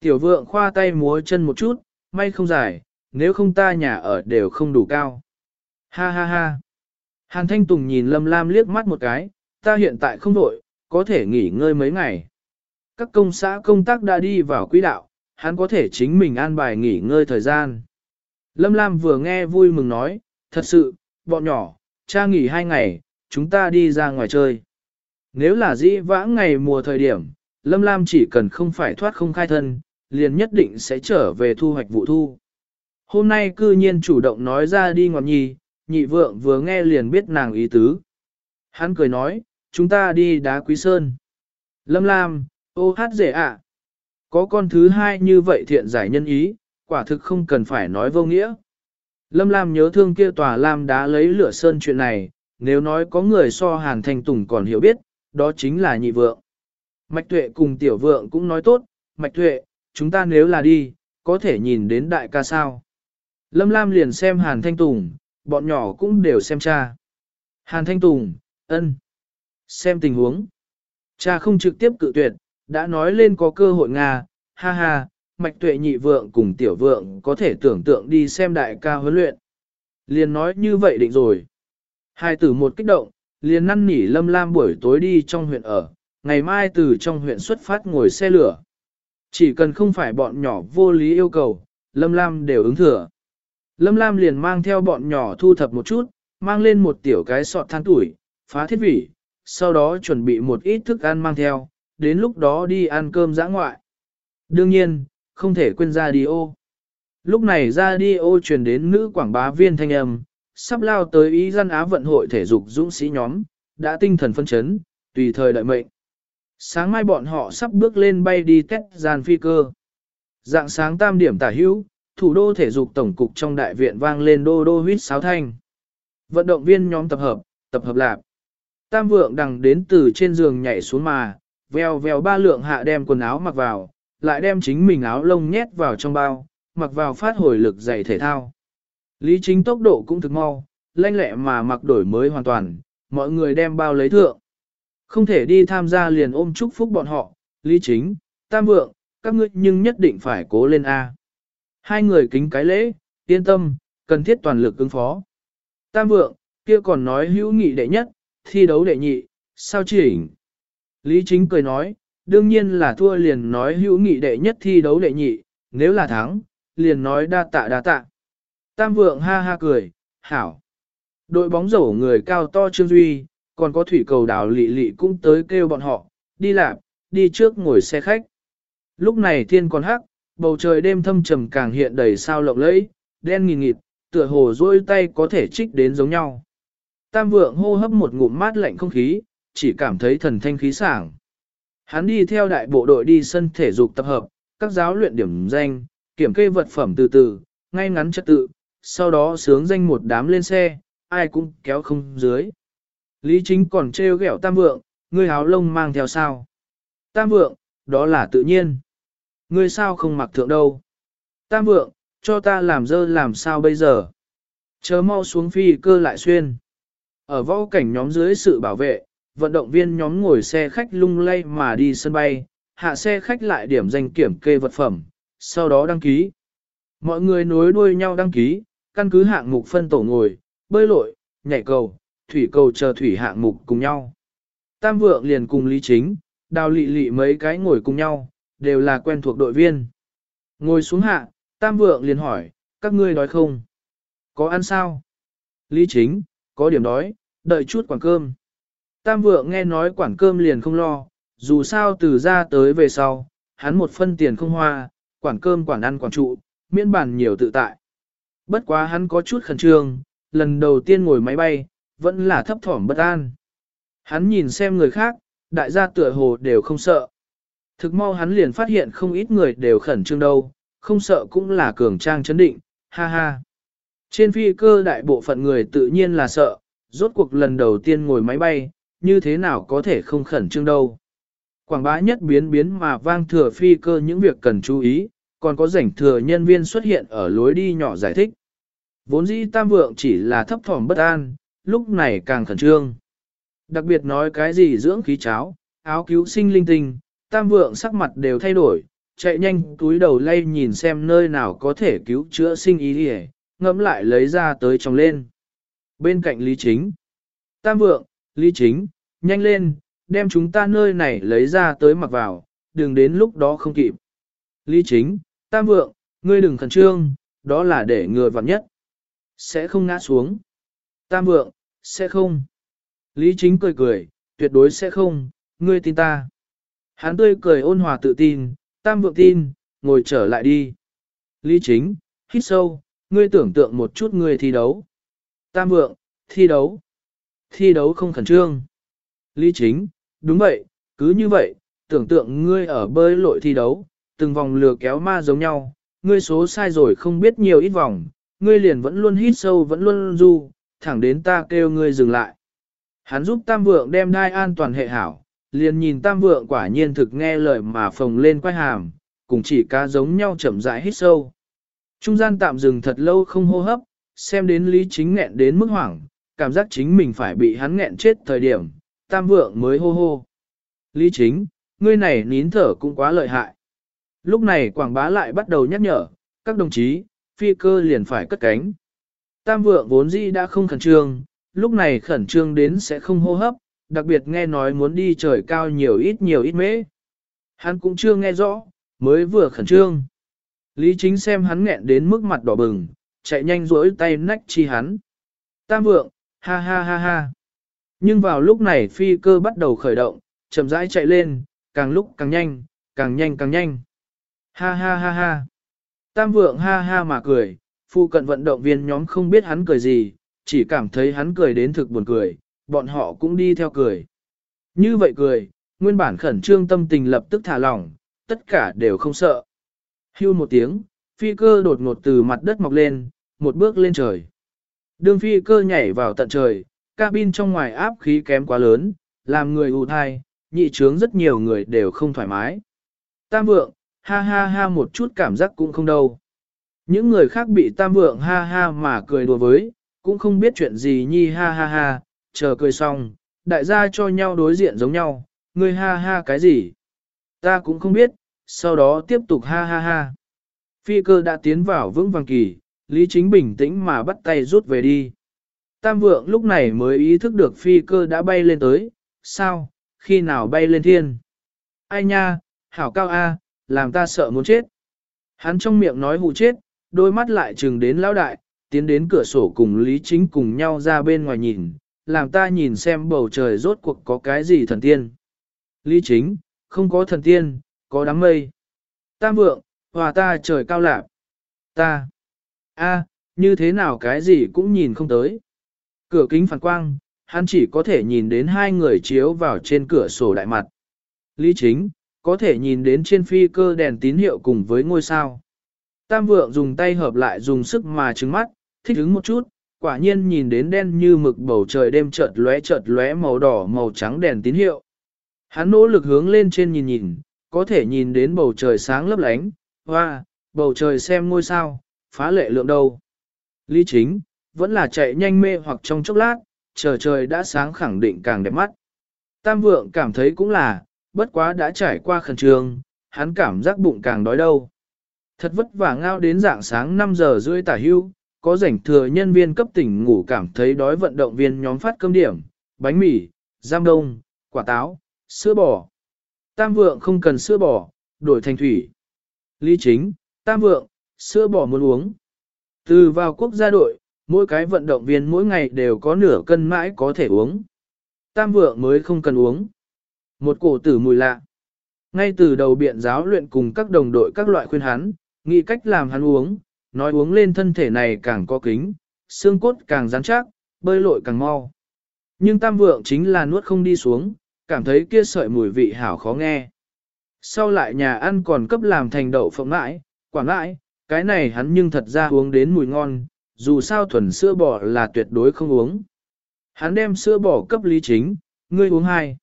Tiểu vượng khoa tay múa chân một chút, may không giải, nếu không ta nhà ở đều không đủ cao. Ha ha ha. Hàn Thanh Tùng nhìn Lâm Lam liếc mắt một cái, ta hiện tại không đổi, có thể nghỉ ngơi mấy ngày. Các công xã công tác đã đi vào quỹ đạo, hắn có thể chính mình an bài nghỉ ngơi thời gian. Lâm Lam vừa nghe vui mừng nói, thật sự, bọn nhỏ, cha nghỉ hai ngày, chúng ta đi ra ngoài chơi. Nếu là dĩ vãng ngày mùa thời điểm, Lâm Lam chỉ cần không phải thoát không khai thân, liền nhất định sẽ trở về thu hoạch vụ thu. Hôm nay cư nhiên chủ động nói ra đi ngọt nhì, nhị vượng vừa nghe liền biết nàng ý tứ. Hắn cười nói, chúng ta đi đá quý sơn. Lâm Lam, ô hát dễ ạ. Có con thứ hai như vậy thiện giải nhân ý, quả thực không cần phải nói vô nghĩa. Lâm Lam nhớ thương kia tòa Lam đá lấy lửa sơn chuyện này, nếu nói có người so Hàn Thanh Tùng còn hiểu biết, đó chính là nhị vượng. Mạch Tuệ cùng tiểu vượng cũng nói tốt, Mạch Tuệ, chúng ta nếu là đi, có thể nhìn đến đại ca sao. Lâm Lam liền xem Hàn Thanh Tùng, bọn nhỏ cũng đều xem cha. Hàn Thanh Tùng, ân, xem tình huống. Cha không trực tiếp cự tuyệt, đã nói lên có cơ hội Nga, ha ha, mạch tuệ nhị vượng cùng tiểu vượng có thể tưởng tượng đi xem đại ca huấn luyện. Liền nói như vậy định rồi. Hai tử một kích động, liền năn nỉ Lâm Lam buổi tối đi trong huyện ở, ngày mai từ trong huyện xuất phát ngồi xe lửa. Chỉ cần không phải bọn nhỏ vô lý yêu cầu, Lâm Lam đều ứng thừa. Lâm Lam liền mang theo bọn nhỏ thu thập một chút, mang lên một tiểu cái sọt than tuổi, phá thiết vỉ, sau đó chuẩn bị một ít thức ăn mang theo, đến lúc đó đi ăn cơm giã ngoại. Đương nhiên, không thể quên ra đi ô. Lúc này ra đi ô truyền đến nữ quảng bá viên thanh âm, sắp lao tới ý dân á vận hội thể dục dũng sĩ nhóm, đã tinh thần phân chấn, tùy thời đợi mệnh. Sáng mai bọn họ sắp bước lên bay đi test gian phi cơ. Dạng sáng tam điểm tả hữu, thủ đô thể dục tổng cục trong đại viện vang lên đô đô huýt sáo thanh. Vận động viên nhóm tập hợp, tập hợp lạp. Tam vượng đằng đến từ trên giường nhảy xuống mà, vèo vèo ba lượng hạ đem quần áo mặc vào, lại đem chính mình áo lông nhét vào trong bao, mặc vào phát hồi lực dày thể thao. Lý chính tốc độ cũng thực mau, lanh lẹ mà mặc đổi mới hoàn toàn, mọi người đem bao lấy thượng. Không thể đi tham gia liền ôm chúc phúc bọn họ, Lý chính, tam vượng, các ngươi nhưng nhất định phải cố lên A. Hai người kính cái lễ, yên tâm, cần thiết toàn lực ứng phó. Tam vượng, kia còn nói hữu nghị đệ nhất, thi đấu đệ nhị, sao chỉnh? Lý chính cười nói, đương nhiên là thua liền nói hữu nghị đệ nhất thi đấu đệ nhị, nếu là thắng, liền nói đa tạ đa tạ. Tam vượng ha ha cười, hảo. Đội bóng rổ người cao to Trương Duy, còn có thủy cầu đảo lị lị cũng tới kêu bọn họ, đi làm, đi trước ngồi xe khách. Lúc này thiên còn hắc, bầu trời đêm thâm trầm càng hiện đầy sao lộng lẫy, đen nghìn nghịt, tựa hồ dôi tay có thể trích đến giống nhau. Tam vượng hô hấp một ngụm mát lạnh không khí, chỉ cảm thấy thần thanh khí sảng. Hắn đi theo đại bộ đội đi sân thể dục tập hợp, các giáo luyện điểm danh, kiểm kê vật phẩm từ từ, ngay ngắn trật tự, sau đó sướng danh một đám lên xe, ai cũng kéo không dưới. Lý chính còn trêu ghẹo tam vượng, ngươi háo lông mang theo sao. Tam vượng, đó là tự nhiên. Ngươi sao không mặc thượng đâu. Tam vượng, cho ta làm dơ làm sao bây giờ. Chớ mau xuống phi cơ lại xuyên. Ở võ cảnh nhóm dưới sự bảo vệ, vận động viên nhóm ngồi xe khách lung lay mà đi sân bay, hạ xe khách lại điểm danh kiểm kê vật phẩm, sau đó đăng ký. Mọi người nối đuôi nhau đăng ký, căn cứ hạng mục phân tổ ngồi, bơi lội, nhảy cầu, thủy cầu chờ thủy hạng mục cùng nhau. Tam vượng liền cùng Lý Chính, đào lị lị mấy cái ngồi cùng nhau, đều là quen thuộc đội viên. Ngồi xuống hạ, Tam vượng liền hỏi, các ngươi đói không? Có ăn sao? Lý Chính, có điểm đói, đợi chút quản cơm. Tam vượng nghe nói quản cơm liền không lo, dù sao từ ra tới về sau, hắn một phân tiền không hoa, quản cơm quản ăn quản trụ, miễn bản nhiều tự tại. Bất quá hắn có chút khẩn trương, lần đầu tiên ngồi máy bay, vẫn là thấp thỏm bất an. Hắn nhìn xem người khác, đại gia tựa hồ đều không sợ. Thực mau hắn liền phát hiện không ít người đều khẩn trương đâu, không sợ cũng là cường trang chấn định, ha ha. Trên phi cơ đại bộ phận người tự nhiên là sợ, rốt cuộc lần đầu tiên ngồi máy bay, như thế nào có thể không khẩn trương đâu. Quảng bá nhất biến biến mà vang thừa phi cơ những việc cần chú ý, còn có rảnh thừa nhân viên xuất hiện ở lối đi nhỏ giải thích. Vốn dĩ tam vượng chỉ là thấp thỏm bất an, lúc này càng khẩn trương. Đặc biệt nói cái gì dưỡng khí cháo, áo cứu sinh linh tinh, tam vượng sắc mặt đều thay đổi, chạy nhanh túi đầu lay nhìn xem nơi nào có thể cứu chữa sinh ý đi ngẫm lại lấy ra tới trong lên. Bên cạnh Lý Chính, tam vượng, Lý Chính, nhanh lên, đem chúng ta nơi này lấy ra tới mặc vào, đừng đến lúc đó không kịp. Lý Chính, tam vượng, ngươi đừng khẩn trương, đó là để ngừa vặn nhất. Sẽ không ngã xuống. Tam vượng, sẽ không. Lý chính cười cười, tuyệt đối sẽ không, ngươi tin ta. Hắn tươi cười ôn hòa tự tin, tam vượng tin, ngồi trở lại đi. Lý chính, hít sâu, ngươi tưởng tượng một chút ngươi thi đấu. Tam vượng, thi đấu. Thi đấu không khẩn trương. Lý chính, đúng vậy, cứ như vậy, tưởng tượng ngươi ở bơi lội thi đấu, từng vòng lừa kéo ma giống nhau, ngươi số sai rồi không biết nhiều ít vòng, ngươi liền vẫn luôn hít sâu vẫn luôn du, thẳng đến ta kêu ngươi dừng lại. Hắn giúp tam vượng đem đai an toàn hệ hảo, liền nhìn tam vượng quả nhiên thực nghe lời mà phồng lên quay hàm, cùng chỉ cá giống nhau chậm rãi hít sâu. Trung gian tạm dừng thật lâu không hô hấp, xem đến lý chính nghẹn đến mức hoảng, cảm giác chính mình phải bị hắn nghẹn chết thời điểm, tam vượng mới hô hô. Lý chính, ngươi này nín thở cũng quá lợi hại. Lúc này quảng bá lại bắt đầu nhắc nhở, các đồng chí, phi cơ liền phải cất cánh. Tam vượng vốn dĩ đã không khẩn trương, lúc này khẩn trương đến sẽ không hô hấp, đặc biệt nghe nói muốn đi trời cao nhiều ít nhiều ít mễ. Hắn cũng chưa nghe rõ, mới vừa khẩn trương. Lý chính xem hắn nghẹn đến mức mặt đỏ bừng, chạy nhanh rỗi tay nách chi hắn. Tam vượng, ha ha ha ha. Nhưng vào lúc này phi cơ bắt đầu khởi động, chậm rãi chạy lên, càng lúc càng nhanh, càng nhanh càng nhanh. Ha ha ha ha. Tam vượng ha ha mà cười, phụ cận vận động viên nhóm không biết hắn cười gì, chỉ cảm thấy hắn cười đến thực buồn cười, bọn họ cũng đi theo cười. Như vậy cười, nguyên bản khẩn trương tâm tình lập tức thả lỏng, tất cả đều không sợ. Hưu một tiếng, phi cơ đột ngột từ mặt đất mọc lên, một bước lên trời. Đường phi cơ nhảy vào tận trời, cabin trong ngoài áp khí kém quá lớn, làm người ù thai, nhị trướng rất nhiều người đều không thoải mái. Tam vượng, ha ha ha một chút cảm giác cũng không đâu. Những người khác bị tam vượng ha ha mà cười đùa với, cũng không biết chuyện gì nhi ha ha ha, chờ cười xong, đại gia cho nhau đối diện giống nhau, người ha ha cái gì? Ta cũng không biết, sau đó tiếp tục ha ha ha. Phi cơ đã tiến vào vững vàng kỳ, Lý Chính bình tĩnh mà bắt tay rút về đi. Tam vượng lúc này mới ý thức được phi cơ đã bay lên tới, sao, khi nào bay lên thiên? Ai nha, hảo cao A, làm ta sợ muốn chết. Hắn trong miệng nói hù chết, đôi mắt lại trừng đến lão đại, tiến đến cửa sổ cùng Lý Chính cùng nhau ra bên ngoài nhìn, làm ta nhìn xem bầu trời rốt cuộc có cái gì thần tiên. Lý Chính, không có thần tiên, có đám mây. Tam vượng, hòa ta trời cao lạp. Ta, a, như thế nào cái gì cũng nhìn không tới. Cửa kính phản quang, hắn chỉ có thể nhìn đến hai người chiếu vào trên cửa sổ đại mặt. Lý Chính, có thể nhìn đến trên phi cơ đèn tín hiệu cùng với ngôi sao. Tam vượng dùng tay hợp lại dùng sức mà trứng mắt, thích ứng một chút, quả nhiên nhìn đến đen như mực bầu trời đêm chợt lóe chợt lóe màu đỏ màu trắng đèn tín hiệu. Hắn nỗ lực hướng lên trên nhìn nhìn, có thể nhìn đến bầu trời sáng lấp lánh, hoa, bầu trời xem ngôi sao, phá lệ lượng đâu. Lý chính, vẫn là chạy nhanh mê hoặc trong chốc lát, chờ trời đã sáng khẳng định càng đẹp mắt. Tam vượng cảm thấy cũng là, bất quá đã trải qua khẩn trương, hắn cảm giác bụng càng đói đâu. Thật vất vả ngao đến dạng sáng 5 giờ rưỡi tả hưu, có rảnh thừa nhân viên cấp tỉnh ngủ cảm thấy đói vận động viên nhóm phát cơm điểm, bánh mì, giam đông, quả táo, sữa bò. Tam vượng không cần sữa bò, đổi thành thủy. Lý chính, tam vượng, sữa bò muốn uống. Từ vào quốc gia đội, mỗi cái vận động viên mỗi ngày đều có nửa cân mãi có thể uống. Tam vượng mới không cần uống. Một cổ tử mùi lạ. Ngay từ đầu biện giáo luyện cùng các đồng đội các loại khuyên hắn, nghĩ cách làm hắn uống, nói uống lên thân thể này càng có kính, xương cốt càng rắn chắc, bơi lội càng mau. Nhưng tam vượng chính là nuốt không đi xuống, cảm thấy kia sợi mùi vị hảo khó nghe. Sau lại nhà ăn còn cấp làm thành đậu phộng mãi, quả mãi, cái này hắn nhưng thật ra uống đến mùi ngon, dù sao thuần sữa bò là tuyệt đối không uống. Hắn đem sữa bò cấp lý chính, ngươi uống hai.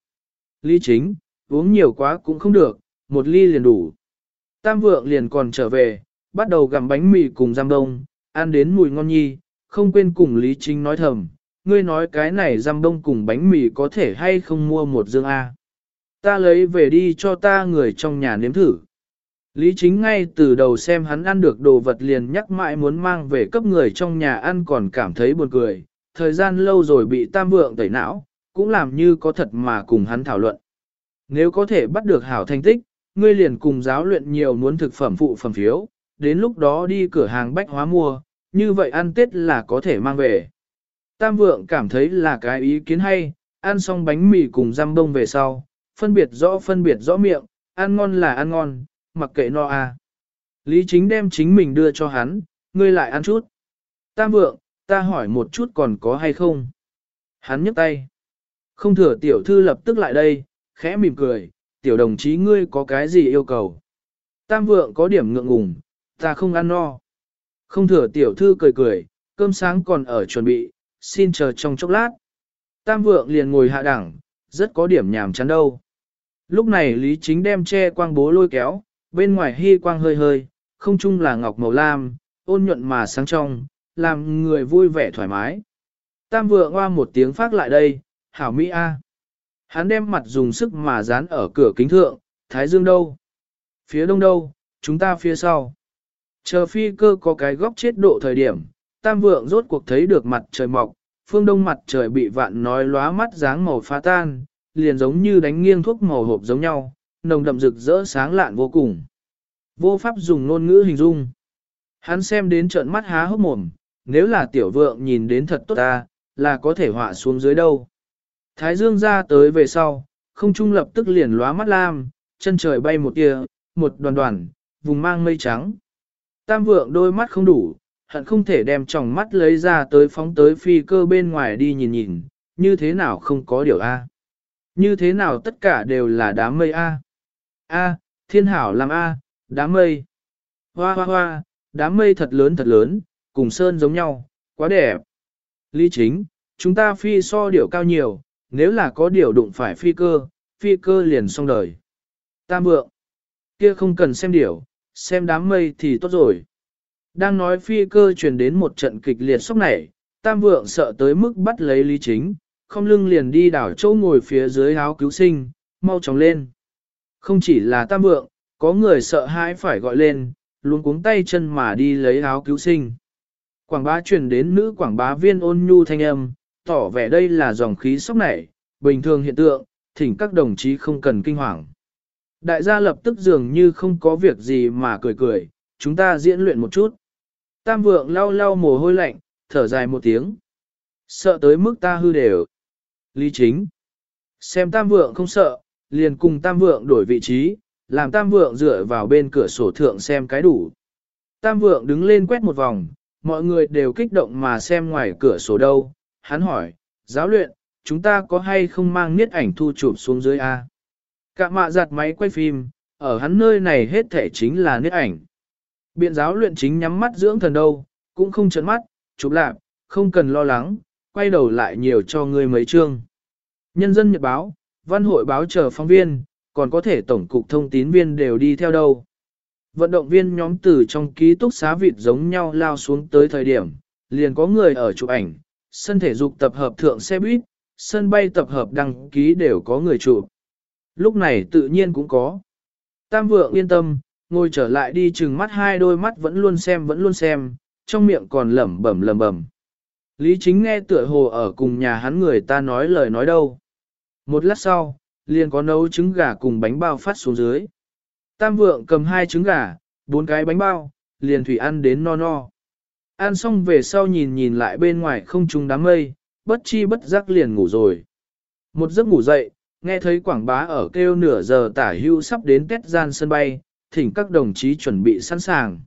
Lý chính, uống nhiều quá cũng không được, một ly liền đủ. Tam vượng liền còn trở về, bắt đầu gặm bánh mì cùng giam đông, ăn đến mùi ngon nhi, không quên cùng Lý Chính nói thầm, ngươi nói cái này giam đông cùng bánh mì có thể hay không mua một dương A. Ta lấy về đi cho ta người trong nhà nếm thử. Lý Chính ngay từ đầu xem hắn ăn được đồ vật liền nhắc mãi muốn mang về cấp người trong nhà ăn còn cảm thấy buồn cười, thời gian lâu rồi bị tam vượng tẩy não, cũng làm như có thật mà cùng hắn thảo luận. Nếu có thể bắt được hảo thành tích, ngươi liền cùng giáo luyện nhiều muốn thực phẩm phụ phẩm phiếu, đến lúc đó đi cửa hàng bách hóa mua, như vậy ăn Tết là có thể mang về. Tam vượng cảm thấy là cái ý kiến hay, ăn xong bánh mì cùng răm bông về sau, phân biệt rõ phân biệt rõ miệng, ăn ngon là ăn ngon, mặc kệ no à. Lý chính đem chính mình đưa cho hắn, ngươi lại ăn chút. Tam vượng, ta hỏi một chút còn có hay không? Hắn nhấc tay. Không thừa tiểu thư lập tức lại đây, khẽ mỉm cười, tiểu đồng chí ngươi có cái gì yêu cầu? Tam vượng có điểm ngượng ngùng, ta không ăn no. Không thừa tiểu thư cười cười, cơm sáng còn ở chuẩn bị, xin chờ trong chốc lát. Tam vượng liền ngồi hạ đẳng, rất có điểm nhàm chán đâu. Lúc này Lý Chính đem che quang bố lôi kéo, bên ngoài hy quang hơi hơi, không chung là ngọc màu lam, ôn nhuận mà sáng trong, làm người vui vẻ thoải mái. Tam vượng hoa một tiếng phát lại đây, hảo Mỹ A. Hắn đem mặt dùng sức mà dán ở cửa kính thượng, Thái Dương đâu? Phía đông đâu? Chúng ta phía sau. Chờ phi cơ có cái góc chết độ thời điểm, tam vượng rốt cuộc thấy được mặt trời mọc, phương đông mặt trời bị vạn nói lóa mắt dáng màu phá tan, liền giống như đánh nghiêng thuốc màu hộp giống nhau, nồng đậm rực rỡ sáng lạn vô cùng. Vô pháp dùng ngôn ngữ hình dung. Hắn xem đến trợn mắt há hốc mồm, nếu là tiểu vượng nhìn đến thật tốt ta, là có thể họa xuống dưới đâu. Thái dương ra tới về sau, không trung lập tức liền lóa mắt lam, chân trời bay một tia, một đoàn đoàn, vùng mang mây trắng. Tam vượng đôi mắt không đủ, hận không thể đem tròng mắt lấy ra tới phóng tới phi cơ bên ngoài đi nhìn nhìn, như thế nào không có điều A. Như thế nào tất cả đều là đám mây A. A, thiên hảo làm A, đám mây. Hoa hoa hoa, đám mây thật lớn thật lớn, cùng sơn giống nhau, quá đẹp. Lý chính, chúng ta phi so điểu cao nhiều, nếu là có điều đụng phải phi cơ, phi cơ liền xong đời. Tam vượng, kia không cần xem điểu, xem đám mây thì tốt rồi. Đang nói phi cơ truyền đến một trận kịch liệt sốc này, tam vượng sợ tới mức bắt lấy lý chính, không lưng liền đi đảo chỗ ngồi phía dưới áo cứu sinh, mau chóng lên. Không chỉ là tam vượng, có người sợ hãi phải gọi lên, luôn cuống tay chân mà đi lấy áo cứu sinh. Quảng bá truyền đến nữ quảng bá viên ôn nhu thanh âm, tỏ vẻ đây là dòng khí sốc này, bình thường hiện tượng, thỉnh các đồng chí không cần kinh hoàng. Đại gia lập tức dường như không có việc gì mà cười cười, chúng ta diễn luyện một chút. Tam vượng lau lau mồ hôi lạnh, thở dài một tiếng. Sợ tới mức ta hư đều. Lý chính. Xem tam vượng không sợ, liền cùng tam vượng đổi vị trí, làm tam vượng dựa vào bên cửa sổ thượng xem cái đủ. Tam vượng đứng lên quét một vòng, mọi người đều kích động mà xem ngoài cửa sổ đâu. Hắn hỏi, giáo luyện, chúng ta có hay không mang niết ảnh thu chụp xuống dưới A? Cả mạ giặt máy quay phim, ở hắn nơi này hết thể chính là nét ảnh. Biện giáo luyện chính nhắm mắt dưỡng thần đâu, cũng không chấn mắt, chụp lạc, không cần lo lắng, quay đầu lại nhiều cho ngươi mấy chương. Nhân dân nhật báo, văn hội báo chờ phóng viên, còn có thể tổng cục thông tín viên đều đi theo đâu. Vận động viên nhóm từ trong ký túc xá vịt giống nhau lao xuống tới thời điểm, liền có người ở chụp ảnh, sân thể dục tập hợp thượng xe buýt, sân bay tập hợp đăng ký đều có người chụp. Lúc này tự nhiên cũng có. Tam vượng yên tâm, ngồi trở lại đi chừng mắt hai đôi mắt vẫn luôn xem vẫn luôn xem, trong miệng còn lẩm bẩm lẩm bẩm. Lý chính nghe tựa hồ ở cùng nhà hắn người ta nói lời nói đâu. Một lát sau, liền có nấu trứng gà cùng bánh bao phát xuống dưới. Tam vượng cầm hai trứng gà, bốn cái bánh bao, liền thủy ăn đến no no. Ăn xong về sau nhìn nhìn lại bên ngoài không trung đám mây, bất chi bất giác liền ngủ rồi. Một giấc ngủ dậy, nghe thấy quảng bá ở kêu nửa giờ tả hưu sắp đến tết gian sân bay, thỉnh các đồng chí chuẩn bị sẵn sàng.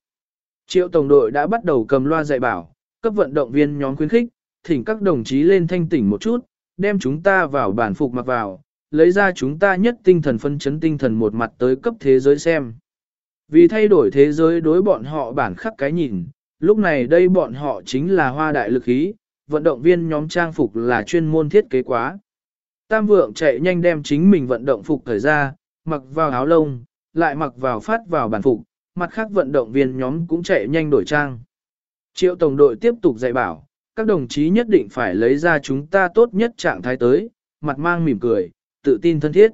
Triệu tổng đội đã bắt đầu cầm loa dạy bảo, cấp vận động viên nhóm khuyến khích, thỉnh các đồng chí lên thanh tỉnh một chút, đem chúng ta vào bản phục mặc vào, lấy ra chúng ta nhất tinh thần phân chấn tinh thần một mặt tới cấp thế giới xem. Vì thay đổi thế giới đối bọn họ bản khắc cái nhìn, lúc này đây bọn họ chính là hoa đại lực ý, vận động viên nhóm trang phục là chuyên môn thiết kế quá. Tam vượng chạy nhanh đem chính mình vận động phục thời ra, mặc vào áo lông, lại mặc vào phát vào bản phục, mặt khác vận động viên nhóm cũng chạy nhanh đổi trang. Triệu tổng đội tiếp tục dạy bảo, các đồng chí nhất định phải lấy ra chúng ta tốt nhất trạng thái tới, mặt mang mỉm cười, tự tin thân thiết.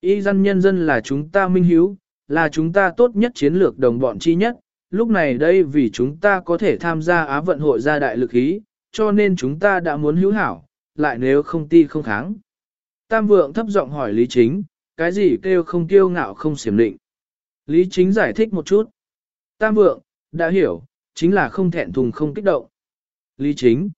Y dân nhân dân là chúng ta minh hiếu, là chúng ta tốt nhất chiến lược đồng bọn chi nhất, lúc này đây vì chúng ta có thể tham gia Á vận hội gia đại lực ý, cho nên chúng ta đã muốn hữu hảo, lại nếu không ti không kháng. Tam vượng thấp giọng hỏi Lý Chính, cái gì kêu không kiêu ngạo không xiểm định. Lý Chính giải thích một chút. Tam vượng, đã hiểu, chính là không thẹn thùng không kích động. Lý Chính.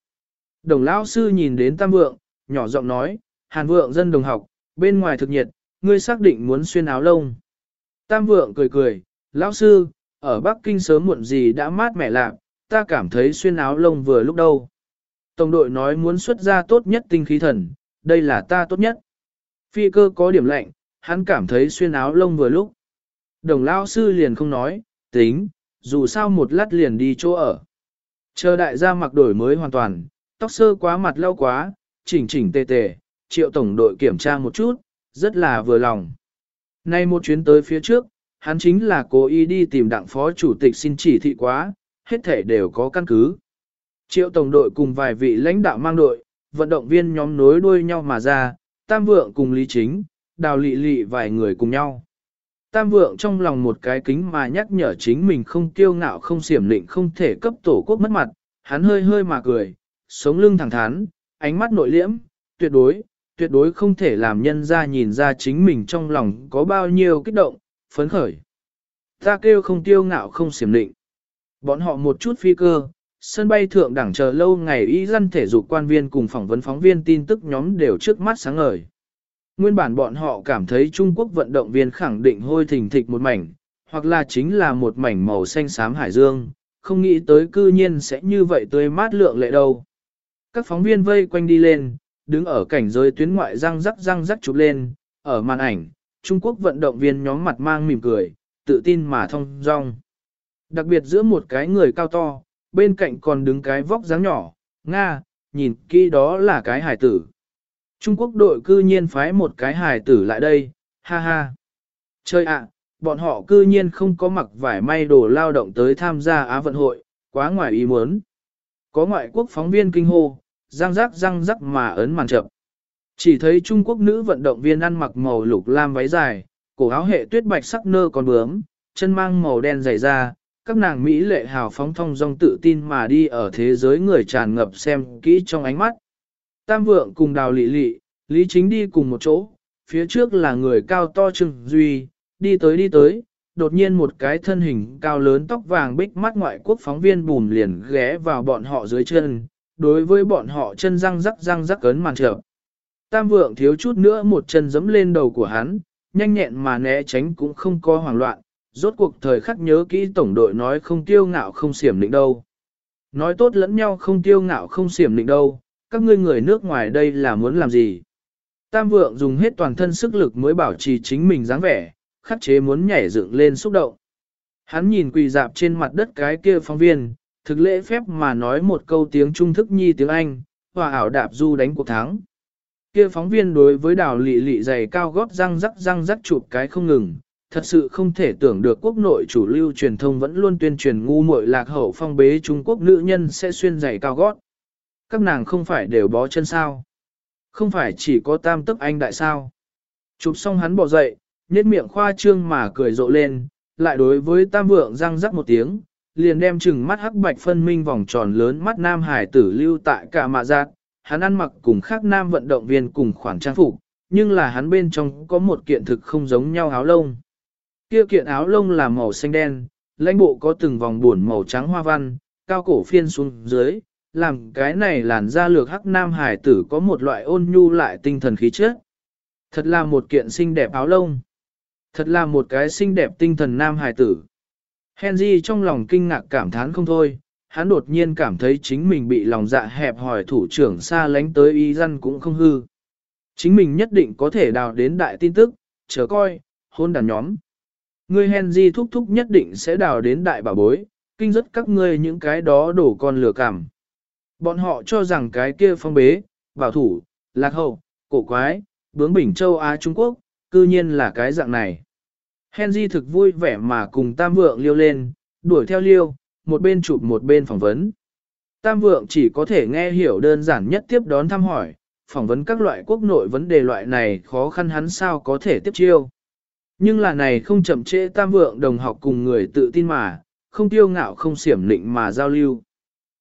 Đồng lão sư nhìn đến Tam vượng, nhỏ giọng nói, Hàn vượng dân đồng học, bên ngoài thực nhiệt, ngươi xác định muốn xuyên áo lông. Tam vượng cười cười, lão sư, ở Bắc Kinh sớm muộn gì đã mát mẻ lạc, ta cảm thấy xuyên áo lông vừa lúc đâu. Tổng đội nói muốn xuất ra tốt nhất tinh khí thần, đây là ta tốt nhất. Phi cơ có điểm lạnh, hắn cảm thấy xuyên áo lông vừa lúc. Đồng lao sư liền không nói, tính, dù sao một lát liền đi chỗ ở. Chờ đại gia mặc đổi mới hoàn toàn, tóc sơ quá mặt lau quá, chỉnh chỉnh tề tề, triệu tổng đội kiểm tra một chút, rất là vừa lòng. Nay một chuyến tới phía trước, hắn chính là cố ý đi tìm đặng phó chủ tịch xin chỉ thị quá, hết thể đều có căn cứ. Triệu tổng đội cùng vài vị lãnh đạo mang đội, vận động viên nhóm nối đuôi nhau mà ra, tam vượng cùng lý chính, đào lị lị vài người cùng nhau. Tam vượng trong lòng một cái kính mà nhắc nhở chính mình không kiêu ngạo không xiểm định không thể cấp tổ quốc mất mặt, hắn hơi hơi mà cười, sống lưng thẳng thắn, ánh mắt nội liễm, tuyệt đối, tuyệt đối không thể làm nhân ra nhìn ra chính mình trong lòng có bao nhiêu kích động, phấn khởi. Ta kêu không tiêu ngạo không xiểm định. Bọn họ một chút phi cơ, sân bay thượng đẳng chờ lâu ngày y dân thể dục quan viên cùng phỏng vấn phóng viên tin tức nhóm đều trước mắt sáng ngời. Nguyên bản bọn họ cảm thấy Trung Quốc vận động viên khẳng định hôi thình thịch một mảnh, hoặc là chính là một mảnh màu xanh xám hải dương, không nghĩ tới cư nhiên sẽ như vậy tươi mát lượng lệ đâu. Các phóng viên vây quanh đi lên, đứng ở cảnh giới tuyến ngoại răng rắc răng rắc chụp lên, ở màn ảnh, Trung Quốc vận động viên nhóm mặt mang mỉm cười, tự tin mà thông dong. Đặc biệt giữa một cái người cao to, bên cạnh còn đứng cái vóc dáng nhỏ, Nga, nhìn kỹ đó là cái hải tử. Trung Quốc đội cư nhiên phái một cái hải tử lại đây, ha ha. Chơi ạ, bọn họ cư nhiên không có mặc vải may đồ lao động tới tham gia Á vận hội, quá ngoài ý muốn. Có ngoại quốc phóng viên kinh hô, răng rắc răng rắc mà ấn màn chậm. Chỉ thấy Trung Quốc nữ vận động viên ăn mặc màu lục lam váy dài, cổ áo hệ tuyết bạch sắc nơ còn bướm, chân mang màu đen dày da, các nàng Mỹ lệ hào phóng thông dong tự tin mà đi ở thế giới người tràn ngập xem kỹ trong ánh mắt. Tam vượng cùng đào lị lị, Lý Chính đi cùng một chỗ, phía trước là người cao to trừng duy, đi tới đi tới, đột nhiên một cái thân hình cao lớn tóc vàng bích mắt ngoại quốc phóng viên bùm liền ghé vào bọn họ dưới chân, đối với bọn họ chân răng rắc răng rắc cấn màn trợ. Tam vượng thiếu chút nữa một chân giẫm lên đầu của hắn, nhanh nhẹn mà né tránh cũng không có hoảng loạn, rốt cuộc thời khắc nhớ kỹ tổng đội nói không tiêu ngạo không xiểm định đâu. Nói tốt lẫn nhau không tiêu ngạo không xiểm định đâu, các ngươi người nước ngoài đây là muốn làm gì. Tam vượng dùng hết toàn thân sức lực mới bảo trì chính mình dáng vẻ, khắc chế muốn nhảy dựng lên xúc động. Hắn nhìn quỳ dạp trên mặt đất cái kia phóng viên, thực lễ phép mà nói một câu tiếng trung thức nhi tiếng Anh, hòa ảo đạp du đánh cuộc thắng. Kia phóng viên đối với đào lị lị dày cao gót răng rắc răng rắc chụp cái không ngừng, thật sự không thể tưởng được quốc nội chủ lưu truyền thông vẫn luôn tuyên truyền ngu muội lạc hậu phong bế Trung Quốc nữ nhân sẽ xuyên giày cao gót. Các nàng không phải đều bó chân sao. Không phải chỉ có tam tức anh đại sao. Chụp xong hắn bỏ dậy, nhét miệng khoa trương mà cười rộ lên, lại đối với tam vượng răng rắc một tiếng, liền đem chừng mắt hắc bạch phân minh vòng tròn lớn mắt nam hải tử lưu tại cả mạ giác, hắn ăn mặc cùng khác nam vận động viên cùng khoản trang phục, nhưng là hắn bên trong có một kiện thực không giống nhau áo lông. Kia kiện áo lông là màu xanh đen, lãnh bộ có từng vòng buồn màu trắng hoa văn, cao cổ phiên xuống dưới, làm cái này làn da lược hắc nam hải tử có một loại ôn nhu lại tinh thần khí chất. Thật là một kiện xinh đẹp áo lông. Thật là một cái xinh đẹp tinh thần nam hải tử. Henry trong lòng kinh ngạc cảm thán không thôi, hắn đột nhiên cảm thấy chính mình bị lòng dạ hẹp hỏi thủ trưởng xa lánh tới y dân cũng không hư. Chính mình nhất định có thể đào đến đại tin tức, chờ coi, hôn đàn nhóm. Ngươi Henry thúc thúc nhất định sẽ đào đến đại bảo bối, kinh rất các ngươi những cái đó đổ con lừa cảm. Bọn họ cho rằng cái kia phong bế, bảo thủ, lạc hậu, cổ quái, bướng bỉnh châu Á Trung Quốc, cư nhiên là cái dạng này. Henry thực vui vẻ mà cùng Tam Vượng liêu lên, đuổi theo liêu, một bên chụp một bên phỏng vấn. Tam Vượng chỉ có thể nghe hiểu đơn giản nhất tiếp đón thăm hỏi, phỏng vấn các loại quốc nội vấn đề loại này khó khăn hắn sao có thể tiếp chiêu. Nhưng là này không chậm trễ Tam Vượng đồng học cùng người tự tin mà, không tiêu ngạo không xiểm lịnh mà giao lưu.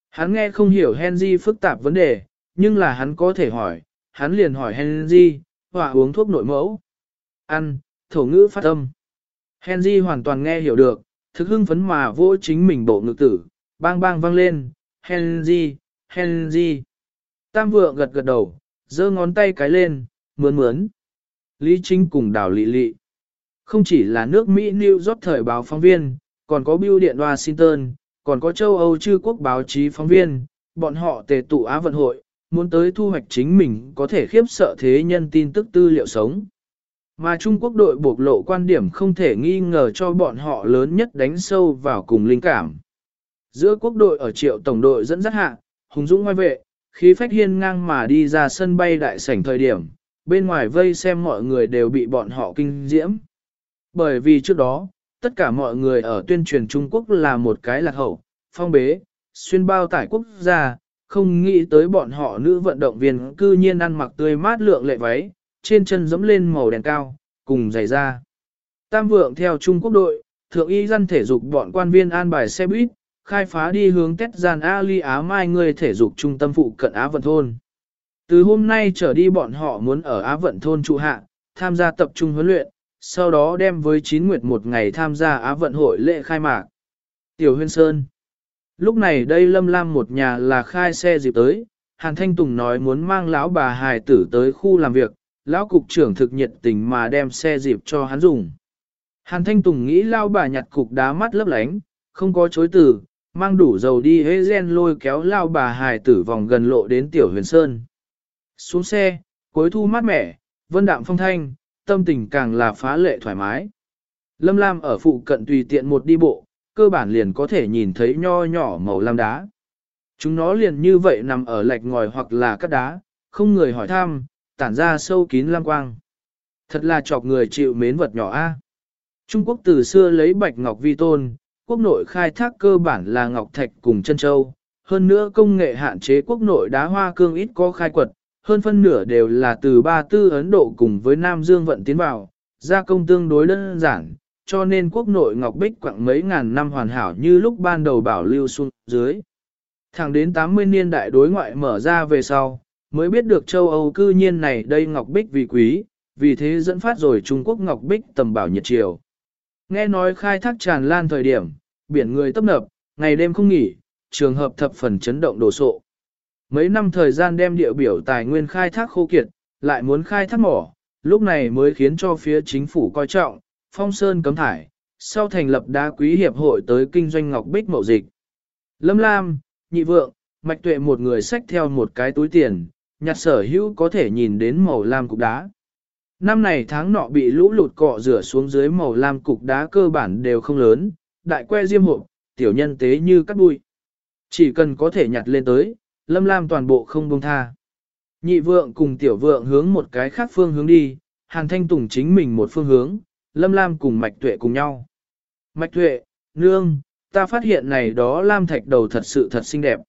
Hắn nghe không hiểu Henry phức tạp vấn đề, nhưng là hắn có thể hỏi, hắn liền hỏi Henry, hòa uống thuốc nội mẫu. Ăn, thổ ngữ phát âm. Henry hoàn toàn nghe hiểu được, thực hưng phấn mà vỗ chính mình bộ ngực tử, bang bang vang lên, Henry, Henry. Tam vượng gật gật đầu, giơ ngón tay cái lên, mướn mướn. Lý Chính cùng đảo lị lị. Không chỉ là nước Mỹ New York thời báo phóng viên, còn có bưu Điện Washington, còn có châu Âu chư quốc báo chí phóng viên, bọn họ tề tụ Á vận hội, muốn tới thu hoạch chính mình có thể khiếp sợ thế nhân tin tức tư liệu sống. Mà Trung Quốc đội bộc lộ quan điểm không thể nghi ngờ cho bọn họ lớn nhất đánh sâu vào cùng linh cảm. Giữa quốc đội ở triệu tổng đội dẫn dắt hạ, hùng dũng ngoài vệ, khí phách hiên ngang mà đi ra sân bay đại sảnh thời điểm, bên ngoài vây xem mọi người đều bị bọn họ kinh diễm. Bởi vì trước đó, tất cả mọi người ở tuyên truyền Trung Quốc là một cái lạc hậu, phong bế, xuyên bao tải quốc gia, không nghĩ tới bọn họ nữ vận động viên cư nhiên ăn mặc tươi mát lượng lệ váy, trên chân dẫm lên màu đèn cao, cùng giày da. Tam vượng theo Trung Quốc đội, thượng y dân thể dục bọn quan viên an bài xe buýt, khai phá đi hướng Tết Gian Ali Á Mai người thể dục trung tâm phụ cận Á Vận Thôn. Từ hôm nay trở đi bọn họ muốn ở Á Vận Thôn trụ hạ, tham gia tập trung huấn luyện, sau đó đem với chín nguyệt một ngày tham gia Á Vận hội lễ khai mạc. Tiểu Huyên Sơn Lúc này đây Lâm Lam một nhà là khai xe dịp tới, Hàn Thanh Tùng nói muốn mang lão bà hài tử tới khu làm việc, lão cục trưởng thực nhiệt tình mà đem xe dịp cho hắn dùng. Hàn Thanh Tùng nghĩ lao bà nhặt cục đá mắt lấp lánh, không có chối từ, mang đủ dầu đi hế gen lôi kéo lao bà hài tử vòng gần lộ đến tiểu huyền sơn. Xuống xe, cuối thu mát mẻ, vân đạm phong thanh, tâm tình càng là phá lệ thoải mái. Lâm Lam ở phụ cận tùy tiện một đi bộ, cơ bản liền có thể nhìn thấy nho nhỏ màu lam đá. Chúng nó liền như vậy nằm ở lạch ngòi hoặc là các đá, không người hỏi thăm, tản ra sâu kín lam quang. Thật là chọc người chịu mến vật nhỏ a. Trung Quốc từ xưa lấy bạch ngọc vi tôn, quốc nội khai thác cơ bản là ngọc thạch cùng chân châu. Hơn nữa công nghệ hạn chế quốc nội đá hoa cương ít có khai quật, hơn phân nửa đều là từ ba tư Ấn Độ cùng với Nam Dương vận tiến vào, gia công tương đối đơn giản, cho nên quốc nội ngọc bích quặng mấy ngàn năm hoàn hảo như lúc ban đầu bảo lưu xuống dưới. Thẳng đến 80 niên đại đối ngoại mở ra về sau, mới biết được châu Âu cư nhiên này đây ngọc bích vì quý, vì thế dẫn phát rồi Trung Quốc ngọc bích tầm bảo nhiệt triều. Nghe nói khai thác tràn lan thời điểm, biển người tấp nập, ngày đêm không nghỉ, trường hợp thập phần chấn động đồ sộ. Mấy năm thời gian đem địa biểu tài nguyên khai thác khô kiệt, lại muốn khai thác mỏ, lúc này mới khiến cho phía chính phủ coi trọng, phong sơn cấm thải, sau thành lập đá quý hiệp hội tới kinh doanh ngọc bích mậu dịch. Lâm Lam, nhị vượng, mạch tuệ một người xách theo một cái túi tiền, nhặt sở hữu có thể nhìn đến màu lam cục đá. Năm này tháng nọ bị lũ lụt cọ rửa xuống dưới màu lam cục đá cơ bản đều không lớn, đại que diêm hộ, tiểu nhân tế như cắt bụi. Chỉ cần có thể nhặt lên tới, lâm lam toàn bộ không buông tha. Nhị vượng cùng tiểu vượng hướng một cái khác phương hướng đi, hàn thanh tùng chính mình một phương hướng, lâm lam cùng mạch tuệ cùng nhau. Mạch tuệ, nương, ta phát hiện này đó lam thạch đầu thật sự thật xinh đẹp.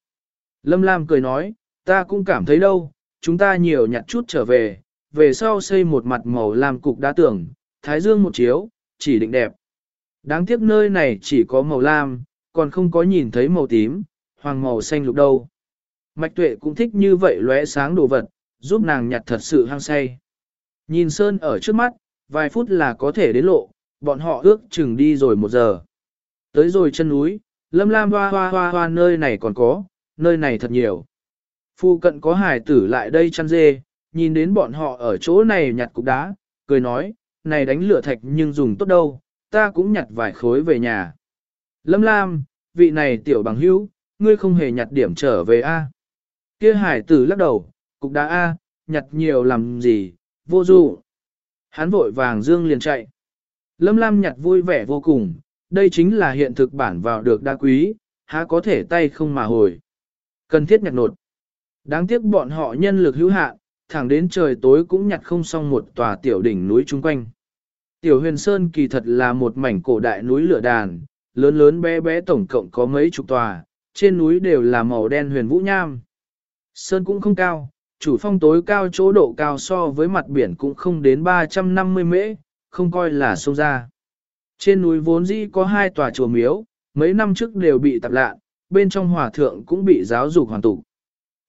Lâm lam cười nói, ta cũng cảm thấy đâu, chúng ta nhiều nhặt chút trở về, về sau xây một mặt màu lam cục đá tưởng, thái dương một chiếu, chỉ định đẹp. Đáng tiếc nơi này chỉ có màu lam, còn không có nhìn thấy màu tím, hoàng màu xanh lục đâu. Mạch tuệ cũng thích như vậy lóe sáng đồ vật, giúp nàng nhặt thật sự hăng say. Nhìn Sơn ở trước mắt, vài phút là có thể đến lộ, bọn họ ước chừng đi rồi một giờ. Tới rồi chân núi, lâm lam hoa hoa hoa hoa nơi này còn có, nơi này thật nhiều. Phu cận có hải tử lại đây chăn dê, nhìn đến bọn họ ở chỗ này nhặt cục đá, cười nói, này đánh lửa thạch nhưng dùng tốt đâu, ta cũng nhặt vài khối về nhà. Lâm Lam, vị này tiểu bằng hữu, ngươi không hề nhặt điểm trở về a? Kia hải tử lắc đầu, cục đá a, nhặt nhiều làm gì, vô dụ. Hắn vội vàng dương liền chạy. Lâm Lam nhặt vui vẻ vô cùng, đây chính là hiện thực bản vào được đa quý, há có thể tay không mà hồi. Cần thiết nhặt nột. Đáng tiếc bọn họ nhân lực hữu hạn, thẳng đến trời tối cũng nhặt không xong một tòa tiểu đỉnh núi chung quanh. Tiểu huyền sơn kỳ thật là một mảnh cổ đại núi lửa đàn, lớn lớn bé bé tổng cộng có mấy chục tòa, trên núi đều là màu đen huyền vũ nham. Sơn cũng không cao, chủ phong tối cao chỗ độ cao so với mặt biển cũng không đến 350 mễ, không coi là sông ra. Trên núi vốn dĩ có hai tòa chùa miếu, mấy năm trước đều bị tạp lạ, bên trong hòa thượng cũng bị giáo dục hoàn tục.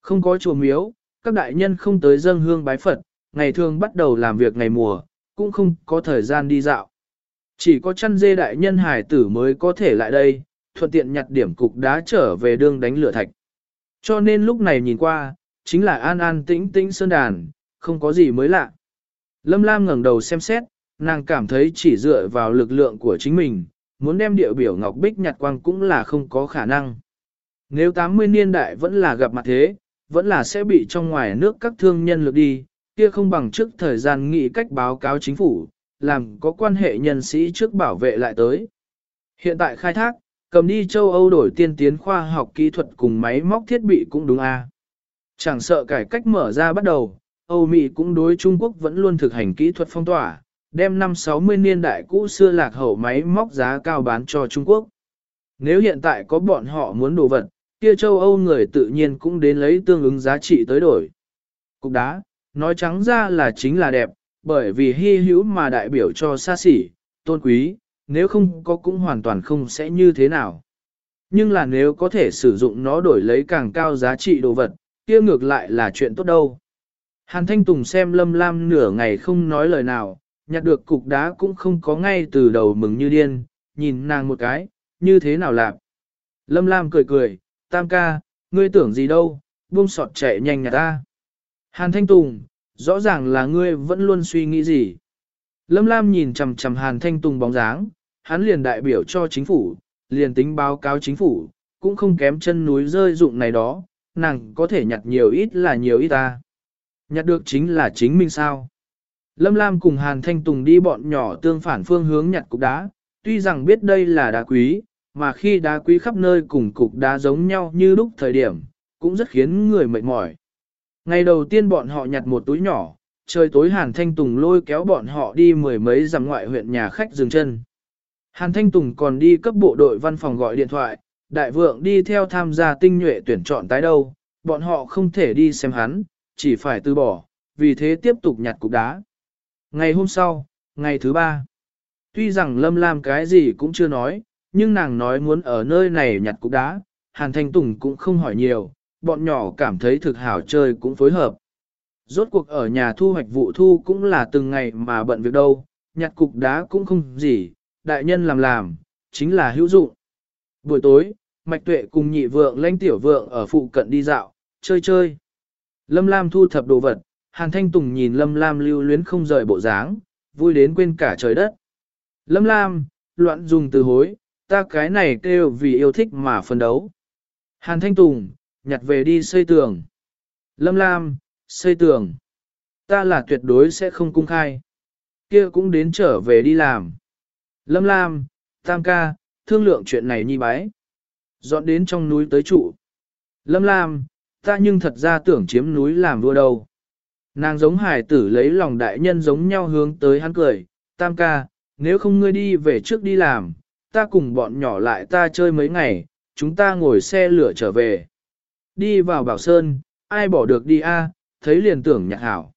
Không có chùa miếu, các đại nhân không tới dâng hương bái Phật, ngày thường bắt đầu làm việc ngày mùa, cũng không có thời gian đi dạo. Chỉ có chăn dê đại nhân hải tử mới có thể lại đây, thuận tiện nhặt điểm cục đá trở về đường đánh lửa thạch. Cho nên lúc này nhìn qua, chính là an an tĩnh tĩnh sơn đàn, không có gì mới lạ. Lâm Lam ngẩng đầu xem xét, nàng cảm thấy chỉ dựa vào lực lượng của chính mình, muốn đem địa biểu Ngọc Bích nhặt quang cũng là không có khả năng. Nếu 80 niên đại vẫn là gặp mặt thế, vẫn là sẽ bị trong ngoài nước các thương nhân lược đi, kia không bằng trước thời gian nghĩ cách báo cáo chính phủ, làm có quan hệ nhân sĩ trước bảo vệ lại tới. Hiện tại khai thác, cầm đi châu Âu đổi tiên tiến khoa học kỹ thuật cùng máy móc thiết bị cũng đúng a. Chẳng sợ cải cách mở ra bắt đầu, Âu Mỹ cũng đối Trung Quốc vẫn luôn thực hành kỹ thuật phong tỏa, đem năm 60 niên đại cũ xưa lạc hậu máy móc giá cao bán cho Trung Quốc. Nếu hiện tại có bọn họ muốn đồ vật, kia châu Âu người tự nhiên cũng đến lấy tương ứng giá trị tới đổi. Cục đá, nói trắng ra là chính là đẹp, bởi vì hy hữu mà đại biểu cho xa xỉ, tôn quý, nếu không có cũng hoàn toàn không sẽ như thế nào. Nhưng là nếu có thể sử dụng nó đổi lấy càng cao giá trị đồ vật, kia ngược lại là chuyện tốt đâu. Hàn Thanh Tùng xem Lâm Lam nửa ngày không nói lời nào, nhặt được cục đá cũng không có ngay từ đầu mừng như điên, nhìn nàng một cái, như thế nào làm. Lâm Lam cười cười, tam ca, ngươi tưởng gì đâu, buông sọt chạy nhanh nhà ta. Hàn Thanh Tùng, rõ ràng là ngươi vẫn luôn suy nghĩ gì. Lâm Lam nhìn chằm chằm Hàn Thanh Tùng bóng dáng, hắn liền đại biểu cho chính phủ, liền tính báo cáo chính phủ, cũng không kém chân núi rơi dụng này đó, nàng có thể nhặt nhiều ít là nhiều ít ta. Nhặt được chính là chính mình sao. Lâm Lam cùng Hàn Thanh Tùng đi bọn nhỏ tương phản phương hướng nhặt cục đá, tuy rằng biết đây là đá quý, mà khi đá quý khắp nơi cùng cục đá giống nhau như lúc thời điểm, cũng rất khiến người mệt mỏi. Ngày đầu tiên bọn họ nhặt một túi nhỏ, trời tối Hàn Thanh Tùng lôi kéo bọn họ đi mười mấy dặm ngoại huyện nhà khách dừng chân. Hàn Thanh Tùng còn đi cấp bộ đội văn phòng gọi điện thoại, đại vượng đi theo tham gia tinh nhuệ tuyển chọn tái đâu, bọn họ không thể đi xem hắn, chỉ phải từ bỏ, vì thế tiếp tục nhặt cục đá. Ngày hôm sau, ngày thứ ba, tuy rằng Lâm Lam cái gì cũng chưa nói, nhưng nàng nói muốn ở nơi này nhặt cục đá, Hàn Thanh Tùng cũng không hỏi nhiều, bọn nhỏ cảm thấy thực hảo chơi cũng phối hợp. Rốt cuộc ở nhà thu hoạch vụ thu cũng là từng ngày mà bận việc đâu, nhặt cục đá cũng không gì, đại nhân làm làm, chính là hữu dụng. Buổi tối, Mạch Tuệ cùng nhị vượng lãnh tiểu vượng ở phụ cận đi dạo, chơi chơi. Lâm Lam thu thập đồ vật, Hàn Thanh Tùng nhìn Lâm Lam lưu luyến không rời bộ dáng, vui đến quên cả trời đất. Lâm Lam, loạn dùng từ hối, ta cái này kêu vì yêu thích mà phân đấu. Hàn Thanh Tùng, nhặt về đi xây tường. Lâm Lam, xây tường. Ta là tuyệt đối sẽ không cung khai. Kia cũng đến trở về đi làm. Lâm Lam, Tam ca, thương lượng chuyện này nhi bái. Dọn đến trong núi tới trụ. Lâm Lam, ta nhưng thật ra tưởng chiếm núi làm vua đâu. Nàng giống hải tử lấy lòng đại nhân giống nhau hướng tới hắn cười, tam ca, nếu không ngươi đi về trước đi làm, ta cùng bọn nhỏ lại ta chơi mấy ngày, chúng ta ngồi xe lửa trở về. Đi vào Bảo Sơn, ai bỏ được đi a? Thấy liền tưởng nhặt hảo.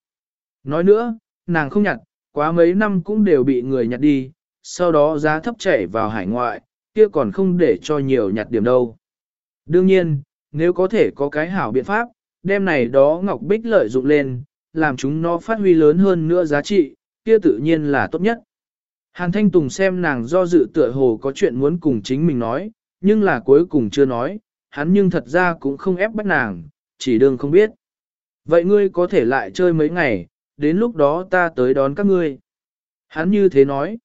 Nói nữa, nàng không nhặt, quá mấy năm cũng đều bị người nhặt đi, sau đó giá thấp chảy vào hải ngoại, kia còn không để cho nhiều nhặt điểm đâu. Đương nhiên, nếu có thể có cái hảo biện pháp, đem này đó Ngọc Bích lợi dụng lên, làm chúng nó phát huy lớn hơn nữa giá trị, kia tự nhiên là tốt nhất. Hàn Thanh Tùng xem nàng do dự tựa hồ có chuyện muốn cùng chính mình nói, nhưng là cuối cùng chưa nói, hắn nhưng thật ra cũng không ép bắt nàng, chỉ đương không biết. Vậy ngươi có thể lại chơi mấy ngày, đến lúc đó ta tới đón các ngươi. Hắn như thế nói.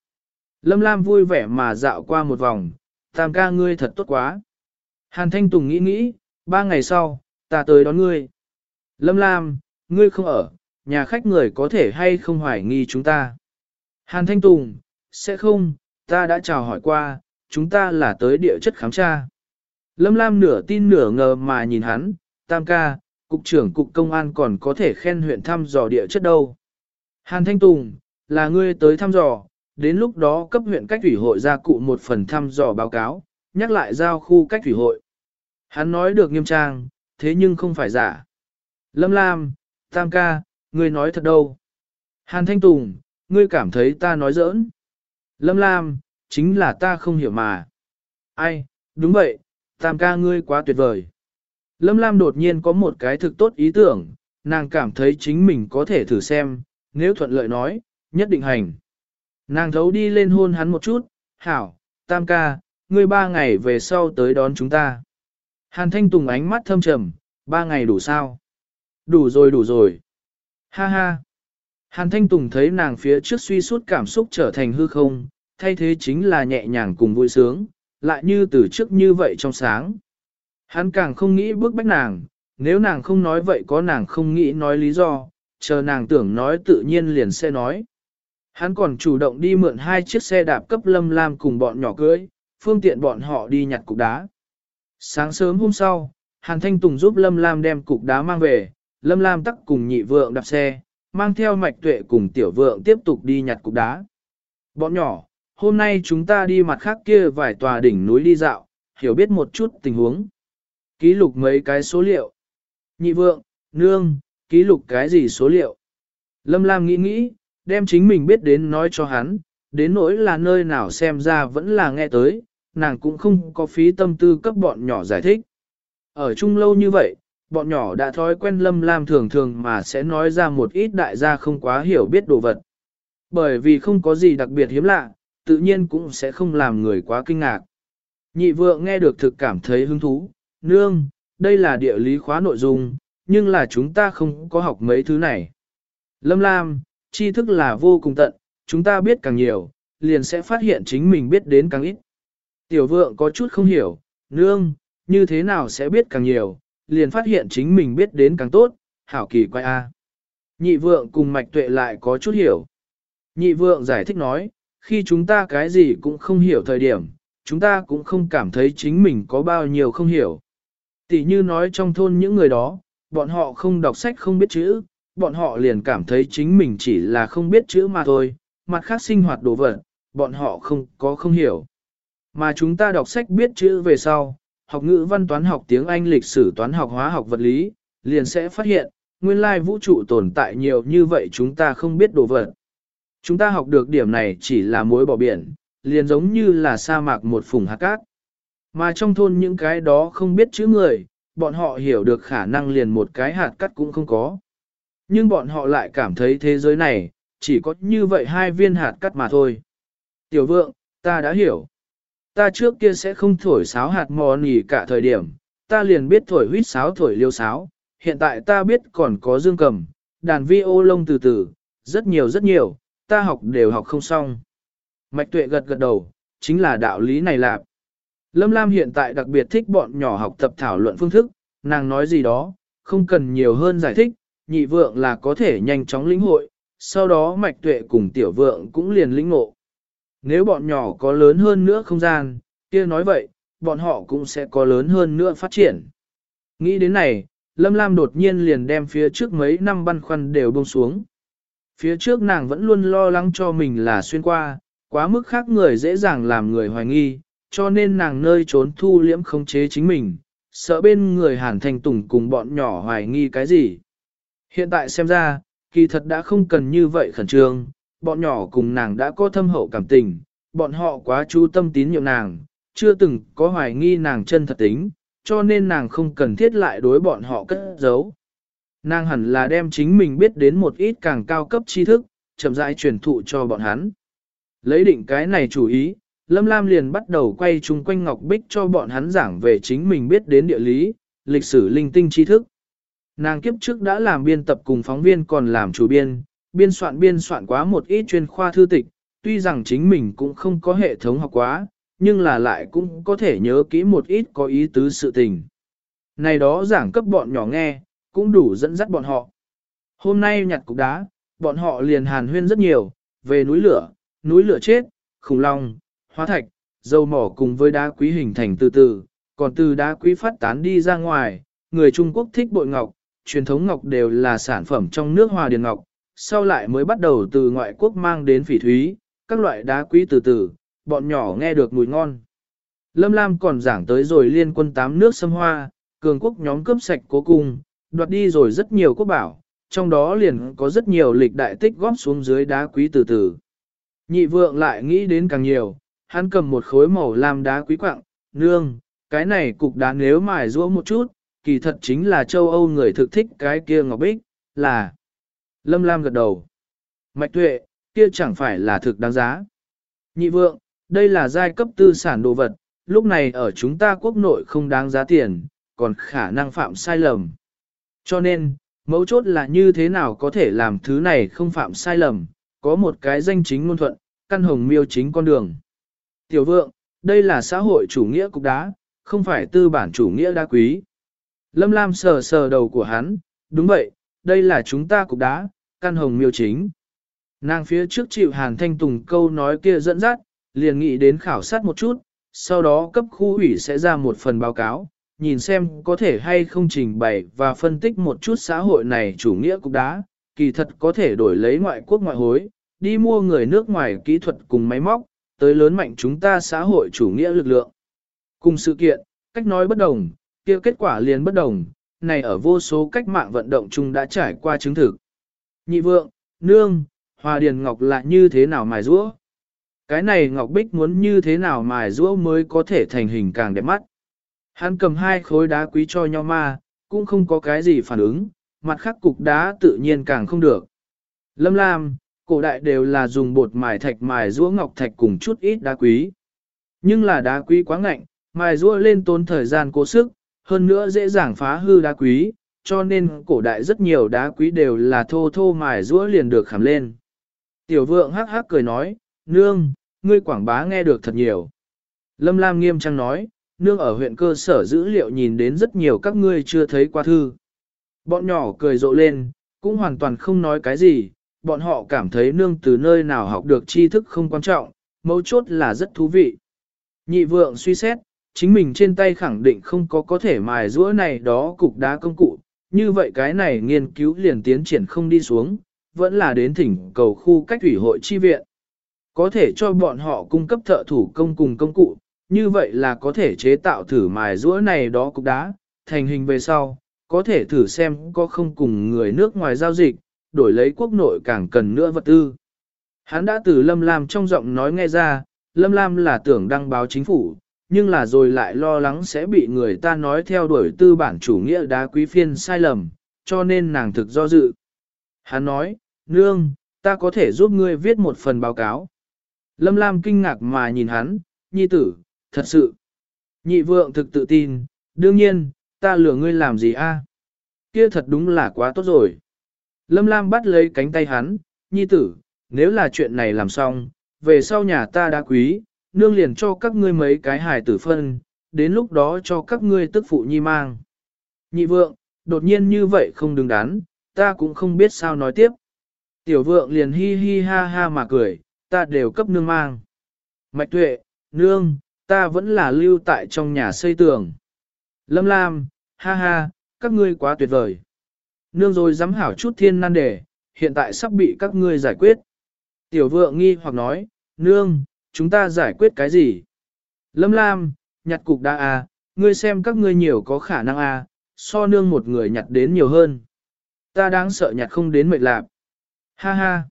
Lâm Lam vui vẻ mà dạo qua một vòng, tam ca ngươi thật tốt quá. Hàn Thanh Tùng nghĩ nghĩ, ba ngày sau, ta tới đón ngươi. Lâm Lam, ngươi không ở, nhà khách người có thể hay không hoài nghi chúng ta. Hàn Thanh Tùng, sẽ không, ta đã chào hỏi qua, chúng ta là tới địa chất khám tra. Lâm Lam nửa tin nửa ngờ mà nhìn hắn, tam ca, cục trưởng cục công an còn có thể khen huyện thăm dò địa chất đâu. Hàn Thanh Tùng, là ngươi tới thăm dò, đến lúc đó cấp huyện cách thủy hội ra cụ một phần thăm dò báo cáo, nhắc lại giao khu cách thủy hội. Hắn nói được nghiêm trang, thế nhưng không phải giả. Lâm Lam, Tam ca, ngươi nói thật đâu. Hàn Thanh Tùng, ngươi cảm thấy ta nói giỡn. Lâm Lam, chính là ta không hiểu mà. Ai, đúng vậy, Tam ca ngươi quá tuyệt vời. Lâm Lam đột nhiên có một cái thực tốt ý tưởng, nàng cảm thấy chính mình có thể thử xem, nếu thuận lợi nói, nhất định hành. Nàng thấu đi lên hôn hắn một chút, hảo, tam ca, ngươi ba ngày về sau tới đón chúng ta. Hàn Thanh Tùng ánh mắt thâm trầm, ba ngày đủ sao? Đủ rồi đủ rồi. Ha ha. Hàn Thanh Tùng thấy nàng phía trước suy suốt cảm xúc trở thành hư không, thay thế chính là nhẹ nhàng cùng vui sướng, lại như từ trước như vậy trong sáng. Hắn càng không nghĩ bước bách nàng, nếu nàng không nói vậy có nàng không nghĩ nói lý do, chờ nàng tưởng nói tự nhiên liền sẽ nói. Hắn còn chủ động đi mượn hai chiếc xe đạp cấp Lâm Lam cùng bọn nhỏ cưới, phương tiện bọn họ đi nhặt cục đá. Sáng sớm hôm sau, Hàn Thanh Tùng giúp Lâm Lam đem cục đá mang về, Lâm Lam tắc cùng nhị vượng đạp xe, mang theo mạch tuệ cùng tiểu vượng tiếp tục đi nhặt cục đá. Bọn nhỏ, hôm nay chúng ta đi mặt khác kia vài tòa đỉnh núi đi dạo, hiểu biết một chút tình huống. Ký lục mấy cái số liệu. Nhị vượng, nương, ký lục cái gì số liệu? Lâm Lam nghĩ nghĩ, đem chính mình biết đến nói cho hắn, đến nỗi là nơi nào xem ra vẫn là nghe tới, nàng cũng không có phí tâm tư cấp bọn nhỏ giải thích. Ở chung lâu như vậy, bọn nhỏ đã thói quen Lâm Lam thường thường mà sẽ nói ra một ít đại gia không quá hiểu biết đồ vật. Bởi vì không có gì đặc biệt hiếm lạ, tự nhiên cũng sẽ không làm người quá kinh ngạc. Nhị vượng nghe được thực cảm thấy hứng thú, nương, đây là địa lý khóa nội dung, nhưng là chúng ta không có học mấy thứ này. Lâm Lam, tri thức là vô cùng tận, chúng ta biết càng nhiều, liền sẽ phát hiện chính mình biết đến càng ít. Tiểu vượng có chút không hiểu, nương, như thế nào sẽ biết càng nhiều, liền phát hiện chính mình biết đến càng tốt, hảo kỳ quay a. Nhị vượng cùng mạch tuệ lại có chút hiểu. Nhị vượng giải thích nói, khi chúng ta cái gì cũng không hiểu thời điểm, chúng ta cũng không cảm thấy chính mình có bao nhiêu không hiểu. Tỷ như nói trong thôn những người đó, bọn họ không đọc sách không biết chữ, bọn họ liền cảm thấy chính mình chỉ là không biết chữ mà thôi, mặt khác sinh hoạt đồ vật, bọn họ không có không hiểu. Mà chúng ta đọc sách biết chữ về sau, học ngữ văn toán học tiếng Anh lịch sử toán học hóa học vật lý, liền sẽ phát hiện, nguyên lai vũ trụ tồn tại nhiều như vậy chúng ta không biết đồ vật. Chúng ta học được điểm này chỉ là mối bỏ biển, liền giống như là sa mạc một phùng hạt cát. Mà trong thôn những cái đó không biết chữ người, bọn họ hiểu được khả năng liền một cái hạt cắt cũng không có. Nhưng bọn họ lại cảm thấy thế giới này, chỉ có như vậy hai viên hạt cắt mà thôi. Tiểu vượng, ta đã hiểu. Ta trước kia sẽ không thổi sáo hạt mò nỉ cả thời điểm, ta liền biết thổi huýt sáo thổi liêu sáo, hiện tại ta biết còn có dương cầm, đàn vi ô lông từ từ, rất nhiều rất nhiều, ta học đều học không xong. Mạch tuệ gật gật đầu, chính là đạo lý này lạp. Lâm Lam hiện tại đặc biệt thích bọn nhỏ học tập thảo luận phương thức, nàng nói gì đó, không cần nhiều hơn giải thích, nhị vượng là có thể nhanh chóng lĩnh hội, sau đó mạch tuệ cùng tiểu vượng cũng liền lĩnh ngộ. Nếu bọn nhỏ có lớn hơn nữa không gian, kia nói vậy, bọn họ cũng sẽ có lớn hơn nữa phát triển. Nghĩ đến này, Lâm Lam đột nhiên liền đem phía trước mấy năm băn khoăn đều buông xuống. Phía trước nàng vẫn luôn lo lắng cho mình là xuyên qua, quá mức khác người dễ dàng làm người hoài nghi, cho nên nàng nơi trốn thu liễm không chế chính mình, sợ bên người Hàn Thanh Tùng cùng bọn nhỏ hoài nghi cái gì. Hiện tại xem ra, kỳ thật đã không cần như vậy khẩn trương, bọn nhỏ cùng nàng đã có thâm hậu cảm tình, bọn họ quá chú tâm tín nhiệm nàng, chưa từng có hoài nghi nàng chân thật tính, cho nên nàng không cần thiết lại đối bọn họ cất giấu. Nàng hẳn là đem chính mình biết đến một ít càng cao cấp tri thức, chậm rãi truyền thụ cho bọn hắn. Lấy định cái này chủ ý, Lâm Lam liền bắt đầu quay chung quanh Ngọc Bích cho bọn hắn giảng về chính mình biết đến địa lý, lịch sử linh tinh tri thức. Nàng kiếp trước đã làm biên tập cùng phóng viên còn làm chủ biên, biên soạn biên soạn quá một ít chuyên khoa thư tịch, tuy rằng chính mình cũng không có hệ thống học quá, nhưng là lại cũng có thể nhớ kỹ một ít có ý tứ sự tình. Này đó giảng cấp bọn nhỏ nghe, cũng đủ dẫn dắt bọn họ. Hôm nay nhặt cục đá, bọn họ liền hàn huyên rất nhiều, về núi lửa, núi lửa chết, khủng long, hóa thạch, dầu mỏ cùng với đá quý hình thành từ từ, còn từ đá quý phát tán đi ra ngoài, người Trung Quốc thích bội ngọc, truyền thống ngọc đều là sản phẩm trong nước hòa điền ngọc, sau lại mới bắt đầu từ ngoại quốc mang đến phỉ thúy, các loại đá quý từ từ, bọn nhỏ nghe được mùi ngon. Lâm Lam còn giảng tới rồi liên quân tám nước xâm hoa, cường quốc nhóm cướp sạch cố cung, đoạt đi rồi rất nhiều quốc bảo, trong đó liền có rất nhiều lịch đại tích góp xuống dưới đá quý từ từ. Nhị vượng lại nghĩ đến càng nhiều, hắn cầm một khối màu lam đá quý quạng, nương, cái này cục đá nếu mài rũa một chút, kỳ thật chính là châu Âu người thực thích cái kia ngọc bích, là. Lâm Lam gật đầu. Mạch tuệ, kia chẳng phải là thực đáng giá. Nhị vượng, đây là giai cấp tư sản đồ vật, lúc này ở chúng ta quốc nội không đáng giá tiền, còn khả năng phạm sai lầm. Cho nên, mấu chốt là như thế nào có thể làm thứ này không phạm sai lầm, có một cái danh chính ngôn thuận, căn hồng miêu chính con đường. Tiểu vượng, đây là xã hội chủ nghĩa cục đá, không phải tư bản chủ nghĩa đa quý. Lâm Lam sờ sờ đầu của hắn, đúng vậy, đây là chúng ta cục đá, căn hồng miêu chính. Nàng phía trước chịu Hàn Thanh Tùng câu nói kia dẫn dắt, liền nghĩ đến khảo sát một chút, sau đó cấp khu ủy sẽ ra một phần báo cáo, nhìn xem có thể hay không trình bày và phân tích một chút xã hội này chủ nghĩa cục đá, kỳ thật có thể đổi lấy ngoại quốc ngoại hối, đi mua người nước ngoài kỹ thuật cùng máy móc, tới lớn mạnh chúng ta xã hội chủ nghĩa lực lượng. Cùng sự kiện, cách nói bất đồng, kia kết quả liền bất đồng, này ở vô số cách mạng vận động chung đã trải qua chứng thực. Nhị vượng, nương, hòa điền ngọc là như thế nào mài rũa? Cái này ngọc bích muốn như thế nào mài rũa mới có thể thành hình càng đẹp mắt? Hắn cầm hai khối đá quý cho nhau ma, cũng không có cái gì phản ứng, mặt khắc cục đá tự nhiên càng không được. Lâm Lam, cổ đại đều là dùng bột mài thạch mài rũa ngọc thạch cùng chút ít đá quý. Nhưng là đá quý quá ngạnh, mài rũa lên tốn thời gian cố sức, hơn nữa dễ dàng phá hư đá quý, cho nên cổ đại rất nhiều đá quý đều là thô thô mài rũa liền được khảm lên. Tiểu vượng hắc hắc cười nói, nương, ngươi quảng bá nghe được thật nhiều. Lâm Lam nghiêm trang nói, nương ở huyện cơ sở dữ liệu nhìn đến rất nhiều các ngươi chưa thấy qua thư. Bọn nhỏ cười rộ lên, cũng hoàn toàn không nói cái gì, bọn họ cảm thấy nương từ nơi nào học được tri thức không quan trọng, mấu chốt là rất thú vị. Nhị vượng suy xét, chính mình trên tay khẳng định không có có thể mài rũa này đó cục đá công cụ, như vậy cái này nghiên cứu liền tiến triển không đi xuống, vẫn là đến thỉnh cầu khu cách thủy hội chi viện. Có thể cho bọn họ cung cấp thợ thủ công cùng công cụ, như vậy là có thể chế tạo thử mài rũa này đó cục đá, thành hình về sau, có thể thử xem có không cùng người nước ngoài giao dịch, đổi lấy quốc nội càng cần nữa vật tư. Hắn đã từ Lâm Lam trong giọng nói nghe ra, Lâm Lam là tưởng đăng báo chính phủ, nhưng là rồi lại lo lắng sẽ bị người ta nói theo đuổi tư bản chủ nghĩa đá quý phiên sai lầm, cho nên nàng thực do dự. Hắn nói, Nương, ta có thể giúp ngươi viết một phần báo cáo. Lâm Lam kinh ngạc mà nhìn hắn, nhi tử, thật sự. Nhị vượng thực tự tin, đương nhiên, ta lừa ngươi làm gì a? Kia thật đúng là quá tốt rồi. Lâm Lam bắt lấy cánh tay hắn, nhi tử, nếu là chuyện này làm xong, về sau nhà ta đã quý, nương liền cho các ngươi mấy cái hài tử phân, đến lúc đó cho các ngươi tức phụ nhi mang. Nhị vượng, đột nhiên như vậy không đứng đắn, ta cũng không biết sao nói tiếp. Tiểu vượng liền hi hi ha ha mà cười, ta đều cấp nương mang. Mạch tuệ, nương, ta vẫn là lưu tại trong nhà xây tường. Lâm Lam, ha ha, các ngươi quá tuyệt vời. Nương rồi dám hảo chút thiên nan đề, hiện tại sắp bị các ngươi giải quyết. Tiểu vượng nghi hoặc nói, nương, chúng ta giải quyết cái gì? Lâm Lam, nhặt cục đa à, ngươi xem các ngươi nhiều có khả năng à, so nương một người nhặt đến nhiều hơn. Ta đáng sợ nhặt không đến mệt lạc. Ha ha.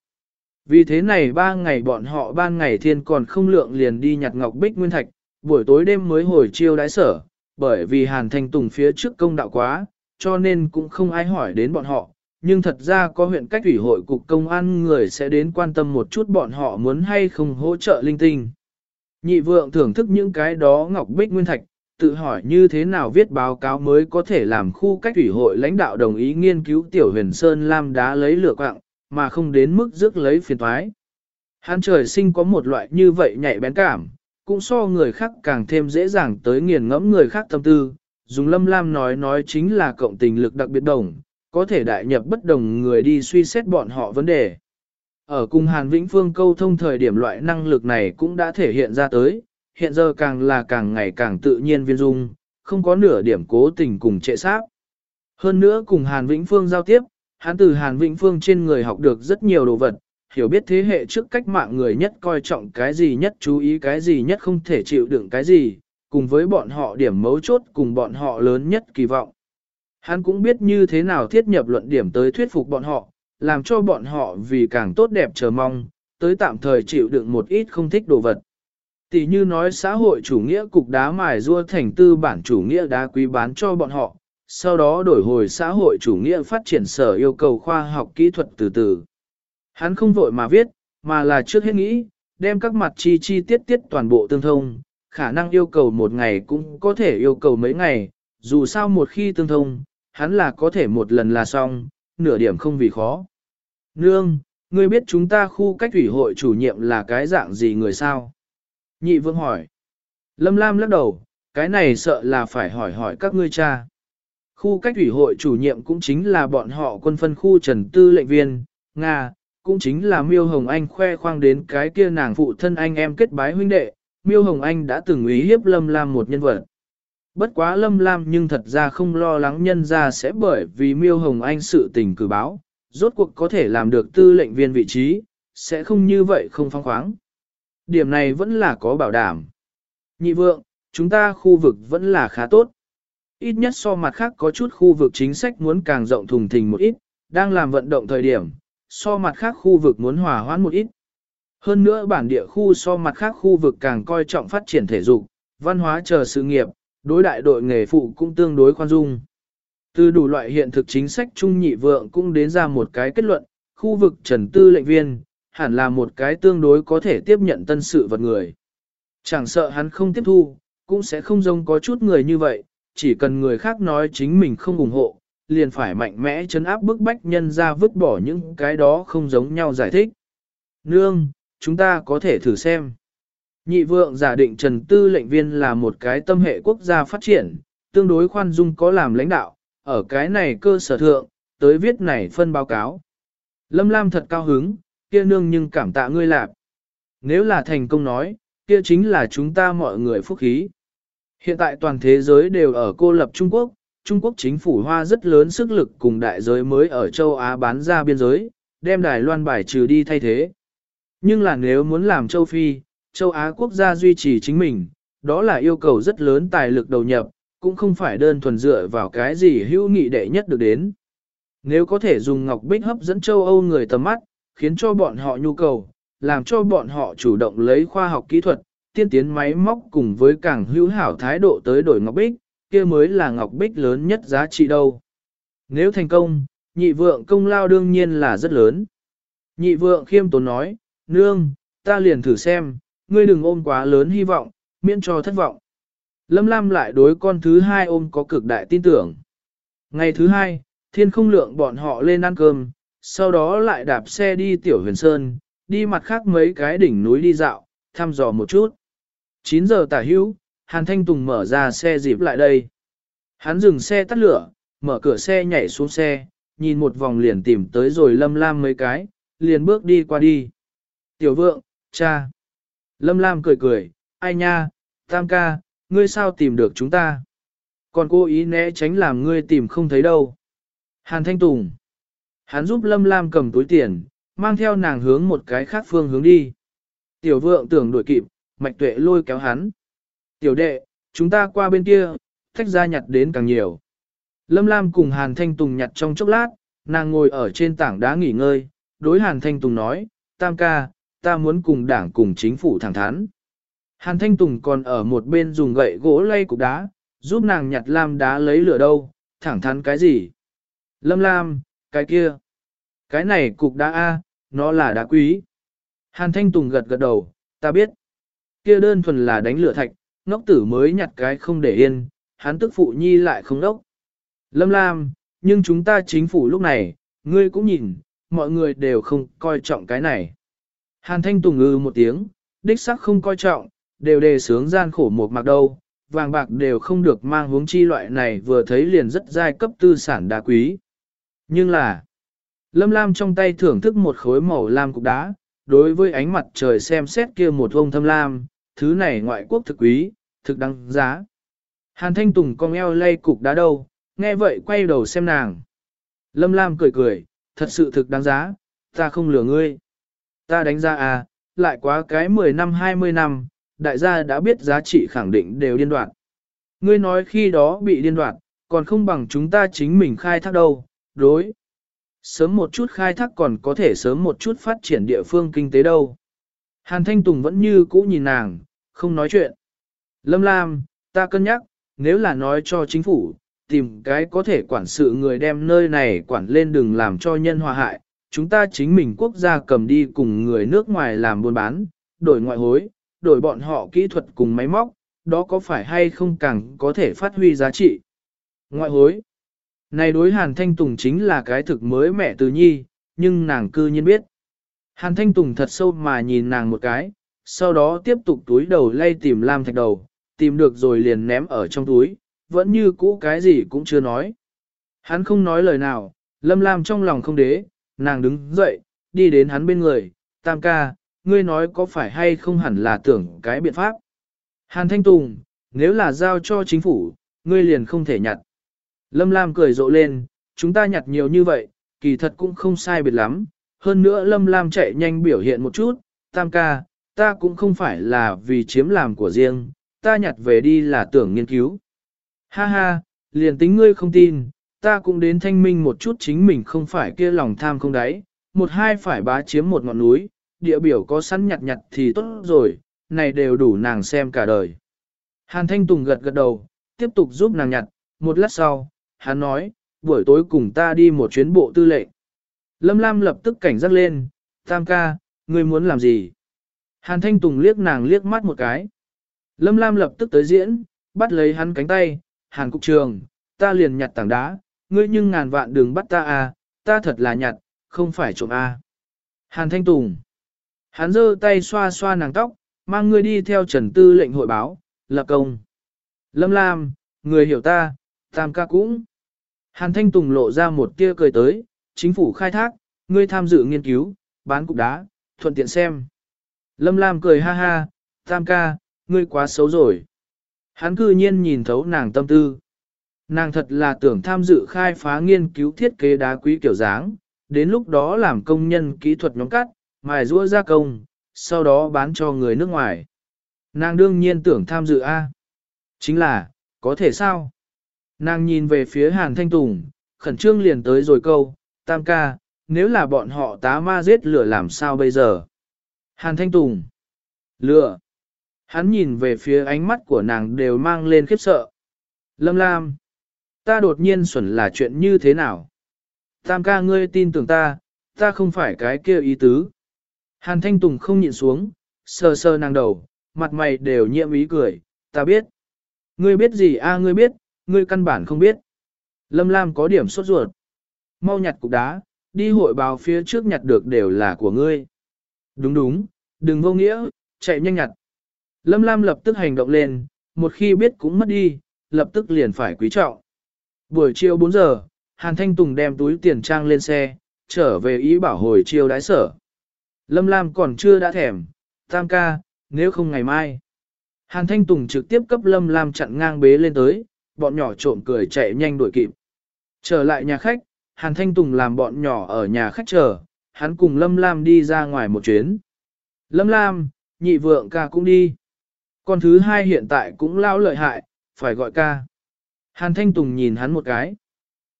Vì thế này ba ngày bọn họ ban ngày thiên còn không lượng liền đi nhặt ngọc bích nguyên thạch, buổi tối đêm mới hồi chiêu đái sở, bởi vì Hàn Thanh Tùng phía trước công đạo quá, cho nên cũng không ai hỏi đến bọn họ. Nhưng thật ra có huyện cách ủy hội cục công an người sẽ đến quan tâm một chút bọn họ muốn hay không hỗ trợ linh tinh. Nhị vượng thưởng thức những cái đó ngọc bích nguyên thạch, tự hỏi như thế nào viết báo cáo mới có thể làm khu cách ủy hội lãnh đạo đồng ý nghiên cứu tiểu huyền sơn lam đá lấy lửa quạng, mà không đến mức rước lấy phiền thoái. Hắn trời sinh có một loại như vậy nhạy bén cảm, cũng so người khác càng thêm dễ dàng tới nghiền ngẫm người khác tâm tư. Dùng lâm lam nói nói chính là cộng tình lực đặc biệt đồng, có thể đại nhập bất đồng người đi suy xét bọn họ vấn đề. Ở cùng Hàn Vĩnh Phương câu thông thời điểm loại năng lực này cũng đã thể hiện ra tới, hiện giờ càng là càng ngày càng tự nhiên viên dung, không có nửa điểm cố tình cùng trệ sát. Hơn nữa cùng Hàn Vĩnh Phương giao tiếp, hắn từ Hàn Vĩnh Phương trên người học được rất nhiều đồ vật, hiểu biết thế hệ trước cách mạng người nhất coi trọng cái gì nhất chú ý cái gì nhất không thể chịu đựng cái gì, cùng với bọn họ điểm mấu chốt cùng bọn họ lớn nhất kỳ vọng. Hắn cũng biết như thế nào thiết nhập luận điểm tới thuyết phục bọn họ, làm cho bọn họ vì càng tốt đẹp chờ mong, tới tạm thời chịu đựng một ít không thích đồ vật. Tỷ như nói xã hội chủ nghĩa cục đá mài rua thành tư bản chủ nghĩa đá quý bán cho bọn họ, sau đó đổi hồi xã hội chủ nghĩa phát triển sở yêu cầu khoa học kỹ thuật từ từ. Hắn không vội mà viết, mà là trước hết nghĩ, đem các mặt chi chi tiết tiết toàn bộ tương thông, khả năng yêu cầu một ngày cũng có thể yêu cầu mấy ngày, dù sao một khi tương thông, hắn là có thể một lần là xong, nửa điểm không vì khó. Nương, ngươi biết chúng ta khu cách thủy hội chủ nhiệm là cái dạng gì người sao? Nhị vương hỏi. Lâm Lam lắc đầu, cái này sợ là phải hỏi hỏi các ngươi cha. Khu cách ủy hội chủ nhiệm cũng chính là bọn họ quân phân khu trần tư lệnh viên, Nga, cũng chính là Miêu Hồng Anh khoe khoang đến cái kia nàng phụ thân anh em kết bái huynh đệ, Miêu Hồng Anh đã từng ý hiếp Lâm Lam một nhân vật. Bất quá Lâm Lam nhưng thật ra không lo lắng nhân ra sẽ bởi vì Miêu Hồng Anh sự tình cử báo, rốt cuộc có thể làm được tư lệnh viên vị trí, sẽ không như vậy không phong khoáng. Điểm này vẫn là có bảo đảm. Nhị vượng, chúng ta khu vực vẫn là khá tốt. Ít nhất so mặt khác có chút khu vực chính sách muốn càng rộng thùng thình một ít, đang làm vận động thời điểm, so mặt khác khu vực muốn hòa hoãn một ít. Hơn nữa bản địa khu so mặt khác khu vực càng coi trọng phát triển thể dục, văn hóa chờ sự nghiệp, đối đại đội nghề phụ cũng tương đối khoan dung. Từ đủ loại hiện thực chính sách trung nhị vượng cũng đến ra một cái kết luận, khu vực trần tư lệnh viên, hẳn là một cái tương đối có thể tiếp nhận tân sự vật người. Chẳng sợ hắn không tiếp thu, cũng sẽ không giống có chút người như vậy, chỉ cần người khác nói chính mình không ủng hộ, liền phải mạnh mẽ chấn áp bức bách nhân ra vứt bỏ những cái đó không giống nhau giải thích. Nương, chúng ta có thể thử xem. Nhị vượng giả định Trần Tư lệnh viên là một cái tâm hệ quốc gia phát triển, tương đối khoan dung có làm lãnh đạo, ở cái này cơ sở thượng, tới viết này phân báo cáo. Lâm Lam thật cao hứng, kia nương nhưng cảm tạ ngươi lạp. Nếu là thành công nói, kia chính là chúng ta mọi người phúc khí. Hiện tại toàn thế giới đều ở cô lập Trung Quốc, Trung Quốc chính phủ hoa rất lớn sức lực cùng đại giới mới ở châu Á bán ra biên giới, đem Đài Loan bài trừ đi thay thế. Nhưng là nếu muốn làm châu Phi, châu Á quốc gia duy trì chính mình, đó là yêu cầu rất lớn tài lực đầu nhập, cũng không phải đơn thuần dựa vào cái gì hữu nghị đệ nhất được đến. Nếu có thể dùng ngọc bích hấp dẫn châu Âu người tầm mắt, khiến cho bọn họ nhu cầu, làm cho bọn họ chủ động lấy khoa học kỹ thuật, tiên tiến máy móc cùng với càng hữu hảo thái độ tới đổi ngọc bích, kia mới là ngọc bích lớn nhất giá trị đâu. Nếu thành công, nhị vượng công lao đương nhiên là rất lớn. Nhị vượng khiêm tốn nói, nương, ta liền thử xem, ngươi đừng ôm quá lớn hy vọng, miễn cho thất vọng. Lâm Lam lại đối con thứ hai ôm có cực đại tin tưởng. Ngày thứ hai, thiên không lượng bọn họ lên ăn cơm, sau đó lại đạp xe đi tiểu huyền sơn, đi mặt khác mấy cái đỉnh núi đi dạo, thăm dò một chút. 9 giờ tả hữu, Hàn Thanh Tùng mở ra xe dịp lại đây. Hắn dừng xe tắt lửa, mở cửa xe nhảy xuống xe, nhìn một vòng liền tìm tới rồi Lâm Lam mấy cái, liền bước đi qua đi. Tiểu vượng, cha. Lâm Lam cười cười, ai nha, tam ca, ngươi sao tìm được chúng ta? Còn cô ý né tránh làm ngươi tìm không thấy đâu. Hàn Thanh Tùng. Hắn giúp Lâm Lam cầm túi tiền, mang theo nàng hướng một cái khác phương hướng đi. Tiểu vượng tưởng đuổi kịp, mạch tuệ lôi kéo hắn. Tiểu đệ, chúng ta qua bên kia, thách ra nhặt đến càng nhiều. Lâm Lam cùng Hàn Thanh Tùng nhặt trong chốc lát, nàng ngồi ở trên tảng đá nghỉ ngơi, đối Hàn Thanh Tùng nói, tam ca, ta muốn cùng đảng cùng chính phủ thẳng thắn. Hàn Thanh Tùng còn ở một bên dùng gậy gỗ lay cục đá, giúp nàng nhặt lam đá lấy lửa đâu, thẳng thắn cái gì? Lâm Lam, cái kia. Cái này cục đá A, nó là đá quý. Hàn Thanh Tùng gật gật đầu, ta biết. Kia đơn thuần là đánh lửa thạch, ngốc tử mới nhặt cái không để yên, hắn tức phụ nhi lại không đốc. Lâm Lam, nhưng chúng ta chính phủ lúc này, ngươi cũng nhìn, mọi người đều không coi trọng cái này. Hàn Thanh Tùng ngư một tiếng, đích sắc không coi trọng, đều đề sướng gian khổ một mặc đâu, vàng bạc đều không được mang hướng chi loại này vừa thấy liền rất giai cấp tư sản đá quý. Nhưng là, Lâm Lam trong tay thưởng thức một khối màu lam cục đá, đối với ánh mặt trời xem xét kia một vông thâm lam, thứ này ngoại quốc thực quý, thực đăng giá. Hàn Thanh Tùng cong eo lay cục đá đâu, nghe vậy quay đầu xem nàng. Lâm Lam cười cười, thật sự thực đáng giá, ta không lừa ngươi. Ta đánh ra à, lại quá cái 10 năm 20 năm, đại gia đã biết giá trị khẳng định đều điên đoạn. Ngươi nói khi đó bị điên đoạn, còn không bằng chúng ta chính mình khai thác đâu, đối. Sớm một chút khai thác còn có thể sớm một chút phát triển địa phương kinh tế đâu. Hàn Thanh Tùng vẫn như cũ nhìn nàng, không nói chuyện. Lâm Lam, ta cân nhắc, nếu là nói cho chính phủ, tìm cái có thể quản sự người đem nơi này quản lên đừng làm cho nhân hòa hại, chúng ta chính mình quốc gia cầm đi cùng người nước ngoài làm buôn bán, đổi ngoại hối, đổi bọn họ kỹ thuật cùng máy móc, đó có phải hay không càng có thể phát huy giá trị. Ngoại hối, này đối Hàn Thanh Tùng chính là cái thực mới mẹ từ nhi, nhưng nàng cư nhiên biết. Hàn Thanh Tùng thật sâu mà nhìn nàng một cái, sau đó tiếp tục túi đầu lay tìm Lam Thạch đầu, tìm được rồi liền ném ở trong túi, vẫn như cũ cái gì cũng chưa nói. Hắn không nói lời nào, Lâm Lam trong lòng không đế, nàng đứng dậy, đi đến hắn bên người, tam ca, ngươi nói có phải hay không hẳn là tưởng cái biện pháp. Hàn Thanh Tùng, nếu là giao cho chính phủ, ngươi liền không thể nhặt. Lâm Lam cười rộ lên, chúng ta nhặt nhiều như vậy, kỳ thật cũng không sai biệt lắm. Hơn nữa Lâm Lam chạy nhanh biểu hiện một chút, tam ca, ta cũng không phải là vì chiếm làm của riêng, ta nhặt về đi là tưởng nghiên cứu. Ha ha, liền tính ngươi không tin, ta cũng đến thanh minh một chút chính mình không phải kia lòng tham không đáy, một hai phải bá chiếm một ngọn núi, địa biểu có sẵn nhặt nhặt thì tốt rồi, này đều đủ nàng xem cả đời. Hàn Thanh Tùng gật gật đầu, tiếp tục giúp nàng nhặt, một lát sau, hắn nói, buổi tối cùng ta đi một chuyến bộ tư lệnh. Lâm Lam lập tức cảnh giác lên, tam ca, ngươi muốn làm gì? Hàn Thanh Tùng liếc nàng liếc mắt một cái. Lâm Lam lập tức tới diễn, bắt lấy hắn cánh tay, Hàn Cục Trường, ta liền nhặt tảng đá, ngươi nhưng ngàn vạn đừng bắt ta à, ta thật là nhặt, không phải trộm à. Hàn Thanh Tùng. Hắn giơ tay xoa xoa nàng tóc, mang ngươi đi theo trần tư lệnh hội báo, lập công. Lâm Lam, người hiểu ta, tam ca cũng. Hàn Thanh Tùng lộ ra một tia cười tới, chính phủ khai thác, ngươi tham dự nghiên cứu, bán cục đá, thuận tiện xem. Lâm Lam cười ha ha, tam ca, ngươi quá xấu rồi. Hắn cư nhiên nhìn thấu nàng tâm tư. Nàng thật là tưởng tham dự khai phá nghiên cứu thiết kế đá quý kiểu dáng, đến lúc đó làm công nhân kỹ thuật nhóm cắt, mài rũa gia công, sau đó bán cho người nước ngoài. Nàng đương nhiên tưởng tham dự A. Chính là, có thể sao? Nàng nhìn về phía Hàn Thanh Tùng, khẩn trương liền tới rồi câu, tam ca, nếu là bọn họ tá ma giết lửa làm sao bây giờ? Hàn Thanh Tùng. Lửa. Hắn nhìn về phía ánh mắt của nàng đều mang lên khiếp sợ. Lâm Lam. Ta đột nhiên xuẩn là chuyện như thế nào? Tam ca ngươi tin tưởng ta, ta không phải cái kia ý tứ. Hàn Thanh Tùng không nhịn xuống, sờ sờ nàng đầu, mặt mày đều nhiễm ý cười, ta biết. Ngươi biết gì a ngươi biết, ngươi căn bản không biết. Lâm Lam có điểm sốt ruột. Mau nhặt cục đá, đi hội báo phía trước nhặt được đều là của ngươi. Đúng đúng, đừng vô nghĩa, chạy nhanh nhặt. Lâm Lam lập tức hành động lên, một khi biết cũng mất đi, lập tức liền phải quý trọng. Buổi chiều 4 giờ, Hàn Thanh Tùng đem túi tiền trang lên xe, trở về ý bảo hồi chiều đái sở. Lâm Lam còn chưa đã thèm, tam ca, nếu không ngày mai. Hàn Thanh Tùng trực tiếp cấp Lâm Lam chặn ngang bế lên tới, bọn nhỏ trộm cười chạy nhanh đuổi kịp. Trở lại nhà khách, Hàn Thanh Tùng làm bọn nhỏ ở nhà khách chờ, hắn cùng Lâm Lam đi ra ngoài một chuyến. Lâm Lam, nhị vượng ca cũng đi. Con thứ hai hiện tại cũng lao lợi hại, phải gọi ca. Hàn Thanh Tùng nhìn hắn một cái.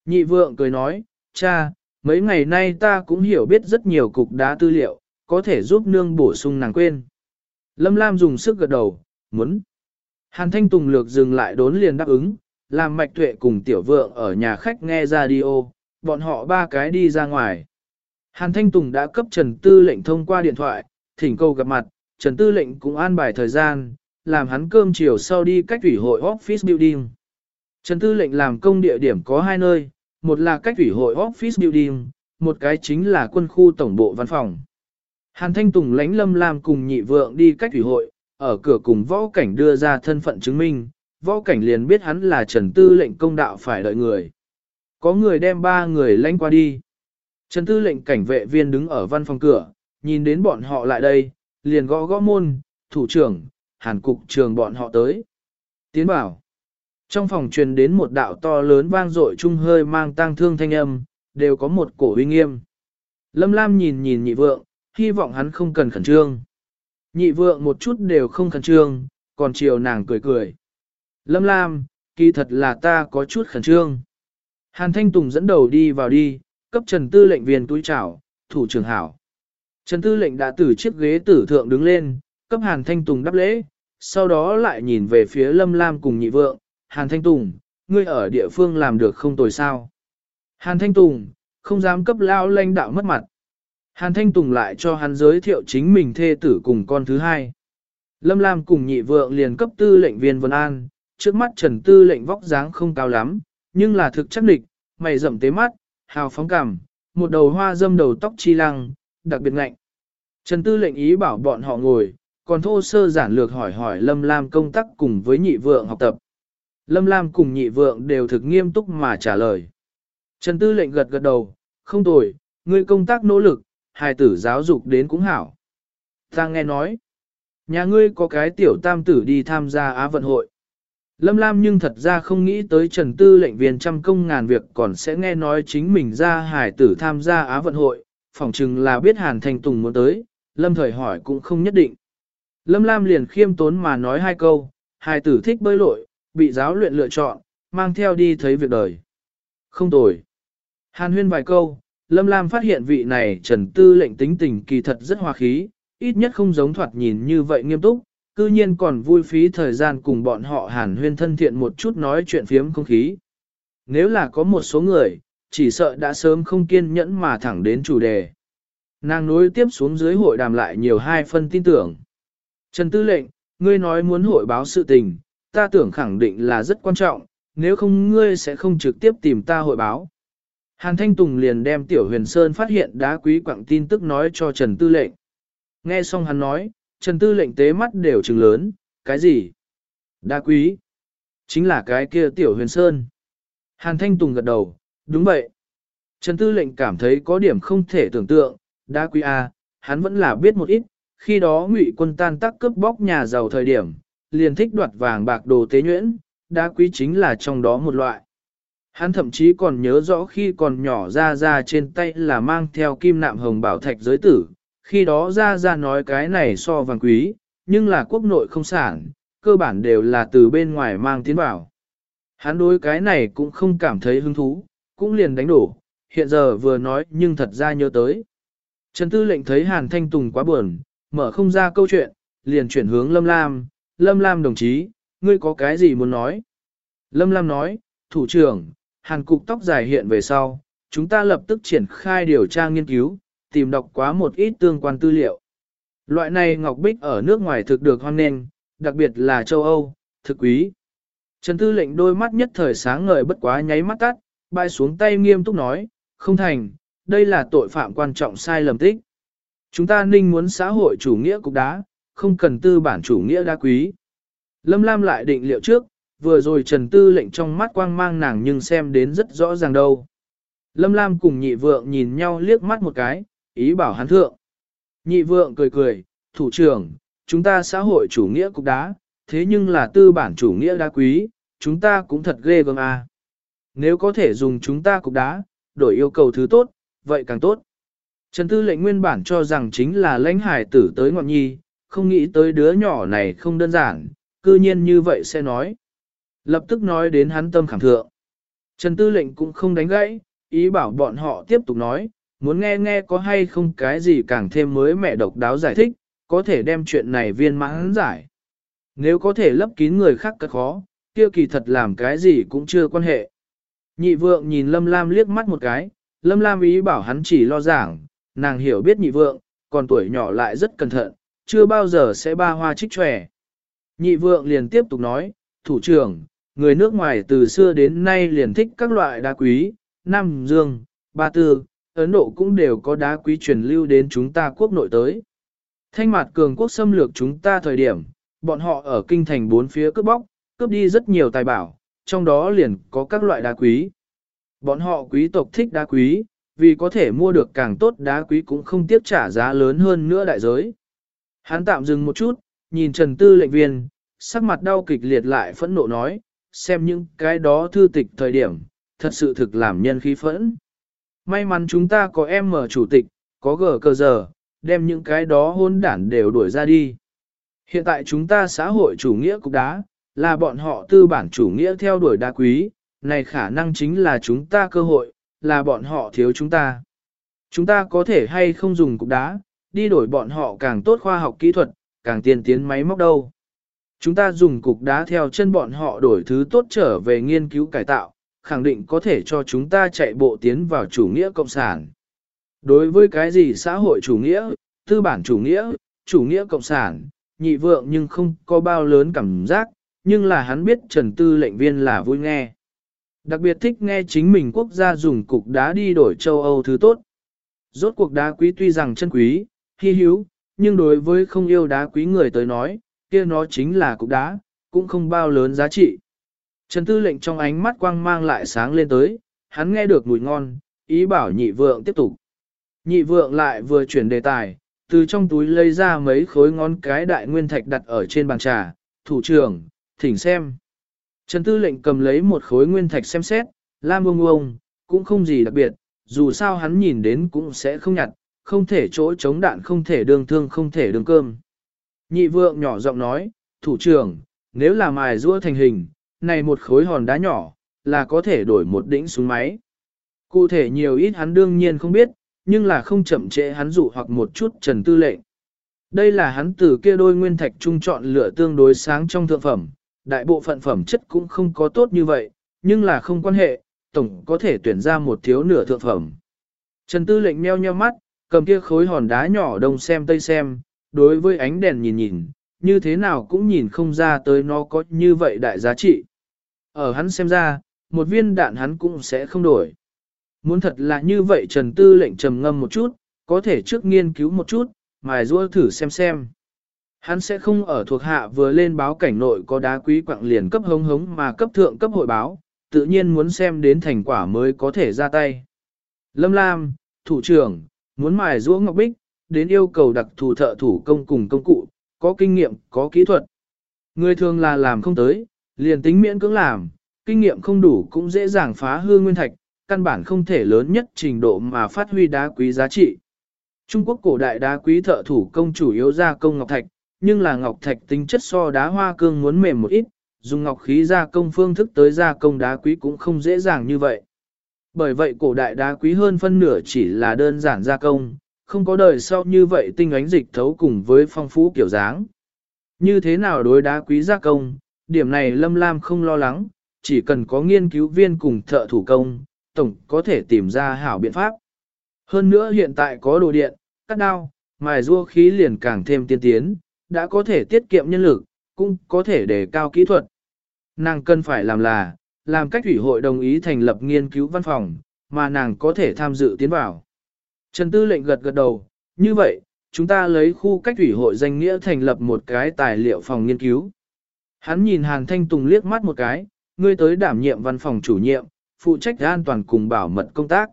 Nhị vượng cười nói, cha, mấy ngày nay ta cũng hiểu biết rất nhiều cục đá tư liệu, có thể giúp nương bổ sung nàng quên. Lâm Lam dùng sức gật đầu, muốn. Hàn Thanh Tùng lược dừng lại đốn liền đáp ứng, làm mạch tuệ cùng tiểu vượng ở nhà khách nghe radio, bọn họ ba cái đi ra ngoài. Hàn Thanh Tùng đã cấp Trần Tư lệnh thông qua điện thoại, thỉnh cầu gặp mặt, Trần Tư lệnh cũng an bài thời gian, làm hắn cơm chiều sau đi cách ủy hội office building. Trần Tư lệnh làm công địa điểm có hai nơi, một là cách ủy hội office building, một cái chính là quân khu tổng bộ văn phòng. Hàn Thanh Tùng lãnh lâm làm cùng nhị vượng đi cách ủy hội, ở cửa cùng võ cảnh đưa ra thân phận chứng minh, võ cảnh liền biết hắn là Trần Tư lệnh công đạo phải đợi người. Có người đem ba người lãnh qua đi. Trần Tư lệnh cảnh vệ viên đứng ở văn phòng cửa, nhìn đến bọn họ lại đây, liền gõ gõ môn, thủ trưởng, hàn cục trường bọn họ tới. Tiến bảo. Trong phòng truyền đến một đạo to lớn vang dội trung hơi mang tang thương thanh âm, đều có một cổ uy nghiêm. Lâm Lam nhìn nhìn nhị vượng, hy vọng hắn không cần khẩn trương. Nhị vượng một chút đều không khẩn trương, còn chiều nàng cười cười. Lâm Lam, kỳ thật là ta có chút khẩn trương. Hàn Thanh Tùng dẫn đầu đi vào đi, cấp Trần Tư lệnh viên túi chảo thủ trưởng hảo. Trần Tư lệnh đã từ chiếc ghế tử thượng đứng lên, cấp Hàn Thanh Tùng đáp lễ, sau đó lại nhìn về phía Lâm Lam cùng nhị vượng, Hàn Thanh Tùng, ngươi ở địa phương làm được không tồi sao. Hàn Thanh Tùng, không dám cấp lao lãnh đạo mất mặt. Hàn Thanh Tùng lại cho hắn giới thiệu chính mình thê tử cùng con thứ hai. Lâm Lam cùng nhị vượng liền cấp tư lệnh viên Vân An, trước mắt Trần Tư lệnh vóc dáng không cao lắm, nhưng là thực chắc địch, mày rậm tế mắt, hào phóng cảm, một đầu hoa dâm đầu tóc chi lăng, đặc biệt ngạnh. Trần Tư lệnh ý bảo bọn họ ngồi, còn thô sơ giản lược hỏi hỏi Lâm Lam công tác cùng với nhị vượng học tập. Lâm Lam cùng nhị vượng đều thực nghiêm túc mà trả lời. Trần Tư lệnh gật gật đầu, không tồi, ngươi công tác nỗ lực, hài tử giáo dục đến cũng hảo. Ta nghe nói, nhà ngươi có cái tiểu tam tử đi tham gia Á vận hội. Lâm Lam nhưng thật ra không nghĩ tới Trần Tư lệnh viên trăm công ngàn việc còn sẽ nghe nói chính mình ra hải tử tham gia Á vận hội, phỏng chừng là biết Hàn Thanh Tùng muốn tới, Lâm thời hỏi cũng không nhất định. Lâm Lam liền khiêm tốn mà nói hai câu, hải tử thích bơi lội, bị giáo luyện lựa chọn, mang theo đi thấy việc đời. Không tồi. Hàn huyên vài câu, Lâm Lam phát hiện vị này Trần Tư lệnh tính tình kỳ thật rất hòa khí, ít nhất không giống thoạt nhìn như vậy nghiêm túc, cư nhiên còn vui phí thời gian cùng bọn họ hàn huyên thân thiện một chút nói chuyện phiếm không khí. Nếu là có một số người, chỉ sợ đã sớm không kiên nhẫn mà thẳng đến chủ đề. Nàng nối tiếp xuống dưới hội đàm lại nhiều hai phân tin tưởng. Trần Tư lệnh, ngươi nói muốn hội báo sự tình, ta tưởng khẳng định là rất quan trọng, nếu không ngươi sẽ không trực tiếp tìm ta hội báo. Hàn Thanh Tùng liền đem Tiểu Huyền Sơn phát hiện đá quý quặng tin tức nói cho Trần Tư lệnh. Nghe xong hắn nói, Trần Tư lệnh tế mắt đều trừng lớn, cái gì? Đá quý? Chính là cái kia Tiểu Huyền Sơn. Hàn Thanh Tùng gật đầu, đúng vậy. Trần Tư lệnh cảm thấy có điểm không thể tưởng tượng, đá quý A, hắn vẫn là biết một ít, khi đó ngụy quân tan tác cướp bóc nhà giàu thời điểm, liền thích đoạt vàng bạc đồ tế nhuyễn, đá quý chính là trong đó một loại. Hắn thậm chí còn nhớ rõ khi còn nhỏ ra ra trên tay là mang theo kim nạm hồng bảo thạch giới tử, khi đó ra ra nói cái này so vàng quý, nhưng là quốc nội không sản, cơ bản đều là từ bên ngoài mang tiến vào. Hắn đối cái này cũng không cảm thấy hứng thú, cũng liền đánh đổ, hiện giờ vừa nói nhưng thật ra nhớ tới. Trần Tư lệnh thấy Hàn Thanh Tùng quá buồn, mở không ra câu chuyện, liền chuyển hướng Lâm Lam, Lâm Lam đồng chí, ngươi có cái gì muốn nói? Lâm Lam nói, thủ trưởng, Hàn cục tóc dài hiện về sau, chúng ta lập tức triển khai điều tra nghiên cứu, tìm đọc quá một ít tương quan tư liệu. Loại này ngọc bích ở nước ngoài thực được hoan nghênh, đặc biệt là châu Âu, thực quý. Trần Tư lệnh đôi mắt nhất thời sáng ngời bất quá nháy mắt tắt, bay xuống tay nghiêm túc nói, không thành, đây là tội phạm quan trọng sai lầm tích. Chúng ta ninh muốn xã hội chủ nghĩa cục đá, không cần tư bản chủ nghĩa đa quý. Lâm Lam lại định liệu trước, vừa rồi Trần Tư lệnh trong mắt quang mang nàng nhưng xem đến rất rõ ràng đâu. Lâm Lam cùng nhị vượng nhìn nhau liếc mắt một cái, ý bảo hắn thượng. Nhị vượng cười cười, thủ trưởng, chúng ta xã hội chủ nghĩa cục đá, thế nhưng là tư bản chủ nghĩa đá quý, chúng ta cũng thật ghê gớm à. Nếu có thể dùng chúng ta cục đá, đổi yêu cầu thứ tốt, vậy càng tốt. Trần Tư lệnh nguyên bản cho rằng chính là lãnh hải tử tới ngọn nhi, không nghĩ tới đứa nhỏ này không đơn giản, cư nhiên như vậy sẽ nói. Lập tức nói đến hắn tâm khảm thượng. Trần Tư lệnh cũng không đánh gãy, ý bảo bọn họ tiếp tục nói, muốn nghe nghe có hay không cái gì càng thêm mới mẹ độc đáo giải thích, có thể đem chuyện này viên mãn giải. Nếu có thể lấp kín người khác cất khó, kia kỳ thật làm cái gì cũng chưa quan hệ. Nhị vượng nhìn Lâm Lam liếc mắt một cái, Lâm Lam ý bảo hắn chỉ lo giảng, nàng hiểu biết nhị vượng, còn tuổi nhỏ lại rất cẩn thận, chưa bao giờ sẽ ba hoa trích tròe. Nhị vượng liền tiếp tục nói, thủ trưởng, người nước ngoài từ xưa đến nay liền thích các loại đá quý, Nam Dương, Ba Tư, Ấn Độ cũng đều có đá quý truyền lưu đến chúng ta quốc nội tới. Thanh mặt cường quốc xâm lược chúng ta thời điểm, bọn họ ở kinh thành bốn phía cướp bóc, cướp đi rất nhiều tài bảo, trong đó liền có các loại đá quý. Bọn họ quý tộc thích đá quý, vì có thể mua được càng tốt đá quý cũng không tiếp trả giá lớn hơn nữa đại giới. Hắn tạm dừng một chút, nhìn Trần Tư lệnh viên, sắc mặt đau kịch liệt lại phẫn nộ nói, xem những cái đó thư tịch thời điểm, thật sự thực làm nhân khí phẫn. May mắn chúng ta có em mở chủ tịch, có gờ cơ giờ, đem những cái đó hôn đản đều đuổi ra đi. Hiện tại chúng ta xã hội chủ nghĩa cục đá, là bọn họ tư bản chủ nghĩa theo đuổi đa quý, này khả năng chính là chúng ta cơ hội, là bọn họ thiếu chúng ta. Chúng ta có thể hay không dùng cục đá, đi đổi bọn họ càng tốt khoa học kỹ thuật, càng tiên tiến máy móc đâu. Chúng ta dùng cục đá theo chân bọn họ đổi thứ tốt trở về nghiên cứu cải tạo, khẳng định có thể cho chúng ta chạy bộ tiến vào chủ nghĩa cộng sản. Đối với cái gì xã hội chủ nghĩa, tư bản chủ nghĩa, chủ nghĩa cộng sản, nhị vượng nhưng không có bao lớn cảm giác, nhưng là hắn biết Trần Tư lệnh viên là vui nghe. Đặc biệt thích nghe chính mình quốc gia dùng cục đá đi đổi châu Âu thứ tốt. Rốt cuộc đá quý tuy rằng chân quý, hy hữu, nhưng đối với không yêu đá quý người tới nói, kia nó chính là cục đá, cũng không bao lớn giá trị. Trần Tư lệnh trong ánh mắt quang mang lại sáng lên tới, hắn nghe được mùi ngon, ý bảo nhị vượng tiếp tục. Nhị vượng lại vừa chuyển đề tài, từ trong túi lấy ra mấy khối ngón cái đại nguyên thạch đặt ở trên bàn trà, thủ trưởng, thỉnh xem. Trần Tư lệnh cầm lấy một khối nguyên thạch xem xét, lam bông bông, cũng không gì đặc biệt, dù sao hắn nhìn đến cũng sẽ không nhặt, không thể chỗ chống đạn không thể đường thương không thể đường cơm. Nhị vượng nhỏ giọng nói, thủ trưởng, nếu là mài rũa thành hình, này một khối hòn đá nhỏ, là có thể đổi một đỉnh súng máy. Cụ thể nhiều ít hắn đương nhiên không biết, nhưng là không chậm trễ hắn dụ hoặc một chút trần tư lệnh. Đây là hắn từ kia đôi nguyên thạch trung chọn lựa tương đối sáng trong thượng phẩm, đại bộ phận phẩm chất cũng không có tốt như vậy, nhưng là không quan hệ, tổng có thể tuyển ra một thiếu nửa thượng phẩm. Trần tư lệnh meo nheo mắt, cầm kia khối hòn đá nhỏ đông xem tây xem, đối với ánh đèn nhìn nhìn, như thế nào cũng nhìn không ra tới nó có như vậy đại giá trị. Ở hắn xem ra, một viên đạn hắn cũng sẽ không đổi. Muốn thật là như vậy Trần Tư lệnh trầm ngâm một chút, có thể trước nghiên cứu một chút, mài rua thử xem xem. Hắn sẽ không ở thuộc hạ vừa lên báo cảnh nội có đá quý quạng liền cấp hống hống mà cấp thượng cấp hội báo, tự nhiên muốn xem đến thành quả mới có thể ra tay. Lâm Lam, thủ trưởng, muốn mài rũa ngọc bích, đến yêu cầu đặc thù thợ thủ công cùng công cụ, có kinh nghiệm, có kỹ thuật. Người thường là làm không tới, liền tính miễn cưỡng làm, kinh nghiệm không đủ cũng dễ dàng phá hư nguyên thạch, căn bản không thể lớn nhất trình độ mà phát huy đá quý giá trị. Trung Quốc cổ đại đá quý thợ thủ công chủ yếu gia công ngọc thạch, nhưng là ngọc thạch tính chất so đá hoa cương muốn mềm một ít, dùng ngọc khí gia công phương thức tới gia công đá quý cũng không dễ dàng như vậy. Bởi vậy cổ đại đá quý hơn phân nửa chỉ là đơn giản gia công, không có đời sau như vậy tinh ánh dịch thấu cùng với phong phú kiểu dáng. Như thế nào đối đá quý gia công, điểm này Lâm Lam không lo lắng, chỉ cần có nghiên cứu viên cùng thợ thủ công, tổng có thể tìm ra hảo biện pháp. Hơn nữa hiện tại có đồ điện, cắt đao, mài rua khí liền càng thêm tiên tiến, đã có thể tiết kiệm nhân lực, cũng có thể đề cao kỹ thuật. Nàng cần phải làm là, làm cách ủy hội đồng ý thành lập nghiên cứu văn phòng, mà nàng có thể tham dự tiến vào. Trần Tư lệnh gật gật đầu, như vậy, chúng ta lấy khu cách ủy hội danh nghĩa thành lập một cái tài liệu phòng nghiên cứu. Hắn nhìn Hàn Thanh Tùng liếc mắt một cái, ngươi tới đảm nhiệm văn phòng chủ nhiệm, phụ trách an toàn cùng bảo mật công tác.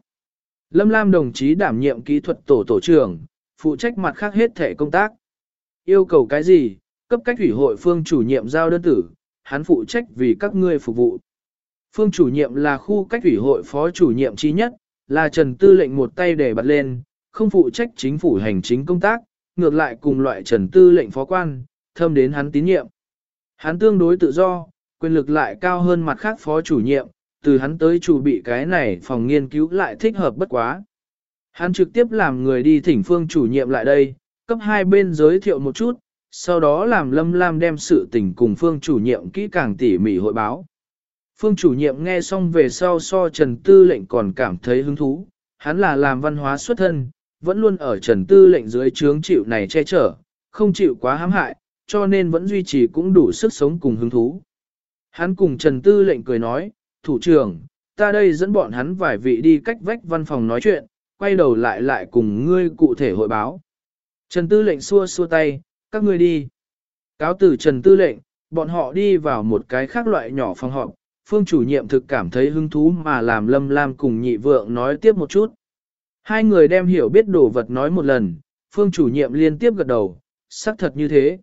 Lâm Lam đồng chí đảm nhiệm kỹ thuật tổ tổ trưởng, phụ trách mặt khác hết thể công tác. Yêu cầu cái gì, cấp cách ủy hội phương chủ nhiệm giao đơn tử, hắn phụ trách vì các ngươi phục vụ. Phương chủ nhiệm là khu cách ủy hội phó chủ nhiệm trí nhất, là Trần Tư lệnh một tay để bật lên, không phụ trách chính phủ hành chính công tác, ngược lại cùng loại Trần Tư lệnh phó quan, thâm đến hắn tín nhiệm. Hắn tương đối tự do, quyền lực lại cao hơn mặt khác phó chủ nhiệm, từ hắn tới chủ bị cái này phòng nghiên cứu lại thích hợp bất quá. Hắn trực tiếp làm người đi thỉnh phương chủ nhiệm lại đây, cấp hai bên giới thiệu một chút, sau đó làm Lâm Lam đem sự tình cùng phương chủ nhiệm kỹ càng tỉ mỉ hội báo. Phương chủ nhiệm nghe xong về sau so Trần Tư lệnh còn cảm thấy hứng thú, hắn là làm văn hóa xuất thân, vẫn luôn ở Trần Tư lệnh dưới trướng chịu này che chở, không chịu quá hãm hại, cho nên vẫn duy trì cũng đủ sức sống cùng hứng thú. Hắn cùng Trần Tư lệnh cười nói, thủ trưởng, ta đây dẫn bọn hắn vài vị đi cách vách văn phòng nói chuyện, quay đầu lại lại cùng ngươi cụ thể hội báo. Trần Tư lệnh xua xua tay, các ngươi đi. Cáo từ Trần Tư lệnh, bọn họ đi vào một cái khác loại nhỏ phòng họp, phương chủ nhiệm thực cảm thấy hứng thú mà làm Lâm Lam cùng nhị vượng nói tiếp một chút. Hai người đem hiểu biết đồ vật nói một lần, phương chủ nhiệm liên tiếp gật đầu, xác thật như thế.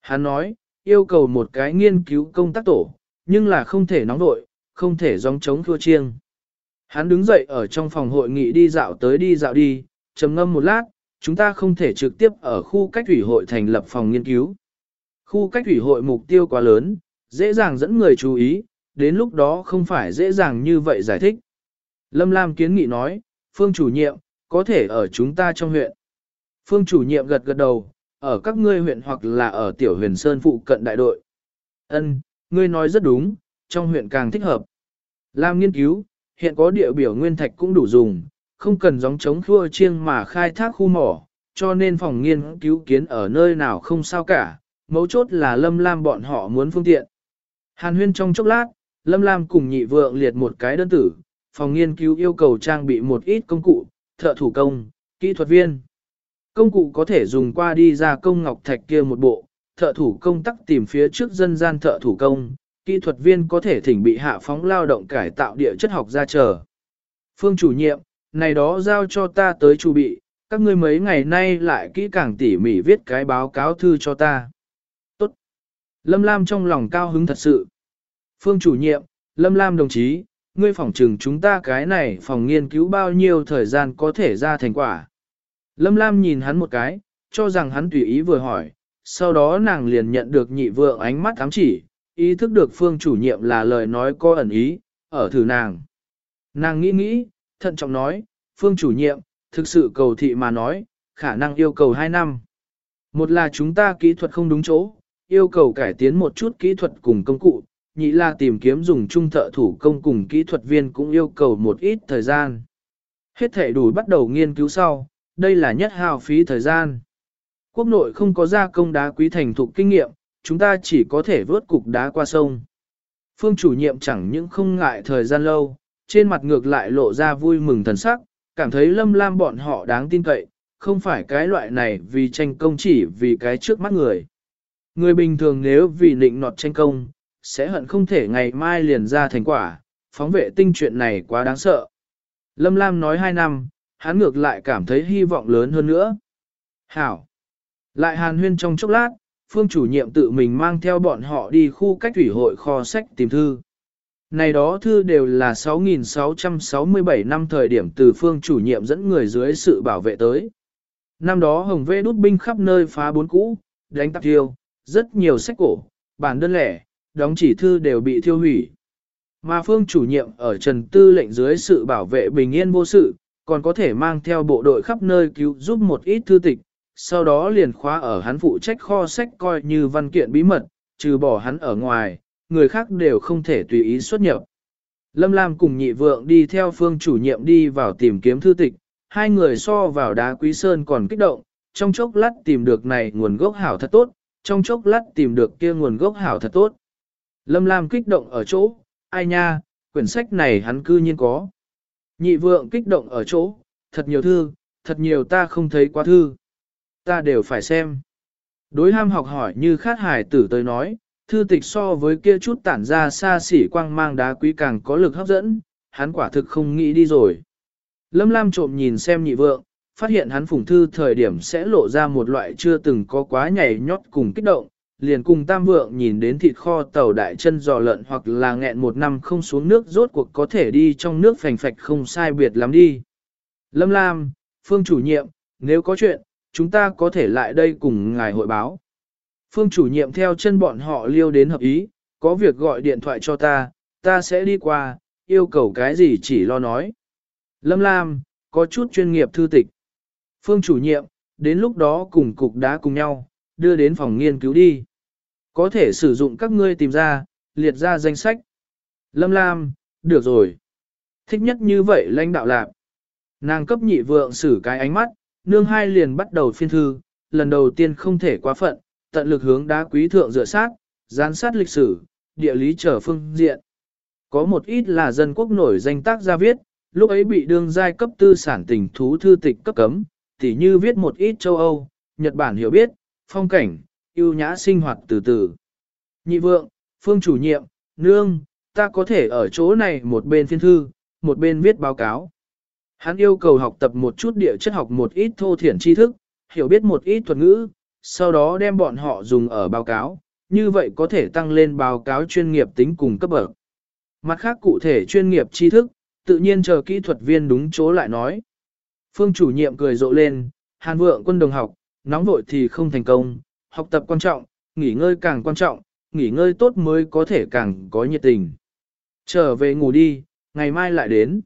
Hắn nói, yêu cầu một cái nghiên cứu công tác tổ, nhưng là không thể nóng nội, không thể gióng chống thua chiêng. Hắn đứng dậy ở trong phòng hội nghị đi dạo tới đi dạo đi, trầm ngâm một lát, chúng ta không thể trực tiếp ở khu cách ủy hội thành lập phòng nghiên cứu. Khu cách ủy hội mục tiêu quá lớn, dễ dàng dẫn người chú ý, đến lúc đó không phải dễ dàng như vậy giải thích. Lâm Lam kiến nghị nói, Phương chủ nhiệm, có thể ở chúng ta trong huyện. Phương chủ nhiệm gật gật đầu, ở các ngươi huyện hoặc là ở tiểu huyền sơn phụ cận đại đội. Ân, ngươi nói rất đúng, trong huyện càng thích hợp. Làm nghiên cứu, hiện có địa biểu nguyên thạch cũng đủ dùng, không cần gióng chống khua chiêng mà khai thác khu mỏ, cho nên phòng nghiên cứu kiến ở nơi nào không sao cả, mấu chốt là Lâm Lam bọn họ muốn phương tiện. Hàn huyên trong chốc lát, Lâm Lam cùng nhị vượng liệt một cái đơn tử, phòng nghiên cứu yêu cầu trang bị một ít công cụ, thợ thủ công, kỹ thuật viên. Công cụ có thể dùng qua đi ra công ngọc thạch kia một bộ, thợ thủ công tắc tìm phía trước dân gian thợ thủ công, kỹ thuật viên có thể thỉnh bị hạ phóng lao động cải tạo địa chất học ra chờ. Phương chủ nhiệm, này đó giao cho ta tới chủ bị, các ngươi mấy ngày nay lại kỹ càng tỉ mỉ viết cái báo cáo thư cho ta. Tốt. Lâm Lam trong lòng cao hứng thật sự. Phương chủ nhiệm, Lâm Lam đồng chí, ngươi phỏng trừng chúng ta cái này phòng nghiên cứu bao nhiêu thời gian có thể ra thành quả. Lâm Lam nhìn hắn một cái, cho rằng hắn tùy ý vừa hỏi, sau đó nàng liền nhận được nhị vượng ánh mắt ám chỉ, ý thức được phương chủ nhiệm là lời nói có ẩn ý, ở thử nàng. Nàng nghĩ nghĩ, thận trọng nói, phương chủ nhiệm, thực sự cầu thị mà nói, khả năng yêu cầu 2 năm. Một là chúng ta kỹ thuật không đúng chỗ, yêu cầu cải tiến một chút kỹ thuật cùng công cụ, nhị là tìm kiếm dùng chung thợ thủ công cùng kỹ thuật viên cũng yêu cầu một ít thời gian. Hết thể đủ bắt đầu nghiên cứu sau, đây là nhất hào phí thời gian. Quốc nội không có gia công đá quý thành thục kinh nghiệm, chúng ta chỉ có thể vớt cục đá qua sông. Phương chủ nhiệm chẳng những không ngại thời gian lâu, trên mặt ngược lại lộ ra vui mừng thần sắc, cảm thấy lâm lam bọn họ đáng tin cậy, không phải cái loại này vì tranh công chỉ vì cái trước mắt người. Người bình thường nếu vì nịnh nọt tranh công, sẽ hận không thể ngày mai liền ra thành quả, phóng vệ tinh chuyện này quá đáng sợ. Lâm Lam nói hai năm, hắn ngược lại cảm thấy hy vọng lớn hơn nữa. Hảo! Lại hàn huyên trong chốc lát, phương chủ nhiệm tự mình mang theo bọn họ đi khu cách thủy hội kho sách tìm thư. Này đó thư đều là 6.667 năm thời điểm từ phương chủ nhiệm dẫn người dưới sự bảo vệ tới. Năm đó Hồng Vê đút binh khắp nơi phá bốn cũ, đánh tạp tiêu, rất nhiều sách cổ, bản đơn lẻ, đóng chỉ thư đều bị thiêu hủy. Mà phương chủ nhiệm ở Trần Tư lệnh dưới sự bảo vệ bình yên vô sự, còn có thể mang theo bộ đội khắp nơi cứu giúp một ít thư tịch, sau đó liền khóa ở hắn phụ trách kho sách coi như văn kiện bí mật, trừ bỏ hắn ở ngoài, người khác đều không thể tùy ý xuất nhập. Lâm Lam cùng nhị vượng đi theo phương chủ nhiệm đi vào tìm kiếm thư tịch, hai người so vào đá quý sơn còn kích động, trong chốc lát tìm được này nguồn gốc hảo thật tốt, trong chốc lát tìm được kia nguồn gốc hảo thật tốt. Lâm Lam kích động ở chỗ, ai nha, quyển sách này hắn cư nhiên có. Nhị vượng kích động ở chỗ, thật nhiều thư, thật nhiều ta không thấy quá thư. Ta đều phải xem. Đối ham học hỏi như khát hải tử tới nói, thư tịch so với kia chút tản ra xa xỉ quang mang đá quý càng có lực hấp dẫn, hắn quả thực không nghĩ đi rồi. Lâm Lam trộm nhìn xem nhị vượng, phát hiện hắn phủng thư thời điểm sẽ lộ ra một loại chưa từng có quá nhảy nhót cùng kích động, liền cùng tam vượng nhìn đến thịt kho tàu đại chân giò lợn hoặc là nghẹn một năm không xuống nước rốt cuộc có thể đi trong nước phành phạch không sai biệt lắm đi. Lâm Lam, Phương chủ nhiệm, nếu có chuyện, chúng ta có thể lại đây cùng ngài hội báo. Phương chủ nhiệm theo chân bọn họ liêu đến hợp ý, có việc gọi điện thoại cho ta, ta sẽ đi qua, yêu cầu cái gì chỉ lo nói. Lâm Lam, có chút chuyên nghiệp thư tịch. Phương chủ nhiệm, đến lúc đó cùng cục đá cùng nhau, đưa đến phòng nghiên cứu đi. Có thể sử dụng các ngươi tìm ra, liệt ra danh sách. Lâm Lam, được rồi. Thích nhất như vậy lãnh đạo lạc. Nàng cấp nhị vượng xử cái ánh mắt, nương hai liền bắt đầu phiên thư, lần đầu tiên không thể quá phận, tận lực hướng đá quý thượng dựa sát, gián sát lịch sử, địa lý trở phương diện. Có một ít là dân quốc nổi danh tác gia viết, lúc ấy bị đương giai cấp tư sản tình thú thư tịch cấp cấm, tỉ như viết một ít châu Âu, Nhật Bản hiểu biết, phong cảnh, yêu nhã sinh hoạt từ từ. Nhị vượng, phương chủ nhiệm, nương, ta có thể ở chỗ này một bên phiên thư, một bên viết báo cáo. Hắn yêu cầu học tập một chút địa chất học một ít thô thiển tri thức, hiểu biết một ít thuật ngữ, sau đó đem bọn họ dùng ở báo cáo, như vậy có thể tăng lên báo cáo chuyên nghiệp tính cùng cấp bậc. Mặt khác cụ thể chuyên nghiệp tri thức, tự nhiên chờ kỹ thuật viên đúng chỗ lại nói. Phương chủ nhiệm cười rộ lên, hàn vượng quân đồng học, nóng vội thì không thành công, học tập quan trọng, nghỉ ngơi càng quan trọng, nghỉ ngơi tốt mới có thể càng có nhiệt tình. Trở về ngủ đi, ngày mai lại đến.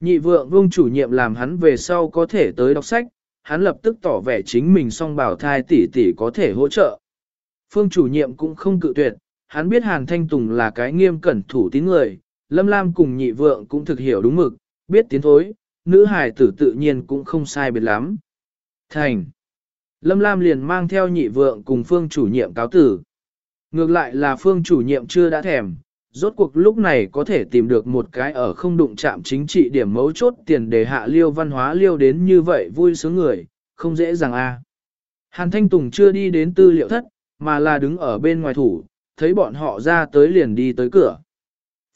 Nhị vượng vương chủ nhiệm làm hắn về sau có thể tới đọc sách, hắn lập tức tỏ vẻ chính mình song bảo thai tỷ tỷ có thể hỗ trợ. Phương chủ nhiệm cũng không cự tuyệt, hắn biết Hàn Thanh Tùng là cái nghiêm cẩn thủ tín người, Lâm Lam cùng nhị vượng cũng thực hiểu đúng mực, biết tiến thối, nữ hài tử tự nhiên cũng không sai biệt lắm. Thành. Lâm Lam liền mang theo nhị vượng cùng phương chủ nhiệm cáo tử. Ngược lại là phương chủ nhiệm chưa đã thèm, rốt cuộc lúc này có thể tìm được một cái ở không đụng chạm chính trị điểm mấu chốt tiền để hạ liêu văn hóa liêu đến như vậy vui sướng người, không dễ dàng a. Hàn Thanh Tùng chưa đi đến tư liệu thất, mà là đứng ở bên ngoài thủ, thấy bọn họ ra tới liền đi tới cửa.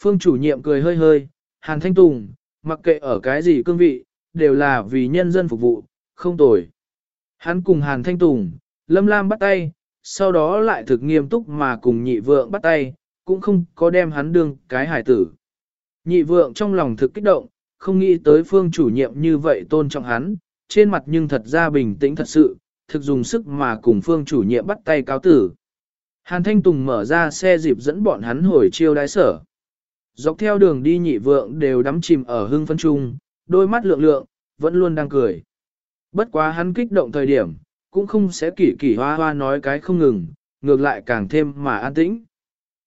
Phương chủ nhiệm cười hơi hơi, Hàn Thanh Tùng, mặc kệ ở cái gì cương vị, đều là vì nhân dân phục vụ, không tồi. Hắn cùng Hàn Thanh Tùng, Lâm Lam bắt tay, sau đó lại thực nghiêm túc mà cùng nhị vượng bắt tay, cũng không có đem hắn đương cái hải tử. Nhị vượng trong lòng thực kích động, không nghĩ tới phương chủ nhiệm như vậy tôn trọng hắn, trên mặt nhưng thật ra bình tĩnh thật sự, thực dùng sức mà cùng phương chủ nhiệm bắt tay cáo tử. Hàn Thanh Tùng mở ra xe dịp dẫn bọn hắn hồi chiêu đái sở. Dọc theo đường đi nhị vượng đều đắm chìm ở hưng phân trung, đôi mắt lượng lượng, vẫn luôn đang cười. Bất quá hắn kích động thời điểm, cũng không sẽ kỳ kỳ hoa hoa nói cái không ngừng, ngược lại càng thêm mà an tĩnh.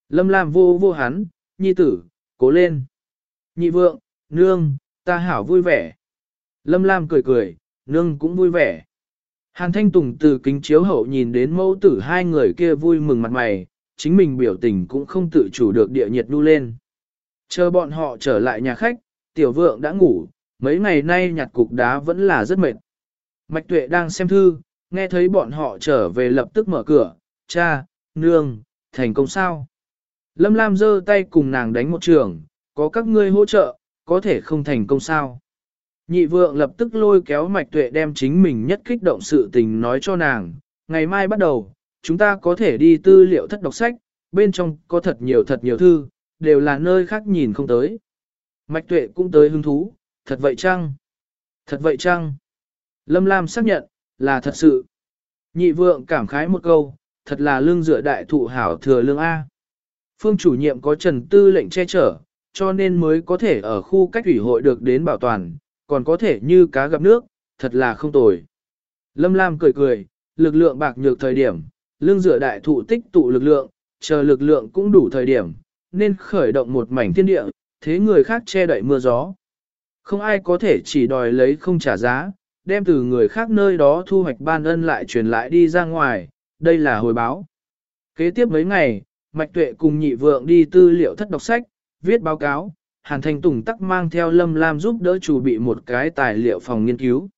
Lâm Lam vô vô hắn, nhi tử, cố lên. Nhị vượng, nương, ta hảo vui vẻ. Lâm Lam cười cười, nương cũng vui vẻ. Hàn Thanh Tùng từ kính chiếu hậu nhìn đến mẫu tử hai người kia vui mừng mặt mày, chính mình biểu tình cũng không tự chủ được địa nhiệt đu lên. Chờ bọn họ trở lại nhà khách, tiểu vượng đã ngủ, mấy ngày nay nhặt cục đá vẫn là rất mệt. Mạch tuệ đang xem thư, nghe thấy bọn họ trở về lập tức mở cửa, cha, nương, thành công sao? Lâm Lam giơ tay cùng nàng đánh một trường, có các ngươi hỗ trợ, có thể không thành công sao? Nhị vượng lập tức lôi kéo mạch tuệ đem chính mình nhất kích động sự tình nói cho nàng, ngày mai bắt đầu, chúng ta có thể đi tư liệu thất đọc sách, bên trong có thật nhiều thật nhiều thư, đều là nơi khác nhìn không tới. Mạch tuệ cũng tới hứng thú, thật vậy chăng? Thật vậy chăng? Lâm Lam xác nhận, là thật sự. Nhị vượng cảm khái một câu, thật là lương dựa đại thụ hảo thừa lương A. Phương chủ nhiệm có trần tư lệnh che chở, cho nên mới có thể ở khu cách ủy hội được đến bảo toàn, còn có thể như cá gặp nước, thật là không tồi. Lâm Lam cười cười, lực lượng bạc nhược thời điểm, lương dựa đại thụ tích tụ lực lượng, chờ lực lượng cũng đủ thời điểm, nên khởi động một mảnh thiên địa, thế người khác che đậy mưa gió. Không ai có thể chỉ đòi lấy không trả giá, đem từ người khác nơi đó thu hoạch ban ân lại truyền lại đi ra ngoài, đây là hồi báo. Kế tiếp mấy ngày, Mạch Tuệ cùng nhị vượng đi tư liệu thất đọc sách, viết báo cáo, Hàn Thành Tùng tắc mang theo Lâm Lam giúp đỡ chủ bị một cái tài liệu phòng nghiên cứu.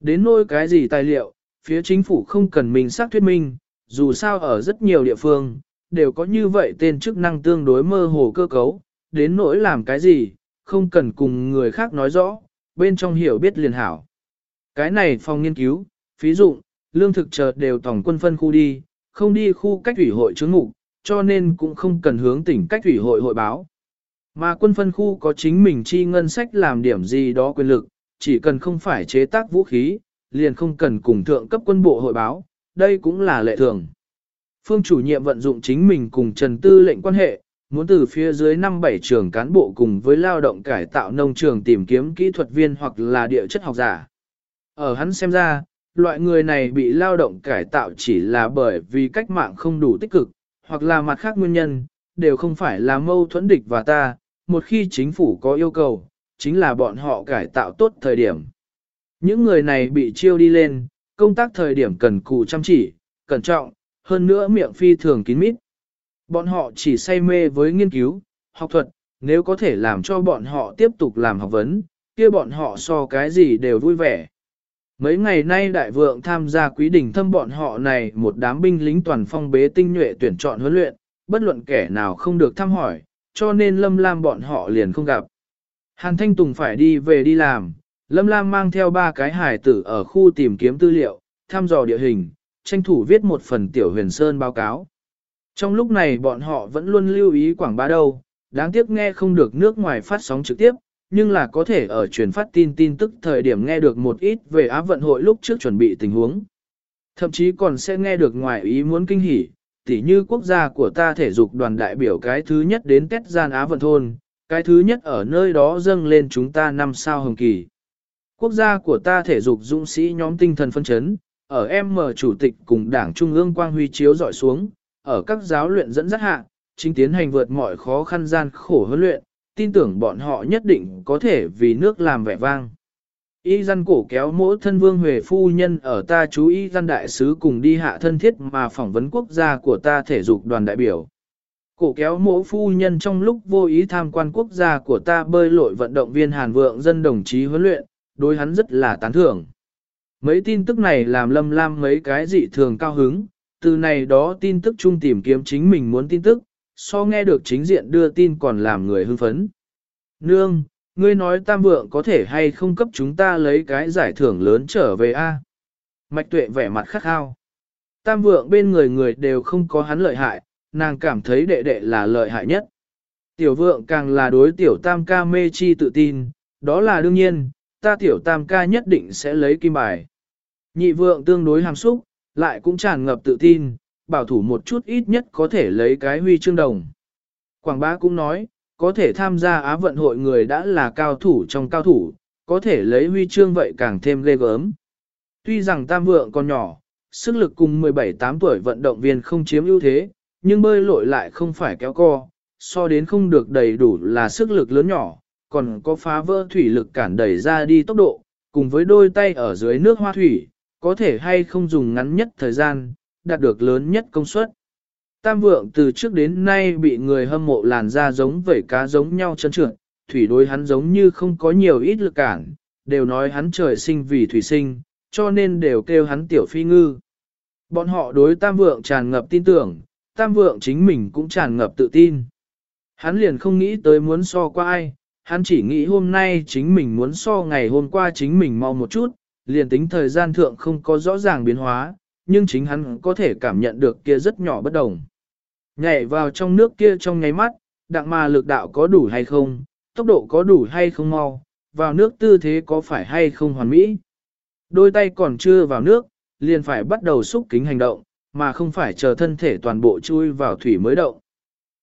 Đến nôi cái gì tài liệu, phía chính phủ không cần mình xác thuyết minh, dù sao ở rất nhiều địa phương, đều có như vậy tên chức năng tương đối mơ hồ cơ cấu, đến nỗi làm cái gì, không cần cùng người khác nói rõ, bên trong hiểu biết liền hảo. Cái này phòng nghiên cứu, phí dụng, lương thực chợt đều tổng quân phân khu đi, không đi khu cách ủy hội chứng ngục, cho nên cũng không cần hướng tỉnh cách ủy hội hội báo. Mà quân phân khu có chính mình chi ngân sách làm điểm gì đó quyền lực, chỉ cần không phải chế tác vũ khí, liền không cần cùng thượng cấp quân bộ hội báo, đây cũng là lệ thường. Phương chủ nhiệm vận dụng chính mình cùng Trần Tư lệnh quan hệ, muốn từ phía dưới năm bảy trường cán bộ cùng với lao động cải tạo nông trường tìm kiếm kỹ thuật viên hoặc là địa chất học giả. Ở hắn xem ra, loại người này bị lao động cải tạo chỉ là bởi vì cách mạng không đủ tích cực, hoặc là mặt khác nguyên nhân, đều không phải là mâu thuẫn địch và ta, một khi chính phủ có yêu cầu, chính là bọn họ cải tạo tốt thời điểm. Những người này bị chiêu đi lên, công tác thời điểm cần cù chăm chỉ, cẩn trọng, hơn nữa miệng phi thường kín mít. Bọn họ chỉ say mê với nghiên cứu, học thuật, nếu có thể làm cho bọn họ tiếp tục làm học vấn, kia bọn họ so cái gì đều vui vẻ. Mấy ngày nay đại vượng tham gia quý đỉnh thâm bọn họ này một đám binh lính toàn phong bế tinh nhuệ tuyển chọn huấn luyện, bất luận kẻ nào không được thăm hỏi, cho nên Lâm Lam bọn họ liền không gặp. Hàn Thanh Tùng phải đi về đi làm, Lâm Lam mang theo ba cái hải tử ở khu tìm kiếm tư liệu, thăm dò địa hình, tranh thủ viết một phần tiểu huyền sơn báo cáo. Trong lúc này bọn họ vẫn luôn lưu ý quảng bá đâu, đáng tiếc nghe không được nước ngoài phát sóng trực tiếp, nhưng là có thể ở truyền phát tin tin tức thời điểm nghe được một ít về Á vận hội lúc trước chuẩn bị tình huống. Thậm chí còn sẽ nghe được ngoài ý muốn kinh hỉ, tỉ như quốc gia của ta thể dục đoàn đại biểu cái thứ nhất đến Tết Gian Á vận thôn, cái thứ nhất ở nơi đó dâng lên chúng ta năm sao hồng kỳ. Quốc gia của ta thể dục dũng sĩ nhóm tinh thần phân chấn, ở em mở chủ tịch cùng đảng Trung ương Quang Huy chiếu dọi xuống, ở các giáo luyện dẫn dắt hạ, chính tiến hành vượt mọi khó khăn gian khổ huấn luyện, tin tưởng bọn họ nhất định có thể vì nước làm vẻ vang. Y dân cổ kéo mỗi thân vương huệ phu nhân ở ta chú y dân đại sứ cùng đi hạ thân thiết mà phỏng vấn quốc gia của ta thể dục đoàn đại biểu. Cổ kéo mỗi phu nhân trong lúc vô ý tham quan quốc gia của ta bơi lội vận động viên Hàn Vượng dân đồng chí huấn luyện, đối hắn rất là tán thưởng. Mấy tin tức này làm lâm lam mấy cái dị thường cao hứng, từ này đó tin tức chung tìm kiếm chính mình muốn tin tức, so nghe được chính diện đưa tin còn làm người hưng phấn. Nương, ngươi nói tam vượng có thể hay không cấp chúng ta lấy cái giải thưởng lớn trở về a? Mạch tuệ vẻ mặt khắc khao. Tam vượng bên người người đều không có hắn lợi hại, nàng cảm thấy đệ đệ là lợi hại nhất. Tiểu vượng càng là đối tiểu tam ca mê chi tự tin, đó là đương nhiên, ta tiểu tam ca nhất định sẽ lấy kim bài. Nhị vượng tương đối hàm xúc, lại cũng tràn ngập tự tin, bảo thủ một chút ít nhất có thể lấy cái huy chương đồng. Quảng bá cũng nói, có thể tham gia Á vận hội người đã là cao thủ trong cao thủ, có thể lấy huy chương vậy càng thêm ghê gớm. Tuy rằng tam vượng còn nhỏ, sức lực cùng 17-8 tuổi vận động viên không chiếm ưu thế, nhưng bơi lội lại không phải kéo co, so đến không được đầy đủ là sức lực lớn nhỏ, còn có phá vỡ thủy lực cản đẩy ra đi tốc độ, cùng với đôi tay ở dưới nước hoa thủy, có thể hay không dùng ngắn nhất thời gian, đạt được lớn nhất công suất. Tam vượng từ trước đến nay bị người hâm mộ làn da giống vẩy cá giống nhau chân trượt, thủy đối hắn giống như không có nhiều ít lực cản, đều nói hắn trời sinh vì thủy sinh, cho nên đều kêu hắn tiểu phi ngư. Bọn họ đối tam vượng tràn ngập tin tưởng, tam vượng chính mình cũng tràn ngập tự tin. Hắn liền không nghĩ tới muốn so qua ai, hắn chỉ nghĩ hôm nay chính mình muốn so ngày hôm qua chính mình mau một chút, liền tính thời gian thượng không có rõ ràng biến hóa, nhưng chính hắn có thể cảm nhận được kia rất nhỏ bất đồng. Nhảy vào trong nước kia trong nháy mắt, đặng mà lực đạo có đủ hay không, tốc độ có đủ hay không mau, vào nước tư thế có phải hay không hoàn mỹ. Đôi tay còn chưa vào nước, liền phải bắt đầu xúc kính hành động, mà không phải chờ thân thể toàn bộ chui vào thủy mới động.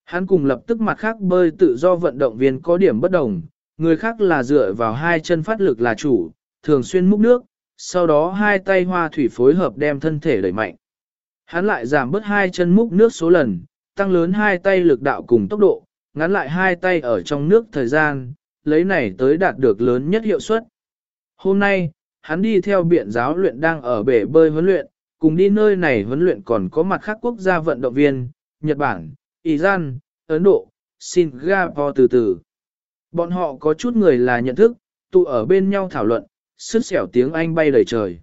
Hắn cùng lập tức mặt khác bơi tự do vận động viên có điểm bất đồng, người khác là dựa vào hai chân phát lực là chủ, thường xuyên múc nước, sau đó hai tay hoa thủy phối hợp đem thân thể đẩy mạnh. Hắn lại giảm bớt hai chân múc nước số lần, tăng lớn hai tay lực đạo cùng tốc độ, ngắn lại hai tay ở trong nước thời gian, lấy này tới đạt được lớn nhất hiệu suất. Hôm nay, hắn đi theo biện giáo luyện đang ở bể bơi huấn luyện, cùng đi nơi này huấn luyện còn có mặt khác quốc gia vận động viên, Nhật Bản, Iran, Ấn Độ, Singapore từ từ. Bọn họ có chút người là nhận thức, tụ ở bên nhau thảo luận, sức xẻo tiếng Anh bay đầy trời.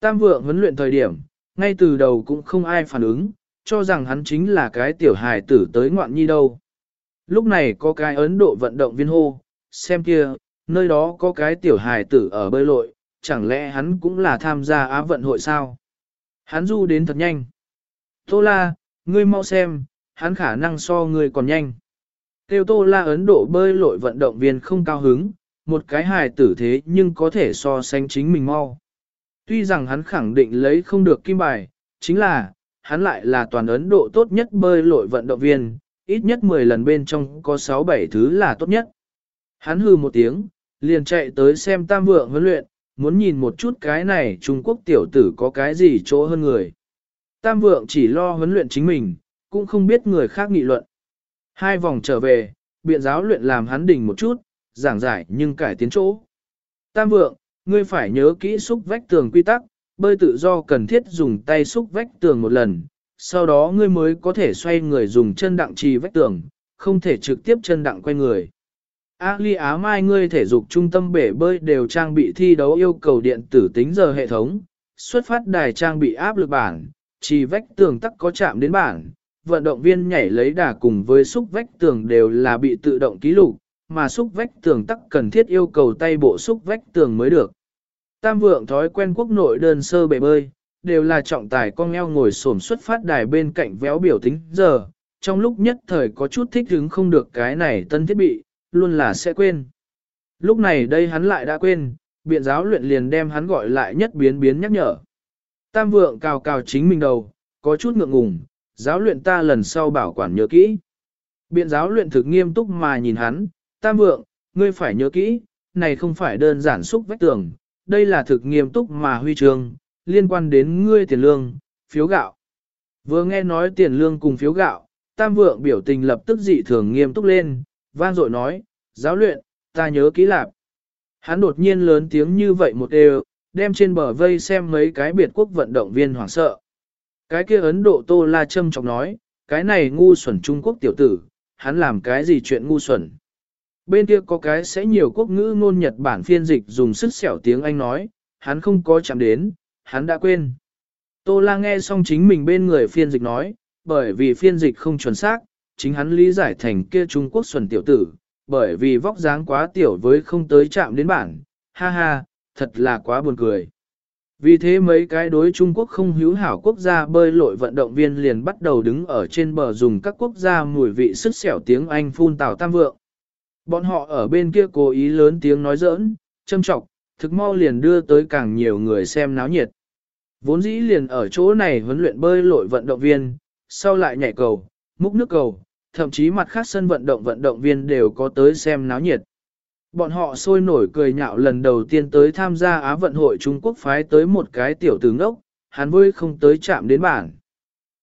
Tam vượng huấn luyện thời điểm, ngay từ đầu cũng không ai phản ứng, cho rằng hắn chính là cái tiểu hài tử tới ngoạn nhi đâu. Lúc này có cái Ấn Độ vận động viên hô, xem kia, nơi đó có cái tiểu hài tử ở bơi lội, chẳng lẽ hắn cũng là tham gia Á vận hội sao? Hắn du đến thật nhanh. Tô la, ngươi mau xem, hắn khả năng so ngươi còn nhanh. Tiêu tô la Ấn Độ bơi lội vận động viên không cao hứng, một cái hài tử thế nhưng có thể so sánh chính mình mau. Tuy rằng hắn khẳng định lấy không được kim bài, chính là, hắn lại là toàn Ấn Độ tốt nhất bơi lội vận động viên, ít nhất 10 lần bên trong có 6-7 thứ là tốt nhất. Hắn hư một tiếng, liền chạy tới xem tam vượng huấn luyện, muốn nhìn một chút cái này Trung Quốc tiểu tử có cái gì chỗ hơn người. Tam vượng chỉ lo huấn luyện chính mình, cũng không biết người khác nghị luận. Hai vòng trở về, biện giáo luyện làm hắn đỉnh một chút, giảng giải nhưng cải tiến chỗ. Tam vượng, ngươi phải nhớ kỹ xúc vách tường quy tắc, bơi tự do cần thiết dùng tay xúc vách tường một lần, sau đó ngươi mới có thể xoay người dùng chân đặng trì vách tường, không thể trực tiếp chân đặng quay người. A ly á mai ngươi thể dục trung tâm bể bơi đều trang bị thi đấu yêu cầu điện tử tính giờ hệ thống, xuất phát đài trang bị áp lực bản, trì vách tường tắc có chạm đến bản, vận động viên nhảy lấy đà cùng với xúc vách tường đều là bị tự động ký lục, mà xúc vách tường tắc cần thiết yêu cầu tay bộ xúc vách tường mới được. Tam vượng thói quen quốc nội đơn sơ bể bơi, đều là trọng tài con eo ngồi xổm xuất phát đài bên cạnh véo biểu tính giờ, trong lúc nhất thời có chút thích hứng không được cái này tân thiết bị, luôn là sẽ quên. Lúc này đây hắn lại đã quên, biện giáo luyện liền đem hắn gọi lại nhất biến biến nhắc nhở. Tam vượng cào cào chính mình đầu, có chút ngượng ngùng, giáo luyện ta lần sau bảo quản nhớ kỹ. Biện giáo luyện thực nghiêm túc mà nhìn hắn, tam vượng, ngươi phải nhớ kỹ, này không phải đơn giản xúc vách tường, đây là thực nghiêm túc mà huy trường, liên quan đến ngươi tiền lương, phiếu gạo. Vừa nghe nói tiền lương cùng phiếu gạo, tam vượng biểu tình lập tức dị thường nghiêm túc lên, vang dội nói, giáo luyện, ta nhớ kỹ lạp. Hắn đột nhiên lớn tiếng như vậy một đều, đem trên bờ vây xem mấy cái biệt quốc vận động viên hoảng sợ. Cái kia Ấn Độ Tô La Trâm trọng nói, cái này ngu xuẩn Trung Quốc tiểu tử, hắn làm cái gì chuyện ngu xuẩn. Bên kia có cái sẽ nhiều quốc ngữ ngôn Nhật Bản phiên dịch dùng sức xẻo tiếng Anh nói, hắn không có chạm đến, hắn đã quên. Tô La nghe xong chính mình bên người phiên dịch nói, bởi vì phiên dịch không chuẩn xác, chính hắn lý giải thành kia Trung Quốc xuẩn tiểu tử, bởi vì vóc dáng quá tiểu với không tới chạm đến bản, ha ha, thật là quá buồn cười. Vì thế mấy cái đối Trung Quốc không hữu hảo quốc gia bơi lội vận động viên liền bắt đầu đứng ở trên bờ dùng các quốc gia mùi vị sức xẻo tiếng Anh phun tào tam vượng. Bọn họ ở bên kia cố ý lớn tiếng nói giỡn, châm trọng, thực mau liền đưa tới càng nhiều người xem náo nhiệt. Vốn dĩ liền ở chỗ này huấn luyện bơi lội vận động viên, sau lại nhảy cầu, múc nước cầu, thậm chí mặt khác sân vận động vận động viên đều có tới xem náo nhiệt. Bọn họ sôi nổi cười nhạo lần đầu tiên tới tham gia Á vận hội Trung Quốc phái tới một cái tiểu tướng ốc, hắn vui không tới chạm đến bảng.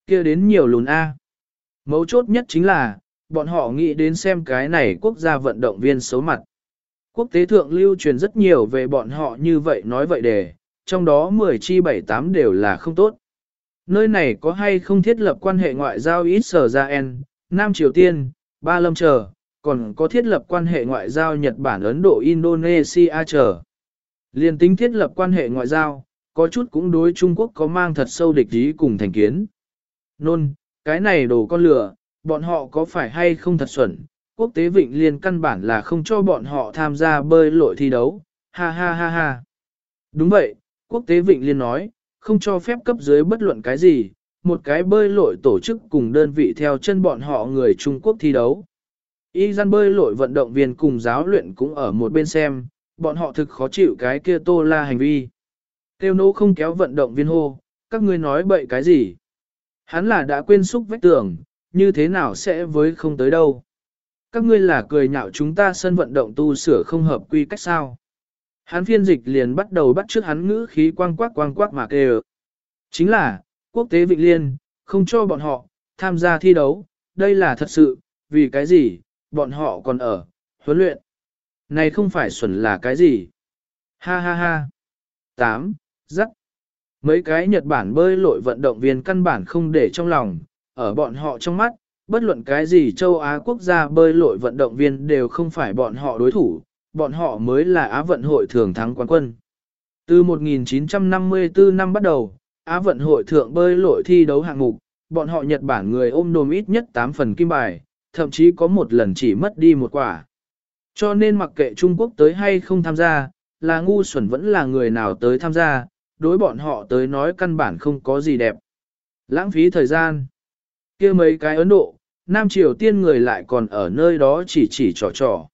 kia đến nhiều lùn A. Mấu chốt nhất chính là, bọn họ nghĩ đến xem cái này quốc gia vận động viên xấu mặt. Quốc tế thượng lưu truyền rất nhiều về bọn họ như vậy nói vậy để, trong đó 10 chi 7 8 đều là không tốt. Nơi này có hay không thiết lập quan hệ ngoại giao ít sở ra en, Nam Triều Tiên, Ba Lâm chờ, còn có thiết lập quan hệ ngoại giao Nhật Bản Ấn Độ Indonesia chờ. Liên tính thiết lập quan hệ ngoại giao, có chút cũng đối Trung Quốc có mang thật sâu địch ý cùng thành kiến. Nôn, cái này đồ con lửa, bọn họ có phải hay không thật xuẩn, quốc tế vịnh liên căn bản là không cho bọn họ tham gia bơi lội thi đấu, ha ha ha ha. Đúng vậy, quốc tế vịnh liên nói, không cho phép cấp dưới bất luận cái gì, một cái bơi lội tổ chức cùng đơn vị theo chân bọn họ người Trung Quốc thi đấu. Y gian bơi lội vận động viên cùng giáo luyện cũng ở một bên xem, bọn họ thực khó chịu cái kia tô la hành vi. Tiêu nỗ không kéo vận động viên hô, các ngươi nói bậy cái gì? Hắn là đã quên xúc vách tường, như thế nào sẽ với không tới đâu? Các ngươi là cười nhạo chúng ta sân vận động tu sửa không hợp quy cách sao? Hắn phiên dịch liền bắt đầu bắt trước hắn ngữ khí quang quắc quang quắc mà kêu. Chính là, quốc tế vịnh liên, không cho bọn họ, tham gia thi đấu, đây là thật sự, vì cái gì, bọn họ còn ở, huấn luyện. Này không phải xuẩn là cái gì? Ha ha ha. 8. Dắt. Mấy cái Nhật Bản bơi lội vận động viên căn bản không để trong lòng, ở bọn họ trong mắt, bất luận cái gì châu Á quốc gia bơi lội vận động viên đều không phải bọn họ đối thủ, bọn họ mới là Á vận hội thường thắng quán quân. Từ 1954 năm bắt đầu, Á vận hội thượng bơi lội thi đấu hạng mục, bọn họ Nhật Bản người ôm đồm ít nhất 8 phần kim bài, thậm chí có một lần chỉ mất đi một quả. Cho nên mặc kệ Trung Quốc tới hay không tham gia, là ngu xuẩn vẫn là người nào tới tham gia, đối bọn họ tới nói căn bản không có gì đẹp. Lãng phí thời gian kia mấy cái Ấn Độ, Nam Triều Tiên người lại còn ở nơi đó chỉ chỉ trò trò.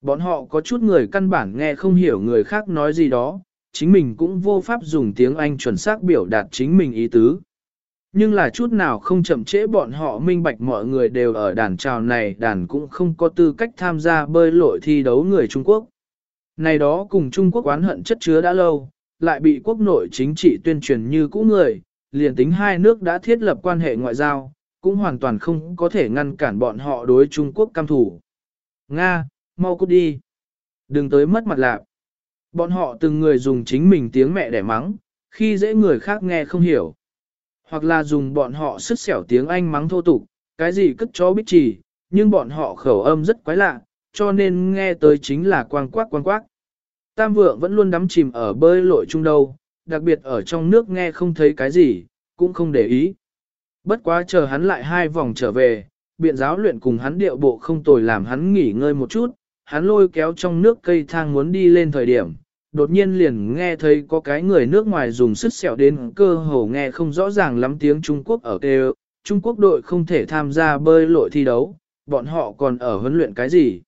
Bọn họ có chút người căn bản nghe không hiểu người khác nói gì đó, chính mình cũng vô pháp dùng tiếng Anh chuẩn xác biểu đạt chính mình ý tứ. Nhưng là chút nào không chậm trễ bọn họ minh bạch mọi người đều ở đàn trào này đàn cũng không có tư cách tham gia bơi lội thi đấu người Trung Quốc. Này đó cùng Trung Quốc oán hận chất chứa đã lâu, lại bị quốc nội chính trị tuyên truyền như cũ người, liền tính hai nước đã thiết lập quan hệ ngoại giao, cũng hoàn toàn không có thể ngăn cản bọn họ đối Trung Quốc cam thủ. Nga, mau cút đi. Đừng tới mất mặt lạc. Bọn họ từng người dùng chính mình tiếng mẹ để mắng, khi dễ người khác nghe không hiểu. Hoặc là dùng bọn họ sức xẻo tiếng Anh mắng thô tục, cái gì cất chó biết chỉ, nhưng bọn họ khẩu âm rất quái lạ, cho nên nghe tới chính là quang quác quang quác. Tam vượng vẫn luôn đắm chìm ở bơi lội chung đâu, đặc biệt ở trong nước nghe không thấy cái gì, cũng không để ý. Bất quá chờ hắn lại hai vòng trở về, biện giáo luyện cùng hắn điệu bộ không tồi làm hắn nghỉ ngơi một chút, hắn lôi kéo trong nước cây thang muốn đi lên thời điểm, đột nhiên liền nghe thấy có cái người nước ngoài dùng sức sẹo đến cơ hồ nghe không rõ ràng lắm tiếng Trung Quốc ở kêu, Trung Quốc đội không thể tham gia bơi lội thi đấu, bọn họ còn ở huấn luyện cái gì.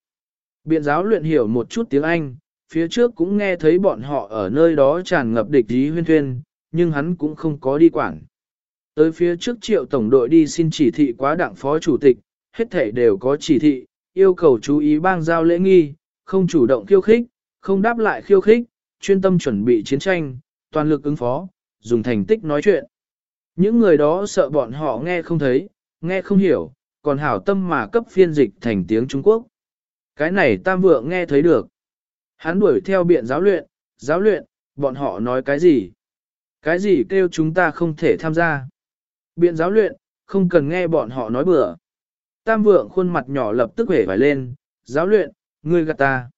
Biện giáo luyện hiểu một chút tiếng Anh, phía trước cũng nghe thấy bọn họ ở nơi đó tràn ngập địch ý huyên thuyên, nhưng hắn cũng không có đi quảng. Tới phía trước triệu tổng đội đi xin chỉ thị quá đảng phó chủ tịch, hết thể đều có chỉ thị, yêu cầu chú ý bang giao lễ nghi, không chủ động khiêu khích, không đáp lại khiêu khích, chuyên tâm chuẩn bị chiến tranh, toàn lực ứng phó, dùng thành tích nói chuyện. Những người đó sợ bọn họ nghe không thấy, nghe không hiểu, còn hảo tâm mà cấp phiên dịch thành tiếng Trung Quốc. Cái này tam vượng nghe thấy được. Hắn đuổi theo biện giáo luyện, giáo luyện, bọn họ nói cái gì? Cái gì kêu chúng ta không thể tham gia? Biện giáo luyện, không cần nghe bọn họ nói bừa. Tam vượng khuôn mặt nhỏ lập tức hể vải lên, giáo luyện, ngươi gạt ta.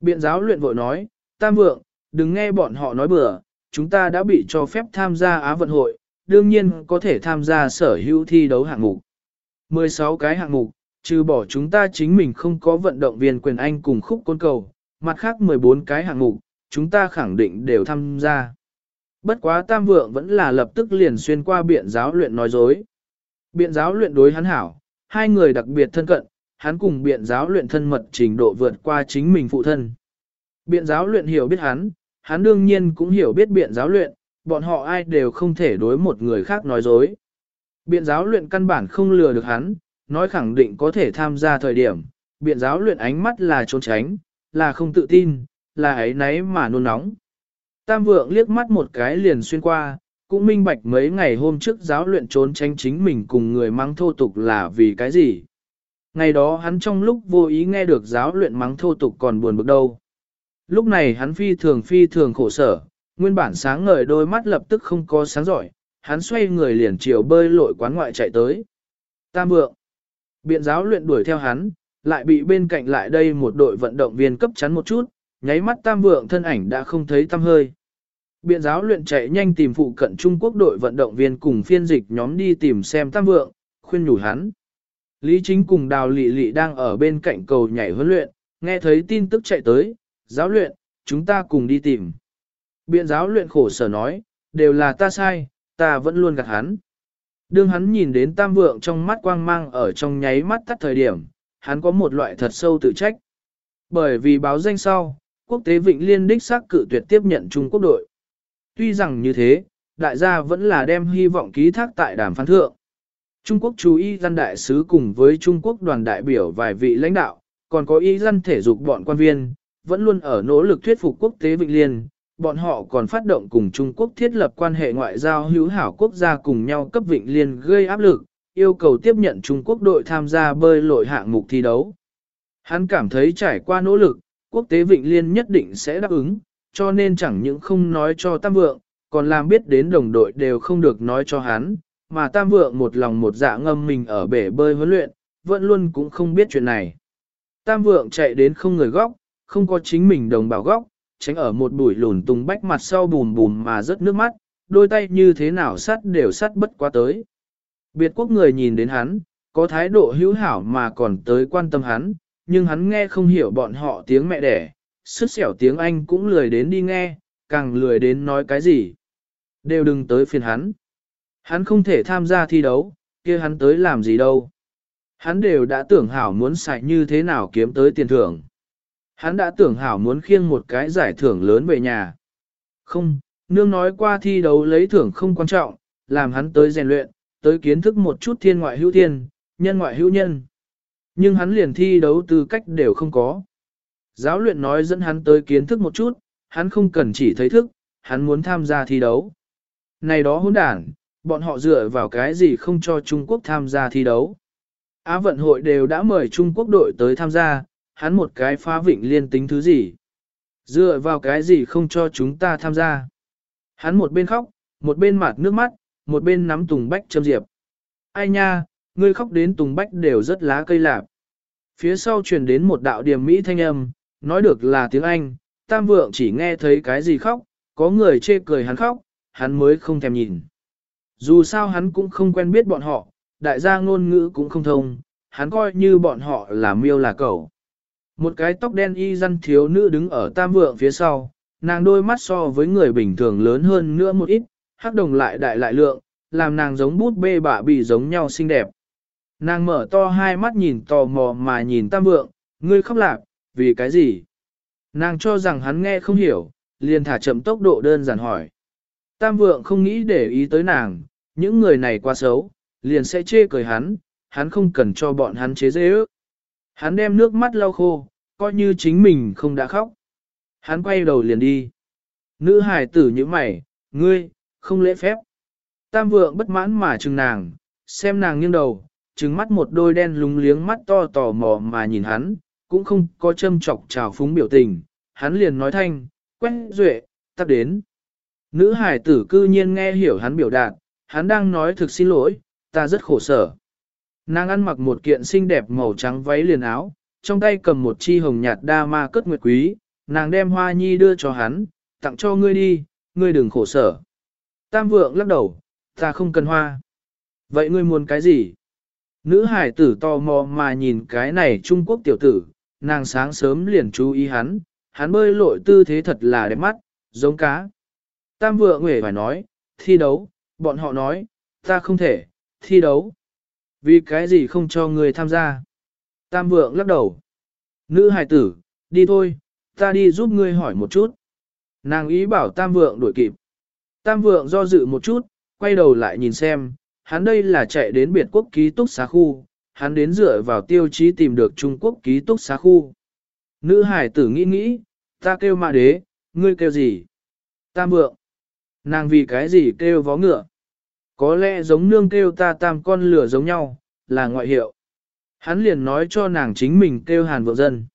Biện giáo luyện vội nói, Tam vượng, đừng nghe bọn họ nói bừa, chúng ta đã bị cho phép tham gia Á vận hội, đương nhiên có thể tham gia sở hữu thi đấu hạng mục. 16 cái hạng mục, trừ bỏ chúng ta chính mình không có vận động viên quyền Anh cùng khúc côn cầu, mặt khác 14 cái hạng mục, chúng ta khẳng định đều tham gia. Bất quá tam vượng vẫn là lập tức liền xuyên qua biện giáo luyện nói dối. Biện giáo luyện đối hắn hảo, hai người đặc biệt thân cận, hắn cùng biện giáo luyện thân mật trình độ vượt qua chính mình phụ thân. Biện giáo luyện hiểu biết hắn, hắn đương nhiên cũng hiểu biết biện giáo luyện, bọn họ ai đều không thể đối một người khác nói dối. Biện giáo luyện căn bản không lừa được hắn, nói khẳng định có thể tham gia thời điểm, biện giáo luyện ánh mắt là trốn tránh, là không tự tin, là ấy nấy mà nôn nóng. Tam vượng liếc mắt một cái liền xuyên qua, cũng minh bạch mấy ngày hôm trước giáo luyện trốn tránh chính mình cùng người mắng thô tục là vì cái gì. Ngày đó hắn trong lúc vô ý nghe được giáo luyện mắng thô tục còn buồn bực đâu. Lúc này hắn phi thường phi thường khổ sở, nguyên bản sáng ngời đôi mắt lập tức không có sáng giỏi, hắn xoay người liền chiều bơi lội quán ngoại chạy tới. Tam vượng. Biện giáo luyện đuổi theo hắn, lại bị bên cạnh lại đây một đội vận động viên cấp chắn một chút, nháy mắt tam vượng thân ảnh đã không thấy tăm hơi. Biện giáo luyện chạy nhanh tìm phụ cận Trung Quốc đội vận động viên cùng phiên dịch nhóm đi tìm xem tam vượng, khuyên nhủ hắn. Lý chính cùng đào lị lị đang ở bên cạnh cầu nhảy huấn luyện, nghe thấy tin tức chạy tới, giáo luyện, chúng ta cùng đi tìm. Biện giáo luyện khổ sở nói, đều là ta sai, ta vẫn luôn gạt hắn. Đương hắn nhìn đến tam vượng trong mắt quang mang ở trong nháy mắt tắt thời điểm, hắn có một loại thật sâu tự trách. Bởi vì báo danh sau, quốc tế Vịnh Liên đích xác cự tuyệt tiếp nhận Trung Quốc đội. Tuy rằng như thế, đại gia vẫn là đem hy vọng ký thác tại đàm phán thượng. Trung Quốc chú ý dân đại sứ cùng với Trung Quốc đoàn đại biểu vài vị lãnh đạo, còn có ý dân thể dục bọn quan viên, vẫn luôn ở nỗ lực thuyết phục quốc tế Vịnh Liên, bọn họ còn phát động cùng Trung Quốc thiết lập quan hệ ngoại giao hữu hảo quốc gia cùng nhau cấp Vịnh Liên gây áp lực, yêu cầu tiếp nhận Trung Quốc đội tham gia bơi lội hạng mục thi đấu. Hắn cảm thấy trải qua nỗ lực, quốc tế Vịnh Liên nhất định sẽ đáp ứng, cho nên chẳng những không nói cho Tam Vượng, còn làm biết đến đồng đội đều không được nói cho hắn, mà Tam Vượng một lòng một dạ ngâm mình ở bể bơi huấn luyện, vẫn luôn cũng không biết chuyện này. Tam Vượng chạy đến không người góc, không có chính mình đồng bào góc, tránh ở một bụi lùn tung bách mặt sau bùm bùm mà rớt nước mắt, đôi tay như thế nào sắt đều sắt bất quá tới. Biệt quốc người nhìn đến hắn, có thái độ hữu hảo mà còn tới quan tâm hắn, nhưng hắn nghe không hiểu bọn họ tiếng mẹ đẻ, sức xẻo tiếng Anh cũng lười đến đi nghe, càng lười đến nói cái gì. Đều đừng tới phiền hắn. Hắn không thể tham gia thi đấu, kia hắn tới làm gì đâu. Hắn đều đã tưởng hảo muốn xài như thế nào kiếm tới tiền thưởng. Hắn đã tưởng hảo muốn khiêng một cái giải thưởng lớn về nhà. Không, nương nói qua thi đấu lấy thưởng không quan trọng, làm hắn tới rèn luyện, tới kiến thức một chút thiên ngoại hữu thiên, nhân ngoại hữu nhân. Nhưng hắn liền thi đấu tư cách đều không có. Giáo luyện nói dẫn hắn tới kiến thức một chút, hắn không cần chỉ thấy thức, hắn muốn tham gia thi đấu. Này đó hỗn đản, bọn họ dựa vào cái gì không cho Trung Quốc tham gia thi đấu. Á vận hội đều đã mời Trung Quốc đội tới tham gia, hắn một cái phá vịnh liên tính thứ gì. Dựa vào cái gì không cho chúng ta tham gia. Hắn một bên khóc, một bên mặt nước mắt, một bên nắm tùng bách châm diệp. Ai nha, ngươi khóc đến tùng bách đều rất lá cây lạp. Phía sau truyền đến một đạo điểm mỹ thanh âm, nói được là tiếng Anh, tam vượng chỉ nghe thấy cái gì khóc, có người chê cười hắn khóc, hắn mới không thèm nhìn. Dù sao hắn cũng không quen biết bọn họ, đại gia ngôn ngữ cũng không thông, hắn coi như bọn họ là miêu là cẩu. Một cái tóc đen y răn thiếu nữ đứng ở tam vượng phía sau, nàng đôi mắt so với người bình thường lớn hơn nữa một ít, hắc đồng lại đại lại lượng, làm nàng giống bút bê bạ bị giống nhau xinh đẹp. Nàng mở to hai mắt nhìn tò mò mà nhìn tam vượng, ngươi khóc lạc, vì cái gì? Nàng cho rằng hắn nghe không hiểu, liền thả chậm tốc độ đơn giản hỏi. Tam vượng không nghĩ để ý tới nàng, những người này quá xấu, liền sẽ chê cười hắn, hắn không cần cho bọn hắn chế dễ ước. Hắn đem nước mắt lau khô, coi như chính mình không đã khóc. Hắn quay đầu liền đi. Nữ hải tử như mày, ngươi, không lễ phép. Tam vượng bất mãn mà chừng nàng, xem nàng nghiêng đầu, trừng mắt một đôi đen lúng liếng mắt to tò mò mà nhìn hắn, cũng không có châm chọc trào phúng biểu tình. Hắn liền nói thanh, quét duệ, tắt đến. Nữ hải tử cư nhiên nghe hiểu hắn biểu đạt, hắn đang nói thực xin lỗi, ta rất khổ sở. Nàng ăn mặc một kiện xinh đẹp màu trắng váy liền áo, trong tay cầm một chi hồng nhạt đa ma cất nguyệt quý, nàng đem hoa nhi đưa cho hắn, tặng cho ngươi đi, ngươi đừng khổ sở. Tam vượng lắc đầu, ta không cần hoa. Vậy ngươi muốn cái gì? Nữ hải tử tò mò mà nhìn cái này Trung Quốc tiểu tử, nàng sáng sớm liền chú ý hắn, hắn bơi lội tư thế thật là đẹp mắt, giống cá. Tam vượng nguệ phải nói, thi đấu, bọn họ nói, ta không thể, thi đấu. Vì cái gì không cho người tham gia? Tam vượng lắc đầu. Nữ hài tử, đi thôi, ta đi giúp ngươi hỏi một chút. Nàng ý bảo tam vượng đuổi kịp. Tam vượng do dự một chút, quay đầu lại nhìn xem, hắn đây là chạy đến biệt quốc ký túc xá khu, hắn đến dựa vào tiêu chí tìm được Trung Quốc ký túc xá khu. Nữ hải tử nghĩ nghĩ, ta kêu mạ đế, ngươi kêu gì? Tam vượng. Nàng vì cái gì kêu vó ngựa? Có lẽ giống nương kêu ta tam con lửa giống nhau, là ngoại hiệu. Hắn liền nói cho nàng chính mình kêu hàn vượng dân.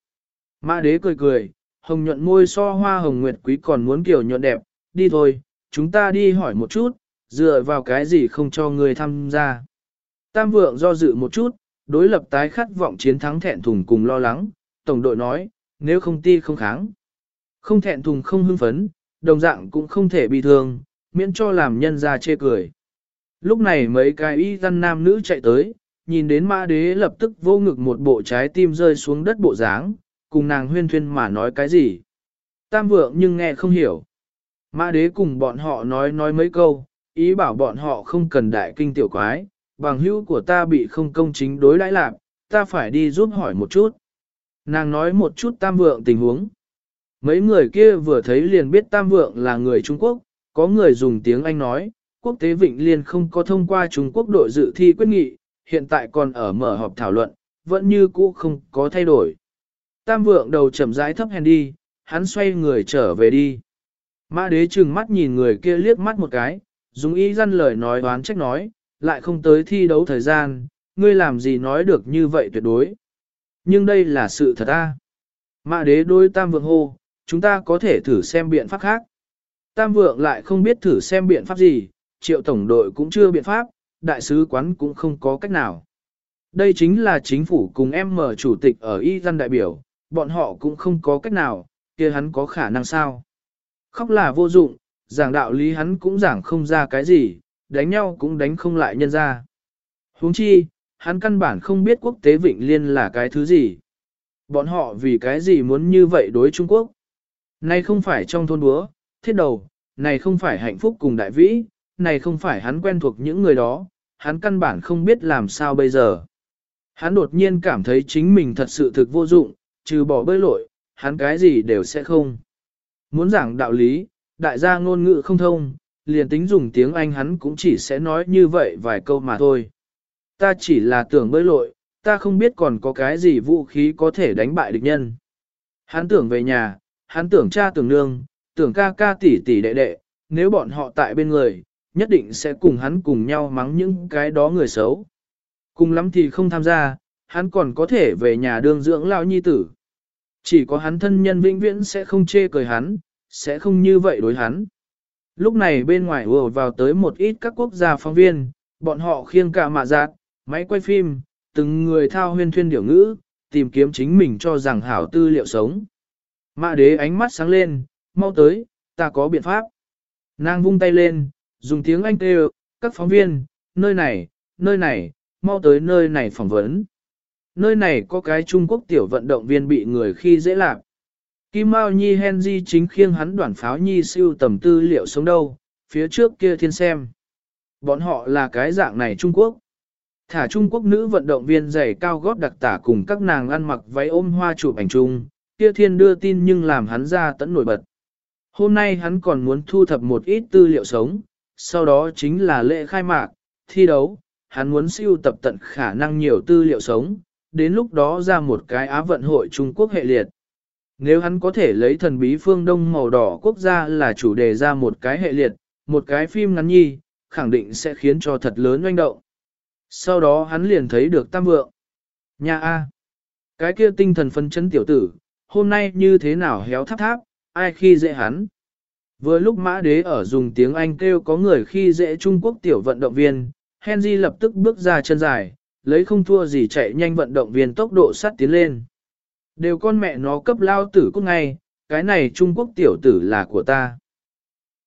Mã đế cười cười, hồng nhuận môi so hoa hồng nguyệt quý còn muốn kiểu nhuận đẹp, đi thôi, chúng ta đi hỏi một chút, Dựa vào cái gì không cho ngươi tham gia. Tam vượng do dự một chút, đối lập tái khát vọng chiến thắng thẹn thùng cùng lo lắng, tổng đội nói, nếu không ti không kháng. Không thẹn thùng không hưng phấn, đồng dạng cũng không thể bị thương, miễn cho làm nhân ra chê cười. Lúc này mấy cái y dân nam nữ chạy tới, nhìn đến mã đế lập tức vô ngực một bộ trái tim rơi xuống đất bộ dáng, cùng nàng huyên thuyên mà nói cái gì. Tam vượng nhưng nghe không hiểu. Mã đế cùng bọn họ nói nói mấy câu, ý bảo bọn họ không cần đại kinh tiểu quái, bằng hữu của ta bị không công chính đối đãi lạc, ta phải đi giúp hỏi một chút. Nàng nói một chút tam vượng tình huống. Mấy người kia vừa thấy liền biết tam vượng là người Trung Quốc, có người dùng tiếng Anh nói, quốc tế Vịnh Liên không có thông qua Trung Quốc đội dự thi quyết nghị, hiện tại còn ở mở họp thảo luận, vẫn như cũ không có thay đổi. Tam vượng đầu chậm rãi thấp hèn đi, hắn xoay người trở về đi. Mã đế trừng mắt nhìn người kia liếc mắt một cái, dùng ý dân lời nói đoán trách nói, lại không tới thi đấu thời gian, ngươi làm gì nói được như vậy tuyệt đối. Nhưng đây là sự thật a. Mạ đế đôi tam vượng hô, chúng ta có thể thử xem biện pháp khác. Tam vượng lại không biết thử xem biện pháp gì, triệu tổng đội cũng chưa biện pháp, đại sứ quán cũng không có cách nào. Đây chính là chính phủ cùng em mở chủ tịch ở y dân đại biểu, bọn họ cũng không có cách nào, kia hắn có khả năng sao. Khóc là vô dụng, giảng đạo lý hắn cũng giảng không ra cái gì, đánh nhau cũng đánh không lại nhân ra. huống chi, hắn căn bản không biết quốc tế Vịnh Liên là cái thứ gì. Bọn họ vì cái gì muốn như vậy đối Trung Quốc. Này không phải trong thôn búa, thiết đầu, này không phải hạnh phúc cùng đại vĩ, này không phải hắn quen thuộc những người đó, hắn căn bản không biết làm sao bây giờ. Hắn đột nhiên cảm thấy chính mình thật sự thực vô dụng, trừ bỏ bơi lội, hắn cái gì đều sẽ không. Muốn giảng đạo lý, đại gia ngôn ngữ không thông, liền tính dùng tiếng Anh hắn cũng chỉ sẽ nói như vậy vài câu mà thôi. Ta chỉ là tưởng bơi lội, ta không biết còn có cái gì vũ khí có thể đánh bại địch nhân. Hắn tưởng về nhà, hắn tưởng cha tưởng nương, tưởng ca ca tỷ tỷ đệ đệ, nếu bọn họ tại bên người, nhất định sẽ cùng hắn cùng nhau mắng những cái đó người xấu. Cùng lắm thì không tham gia, hắn còn có thể về nhà đương dưỡng lao nhi tử. Chỉ có hắn thân nhân vĩnh viễn sẽ không chê cười hắn, sẽ không như vậy đối hắn. Lúc này bên ngoài vừa vào tới một ít các quốc gia phóng viên, bọn họ khiêng cả mạ giác, máy quay phim, từng người thao huyên thuyên điểu ngữ, tìm kiếm chính mình cho rằng hảo tư liệu sống. Mạ đế ánh mắt sáng lên, mau tới, ta có biện pháp. Nàng vung tay lên, dùng tiếng Anh kêu, các phóng viên, nơi này, nơi này, mau tới nơi này phỏng vấn. Nơi này có cái Trung Quốc tiểu vận động viên bị người khi dễ lạc. Kim Mao Nhi Henry chính khiêng hắn đoàn pháo Nhi siêu tầm tư liệu sống đâu, phía trước kia thiên xem. Bọn họ là cái dạng này Trung Quốc. Thả Trung Quốc nữ vận động viên giày cao gót đặc tả cùng các nàng ăn mặc váy ôm hoa chụp ảnh chung, kia thiên đưa tin nhưng làm hắn ra tẫn nổi bật. Hôm nay hắn còn muốn thu thập một ít tư liệu sống, sau đó chính là lễ khai mạc, thi đấu, hắn muốn siêu tập tận khả năng nhiều tư liệu sống, đến lúc đó ra một cái Á vận hội Trung Quốc hệ liệt. Nếu hắn có thể lấy thần bí phương Đông màu đỏ quốc gia là chủ đề ra một cái hệ liệt, một cái phim ngắn nhi, khẳng định sẽ khiến cho thật lớn doanh động. Sau đó hắn liền thấy được tam vượng. Nhà A. Cái kia tinh thần phân chấn tiểu tử, hôm nay như thế nào héo tháp tháp, ai khi dễ hắn. Vừa lúc mã đế ở dùng tiếng Anh kêu có người khi dễ Trung Quốc tiểu vận động viên, Henry lập tức bước ra chân dài, lấy không thua gì chạy nhanh vận động viên tốc độ sát tiến lên. Đều con mẹ nó cấp lao tử cút ngay, cái này Trung Quốc tiểu tử là của ta.